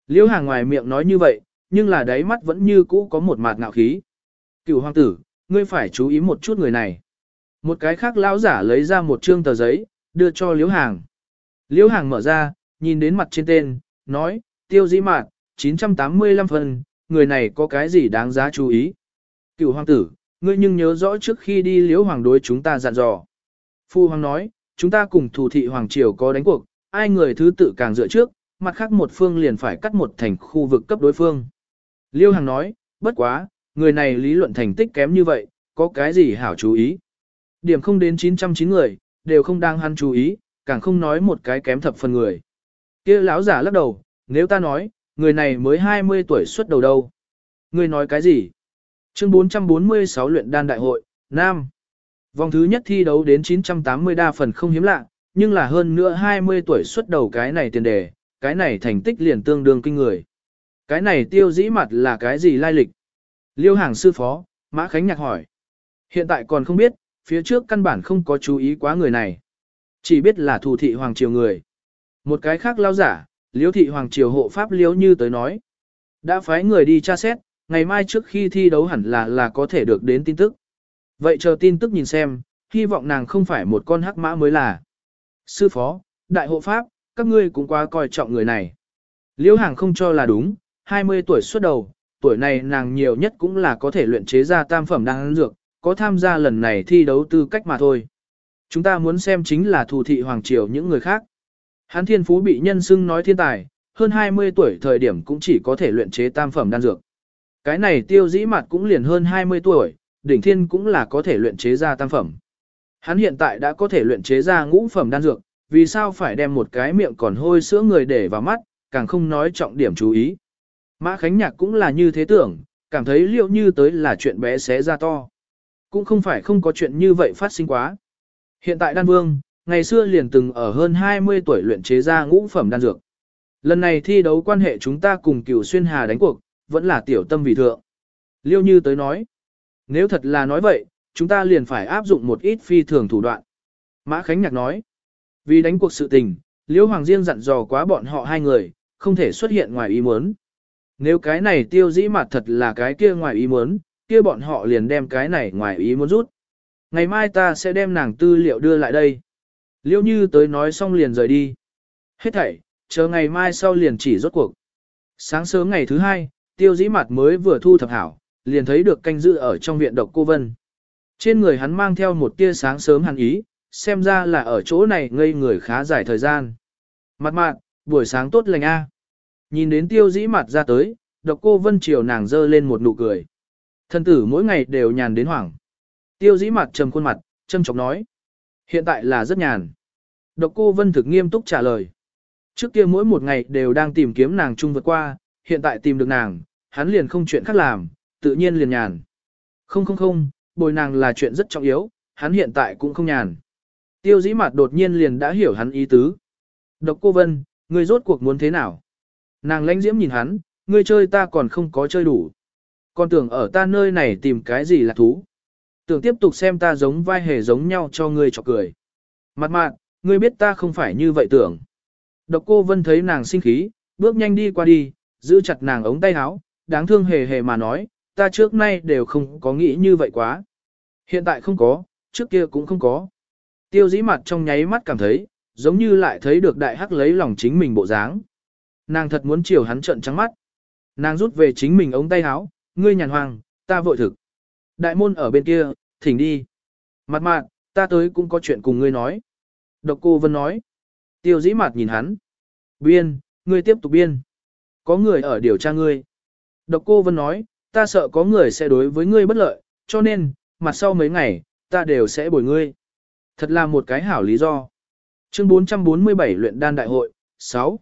Liễu hàng ngoài miệng nói như vậy, nhưng là đáy mắt vẫn như cũ có một mạt ngạo khí. Cựu hoàng tử, ngươi phải chú ý một chút người này. Một cái khác lão giả lấy ra một trương tờ giấy, đưa cho liễu hàng. Liễu hàng mở ra, nhìn đến mặt trên tên, nói, tiêu dĩ mạt, 985 phần, người này có cái gì đáng giá chú ý. Cựu hoàng tử, ngươi nhưng nhớ rõ trước khi đi liễu hoàng đối chúng ta dặn dò. Phu hoàng nói, chúng ta cùng thủ thị hoàng triều có đánh cuộc, ai người thứ tự càng dựa trước, mặt khác một phương liền phải cắt một thành khu vực cấp đối phương. Liêu Hằng nói, bất quá, người này lý luận thành tích kém như vậy, có cái gì hảo chú ý. Điểm không đến 909 người, đều không đang hắn chú ý, càng không nói một cái kém thập phần người. kia lão giả lắc đầu, nếu ta nói, người này mới 20 tuổi xuất đầu đâu. Người nói cái gì? Chương 446 luyện đan đại hội, Nam. Vòng thứ nhất thi đấu đến 980 đa phần không hiếm lạ, nhưng là hơn nữa 20 tuổi xuất đầu cái này tiền đề, cái này thành tích liền tương đương kinh người. Cái này tiêu dĩ mặt là cái gì lai lịch? Liêu hàng sư phó, Mã Khánh Nhạc hỏi. Hiện tại còn không biết, phía trước căn bản không có chú ý quá người này. Chỉ biết là thủ thị hoàng triều người. Một cái khác lao giả, liêu thị hoàng triều hộ pháp liêu như tới nói. Đã phái người đi tra xét, ngày mai trước khi thi đấu hẳn là là có thể được đến tin tức. Vậy chờ tin tức nhìn xem, hy vọng nàng không phải một con hắc mã mới là. Sư phó, đại hộ pháp, các ngươi cũng quá coi trọng người này. Liễu hàng không cho là đúng, 20 tuổi xuất đầu, tuổi này nàng nhiều nhất cũng là có thể luyện chế ra tam phẩm đan dược, có tham gia lần này thi đấu tư cách mà thôi. Chúng ta muốn xem chính là thù thị hoàng triều những người khác. Hán thiên phú bị nhân xưng nói thiên tài, hơn 20 tuổi thời điểm cũng chỉ có thể luyện chế tam phẩm đan dược. Cái này tiêu dĩ mặt cũng liền hơn 20 tuổi, đỉnh thiên cũng là có thể luyện chế ra tam phẩm. Hắn hiện tại đã có thể luyện chế ra ngũ phẩm đan dược, vì sao phải đem một cái miệng còn hôi sữa người để vào mắt, càng không nói trọng điểm chú ý. Mã Khánh Nhạc cũng là như thế tưởng, cảm thấy liệu như tới là chuyện bé xé ra to. Cũng không phải không có chuyện như vậy phát sinh quá. Hiện tại đan vương, ngày xưa liền từng ở hơn 20 tuổi luyện chế ra ngũ phẩm đan dược. Lần này thi đấu quan hệ chúng ta cùng cửu xuyên hà đánh cuộc, vẫn là tiểu tâm vì thượng. Liêu như tới nói, nếu thật là nói vậy, chúng ta liền phải áp dụng một ít phi thường thủ đoạn. Mã Khánh Nhạc nói, vì đánh cuộc sự tình, Liêu Hoàng Diên dặn dò quá bọn họ hai người, không thể xuất hiện ngoài ý muốn. Nếu cái này tiêu dĩ mặt thật là cái kia ngoài ý muốn, kia bọn họ liền đem cái này ngoài ý muốn rút. Ngày mai ta sẽ đem nàng tư liệu đưa lại đây. Liêu Như tới nói xong liền rời đi. Hết thảy, chờ ngày mai sau liền chỉ rốt cuộc. Sáng sớm ngày thứ hai, tiêu dĩ mặt mới vừa thu thập hảo, liền thấy được canh giữ ở trong viện độc cô Vân. Trên người hắn mang theo một tia sáng sớm hẳn ý, xem ra là ở chỗ này ngây người khá dài thời gian. Mặt mạn, buổi sáng tốt lành a. Nhìn đến tiêu dĩ mặt ra tới, độc cô Vân chiều nàng dơ lên một nụ cười. Thân tử mỗi ngày đều nhàn đến hoảng. Tiêu dĩ mặt trầm khuôn mặt, châm chọc nói. Hiện tại là rất nhàn. Độc cô Vân thực nghiêm túc trả lời. Trước kia mỗi một ngày đều đang tìm kiếm nàng chung vượt qua, hiện tại tìm được nàng, hắn liền không chuyện khác làm, tự nhiên liền nhàn. Không không không, bồi nàng là chuyện rất trọng yếu, hắn hiện tại cũng không nhàn. Tiêu dĩ mặt đột nhiên liền đã hiểu hắn ý tứ. Độc cô Vân, ngươi rốt cuộc muốn thế nào? Nàng lãnh diễm nhìn hắn, ngươi chơi ta còn không có chơi đủ. Còn tưởng ở ta nơi này tìm cái gì là thú. Tưởng tiếp tục xem ta giống vai hề giống nhau cho ngươi chọc cười. Mặt mạn, ngươi biết ta không phải như vậy tưởng. Độc cô Vân thấy nàng sinh khí, bước nhanh đi qua đi, giữ chặt nàng ống tay áo, đáng thương hề hề mà nói, ta trước nay đều không có nghĩ như vậy quá. Hiện tại không có, trước kia cũng không có. Tiêu dĩ mặt trong nháy mắt cảm thấy, giống như lại thấy được đại hắc lấy lòng chính mình bộ dáng. Nàng thật muốn chiều hắn trận trắng mắt. Nàng rút về chính mình ống tay áo, ngươi nhàn hoàng, ta vội thực. Đại môn ở bên kia, thỉnh đi. Mặt mạn, ta tới cũng có chuyện cùng ngươi nói. Độc cô Vân nói. Tiêu dĩ mặt nhìn hắn. Biên, ngươi tiếp tục biên. Có người ở điều tra ngươi. Độc cô Vân nói, ta sợ có người sẽ đối với ngươi bất lợi, cho nên, mặt sau mấy ngày, ta đều sẽ bồi ngươi. Thật là một cái hảo lý do. Chương 447 luyện đan đại hội, 6.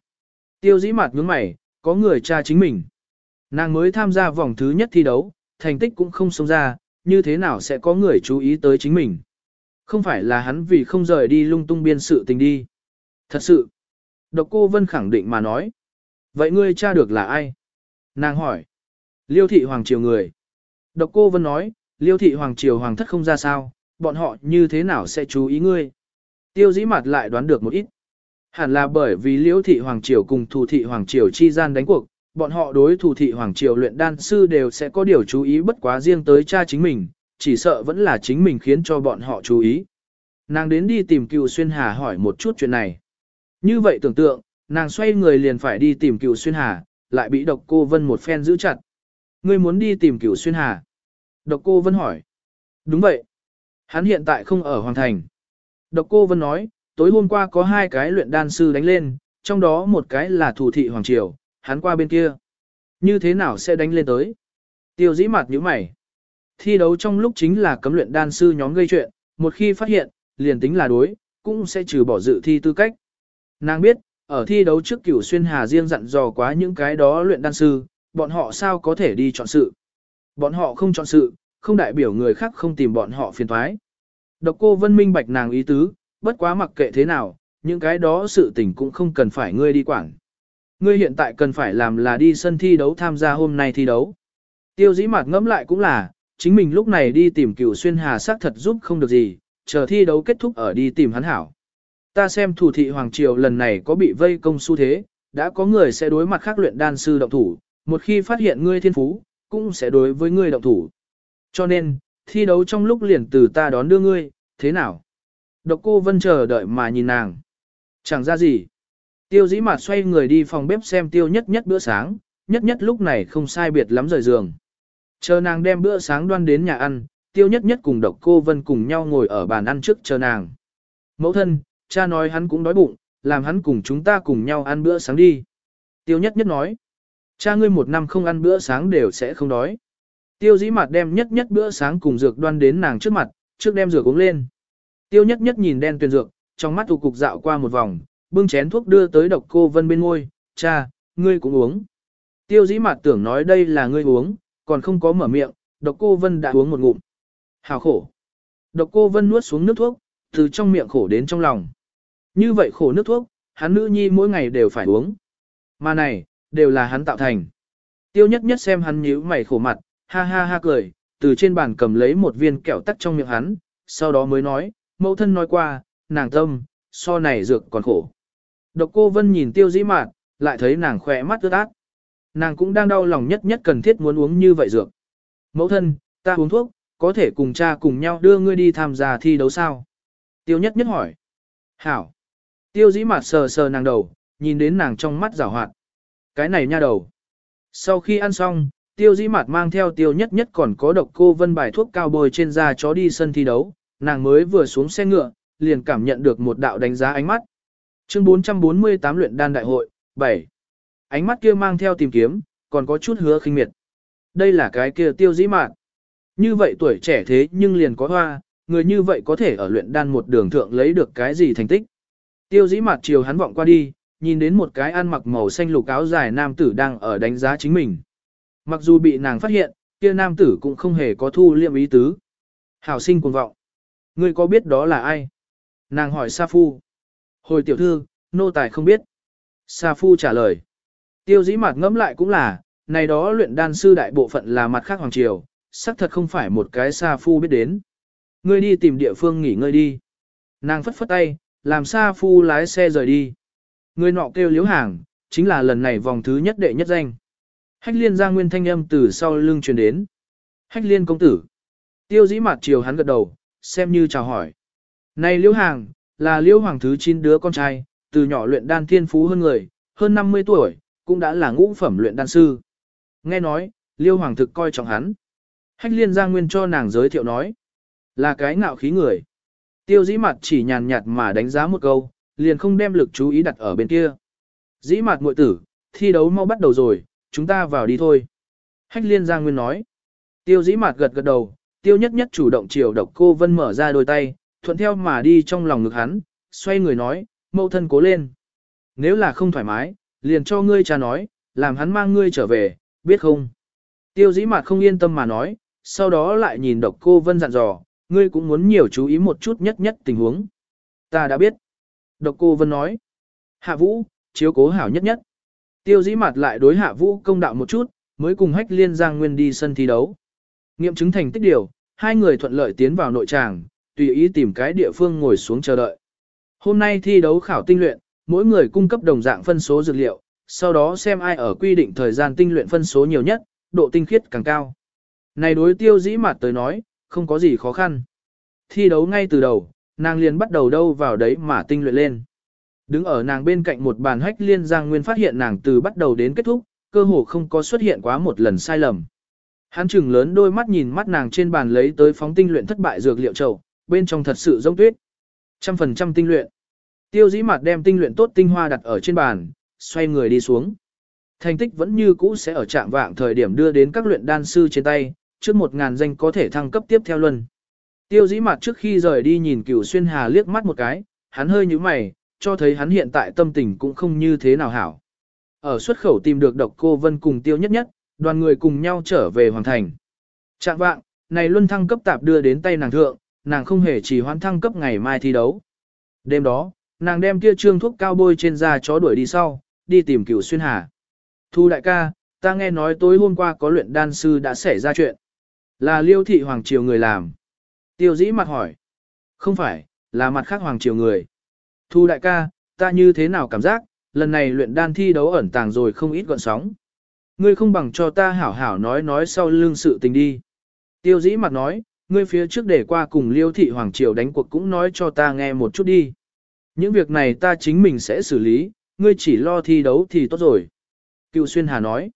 Tiêu dĩ mặt nhướng mày, có người tra chính mình. Nàng mới tham gia vòng thứ nhất thi đấu, thành tích cũng không xông ra, như thế nào sẽ có người chú ý tới chính mình. Không phải là hắn vì không rời đi lung tung biên sự tình đi. Thật sự. Độc cô Vân khẳng định mà nói. Vậy ngươi tra được là ai? Nàng hỏi. Liêu thị hoàng triều người. Độc cô Vân nói, liêu thị hoàng triều hoàng thất không ra sao, bọn họ như thế nào sẽ chú ý ngươi? Tiêu dĩ mặt lại đoán được một ít. Hẳn là bởi vì liêu thị hoàng triều cùng thủ thị hoàng triều chi gian đánh cuộc, bọn họ đối thủ thị hoàng triều luyện đan sư đều sẽ có điều chú ý bất quá riêng tới cha chính mình, chỉ sợ vẫn là chính mình khiến cho bọn họ chú ý. Nàng đến đi tìm cựu xuyên hà hỏi một chút chuyện này. Như vậy tưởng tượng, nàng xoay người liền phải đi tìm cựu xuyên hà, lại bị độc cô vân một phen giữ chặt. Ngươi muốn đi tìm Cửu xuyên hà? Độc cô vân hỏi. Đúng vậy. Hắn hiện tại không ở Hoàng Thành. Độc cô vân nói, tối hôm qua có hai cái luyện đan sư đánh lên, trong đó một cái là thủ thị Hoàng Triều, hắn qua bên kia. Như thế nào sẽ đánh lên tới? Tiêu dĩ mặt như mày. Thi đấu trong lúc chính là cấm luyện đan sư nhóm gây chuyện, một khi phát hiện, liền tính là đối, cũng sẽ trừ bỏ dự thi tư cách. Nàng biết, ở thi đấu trước cửu xuyên hà riêng dặn dò quá những cái đó luyện đan sư, bọn họ sao có thể đi chọn sự. Bọn họ không chọn sự, không đại biểu người khác không tìm bọn họ phiền thoái. Độc cô vân minh bạch nàng ý tứ, bất quá mặc kệ thế nào, những cái đó sự tình cũng không cần phải ngươi đi quản. Ngươi hiện tại cần phải làm là đi sân thi đấu tham gia hôm nay thi đấu. Tiêu dĩ mạt ngẫm lại cũng là, chính mình lúc này đi tìm cửu xuyên hà xác thật giúp không được gì, chờ thi đấu kết thúc ở đi tìm hắn hảo. Ta xem thủ thị Hoàng Triều lần này có bị vây công xu thế, đã có người sẽ đối mặt khác luyện đan sư động thủ, một khi phát hiện ngươi thiên phú, cũng sẽ đối với ngươi động thủ. Cho nên, thi đấu trong lúc liền từ ta đón đưa ngươi, thế nào? Độc cô Vân chờ đợi mà nhìn nàng. Chẳng ra gì. Tiêu dĩ mặt xoay người đi phòng bếp xem tiêu nhất nhất bữa sáng, nhất nhất lúc này không sai biệt lắm rời giường. Chờ nàng đem bữa sáng đoan đến nhà ăn, tiêu nhất nhất cùng độc cô Vân cùng nhau ngồi ở bàn ăn trước chờ nàng. Mẫu thân, cha nói hắn cũng đói bụng, làm hắn cùng chúng ta cùng nhau ăn bữa sáng đi. Tiêu nhất nhất nói, cha ngươi một năm không ăn bữa sáng đều sẽ không đói. Tiêu dĩ mặt đem nhất nhất bữa sáng cùng dược đoan đến nàng trước mặt, trước đem dược uống lên. Tiêu nhất nhất nhìn đen tuyền dược, trong mắt tụ cục dạo qua một vòng, bưng chén thuốc đưa tới độc cô vân bên ngôi, cha, ngươi cũng uống. Tiêu dĩ mặt tưởng nói đây là ngươi uống, còn không có mở miệng, độc cô vân đã uống một ngụm. Hào khổ. Độc cô vân nuốt xuống nước thuốc, từ trong miệng khổ đến trong lòng. Như vậy khổ nước thuốc, hắn nữ nhi mỗi ngày đều phải uống. Mà này, đều là hắn tạo thành. Tiêu nhất nhất xem hắn nhíu mày khổ mặt, ha ha ha cười, từ trên bàn cầm lấy một viên kẹo tắc trong miệng hắn, sau đó mới nói, mẫu thân nói qua, nàng tâm, so này dược còn khổ. Độc cô Vân nhìn tiêu dĩ mạt, lại thấy nàng khỏe mắt ướt át. Nàng cũng đang đau lòng nhất nhất cần thiết muốn uống như vậy dược. Mẫu thân, ta uống thuốc, có thể cùng cha cùng nhau đưa ngươi đi tham gia thi đấu sao? Tiêu nhất nhất hỏi. Hảo. Tiêu dĩ mạt sờ sờ nàng đầu, nhìn đến nàng trong mắt rào hoạt. Cái này nha đầu. Sau khi ăn xong, tiêu dĩ mặt mang theo tiêu nhất nhất còn có độc cô vân bài thuốc cao bồi trên da chó đi sân thi đấu, nàng mới vừa xuống xe ngựa, liền cảm nhận được một đạo đánh giá ánh mắt. Chương 448 luyện đan đại hội, 7. Ánh mắt kia mang theo tìm kiếm, còn có chút hứa khinh miệt. Đây là cái kia tiêu dĩ mạn. Như vậy tuổi trẻ thế nhưng liền có hoa, người như vậy có thể ở luyện đan một đường thượng lấy được cái gì thành tích. Tiêu dĩ mạt chiều hắn vọng qua đi, nhìn đến một cái ăn mặc màu xanh lục áo dài nam tử đang ở đánh giá chính mình. Mặc dù bị nàng phát hiện, kia nam tử cũng không hề có thu liệm ý tứ. Hảo sinh cuồng vọng. Ngươi có biết đó là ai? Nàng hỏi Sa Phu. Hồi tiểu thư, nô tài không biết. Sa Phu trả lời. Tiêu dĩ mặt ngẫm lại cũng là, này đó luyện đan sư đại bộ phận là mặt khác hoàng triều, xác thật không phải một cái Sa Phu biết đến. Ngươi đi tìm địa phương nghỉ ngơi đi. Nàng phất phất tay, làm Sa Phu lái xe rời đi. Người nọ kêu liếu hàng, chính là lần này vòng thứ nhất đệ nhất danh. Hách liên ra nguyên thanh âm từ sau lưng truyền đến. Hách liên công tử. Tiêu dĩ mặt chiều hắn gật đầu, xem như chào hỏi. Này liễu hàng, là liễu hoàng thứ 9 đứa con trai, từ nhỏ luyện đan thiên phú hơn người, hơn 50 tuổi, cũng đã là ngũ phẩm luyện đan sư. Nghe nói, liễu hoàng thực coi trọng hắn. Hách liên gia nguyên cho nàng giới thiệu nói. Là cái ngạo khí người. Tiêu dĩ mặt chỉ nhàn nhạt mà đánh giá một câu, liền không đem lực chú ý đặt ở bên kia. Dĩ mạt muội tử, thi đấu mau bắt đầu rồi, chúng ta vào đi thôi. Hách liên giang nguyên nói. Tiêu dĩ mạt gật gật đầu, tiêu nhất nhất chủ động chiều độc cô vân mở ra đôi tay, thuận theo mà đi trong lòng ngực hắn, xoay người nói, mẫu thân cố lên. Nếu là không thoải mái, liền cho ngươi cha nói, làm hắn mang ngươi trở về, biết không? Tiêu dĩ mạt không yên tâm mà nói, sau đó lại nhìn độc cô vân dặn dò, ngươi cũng muốn nhiều chú ý một chút nhất nhất tình huống. Ta đã biết. Độc cô vân nói. Hạ vũ, chiếu cố hảo nhất nhất. Tiêu dĩ mặt lại đối hạ vũ công đạo một chút, mới cùng hách liên giang nguyên đi sân thi đấu. Nghiệm chứng thành tích điều, hai người thuận lợi tiến vào nội tràng, tùy ý tìm cái địa phương ngồi xuống chờ đợi. Hôm nay thi đấu khảo tinh luyện, mỗi người cung cấp đồng dạng phân số dược liệu, sau đó xem ai ở quy định thời gian tinh luyện phân số nhiều nhất, độ tinh khiết càng cao. Này đối tiêu dĩ mặt tới nói, không có gì khó khăn. Thi đấu ngay từ đầu, nàng liền bắt đầu đâu vào đấy mà tinh luyện lên. Đứng ở nàng bên cạnh một bàn hách liên giang nguyên phát hiện nàng từ bắt đầu đến kết thúc, cơ hồ không có xuất hiện quá một lần sai lầm. Hắn chừng lớn đôi mắt nhìn mắt nàng trên bàn lấy tới phóng tinh luyện thất bại dược liệu trầu, bên trong thật sự giống tuyết. Trăm phần trăm tinh luyện. Tiêu dĩ mặt đem tinh luyện tốt tinh hoa đặt ở trên bàn, xoay người đi xuống. Thành tích vẫn như cũ sẽ ở trạm vạng thời điểm đưa đến các luyện đan sư trên tay, trước một ngàn danh có thể thăng cấp tiếp theo luân. Tiêu dĩ mặt trước khi rời đi nhìn cửu xuyên hà liếc mắt một cái, hắn hơi như mày, cho thấy hắn hiện tại tâm tình cũng không như thế nào hảo. Ở xuất khẩu tìm được độc cô vân cùng tiêu nhất nhất, đoàn người cùng nhau trở về hoàng thành. Trạng vạng, này luân thăng cấp tạp đưa đến tay nàng thượng, nàng không hề chỉ hoãn thăng cấp ngày mai thi đấu. Đêm đó, nàng đem kia trương thuốc cao bôi trên da chó đuổi đi sau, đi tìm cửu xuyên hà. Thu đại ca, ta nghe nói tối hôm qua có luyện đan sư đã xảy ra chuyện. Là liêu thị hoàng triều người làm. Tiêu dĩ mặt hỏi. Không phải, là mặt khác hoàng triều người. Thu đại ca, ta như thế nào cảm giác, lần này luyện đan thi đấu ẩn tàng rồi không ít gọn sóng. Ngươi không bằng cho ta hảo hảo nói nói sau lương sự tình đi. Tiêu dĩ mặt nói, ngươi phía trước để qua cùng liêu thị hoàng triều đánh cuộc cũng nói cho ta nghe một chút đi. Những việc này ta chính mình sẽ xử lý, ngươi chỉ lo thi đấu thì tốt rồi. Cựu xuyên hà nói,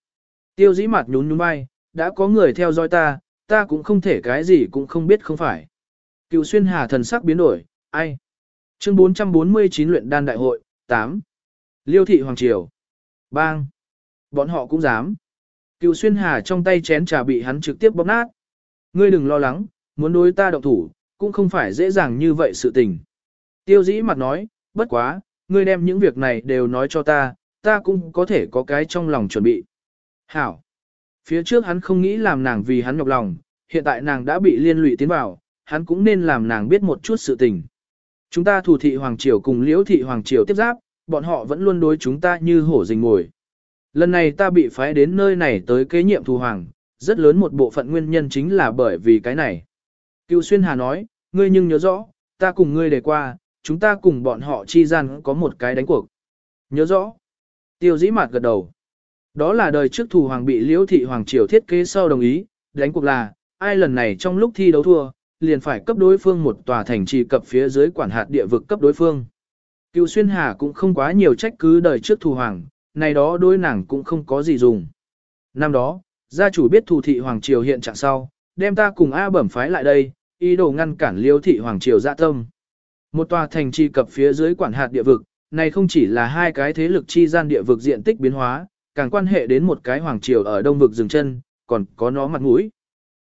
tiêu dĩ mặt nhún nhún vai, đã có người theo dõi ta, ta cũng không thể cái gì cũng không biết không phải. Cựu xuyên hà thần sắc biến đổi, ai? Chương 449 luyện đan đại hội, 8. Liêu thị hoàng triều. Bang. Bọn họ cũng dám. Cựu xuyên hà trong tay chén trà bị hắn trực tiếp bóp nát. Ngươi đừng lo lắng, muốn đối ta động thủ, cũng không phải dễ dàng như vậy sự tình. Tiêu dĩ mặt nói, bất quá, ngươi đem những việc này đều nói cho ta, ta cũng có thể có cái trong lòng chuẩn bị. Hảo. Phía trước hắn không nghĩ làm nàng vì hắn nhọc lòng, hiện tại nàng đã bị liên lụy tiến vào, hắn cũng nên làm nàng biết một chút sự tình. Chúng ta thủ thị Hoàng Triều cùng liễu thị Hoàng Triều tiếp giáp, bọn họ vẫn luôn đối chúng ta như hổ rình ngồi. Lần này ta bị phái đến nơi này tới kế nhiệm thù hoàng, rất lớn một bộ phận nguyên nhân chính là bởi vì cái này. Cựu Xuyên Hà nói, ngươi nhưng nhớ rõ, ta cùng ngươi đề qua, chúng ta cùng bọn họ chi gian có một cái đánh cuộc. Nhớ rõ. Tiêu dĩ mạt gật đầu. Đó là đời trước thù hoàng bị liễu thị hoàng triều thiết kế sau đồng ý, đánh cuộc là, ai lần này trong lúc thi đấu thua, liền phải cấp đối phương một tòa thành trì cập phía dưới quản hạt địa vực cấp đối phương. Cựu xuyên hà cũng không quá nhiều trách cứ đời trước thù hoàng, này đó đối nàng cũng không có gì dùng. Năm đó, gia chủ biết thù thị hoàng triều hiện trạng sau, đem ta cùng A bẩm phái lại đây, ý đồ ngăn cản liêu thị hoàng triều dạ tâm. Một tòa thành trì cập phía dưới quản hạt địa vực, này không chỉ là hai cái thế lực chi gian địa vực diện tích biến hóa, càng quan hệ đến một cái hoàng triều ở đông vực dừng chân, còn có nó mặt mũi.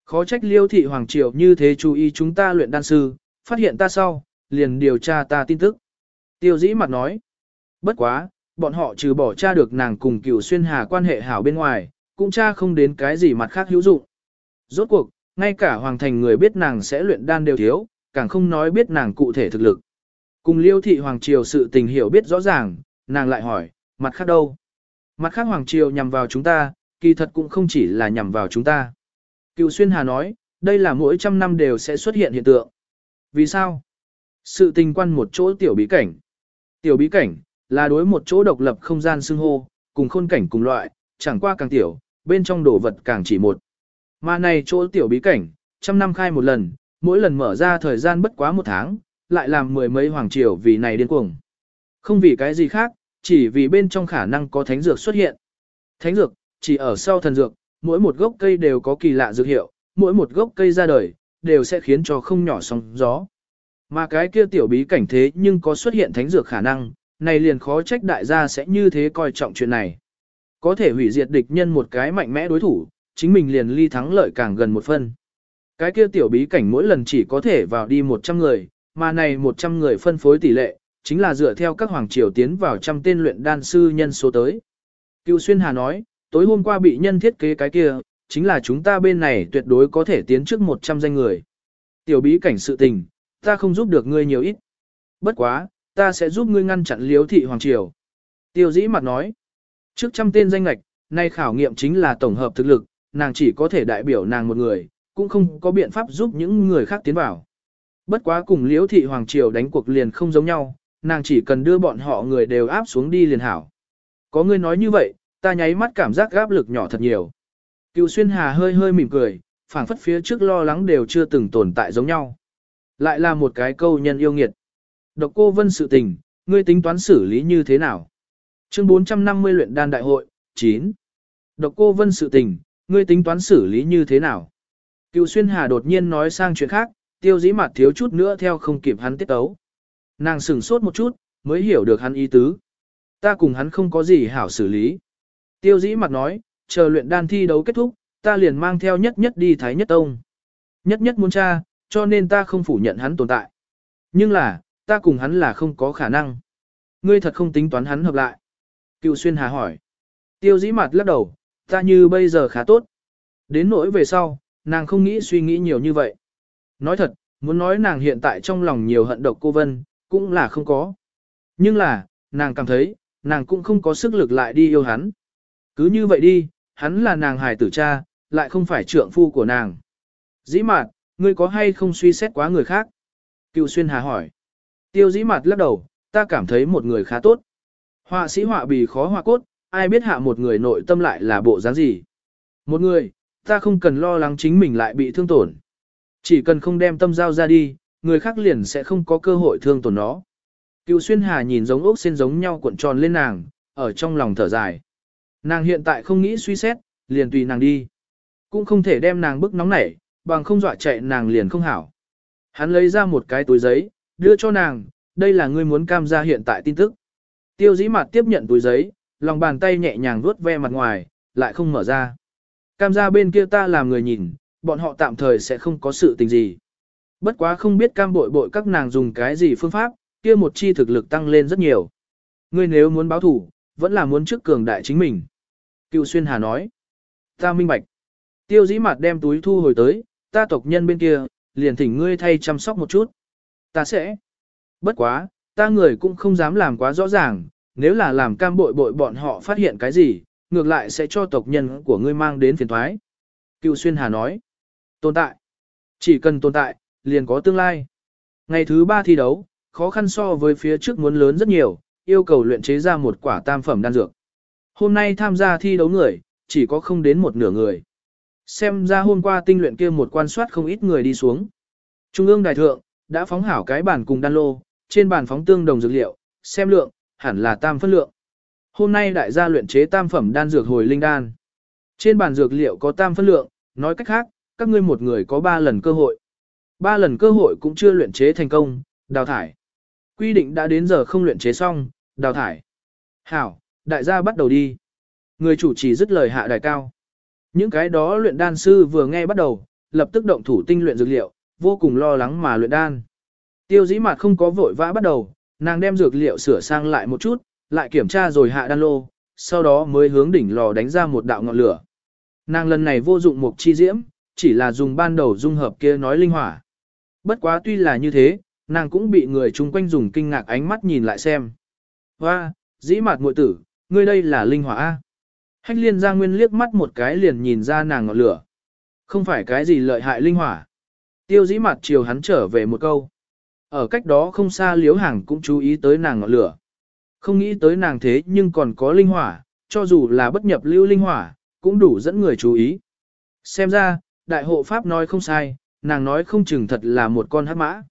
Khó trách liêu thị hoàng triều như thế chú ý chúng ta luyện đan sư, phát hiện ta sau, liền điều tra ta tin tức. Tiêu dĩ mặt nói, bất quá, bọn họ trừ bỏ tra được nàng cùng cửu xuyên hà quan hệ hảo bên ngoài, cũng tra không đến cái gì mặt khác hữu dụng. Rốt cuộc, ngay cả hoàng thành người biết nàng sẽ luyện đan đều thiếu, càng không nói biết nàng cụ thể thực lực. Cùng liêu thị hoàng triều sự tình hiểu biết rõ ràng, nàng lại hỏi, mặt khác đâu? Mặt khác hoàng triều nhằm vào chúng ta, kỳ thật cũng không chỉ là nhằm vào chúng ta. Cựu xuyên hà nói, đây là mỗi trăm năm đều sẽ xuất hiện hiện tượng. Vì sao? Sự tình quan một chỗ tiểu bí cảnh. Tiểu bí cảnh, là đối một chỗ độc lập không gian xưng hô, cùng khôn cảnh cùng loại, chẳng qua càng tiểu, bên trong đồ vật càng chỉ một. Mà này chỗ tiểu bí cảnh, trăm năm khai một lần, mỗi lần mở ra thời gian bất quá một tháng, lại làm mười mấy hoàng triều vì này điên cuồng. Không vì cái gì khác, chỉ vì bên trong khả năng có thánh dược xuất hiện. Thánh dược, chỉ ở sau thần dược, mỗi một gốc cây đều có kỳ lạ dược hiệu, mỗi một gốc cây ra đời, đều sẽ khiến cho không nhỏ sóng gió. Mà cái kia tiểu bí cảnh thế nhưng có xuất hiện thánh dược khả năng, này liền khó trách đại gia sẽ như thế coi trọng chuyện này. Có thể hủy diệt địch nhân một cái mạnh mẽ đối thủ, chính mình liền ly thắng lợi càng gần một phân. Cái kia tiểu bí cảnh mỗi lần chỉ có thể vào đi 100 người, mà này 100 người phân phối tỷ lệ, chính là dựa theo các hoàng triều tiến vào trăm tên luyện đan sư nhân số tới. Cựu Xuyên Hà nói, tối hôm qua bị nhân thiết kế cái kia, chính là chúng ta bên này tuyệt đối có thể tiến trước 100 danh người. Tiểu bí cảnh sự tình, ta không giúp được ngươi nhiều ít. Bất quá, ta sẽ giúp ngươi ngăn chặn liếu thị hoàng triều. Tiêu dĩ mặt nói, trước trăm tên danh lạch, nay khảo nghiệm chính là tổng hợp thực lực, nàng chỉ có thể đại biểu nàng một người, cũng không có biện pháp giúp những người khác tiến vào. Bất quá cùng liếu thị hoàng triều đánh cuộc liền không giống nhau, nàng chỉ cần đưa bọn họ người đều áp xuống đi liền hảo. Có người nói như vậy, ta nháy mắt cảm giác gáp lực nhỏ thật nhiều. Cựu xuyên hà hơi hơi mỉm cười, phảng phất phía trước lo lắng đều chưa từng tồn tại giống nhau. Lại là một cái câu nhân yêu nghiệt. Độc cô vân sự tình, ngươi tính toán xử lý như thế nào? Chương 450 luyện đan đại hội, 9. Độc cô vân sự tình, ngươi tính toán xử lý như thế nào? Cựu xuyên hà đột nhiên nói sang chuyện khác, tiêu dĩ mặt thiếu chút nữa theo không kịp hắn tiết tấu. Nàng sửng sốt một chút, mới hiểu được hắn ý tứ. Ta cùng hắn không có gì hảo xử lý. Tiêu dĩ mặt nói, chờ luyện đan thi đấu kết thúc, ta liền mang theo nhất nhất đi Thái Nhất Tông. Nhất nhất muốn cha, cho nên ta không phủ nhận hắn tồn tại. Nhưng là, ta cùng hắn là không có khả năng. Ngươi thật không tính toán hắn hợp lại. Cựu xuyên hà hỏi. Tiêu dĩ mặt lắc đầu, ta như bây giờ khá tốt. Đến nỗi về sau, nàng không nghĩ suy nghĩ nhiều như vậy. Nói thật, muốn nói nàng hiện tại trong lòng nhiều hận độc cô Vân, cũng là không có. Nhưng là, nàng cảm thấy, nàng cũng không có sức lực lại đi yêu hắn. Cứ như vậy đi, hắn là nàng hài tử cha, lại không phải trượng phu của nàng. Dĩ mạt, ngươi có hay không suy xét quá người khác? Cựu xuyên hà hỏi. Tiêu dĩ mạt lắc đầu, ta cảm thấy một người khá tốt. Họa sĩ họa bì khó họa cốt, ai biết hạ một người nội tâm lại là bộ dáng gì. Một người, ta không cần lo lắng chính mình lại bị thương tổn. Chỉ cần không đem tâm giao ra đi, người khác liền sẽ không có cơ hội thương tổn nó. Cựu xuyên hà nhìn giống ốc sen giống nhau cuộn tròn lên nàng, ở trong lòng thở dài. Nàng hiện tại không nghĩ suy xét, liền tùy nàng đi. Cũng không thể đem nàng bức nóng nảy, bằng không dọa chạy nàng liền không hảo. Hắn lấy ra một cái túi giấy, đưa cho nàng, đây là ngươi muốn cam gia hiện tại tin tức. Tiêu dĩ mặt tiếp nhận túi giấy, lòng bàn tay nhẹ nhàng vuốt ve mặt ngoài, lại không mở ra. Cam gia bên kia ta làm người nhìn, bọn họ tạm thời sẽ không có sự tình gì. Bất quá không biết cam bội bội các nàng dùng cái gì phương pháp, kia một chi thực lực tăng lên rất nhiều. Ngươi nếu muốn báo thủ, vẫn là muốn trước cường đại chính mình. Cựu Xuyên Hà nói. Ta minh bạch. Tiêu dĩ mặt đem túi thu hồi tới, ta tộc nhân bên kia, liền thỉnh ngươi thay chăm sóc một chút. Ta sẽ. Bất quá, ta người cũng không dám làm quá rõ ràng, nếu là làm cam bội bội bọn họ phát hiện cái gì, ngược lại sẽ cho tộc nhân của ngươi mang đến phiền thoái. Cựu Xuyên Hà nói. Tồn tại. Chỉ cần tồn tại, liền có tương lai. Ngày thứ ba thi đấu, khó khăn so với phía trước muốn lớn rất nhiều, yêu cầu luyện chế ra một quả tam phẩm đan dược. Hôm nay tham gia thi đấu người, chỉ có không đến một nửa người. Xem ra hôm qua tinh luyện kia một quan soát không ít người đi xuống. Trung ương đại thượng, đã phóng hảo cái bản cùng đan lô, trên bàn phóng tương đồng dược liệu, xem lượng, hẳn là tam phân lượng. Hôm nay đại gia luyện chế tam phẩm đan dược hồi linh đan. Trên bàn dược liệu có tam phân lượng, nói cách khác, các ngươi một người có ba lần cơ hội. Ba lần cơ hội cũng chưa luyện chế thành công, đào thải. Quy định đã đến giờ không luyện chế xong, đào thải. Hảo, đại gia bắt đầu đi. Người chủ trì dứt lời hạ đài cao. Những cái đó luyện đan sư vừa nghe bắt đầu, lập tức động thủ tinh luyện dược liệu, vô cùng lo lắng mà luyện đan. Tiêu dĩ mặt không có vội vã bắt đầu, nàng đem dược liệu sửa sang lại một chút, lại kiểm tra rồi hạ đan lô, sau đó mới hướng đỉnh lò đánh ra một đạo ngọn lửa. Nàng lần này vô dụng mục chi diễm, chỉ là dùng ban đầu dung hợp kia nói linh hỏa. Bất quá tuy là như thế, nàng cũng bị người chung quanh dùng kinh ngạc ánh mắt nhìn lại xem. Hoa, dĩ mặt muội tử, ngươi đây là linh hỏa A. Hách liên ra nguyên liếc mắt một cái liền nhìn ra nàng ngọn lửa. Không phải cái gì lợi hại linh hỏa. Tiêu dĩ mặt chiều hắn trở về một câu. Ở cách đó không xa liếu hàng cũng chú ý tới nàng ngọn lửa. Không nghĩ tới nàng thế nhưng còn có linh hỏa, cho dù là bất nhập lưu linh hỏa, cũng đủ dẫn người chú ý. Xem ra, đại hộ pháp nói không sai, nàng nói không chừng thật là một con hát mã.